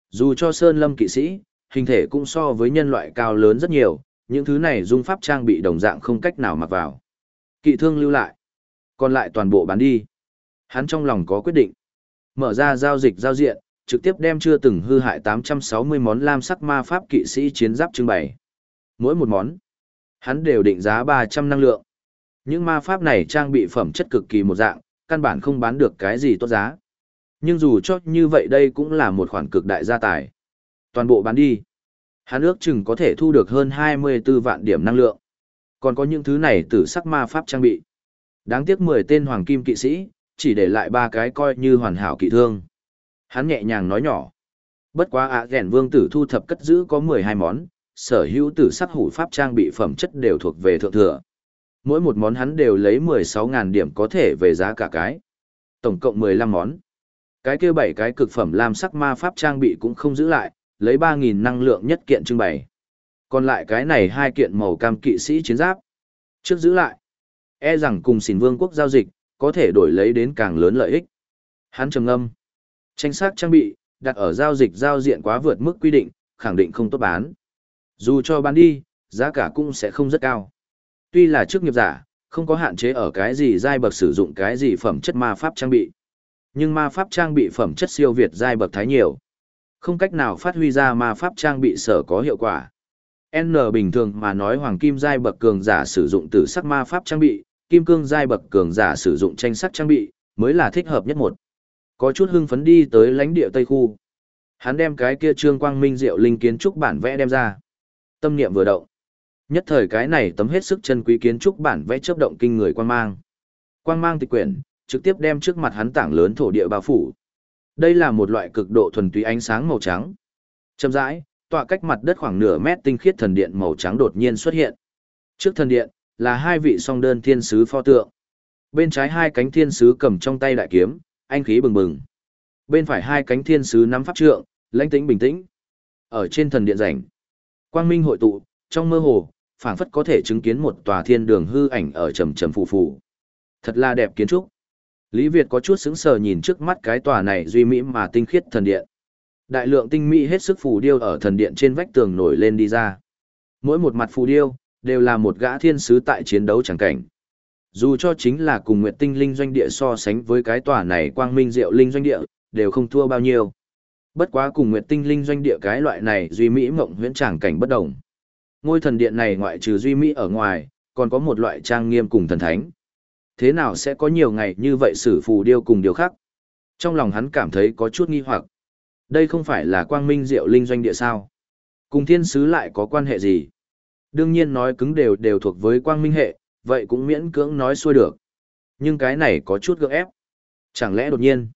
Dù cho Sơn Lâm kỵ sĩ, hình thể cũng so với nhân loại cao lớn rất nhiều, những thứ này dung pháp trang bị đồng dạng không cách nào mặc vào. Kỵ thương lưu lại, còn lại toàn bộ bán đi. Hắn trong lòng có quyết định. Mở ra giao dịch giao diện, trực tiếp đem chưa từng hư hại 860 món lam sắc ma pháp kỵ sĩ chiến giáp trưng bày. Mỗi một món, hắn đều định giá 300 năng lượng. Những ma pháp này trang bị phẩm chất cực kỳ một dạng, căn bản không bán được cái gì tốt giá. Nhưng dù cho như vậy đây cũng là một khoản cực đại gia tài. Toàn bộ bán đi. Hắn ước chừng có thể thu được hơn 24 vạn điểm năng lượng. Còn có những thứ này từ sắc ma pháp trang bị. Đáng tiếc 10 tên hoàng kim kỵ sĩ, chỉ để lại ba cái coi như hoàn hảo kỵ thương. Hắn nhẹ nhàng nói nhỏ. Bất quá ạ à vương tử thu thập cất giữ có 12 món, sở hữu tử sắc hủ pháp trang bị phẩm chất đều thuộc về thượng thừa. Mỗi một món hắn đều lấy 16.000 điểm có thể về giá cả cái. Tổng cộng 15 món. Cái kia bảy cái cực phẩm lam sắc ma pháp trang bị cũng không giữ lại, lấy 3.000 năng lượng nhất kiện trưng bày. Còn lại cái này hai kiện màu cam kỵ sĩ chiến giáp. Trước giữ lại. E rằng cùng xỉn vương quốc giao dịch, có thể đổi lấy đến càng lớn lợi ích. Hắn trầm ngâm. Tranh sát trang bị, đặt ở giao dịch giao diện quá vượt mức quy định, khẳng định không tốt bán. Dù cho bán đi, giá cả cũng sẽ không rất cao. Tuy là trước nghiệp giả, không có hạn chế ở cái gì giai bậc sử dụng cái gì phẩm chất ma pháp trang bị. Nhưng ma pháp trang bị phẩm chất siêu việt giai bậc thái nhiều. Không cách nào phát huy ra ma pháp trang bị sở có hiệu quả. N bình thường mà nói hoàng kim giai bậc cường giả sử dụng tử sắc ma pháp trang bị, kim cương giai bậc cường giả sử dụng tranh sắc trang bị, mới là thích hợp nhất một. Có chút hưng phấn đi tới lãnh địa Tây khu. Hắn đem cái kia trương quang minh diệu linh kiến trúc bản vẽ đem ra. Tâm niệm vừa động. Nhất thời cái này tấm hết sức chân quý kiến trúc bản vẽ chớp động kinh người quang mang. Quang mang tịch quyển, trực tiếp đem trước mặt hắn tảng lớn thổ địa bao phủ. Đây là một loại cực độ thuần túy ánh sáng màu trắng. Chậm rãi, tọa cách mặt đất khoảng nửa mét tinh khiết thần điện màu trắng đột nhiên xuất hiện. Trước thần điện là hai vị song đơn thiên sứ pho tượng. Bên trái hai cánh thiên sứ cầm trong tay đại kiếm, anh khí bừng bừng. Bên phải hai cánh thiên sứ nắm pháp trượng, lãnh tĩnh bình tĩnh. Ở trên thần điện rảnh, quang minh hội tụ, trong mơ hồ, phảng phất có thể chứng kiến một tòa thiên đường hư ảnh ở trầm trầm phù phù. Thật là đẹp kiến trúc. Lý Việt có chút sững sờ nhìn trước mắt cái tòa này duy mỹ mà tinh khiết thần điện. Đại lượng tinh mỹ hết sức phù điêu ở thần điện trên vách tường nổi lên đi ra. Mỗi một mặt phù điêu đều là một gã thiên sứ tại chiến đấu chẳng cảnh. Dù cho chính là cùng Nguyệt Tinh Linh doanh địa so sánh với cái tòa này Quang Minh Diệu Linh doanh địa, đều không thua bao nhiêu. Bất quá cùng Nguyệt Tinh Linh doanh địa cái loại này duy mỹ mộng huyễn chẳng cảnh bất động. Ngôi thần điện này ngoại trừ duy mỹ ở ngoài, còn có một loại trang nghiêm cùng thần thánh. Thế nào sẽ có nhiều ngày như vậy sử phù điêu cùng điều khác? Trong lòng hắn cảm thấy có chút nghi hoặc. Đây không phải là quang minh diệu linh doanh địa sao? Cùng thiên sứ lại có quan hệ gì? Đương nhiên nói cứng đều đều thuộc với quang minh hệ, vậy cũng miễn cưỡng nói xuôi được. Nhưng cái này có chút gượng ép. Chẳng lẽ đột nhiên?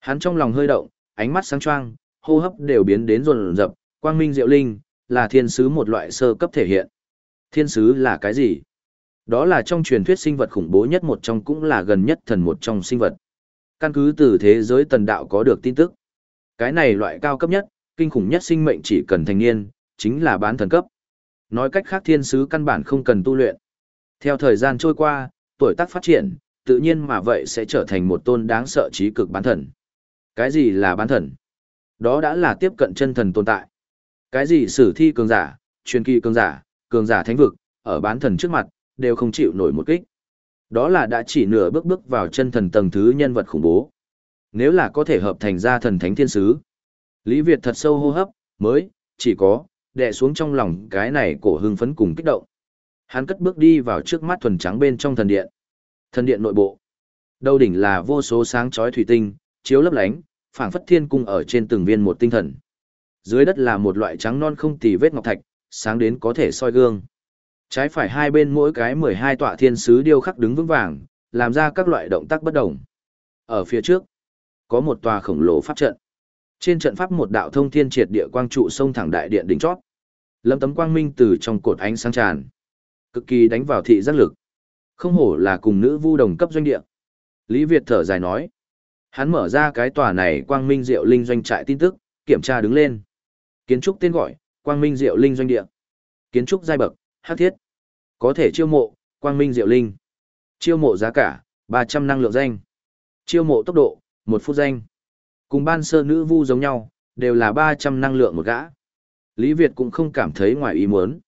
Hắn trong lòng hơi động, ánh mắt sáng choang, hô hấp đều biến đến rồn rập, quang minh diệu linh, là thiên sứ một loại sơ cấp thể hiện. Thiên sứ là cái gì? Đó là trong truyền thuyết sinh vật khủng bố nhất một trong cũng là gần nhất thần một trong sinh vật. Căn cứ từ thế giới tần đạo có được tin tức. Cái này loại cao cấp nhất, kinh khủng nhất sinh mệnh chỉ cần thành niên, chính là bán thần cấp. Nói cách khác thiên sứ căn bản không cần tu luyện. Theo thời gian trôi qua, tuổi tác phát triển, tự nhiên mà vậy sẽ trở thành một tôn đáng sợ trí cực bán thần. Cái gì là bán thần? Đó đã là tiếp cận chân thần tồn tại. Cái gì sử thi cường giả, truyền kỳ cường giả, cường giả thánh vực, ở bán thần trước mặt, đều không chịu nổi một kích. Đó là đã chỉ nửa bước bước vào chân thần tầng thứ nhân vật khủng bố. Nếu là có thể hợp thành ra thần thánh thiên sứ. Lý Việt thật sâu hô hấp, mới, chỉ có, đè xuống trong lòng cái này cổ hưng phấn cùng kích động. Hắn cất bước đi vào trước mắt thuần trắng bên trong thần điện. Thần điện nội bộ. Đầu đỉnh là vô số sáng chói thủy tinh, chiếu lấp lánh, phảng phất thiên cung ở trên từng viên một tinh thần. Dưới đất là một loại trắng non không tì vết ngọc thạch, sáng đến có thể soi gương. Trái phải hai bên mỗi cái 12 tọa thiên sứ điêu khắc đứng vững vàng, làm ra các loại động tác bất đồng. Ở phía trước, có một tòa khổng lồ pháp trận. Trên trận pháp một đạo thông thiên triệt địa quang trụ sông thẳng đại điện đỉnh chót. Lâm tấm quang minh từ trong cột ánh sáng tràn. Cực kỳ đánh vào thị giác lực. Không hổ là cùng nữ vu đồng cấp doanh địa. Lý Việt thở dài nói. Hắn mở ra cái tòa này quang minh diệu linh doanh trại tin tức, kiểm tra đứng lên. Kiến trúc tên gọi, quang minh diệu linh doanh địa. Kiến trúc giai bậc, hắc thiết. Có thể chiêu mộ, quang minh diệu linh. Chiêu mộ giá cả, 300 năng lượng danh. Chiêu mộ tốc độ, một phút danh. Cùng ban sơ nữ vu giống nhau, đều là 300 năng lượng một gã. Lý Việt cũng không cảm thấy ngoài ý muốn.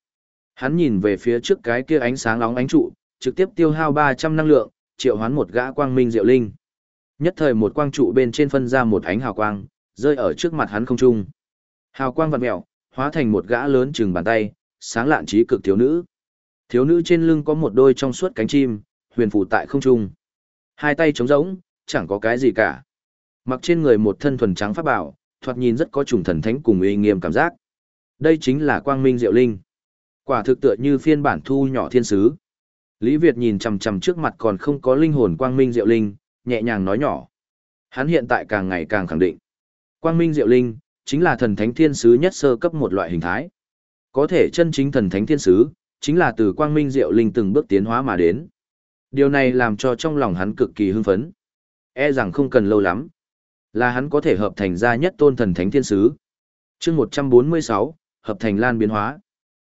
Hắn nhìn về phía trước cái kia ánh sáng nóng ánh trụ, trực tiếp tiêu hao 300 năng lượng, triệu hoán một gã quang minh diệu linh. Nhất thời một quang trụ bên trên phân ra một ánh hào quang, rơi ở trước mặt hắn không trung. Hào quang vặn mèo, hóa thành một gã lớn chừng bàn tay, sáng lạn trí cực thiếu nữ. Thiếu nữ trên lưng có một đôi trong suốt cánh chim, huyền phù tại không trung. Hai tay trống rỗng, chẳng có cái gì cả. Mặc trên người một thân thuần trắng pháp bảo, thoạt nhìn rất có trùng thần thánh cùng uy nghiêm cảm giác. Đây chính là quang minh diệu linh. Quả thực tựa như phiên bản thu nhỏ thiên sứ. Lý Việt nhìn chằm chằm trước mặt còn không có linh hồn quang minh diệu linh, nhẹ nhàng nói nhỏ. Hắn hiện tại càng ngày càng khẳng định. Quang minh diệu linh, chính là thần thánh thiên sứ nhất sơ cấp một loại hình thái. Có thể chân chính thần thánh thiên sứ, chính là từ quang minh diệu linh từng bước tiến hóa mà đến. Điều này làm cho trong lòng hắn cực kỳ hưng phấn. E rằng không cần lâu lắm, là hắn có thể hợp thành ra nhất tôn thần thánh thiên sứ. chương 146, hợp thành lan biến hóa.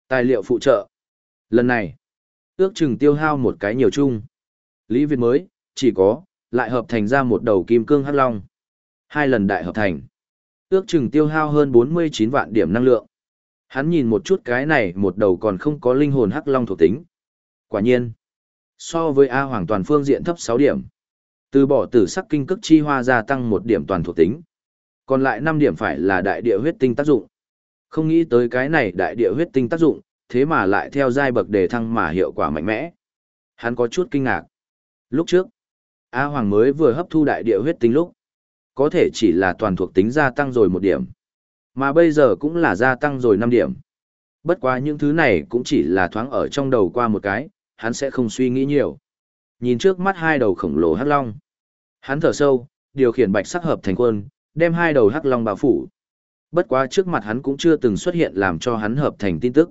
Tài liệu phụ trợ. Lần này, ước chừng tiêu hao một cái nhiều chung. Lý Việt mới, chỉ có, lại hợp thành ra một đầu kim cương hắc long. Hai lần đại hợp thành. Ước chừng tiêu hao hơn 49 vạn điểm năng lượng. Hắn nhìn một chút cái này một đầu còn không có linh hồn hắc long thuộc tính. Quả nhiên, so với A Hoàng toàn phương diện thấp 6 điểm. Từ bỏ tử sắc kinh cức chi hoa gia tăng một điểm toàn thuộc tính. Còn lại 5 điểm phải là đại địa huyết tinh tác dụng. Không nghĩ tới cái này đại địa huyết tinh tác dụng, thế mà lại theo giai bậc đề thăng mà hiệu quả mạnh mẽ. Hắn có chút kinh ngạc. Lúc trước, A Hoàng mới vừa hấp thu đại địa huyết tinh lúc, có thể chỉ là toàn thuộc tính gia tăng rồi một điểm. Mà bây giờ cũng là gia tăng rồi 5 điểm. Bất quá những thứ này cũng chỉ là thoáng ở trong đầu qua một cái, hắn sẽ không suy nghĩ nhiều. Nhìn trước mắt hai đầu khổng lồ hắc long. Hắn thở sâu, điều khiển bạch sắc hợp thành quân, đem hai đầu hắc long bao phủ. Bất quá trước mặt hắn cũng chưa từng xuất hiện làm cho hắn hợp thành tin tức.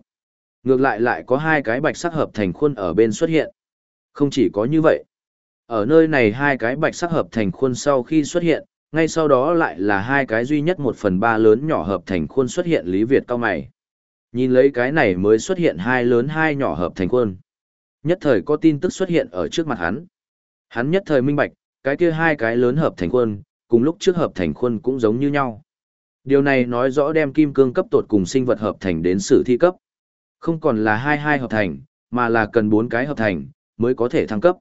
Ngược lại lại có hai cái bạch sắc hợp thành khuôn ở bên xuất hiện. Không chỉ có như vậy. Ở nơi này hai cái bạch sắc hợp thành khuôn sau khi xuất hiện, ngay sau đó lại là hai cái duy nhất một phần ba lớn nhỏ hợp thành khuôn xuất hiện Lý Việt cao mày. Nhìn lấy cái này mới xuất hiện hai lớn hai nhỏ hợp thành khuôn. Nhất thời có tin tức xuất hiện ở trước mặt hắn. Hắn nhất thời minh bạch, cái kia hai cái lớn hợp thành khuôn, cùng lúc trước hợp thành khuôn cũng giống như nhau. Điều này nói rõ đem kim cương cấp tột cùng sinh vật hợp thành đến sử thi cấp. Không còn là hai hai hợp thành, mà là cần bốn cái hợp thành, mới có thể thăng cấp.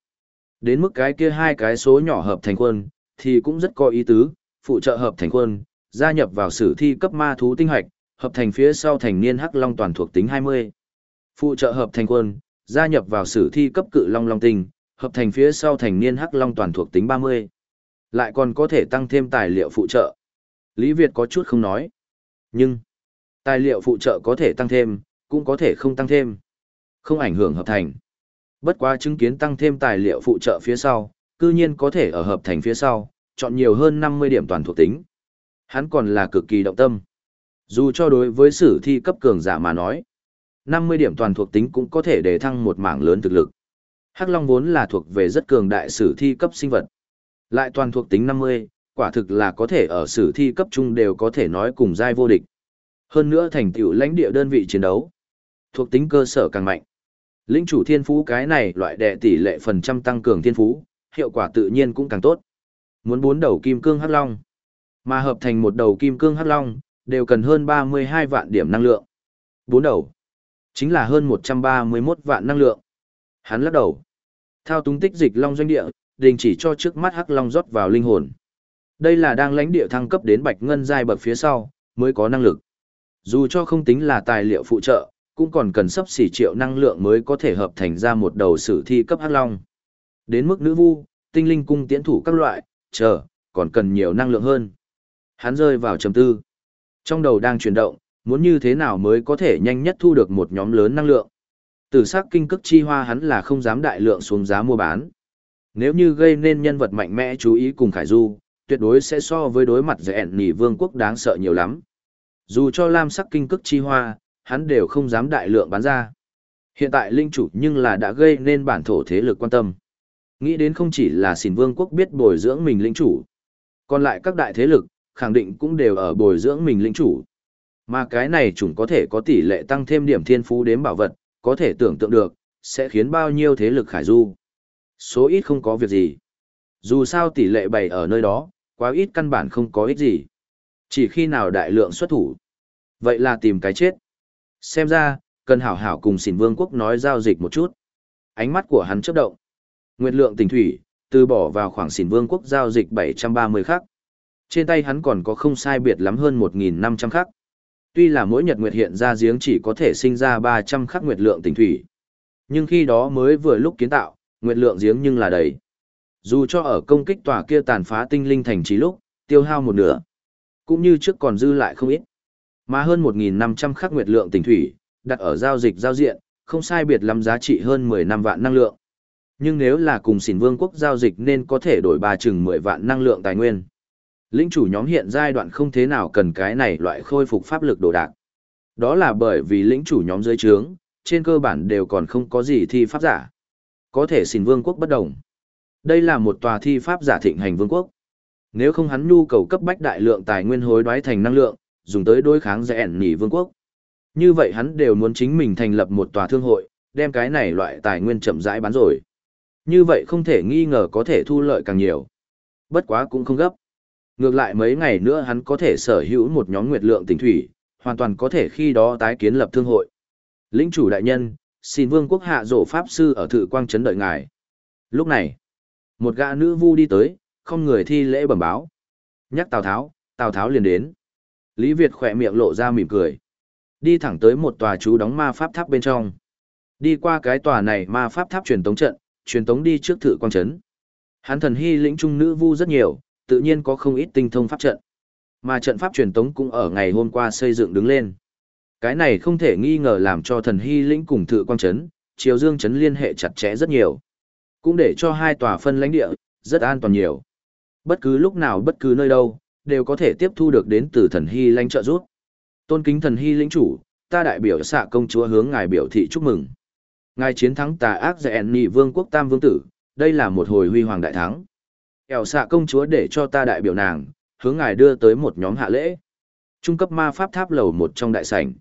Đến mức cái kia hai cái số nhỏ hợp thành quân, thì cũng rất có ý tứ, phụ trợ hợp thành quân, gia nhập vào sử thi cấp ma thú tinh hoạch, hợp thành phía sau thành niên hắc long toàn thuộc tính 20. Phụ trợ hợp thành quân, gia nhập vào sử thi cấp cự long long tinh, hợp thành phía sau thành niên hắc long toàn thuộc tính 30. Lại còn có thể tăng thêm tài liệu phụ trợ. Lý Việt có chút không nói. Nhưng, tài liệu phụ trợ có thể tăng thêm, cũng có thể không tăng thêm. Không ảnh hưởng hợp thành. Bất quá chứng kiến tăng thêm tài liệu phụ trợ phía sau, cư nhiên có thể ở hợp thành phía sau, chọn nhiều hơn 50 điểm toàn thuộc tính. Hắn còn là cực kỳ động tâm. Dù cho đối với sử thi cấp cường giả mà nói, 50 điểm toàn thuộc tính cũng có thể để thăng một mảng lớn thực lực. Hắc Long vốn là thuộc về rất cường đại sử thi cấp sinh vật. Lại toàn thuộc tính 50, quả thực là có thể ở sử thi cấp trung đều có thể nói cùng giai vô địch. Hơn nữa thành tựu lãnh địa đơn vị chiến đấu. Thuộc tính cơ sở càng mạnh. Lĩnh chủ thiên phú cái này loại đệ tỷ lệ phần trăm tăng cường thiên phú, hiệu quả tự nhiên cũng càng tốt. Muốn bốn đầu kim cương hắc long, mà hợp thành một đầu kim cương hắc long, đều cần hơn 32 vạn điểm năng lượng. Bốn đầu, chính là hơn 131 vạn năng lượng. Hắn lắc đầu. Thao túng tích dịch long doanh địa, đình chỉ cho trước mắt hắc long rót vào linh hồn. Đây là đang lãnh địa thăng cấp đến bạch ngân giai bậc phía sau, mới có năng lực. Dù cho không tính là tài liệu phụ trợ, cũng còn cần sắp xỉ triệu năng lượng mới có thể hợp thành ra một đầu sử thi cấp hắc long. Đến mức nữ vu, tinh linh cung tiễn thủ các loại, chờ, còn cần nhiều năng lượng hơn. Hắn rơi vào trầm tư. Trong đầu đang chuyển động, muốn như thế nào mới có thể nhanh nhất thu được một nhóm lớn năng lượng. Từ sắc kinh cức chi hoa hắn là không dám đại lượng xuống giá mua bán. Nếu như gây nên nhân vật mạnh mẽ chú ý cùng Khải Du, tuyệt đối sẽ so với đối mặt dạy nỉ vương quốc đáng sợ nhiều lắm. Dù cho lam sắc kinh cức chi hoa, hắn đều không dám đại lượng bán ra. Hiện tại linh chủ nhưng là đã gây nên bản thổ thế lực quan tâm. Nghĩ đến không chỉ là xỉn vương quốc biết bồi dưỡng mình linh chủ. Còn lại các đại thế lực, khẳng định cũng đều ở bồi dưỡng mình linh chủ. Mà cái này chủng có thể có tỷ lệ tăng thêm điểm thiên phú đến bảo vật, có thể tưởng tượng được, sẽ khiến bao nhiêu thế lực khải du. Số ít không có việc gì. Dù sao tỷ lệ bày ở nơi đó, quá ít căn bản không có ích gì. Chỉ khi nào đại lượng xuất thủ. Vậy là tìm cái chết. Xem ra, cần hảo hảo cùng xỉn vương quốc nói giao dịch một chút. Ánh mắt của hắn chớp động. Nguyệt lượng tình thủy, từ bỏ vào khoảng xỉn vương quốc giao dịch 730 khắc. Trên tay hắn còn có không sai biệt lắm hơn 1.500 khắc. Tuy là mỗi nhật nguyệt hiện ra giếng chỉ có thể sinh ra 300 khắc nguyệt lượng tình thủy. Nhưng khi đó mới vừa lúc kiến tạo, nguyệt lượng giếng nhưng là đầy. Dù cho ở công kích tòa kia tàn phá tinh linh thành trí lúc, tiêu hao một nửa, cũng như trước còn dư lại không ít. Mà hơn 1.500 khắc nguyệt lượng tình thủy, đặt ở giao dịch giao diện, không sai biệt lắm giá trị hơn 10 năm vạn năng lượng. Nhưng nếu là cùng xỉn vương quốc giao dịch nên có thể đổi ba chừng 10 vạn năng lượng tài nguyên. Linh chủ nhóm hiện giai đoạn không thế nào cần cái này loại khôi phục pháp lực đồ đạc. Đó là bởi vì lĩnh chủ nhóm dưới trướng, trên cơ bản đều còn không có gì thi pháp giả. Có thể xỉn vương quốc bất đồng. Đây là một tòa thi pháp giả thịnh hành vương quốc. Nếu không hắn nhu cầu cấp bách đại lượng tài nguyên hối đoái thành năng lượng, dùng tới đối kháng rẻ nỉ vương quốc. Như vậy hắn đều muốn chính mình thành lập một tòa thương hội, đem cái này loại tài nguyên chậm rãi bán rồi. Như vậy không thể nghi ngờ có thể thu lợi càng nhiều. Bất quá cũng không gấp. Ngược lại mấy ngày nữa hắn có thể sở hữu một nhóm nguyệt lượng tỉnh thủy, hoàn toàn có thể khi đó tái kiến lập thương hội. Lĩnh chủ đại nhân, xin vương quốc hạ rổ pháp sư ở thự quang trấn đợi ngài. Lúc này, một gã nữ vu đi tới, không người thi lễ bẩm báo. Nhắc Tào Tháo, Tào Tháo liền đến. Lý Việt khỏe miệng lộ ra mỉm cười. Đi thẳng tới một tòa chú đóng ma pháp tháp bên trong. Đi qua cái tòa này ma pháp tháp truyền tống trận, truyền tống đi trước thử quang trấn. Hắn thần hy lĩnh trung nữ vu rất nhiều, tự nhiên có không ít tinh thông pháp trận. Mà trận pháp truyền tống cũng ở ngày hôm qua xây dựng đứng lên. Cái này không thể nghi ngờ làm cho thần hy lĩnh cùng thử quang trấn, triều dương trấn liên hệ chặt chẽ rất nhiều. Cũng để cho hai tòa phân lãnh địa, rất an toàn nhiều. Bất cứ lúc nào bất cứ nơi đâu, đều có thể tiếp thu được đến từ thần hy lãnh trợ giúp. Tôn kính thần hy lĩnh chủ, ta đại biểu xạ công chúa hướng ngài biểu thị chúc mừng. Ngài chiến thắng tà ác dạy nị vương quốc tam vương tử, đây là một hồi huy hoàng đại thắng. Eo xạ công chúa để cho ta đại biểu nàng, hướng ngài đưa tới một nhóm hạ lễ. Trung cấp ma pháp tháp lầu một trong đại sảnh.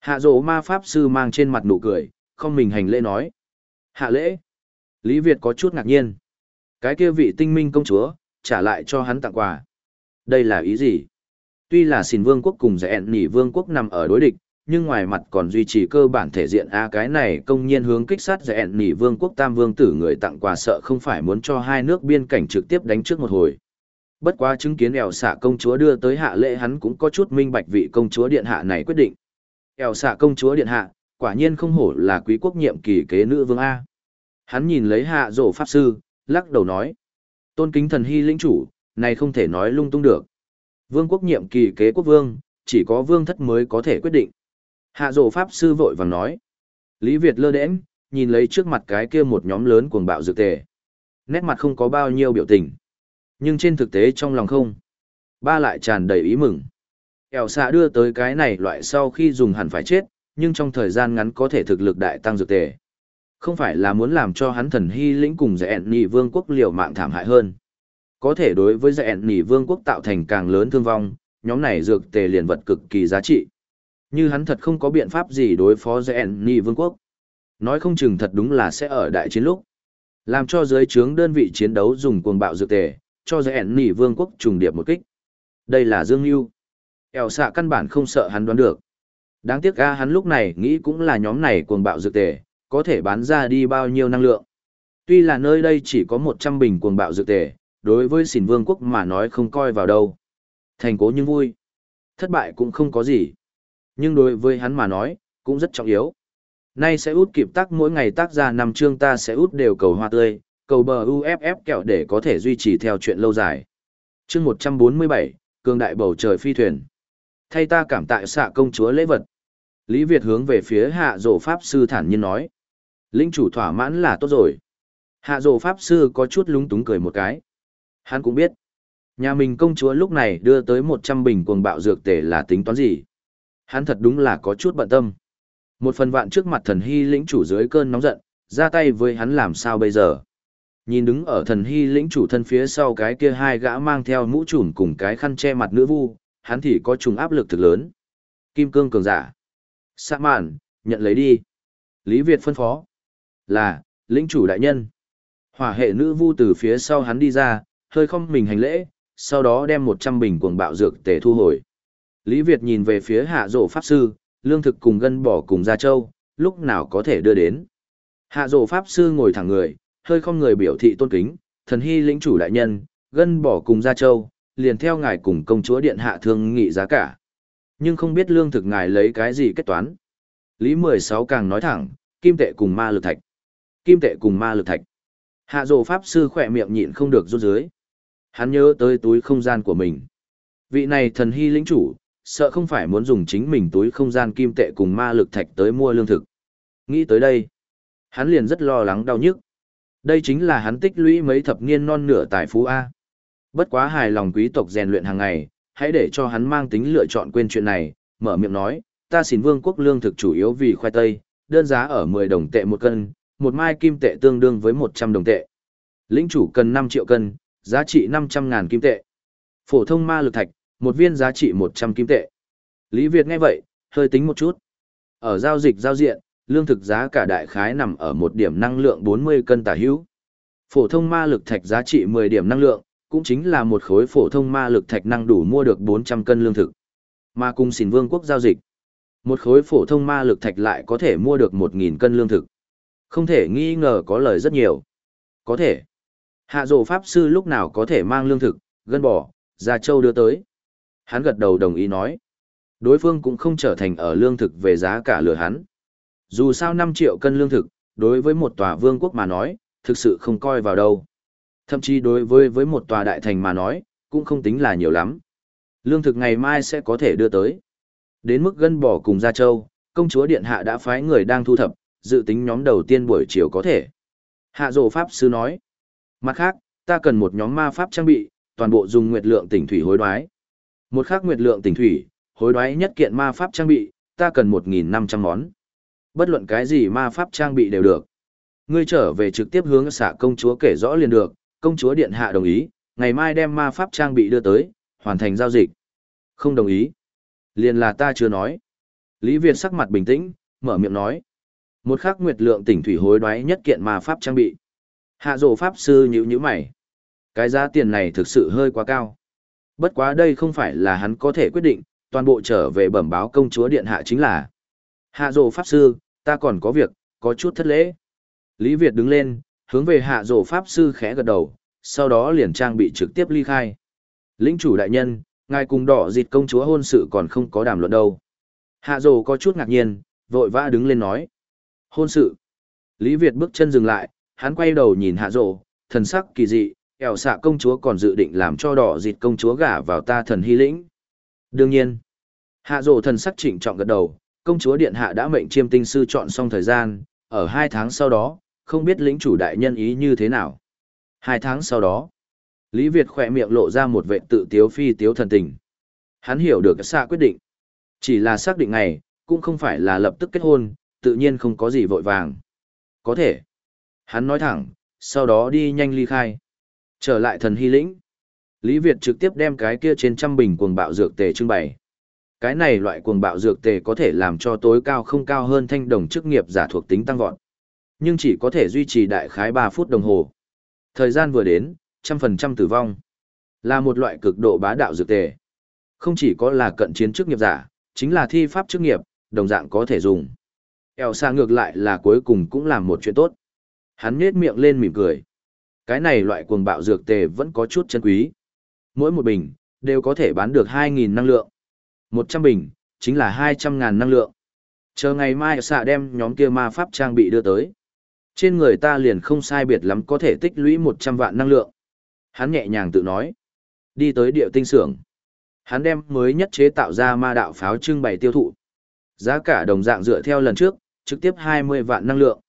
Hạ dỗ ma pháp sư mang trên mặt nụ cười, không mình hành lễ nói. Hạ lễ. Lý Việt có chút ngạc nhiên. Cái kia vị tinh minh công chúa, trả lại cho hắn tặng quà. Đây là ý gì? Tuy là xin vương quốc cùng giải nỉ vương quốc nằm ở đối địch, nhưng ngoài mặt còn duy trì cơ bản thể diện a cái này công nhiên hướng kích sát dẹn nỉ vương quốc tam vương tử người tặng quà sợ không phải muốn cho hai nước biên cảnh trực tiếp đánh trước một hồi. Bất quá chứng kiến ẻo xạ công chúa đưa tới hạ lễ hắn cũng có chút minh bạch vị công chúa điện hạ này quyết định. ẻo xạ công chúa điện hạ, quả nhiên không hổ là quý quốc nhiệm kỳ kế nữ vương A. Hắn nhìn lấy hạ rổ pháp sư, lắc đầu nói. Tôn kính thần hy lĩnh chủ, này không thể nói lung tung được. Vương quốc nhiệm kỳ kế quốc vương, chỉ có vương thất mới có thể quyết định. Hạ rổ pháp sư vội vàng nói. Lý Việt lơ đễnh, nhìn lấy trước mặt cái kia một nhóm lớn cuồng bạo dược tề. Nét mặt không có bao nhiêu biểu tình. Nhưng trên thực tế trong lòng không. Ba lại tràn đầy ý mừng. Kẻo xạ đưa tới cái này loại sau khi dùng hẳn phải chết, nhưng trong thời gian ngắn có thể thực lực đại tăng dược tề. Không phải là muốn làm cho hắn thần hy lĩnh cùng dạy nị vương quốc liều mạng thảm hại hơn. Có thể đối với dạy nị vương quốc tạo thành càng lớn thương vong, nhóm này dược tề liền vật cực kỳ giá trị. Như hắn thật không có biện pháp gì đối phó dạy vương quốc. Nói không chừng thật đúng là sẽ ở đại chiến lúc. Làm cho giới trướng đơn vị chiến đấu dùng cuồng bạo dược tề, cho dạy vương quốc trùng điệp một kích. Đây là Dương Nhu. Eo xạ căn bản không sợ hắn đoán được. Đáng tiếc ga hắn lúc này nghĩ cũng là nhóm này cuồng bạo dược tề, có thể bán ra đi bao nhiêu năng lượng. Tuy là nơi đây chỉ có 100 bình cuồng bạo dược tề, đối với xỉn vương quốc mà nói không coi vào đâu. Thành cố nhưng vui. Thất bại cũng không có gì. Nhưng đối với hắn mà nói, cũng rất trọng yếu. Nay sẽ út kịp tác mỗi ngày tác ra năm chương ta sẽ út đều cầu hoa tươi, cầu bờ UFF kẹo để có thể duy trì theo chuyện lâu dài. Chương 147, cường đại bầu trời phi thuyền. Thay ta cảm tạ xạ công chúa lễ vật. Lý Việt hướng về phía hạ rổ pháp sư thản nhiên nói. Linh chủ thỏa mãn là tốt rồi. Hạ rổ pháp sư có chút lúng túng cười một cái. Hắn cũng biết. Nhà mình công chúa lúc này đưa tới 100 bình cuồng bạo dược tể là tính toán gì. Hắn thật đúng là có chút bận tâm. Một phần vạn trước mặt thần hy lĩnh chủ dưới cơn nóng giận, ra tay với hắn làm sao bây giờ. Nhìn đứng ở thần hy lĩnh chủ thân phía sau cái kia hai gã mang theo mũ trùm cùng cái khăn che mặt nữ vu, hắn thì có trùng áp lực thực lớn. Kim cương cường giả. Sạ mạn, nhận lấy đi. Lý Việt phân phó. Là, lĩnh chủ đại nhân. Hỏa hệ nữ vu từ phía sau hắn đi ra, hơi không mình hành lễ, sau đó đem 100 bình cuồng bạo dược tề thu hồi. Lý Việt nhìn về phía hạ rổ pháp sư, lương thực cùng gân bỏ cùng gia châu, lúc nào có thể đưa đến. Hạ rổ pháp sư ngồi thẳng người, hơi không người biểu thị tôn kính, thần hy lĩnh chủ đại nhân, gân bỏ cùng gia châu, liền theo ngài cùng công chúa điện hạ thương nghị giá cả. Nhưng không biết lương thực ngài lấy cái gì kết toán. Lý 16 càng nói thẳng, kim tệ cùng ma lực thạch. Kim tệ cùng ma lực thạch. Hạ rổ pháp sư khỏe miệng nhịn không được rút dưới. Hắn nhớ tới túi không gian của mình. Vị này thần hy lĩnh chủ, sợ không phải muốn dùng chính mình túi không gian kim tệ cùng ma lực thạch tới mua lương thực. Nghĩ tới đây, hắn liền rất lo lắng đau nhức. Đây chính là hắn tích lũy mấy thập niên non nửa tài phú A. Bất quá hài lòng quý tộc rèn luyện hàng ngày, hãy để cho hắn mang tính lựa chọn quên chuyện này, mở miệng nói, ta xin vương quốc lương thực chủ yếu vì khoai tây, đơn giá ở 10 đồng tệ một cân, một mai kim tệ tương đương với 100 đồng tệ. Lĩnh chủ cần 5 triệu cân, giá trị 500 ngàn kim tệ. Phổ thông ma lực thạch, một viên giá trị 100 kim tệ. Lý Việt nghe vậy, hơi tính một chút. Ở giao dịch giao diện, lương thực giá cả đại khái nằm ở một điểm năng lượng 40 cân tả hữu. Phổ thông ma lực thạch giá trị 10 điểm năng lượng, cũng chính là một khối phổ thông ma lực thạch năng đủ mua được 400 cân lương thực. Mà cùng xỉn vương quốc giao dịch, một khối phổ thông ma lực thạch lại có thể mua được 1.000 cân lương thực. Không thể nghi ngờ có lời rất nhiều. Có thể. Hạ dồ pháp sư lúc nào có thể mang lương thực, gân bò, ra châu đưa tới. Hắn gật đầu đồng ý nói. Đối phương cũng không trở thành ở lương thực về giá cả lừa hắn. Dù sao 5 triệu cân lương thực, đối với một tòa vương quốc mà nói, thực sự không coi vào đâu. Thậm chí đối với với một tòa đại thành mà nói, cũng không tính là nhiều lắm. Lương thực ngày mai sẽ có thể đưa tới. Đến mức gân bỏ cùng Gia Châu, công chúa Điện Hạ đã phái người đang thu thập, dự tính nhóm đầu tiên buổi chiều có thể. Hạ rồ Pháp Sư nói. Mặt khác, ta cần một nhóm ma pháp trang bị, toàn bộ dùng nguyệt lượng tỉnh thủy hối đoái. Một khắc nguyệt lượng tỉnh thủy, hối đoái nhất kiện ma pháp trang bị, ta cần 1.500 món. Bất luận cái gì ma pháp trang bị đều được. Ngươi trở về trực tiếp hướng xả công chúa kể rõ liền được, công chúa điện hạ đồng ý, ngày mai đem ma pháp trang bị đưa tới, hoàn thành giao dịch. Không đồng ý. Liền là ta chưa nói. Lý Việt sắc mặt bình tĩnh, mở miệng nói. Một khắc nguyệt lượng tỉnh thủy hối đoái nhất kiện ma pháp trang bị. Hạ rổ pháp sư nhữ nhữ mày. Cái giá tiền này thực sự hơi quá cao. Bất quá đây không phải là hắn có thể quyết định, toàn bộ trở về bẩm báo công chúa điện hạ chính là. Hạ rổ pháp sư, ta còn có việc, có chút thất lễ. Lý Việt đứng lên, hướng về hạ rổ pháp sư khẽ gật đầu, sau đó liền trang bị trực tiếp ly khai. Lĩnh chủ đại nhân, ngài cùng đỏ dịt công chúa hôn sự còn không có đàm luận đâu. Hạ rổ có chút ngạc nhiên, vội vã đứng lên nói. Hôn sự. Lý Việt bước chân dừng lại, hắn quay đầu nhìn hạ rổ, thần sắc kỳ dị, ẻo xạ công chúa còn dự định làm cho đỏ dịt công chúa gả vào ta thần hy lĩnh. Đương nhiên, hạ rổ thần sắc trịnh trọng gật đầu, công chúa điện hạ đã mệnh chiêm tinh sư chọn xong thời gian, ở hai tháng sau đó, không biết lĩnh chủ đại nhân ý như thế nào. Hai tháng sau đó, Lý Việt khỏe miệng lộ ra một vệ tự tiếu phi tiếu thần tình. Hắn hiểu được xạ quyết định. Chỉ là xác định ngày, cũng không phải là lập tức kết hôn, tự nhiên không có gì vội vàng. Có thể. Hắn nói thẳng, sau đó đi nhanh ly khai. Trở lại thần hy lĩnh. Lý Việt trực tiếp đem cái kia trên trăm bình cuồng bạo dược tề trưng bày. Cái này loại cuồng bạo dược tề có thể làm cho tối cao không cao hơn thanh đồng chức nghiệp giả thuộc tính tăng vọt. Nhưng chỉ có thể duy trì đại khái 3 phút đồng hồ. Thời gian vừa đến, trăm phần trăm tử vong. Là một loại cực độ bá đạo dược tề. Không chỉ có là cận chiến chức nghiệp giả, chính là thi pháp chức nghiệp, đồng dạng có thể dùng. Eo xa ngược lại là cuối cùng cũng làm một chuyện tốt. Hắn nết miệng lên mỉm cười. Cái này loại cuồng bạo dược tề vẫn có chút chân quý. Mỗi một bình, đều có thể bán được 2.000 năng lượng. 100 bình, chính là 200.000 năng lượng. Chờ ngày mai xạ đem nhóm kia ma pháp trang bị đưa tới. Trên người ta liền không sai biệt lắm có thể tích lũy 100 vạn năng lượng. Hắn nhẹ nhàng tự nói. Đi tới địa tinh xưởng. Hắn đem mới nhất chế tạo ra ma đạo pháo trưng bày tiêu thụ. Giá cả đồng dạng dựa theo lần trước, trực tiếp 20 vạn năng lượng.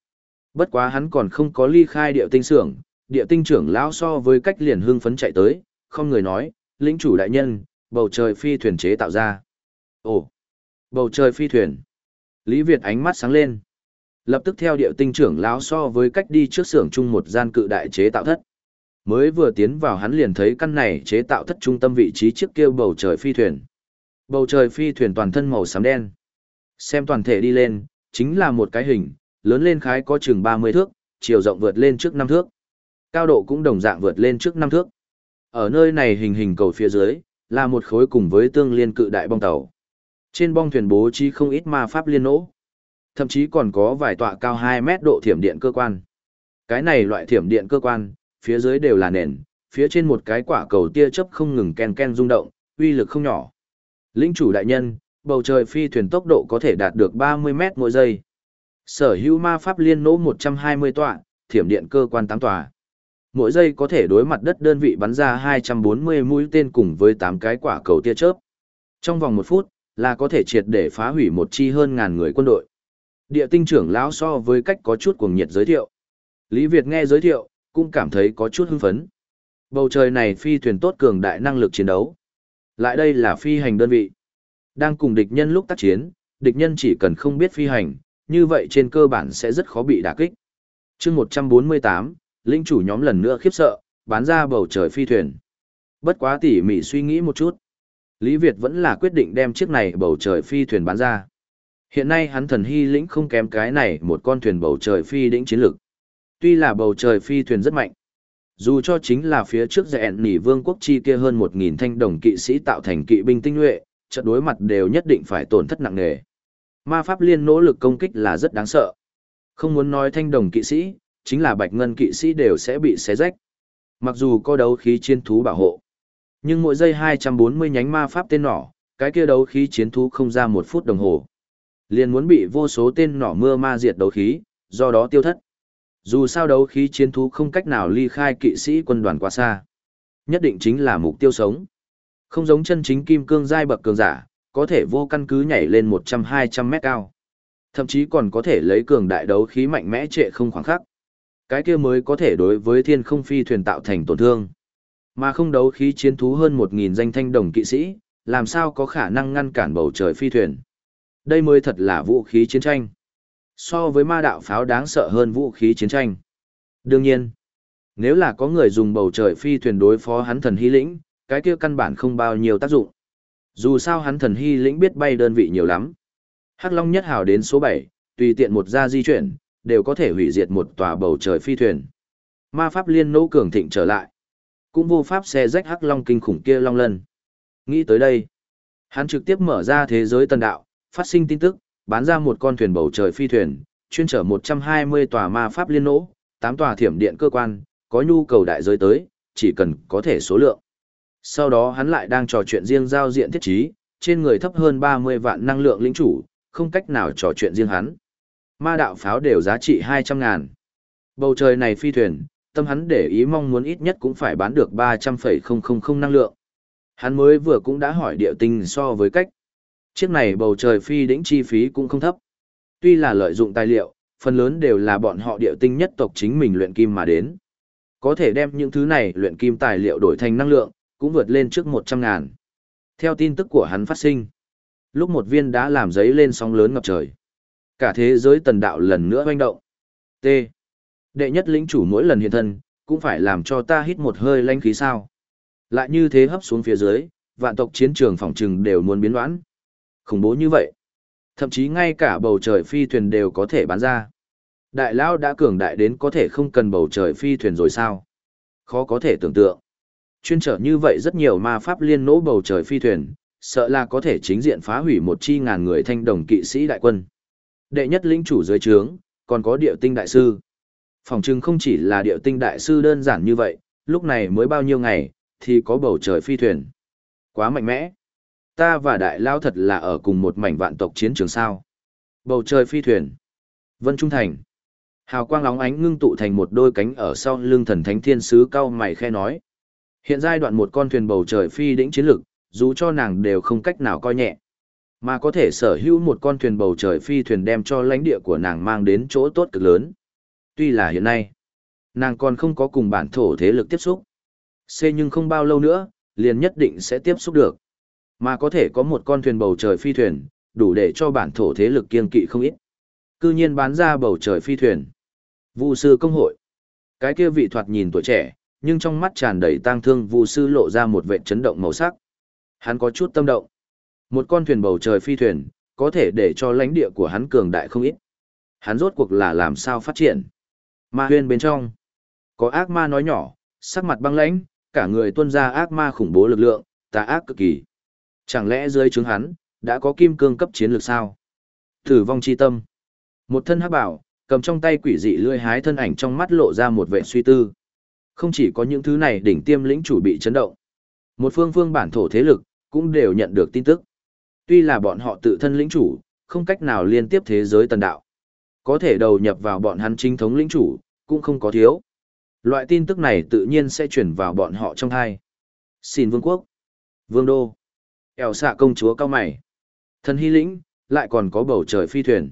Bất quá hắn còn không có ly khai địa tinh xưởng, địa tinh trưởng lão so với cách liền hưng phấn chạy tới, không người nói, lĩnh chủ đại nhân, bầu trời phi thuyền chế tạo ra. Ồ, bầu trời phi thuyền. Lý Việt ánh mắt sáng lên. Lập tức theo địa tinh trưởng lão so với cách đi trước xưởng chung một gian cự đại chế tạo thất. Mới vừa tiến vào hắn liền thấy căn này chế tạo thất trung tâm vị trí trước kia bầu trời phi thuyền. Bầu trời phi thuyền toàn thân màu xám đen. Xem toàn thể đi lên, chính là một cái hình, lớn lên khái có chừng 30 thước, chiều rộng vượt lên trước 5 thước. Cao độ cũng đồng dạng vượt lên trước năm thước. Ở nơi này hình hình cầu phía dưới, là một khối cùng với tương liên cự đại bong tàu. Trên bong thuyền bố trí không ít ma pháp liên nỗ. Thậm chí còn có vài tọa cao 2 mét độ thiểm điện cơ quan. Cái này loại thiểm điện cơ quan, phía dưới đều là nền, phía trên một cái quả cầu tia chớp không ngừng ken ken rung động, uy lực không nhỏ. Lĩnh chủ đại nhân, bầu trời phi thuyền tốc độ có thể đạt được 30 mét mỗi giây. Sở hữu ma pháp liên nỗ 120 tọa, thiểm điện cơ quan 8 tòa. Mỗi giây có thể đối mặt đất đơn vị bắn ra 240 mũi tên cùng với 8 cái quả cầu tia chớp. Trong vòng một phút, là có thể triệt để phá hủy một chi hơn ngàn người quân đội. Địa tinh trưởng lão so với cách có chút cuồng nhiệt giới thiệu. Lý Việt nghe giới thiệu, cũng cảm thấy có chút hưng phấn. Bầu trời này phi thuyền tốt cường đại năng lực chiến đấu. Lại đây là phi hành đơn vị. Đang cùng địch nhân lúc tác chiến, địch nhân chỉ cần không biết phi hành, như vậy trên cơ bản sẽ rất khó bị đả kích. chương 148, linh chủ nhóm lần nữa khiếp sợ, bán ra bầu trời phi thuyền. Bất quá tỉ mỉ suy nghĩ một chút. Lý Việt vẫn là quyết định đem chiếc này bầu trời phi thuyền bán ra. Hiện nay hắn thần hy lĩnh không kém cái này một con thuyền bầu trời phi đỉnh chiến lực. Tuy là bầu trời phi thuyền rất mạnh, dù cho chính là phía trước dẹn nỉ vương quốc chi kia hơn 1.000 thanh đồng kỵ sĩ tạo thành kỵ binh tinh nhuệ, trận đối mặt đều nhất định phải tổn thất nặng nề. Ma pháp liên nỗ lực công kích là rất đáng sợ. Không muốn nói thanh đồng kỵ sĩ, chính là bạch ngân kỵ sĩ đều sẽ bị xé rách. Mặc dù có đấu khí chiến thú bảo hộ, nhưng mỗi giây 240 nhánh ma pháp tên nỏ, cái kia đấu khí chiến thú không ra một phút đồng hồ. Liền muốn bị vô số tên nỏ mưa ma diệt đấu khí, do đó tiêu thất. Dù sao đấu khí chiến thú không cách nào ly khai kỵ sĩ quân đoàn quá xa. Nhất định chính là mục tiêu sống. Không giống chân chính kim cương giai bậc cường giả, có thể vô căn cứ nhảy lên 100-200 mét cao. Thậm chí còn có thể lấy cường đại đấu khí mạnh mẽ trệ không khoảng khắc. Cái kia mới có thể đối với thiên không phi thuyền tạo thành tổn thương. Mà không đấu khí chiến thú hơn 1.000 danh thanh đồng kỵ sĩ, làm sao có khả năng ngăn cản bầu trời phi thuyền. Đây mới thật là vũ khí chiến tranh. So với ma đạo pháo đáng sợ hơn vũ khí chiến tranh. Đương nhiên, nếu là có người dùng bầu trời phi thuyền đối phó hắn thần hy lĩnh, cái kia căn bản không bao nhiêu tác dụng. Dù sao hắn thần hy lĩnh biết bay đơn vị nhiều lắm. Hắc Long nhất hào đến số 7, tùy tiện một ra di chuyển, đều có thể hủy diệt một tòa bầu trời phi thuyền. Ma pháp liên nỗ cường thịnh trở lại. Cũng vô pháp xe rách Hắc Long kinh khủng kia long lân. Nghĩ tới đây, hắn trực tiếp mở ra thế giới tần đạo, phát sinh tin tức, bán ra một con thuyền bầu trời phi thuyền, chuyên chở 120 tòa ma pháp liên nỗ, 8 tòa thiểm điện cơ quan, có nhu cầu đại giới tới, chỉ cần có thể số lượng. Sau đó hắn lại đang trò chuyện riêng giao diện thiết trí, trên người thấp hơn 30 vạn năng lượng lĩnh chủ, không cách nào trò chuyện riêng hắn. Ma đạo pháo đều giá trị 200 ngàn. Bầu trời này phi thuyền, tâm hắn để ý mong muốn ít nhất cũng phải bán được 300,000 năng lượng. Hắn mới vừa cũng đã hỏi địa tinh so với cách. Chiếc này bầu trời phi đỉnh chi phí cũng không thấp. Tuy là lợi dụng tài liệu, phần lớn đều là bọn họ địa tinh nhất tộc chính mình luyện kim mà đến. Có thể đem những thứ này luyện kim tài liệu đổi thành năng lượng, cũng vượt lên trước 100 ngàn. Theo tin tức của hắn phát sinh, lúc một viên đã làm giấy lên sóng lớn ngập trời. Cả thế giới tần đạo lần nữa hoành động. T. Đệ nhất lĩnh chủ mỗi lần hiện thân, cũng phải làm cho ta hít một hơi lanh khí sao. Lại như thế hấp xuống phía dưới, vạn tộc chiến trường phòng trừng đều muốn biến đoán. Khủng bố như vậy. Thậm chí ngay cả bầu trời phi thuyền đều có thể bán ra. Đại lao đã cường đại đến có thể không cần bầu trời phi thuyền rồi sao? Khó có thể tưởng tượng. Chuyên trở như vậy rất nhiều ma pháp liên nỗ bầu trời phi thuyền, sợ là có thể chính diện phá hủy một chi ngàn người thanh đồng kỵ sĩ đại quân. Đệ nhất lĩnh chủ dưới trướng, còn có địa tinh đại sư. Phòng trưng không chỉ là điệu tinh đại sư đơn giản như vậy, lúc này mới bao nhiêu ngày, thì có bầu trời phi thuyền. Quá mạnh mẽ. Ta và đại lao thật là ở cùng một mảnh vạn tộc chiến trường sao. Bầu trời phi thuyền. Vân Trung Thành. Hào quang lóng ánh ngưng tụ thành một đôi cánh ở sau lưng thần thánh thiên sứ cao mày khe nói. Hiện giai đoạn một con thuyền bầu trời phi đỉnh chiến lực, dù cho nàng đều không cách nào coi nhẹ. Mà có thể sở hữu một con thuyền bầu trời phi thuyền đem cho lãnh địa của nàng mang đến chỗ tốt cực lớn. Tuy là hiện nay, nàng còn không có cùng bản thổ thế lực tiếp xúc. C nhưng không bao lâu nữa, liền nhất định sẽ tiếp xúc được. Mà có thể có một con thuyền bầu trời phi thuyền, đủ để cho bản thổ thế lực kiên kỵ không ít. Cư nhiên bán ra bầu trời phi thuyền. Vu sư công hội. Cái kia vị thoạt nhìn tuổi trẻ, nhưng trong mắt tràn đầy tang thương Vu sư lộ ra một vẻ chấn động màu sắc. Hắn có chút tâm động. Một con thuyền bầu trời phi thuyền, có thể để cho lãnh địa của hắn cường đại không ít. Hắn rốt cuộc là làm sao phát triển. Ma huyên bên trong. Có ác ma nói nhỏ, sắc mặt băng lãnh, cả người tuôn ra ác ma khủng bố lực lượng, tà ác cực kỳ. Chẳng lẽ dưới trướng hắn, đã có kim cương cấp chiến lược sao? thử vong chi tâm. Một thân hắc bảo, cầm trong tay quỷ dị lươi hái thân ảnh trong mắt lộ ra một vẻ suy tư. Không chỉ có những thứ này đỉnh tiêm lĩnh chủ bị chấn động. Một phương phương bản thổ thế lực, cũng đều nhận được tin tức. Tuy là bọn họ tự thân lĩnh chủ, không cách nào liên tiếp thế giới tần đạo. Có thể đầu nhập vào bọn hắn chính thống lĩnh chủ, cũng không có thiếu. Loại tin tức này tự nhiên sẽ chuyển vào bọn họ trong thai. Xin vương quốc. Vương đô. ẻo xạ công chúa cao mày. Thần hy lĩnh, lại còn có bầu trời phi thuyền.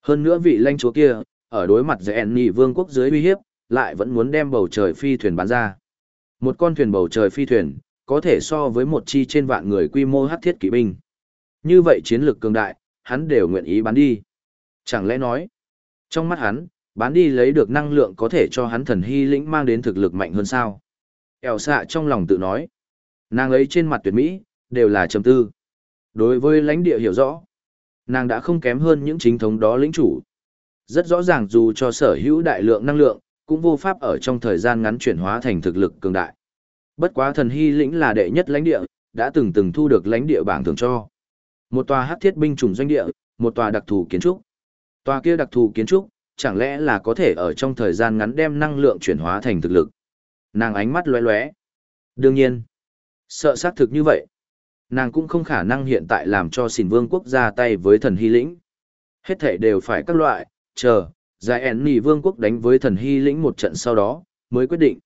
Hơn nữa vị lãnh chúa kia, ở đối mặt giữa Enni vương quốc dưới uy hiếp, lại vẫn muốn đem bầu trời phi thuyền bán ra. Một con thuyền bầu trời phi thuyền, có thể so với một chi trên vạn người quy mô hắc thiết kỵ binh. Như vậy chiến lược cường đại, hắn đều nguyện ý bán đi. Chẳng lẽ nói, trong mắt hắn, bán đi lấy được năng lượng có thể cho hắn thần hy lĩnh mang đến thực lực mạnh hơn sao? Eo xạ trong lòng tự nói, nàng ấy trên mặt tuyệt mỹ, đều là trầm tư. Đối với lãnh địa hiểu rõ, nàng đã không kém hơn những chính thống đó lĩnh chủ. Rất rõ ràng dù cho sở hữu đại lượng năng lượng, cũng vô pháp ở trong thời gian ngắn chuyển hóa thành thực lực cường đại. Bất quá thần hy lĩnh là đệ nhất lãnh địa, đã từng từng thu được lãnh địa bảng thường cho. Một tòa hắc thiết binh chủng doanh địa, một tòa đặc thù kiến trúc. Tòa kia đặc thù kiến trúc, chẳng lẽ là có thể ở trong thời gian ngắn đem năng lượng chuyển hóa thành thực lực. Nàng ánh mắt lóe lóe. Đương nhiên, sợ xác thực như vậy. Nàng cũng không khả năng hiện tại làm cho xỉn vương quốc ra tay với thần hy lĩnh. Hết thể đều phải các loại, chờ, giải ẻn nỉ vương quốc đánh với thần hy lĩnh một trận sau đó, mới quyết định.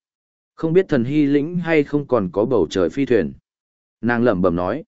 Không biết thần hy lĩnh hay không còn có bầu trời phi thuyền. Nàng lẩm bẩm nói.